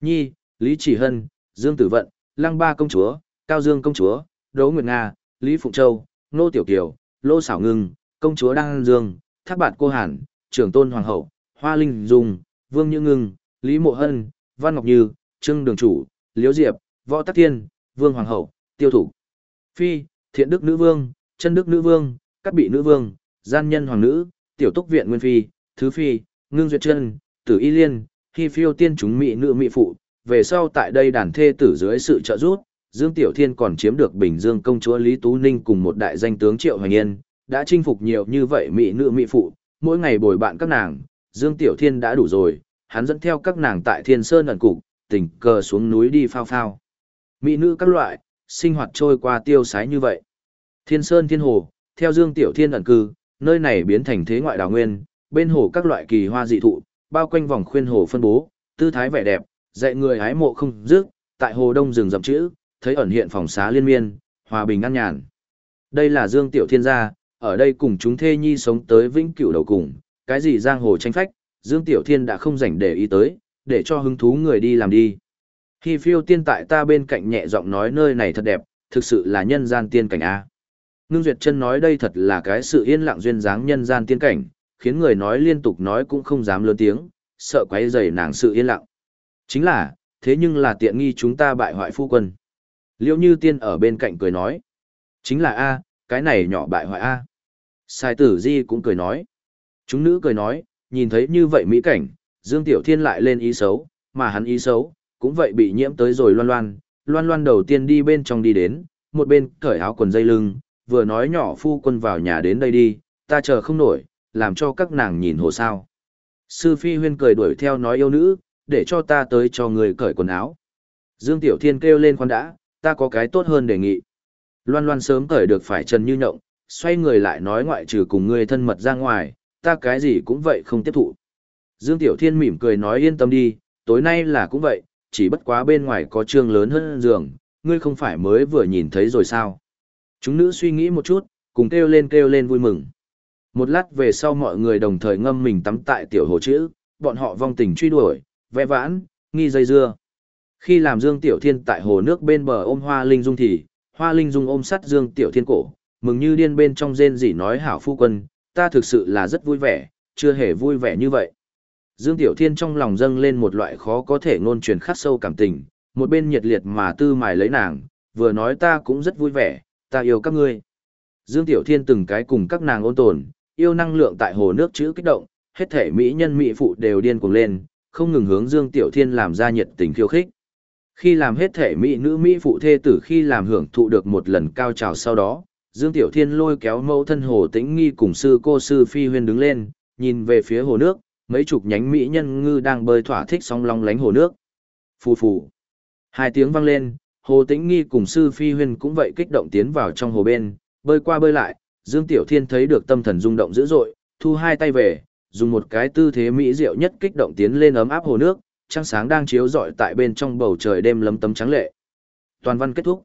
Nhi, Lý Chỉ Hân, Dương Tử Vận, Lăng Ba Công Chúa, Cao Dương Công Chúa, Đỗ Nguyệt Nga, Lý Phụng Châu, Nô Tiểu Kiều, Lô Sảo Ngưng, Công Chúa Đăng Dương, Thác Bạt Cô Hàn, Trưởng Tôn Hoàng Hậu, Hoa Linh Dung, Vương Như Ngưng, Lý Mộ Hân, Văn Ngọc Như, Trương Đường Chủ, Liễu Diệp, Võ Tắc Thiên, Vương Hoàng Hậu, Tiêu Thủ. Phi, Thiện Đức Nữ Vương, Chân Đức Nữ Vương, Cát Bị Nữ Vương, Gian Nhân Hoàng Nữ, Tiểu Túc Viện Nguyên Phi, Thứ Phi, Ngưng Duyệt Trân, Tử Y Liên, khi Phiêu Tiên chúng mỹ nữ mỹ phụ, về sau tại đây đàn thê tử dưới sự trợ giúp, Dương Tiểu Thiên còn chiếm được Bình Dương công chúa Lý Tú Ninh cùng một đại danh tướng Triệu Hoành Yên, đã chinh phục nhiều như vậy mỹ nữ mỹ phụ, mỗi ngày bồi bạn các nàng, Dương Tiểu Thiên đã đủ rồi, hắn dẫn theo các nàng tại Thiên Sơn ẩn cục, tình cờ xuống núi đi phao phao. Mỹ nữ các loại, sinh hoạt trôi qua tiêu sái như vậy. Thiên Sơn Thiên Hồ, theo Dương Tiểu Thiên ẩn cư, nơi này biến thành thế ngoại đào nguyên, bên hồ các loại kỳ hoa dị thụ, bao quanh vòng khuyên hồ phân bố, tư thái vẻ đẹp, dạy người hái mộ không dứt, tại hồ đông rừng rậm chữ, thấy ẩn hiện phòng xá liên miên, hòa bình an nhàn. Đây là Dương Tiểu Thiên gia, ở đây cùng chúng thê nhi sống tới vĩnh cửu đầu cùng, cái gì giang hồ tranh phách, Dương Tiểu Thiên đã không rảnh để ý tới, để cho hứng thú người đi làm đi. Khi phiêu tiên tại ta bên cạnh nhẹ giọng nói nơi này thật đẹp, thực sự là nhân gian tiên cảnh A. Ngưng Duyệt chân nói đây thật là cái sự yên lặng duyên dáng nhân gian tiên cảnh, khiến người nói liên tục nói cũng không dám lớn tiếng, sợ quấy rầy nàng sự yên lặng. Chính là, thế nhưng là tiện nghi chúng ta bại hoại phu quân. liễu như tiên ở bên cạnh cười nói. Chính là A, cái này nhỏ bại hoại A. Sai tử di cũng cười nói. Chúng nữ cười nói, nhìn thấy như vậy mỹ cảnh, Dương Tiểu Thiên lại lên ý xấu, mà hắn ý xấu, cũng vậy bị nhiễm tới rồi loan loan. Loan loan đầu tiên đi bên trong đi đến, một bên cởi áo quần dây lưng, vừa nói nhỏ phu quân vào nhà đến đây đi, ta chờ không nổi, làm cho các nàng nhìn hồ sao. Sư Phi Huyên cười đuổi theo nói yêu nữ, để cho ta tới cho người cởi quần áo. Dương Tiểu Thiên kêu lên khoan đã, ta có cái tốt hơn đề nghị. Loan loan sớm cởi được phải trần như nhộng, xoay người lại nói ngoại trừ cùng ngươi thân mật ra ngoài, ta cái gì cũng vậy không tiếp thụ. Dương Tiểu Thiên mỉm cười nói yên tâm đi, tối nay là cũng vậy, chỉ bất quá bên ngoài có trương lớn hơn giường, ngươi không phải mới vừa nhìn thấy rồi sao. Chúng nữ suy nghĩ một chút, cùng kêu lên kêu lên vui mừng. Một lát về sau mọi người đồng thời ngâm mình tắm tại tiểu hồ chữ, bọn họ vong tình truy đuổi, vẽ vãn, nghi dây dưa. Khi làm Dương Tiểu Thiên tại hồ nước bên bờ ôm Hoa Linh Dung thì, Hoa Linh Dung ôm sắt Dương Tiểu Thiên cổ, mừng như điên bên trong rên rỉ nói hảo phu quân, ta thực sự là rất vui vẻ, chưa hề vui vẻ như vậy. Dương Tiểu Thiên trong lòng dâng lên một loại khó có thể ngôn truyền khắc sâu cảm tình, một bên nhiệt liệt mà tư mài lấy nàng, vừa nói ta cũng rất vui vẻ, ta yêu các ngươi. Dương Tiểu Thiên từng cái cùng các nàng ôn tồn, yêu năng lượng tại hồ nước chữ kích động, hết thể mỹ nhân mỹ phụ đều điên cuồng lên, không ngừng hướng Dương Tiểu Thiên làm ra nhiệt tình khiêu khích. Khi làm hết thể mỹ nữ mỹ phụ thê tử khi làm hưởng thụ được một lần cao trào sau đó, Dương Tiểu Thiên lôi kéo mẫu thân Hồ Tĩnh Nghi cùng sư cô sư Phi Huyên đứng lên, nhìn về phía hồ nước, mấy chục nhánh mỹ nhân ngư đang bơi thỏa thích song long lánh hồ nước. Phù phù. Hai tiếng vang lên, Hồ Tĩnh Nghi cùng sư Phi Huyên cũng vậy kích động tiến vào trong hồ bên, bơi qua bơi lại, Dương Tiểu Thiên thấy được tâm thần rung động dữ dội, thu hai tay về, dùng một cái tư thế mỹ diệu nhất kích động tiến lên ấm áp hồ nước, trăng sáng đang chiếu rọi tại bên trong bầu trời đêm lấm tấm trắng lệ. Toàn văn kết thúc.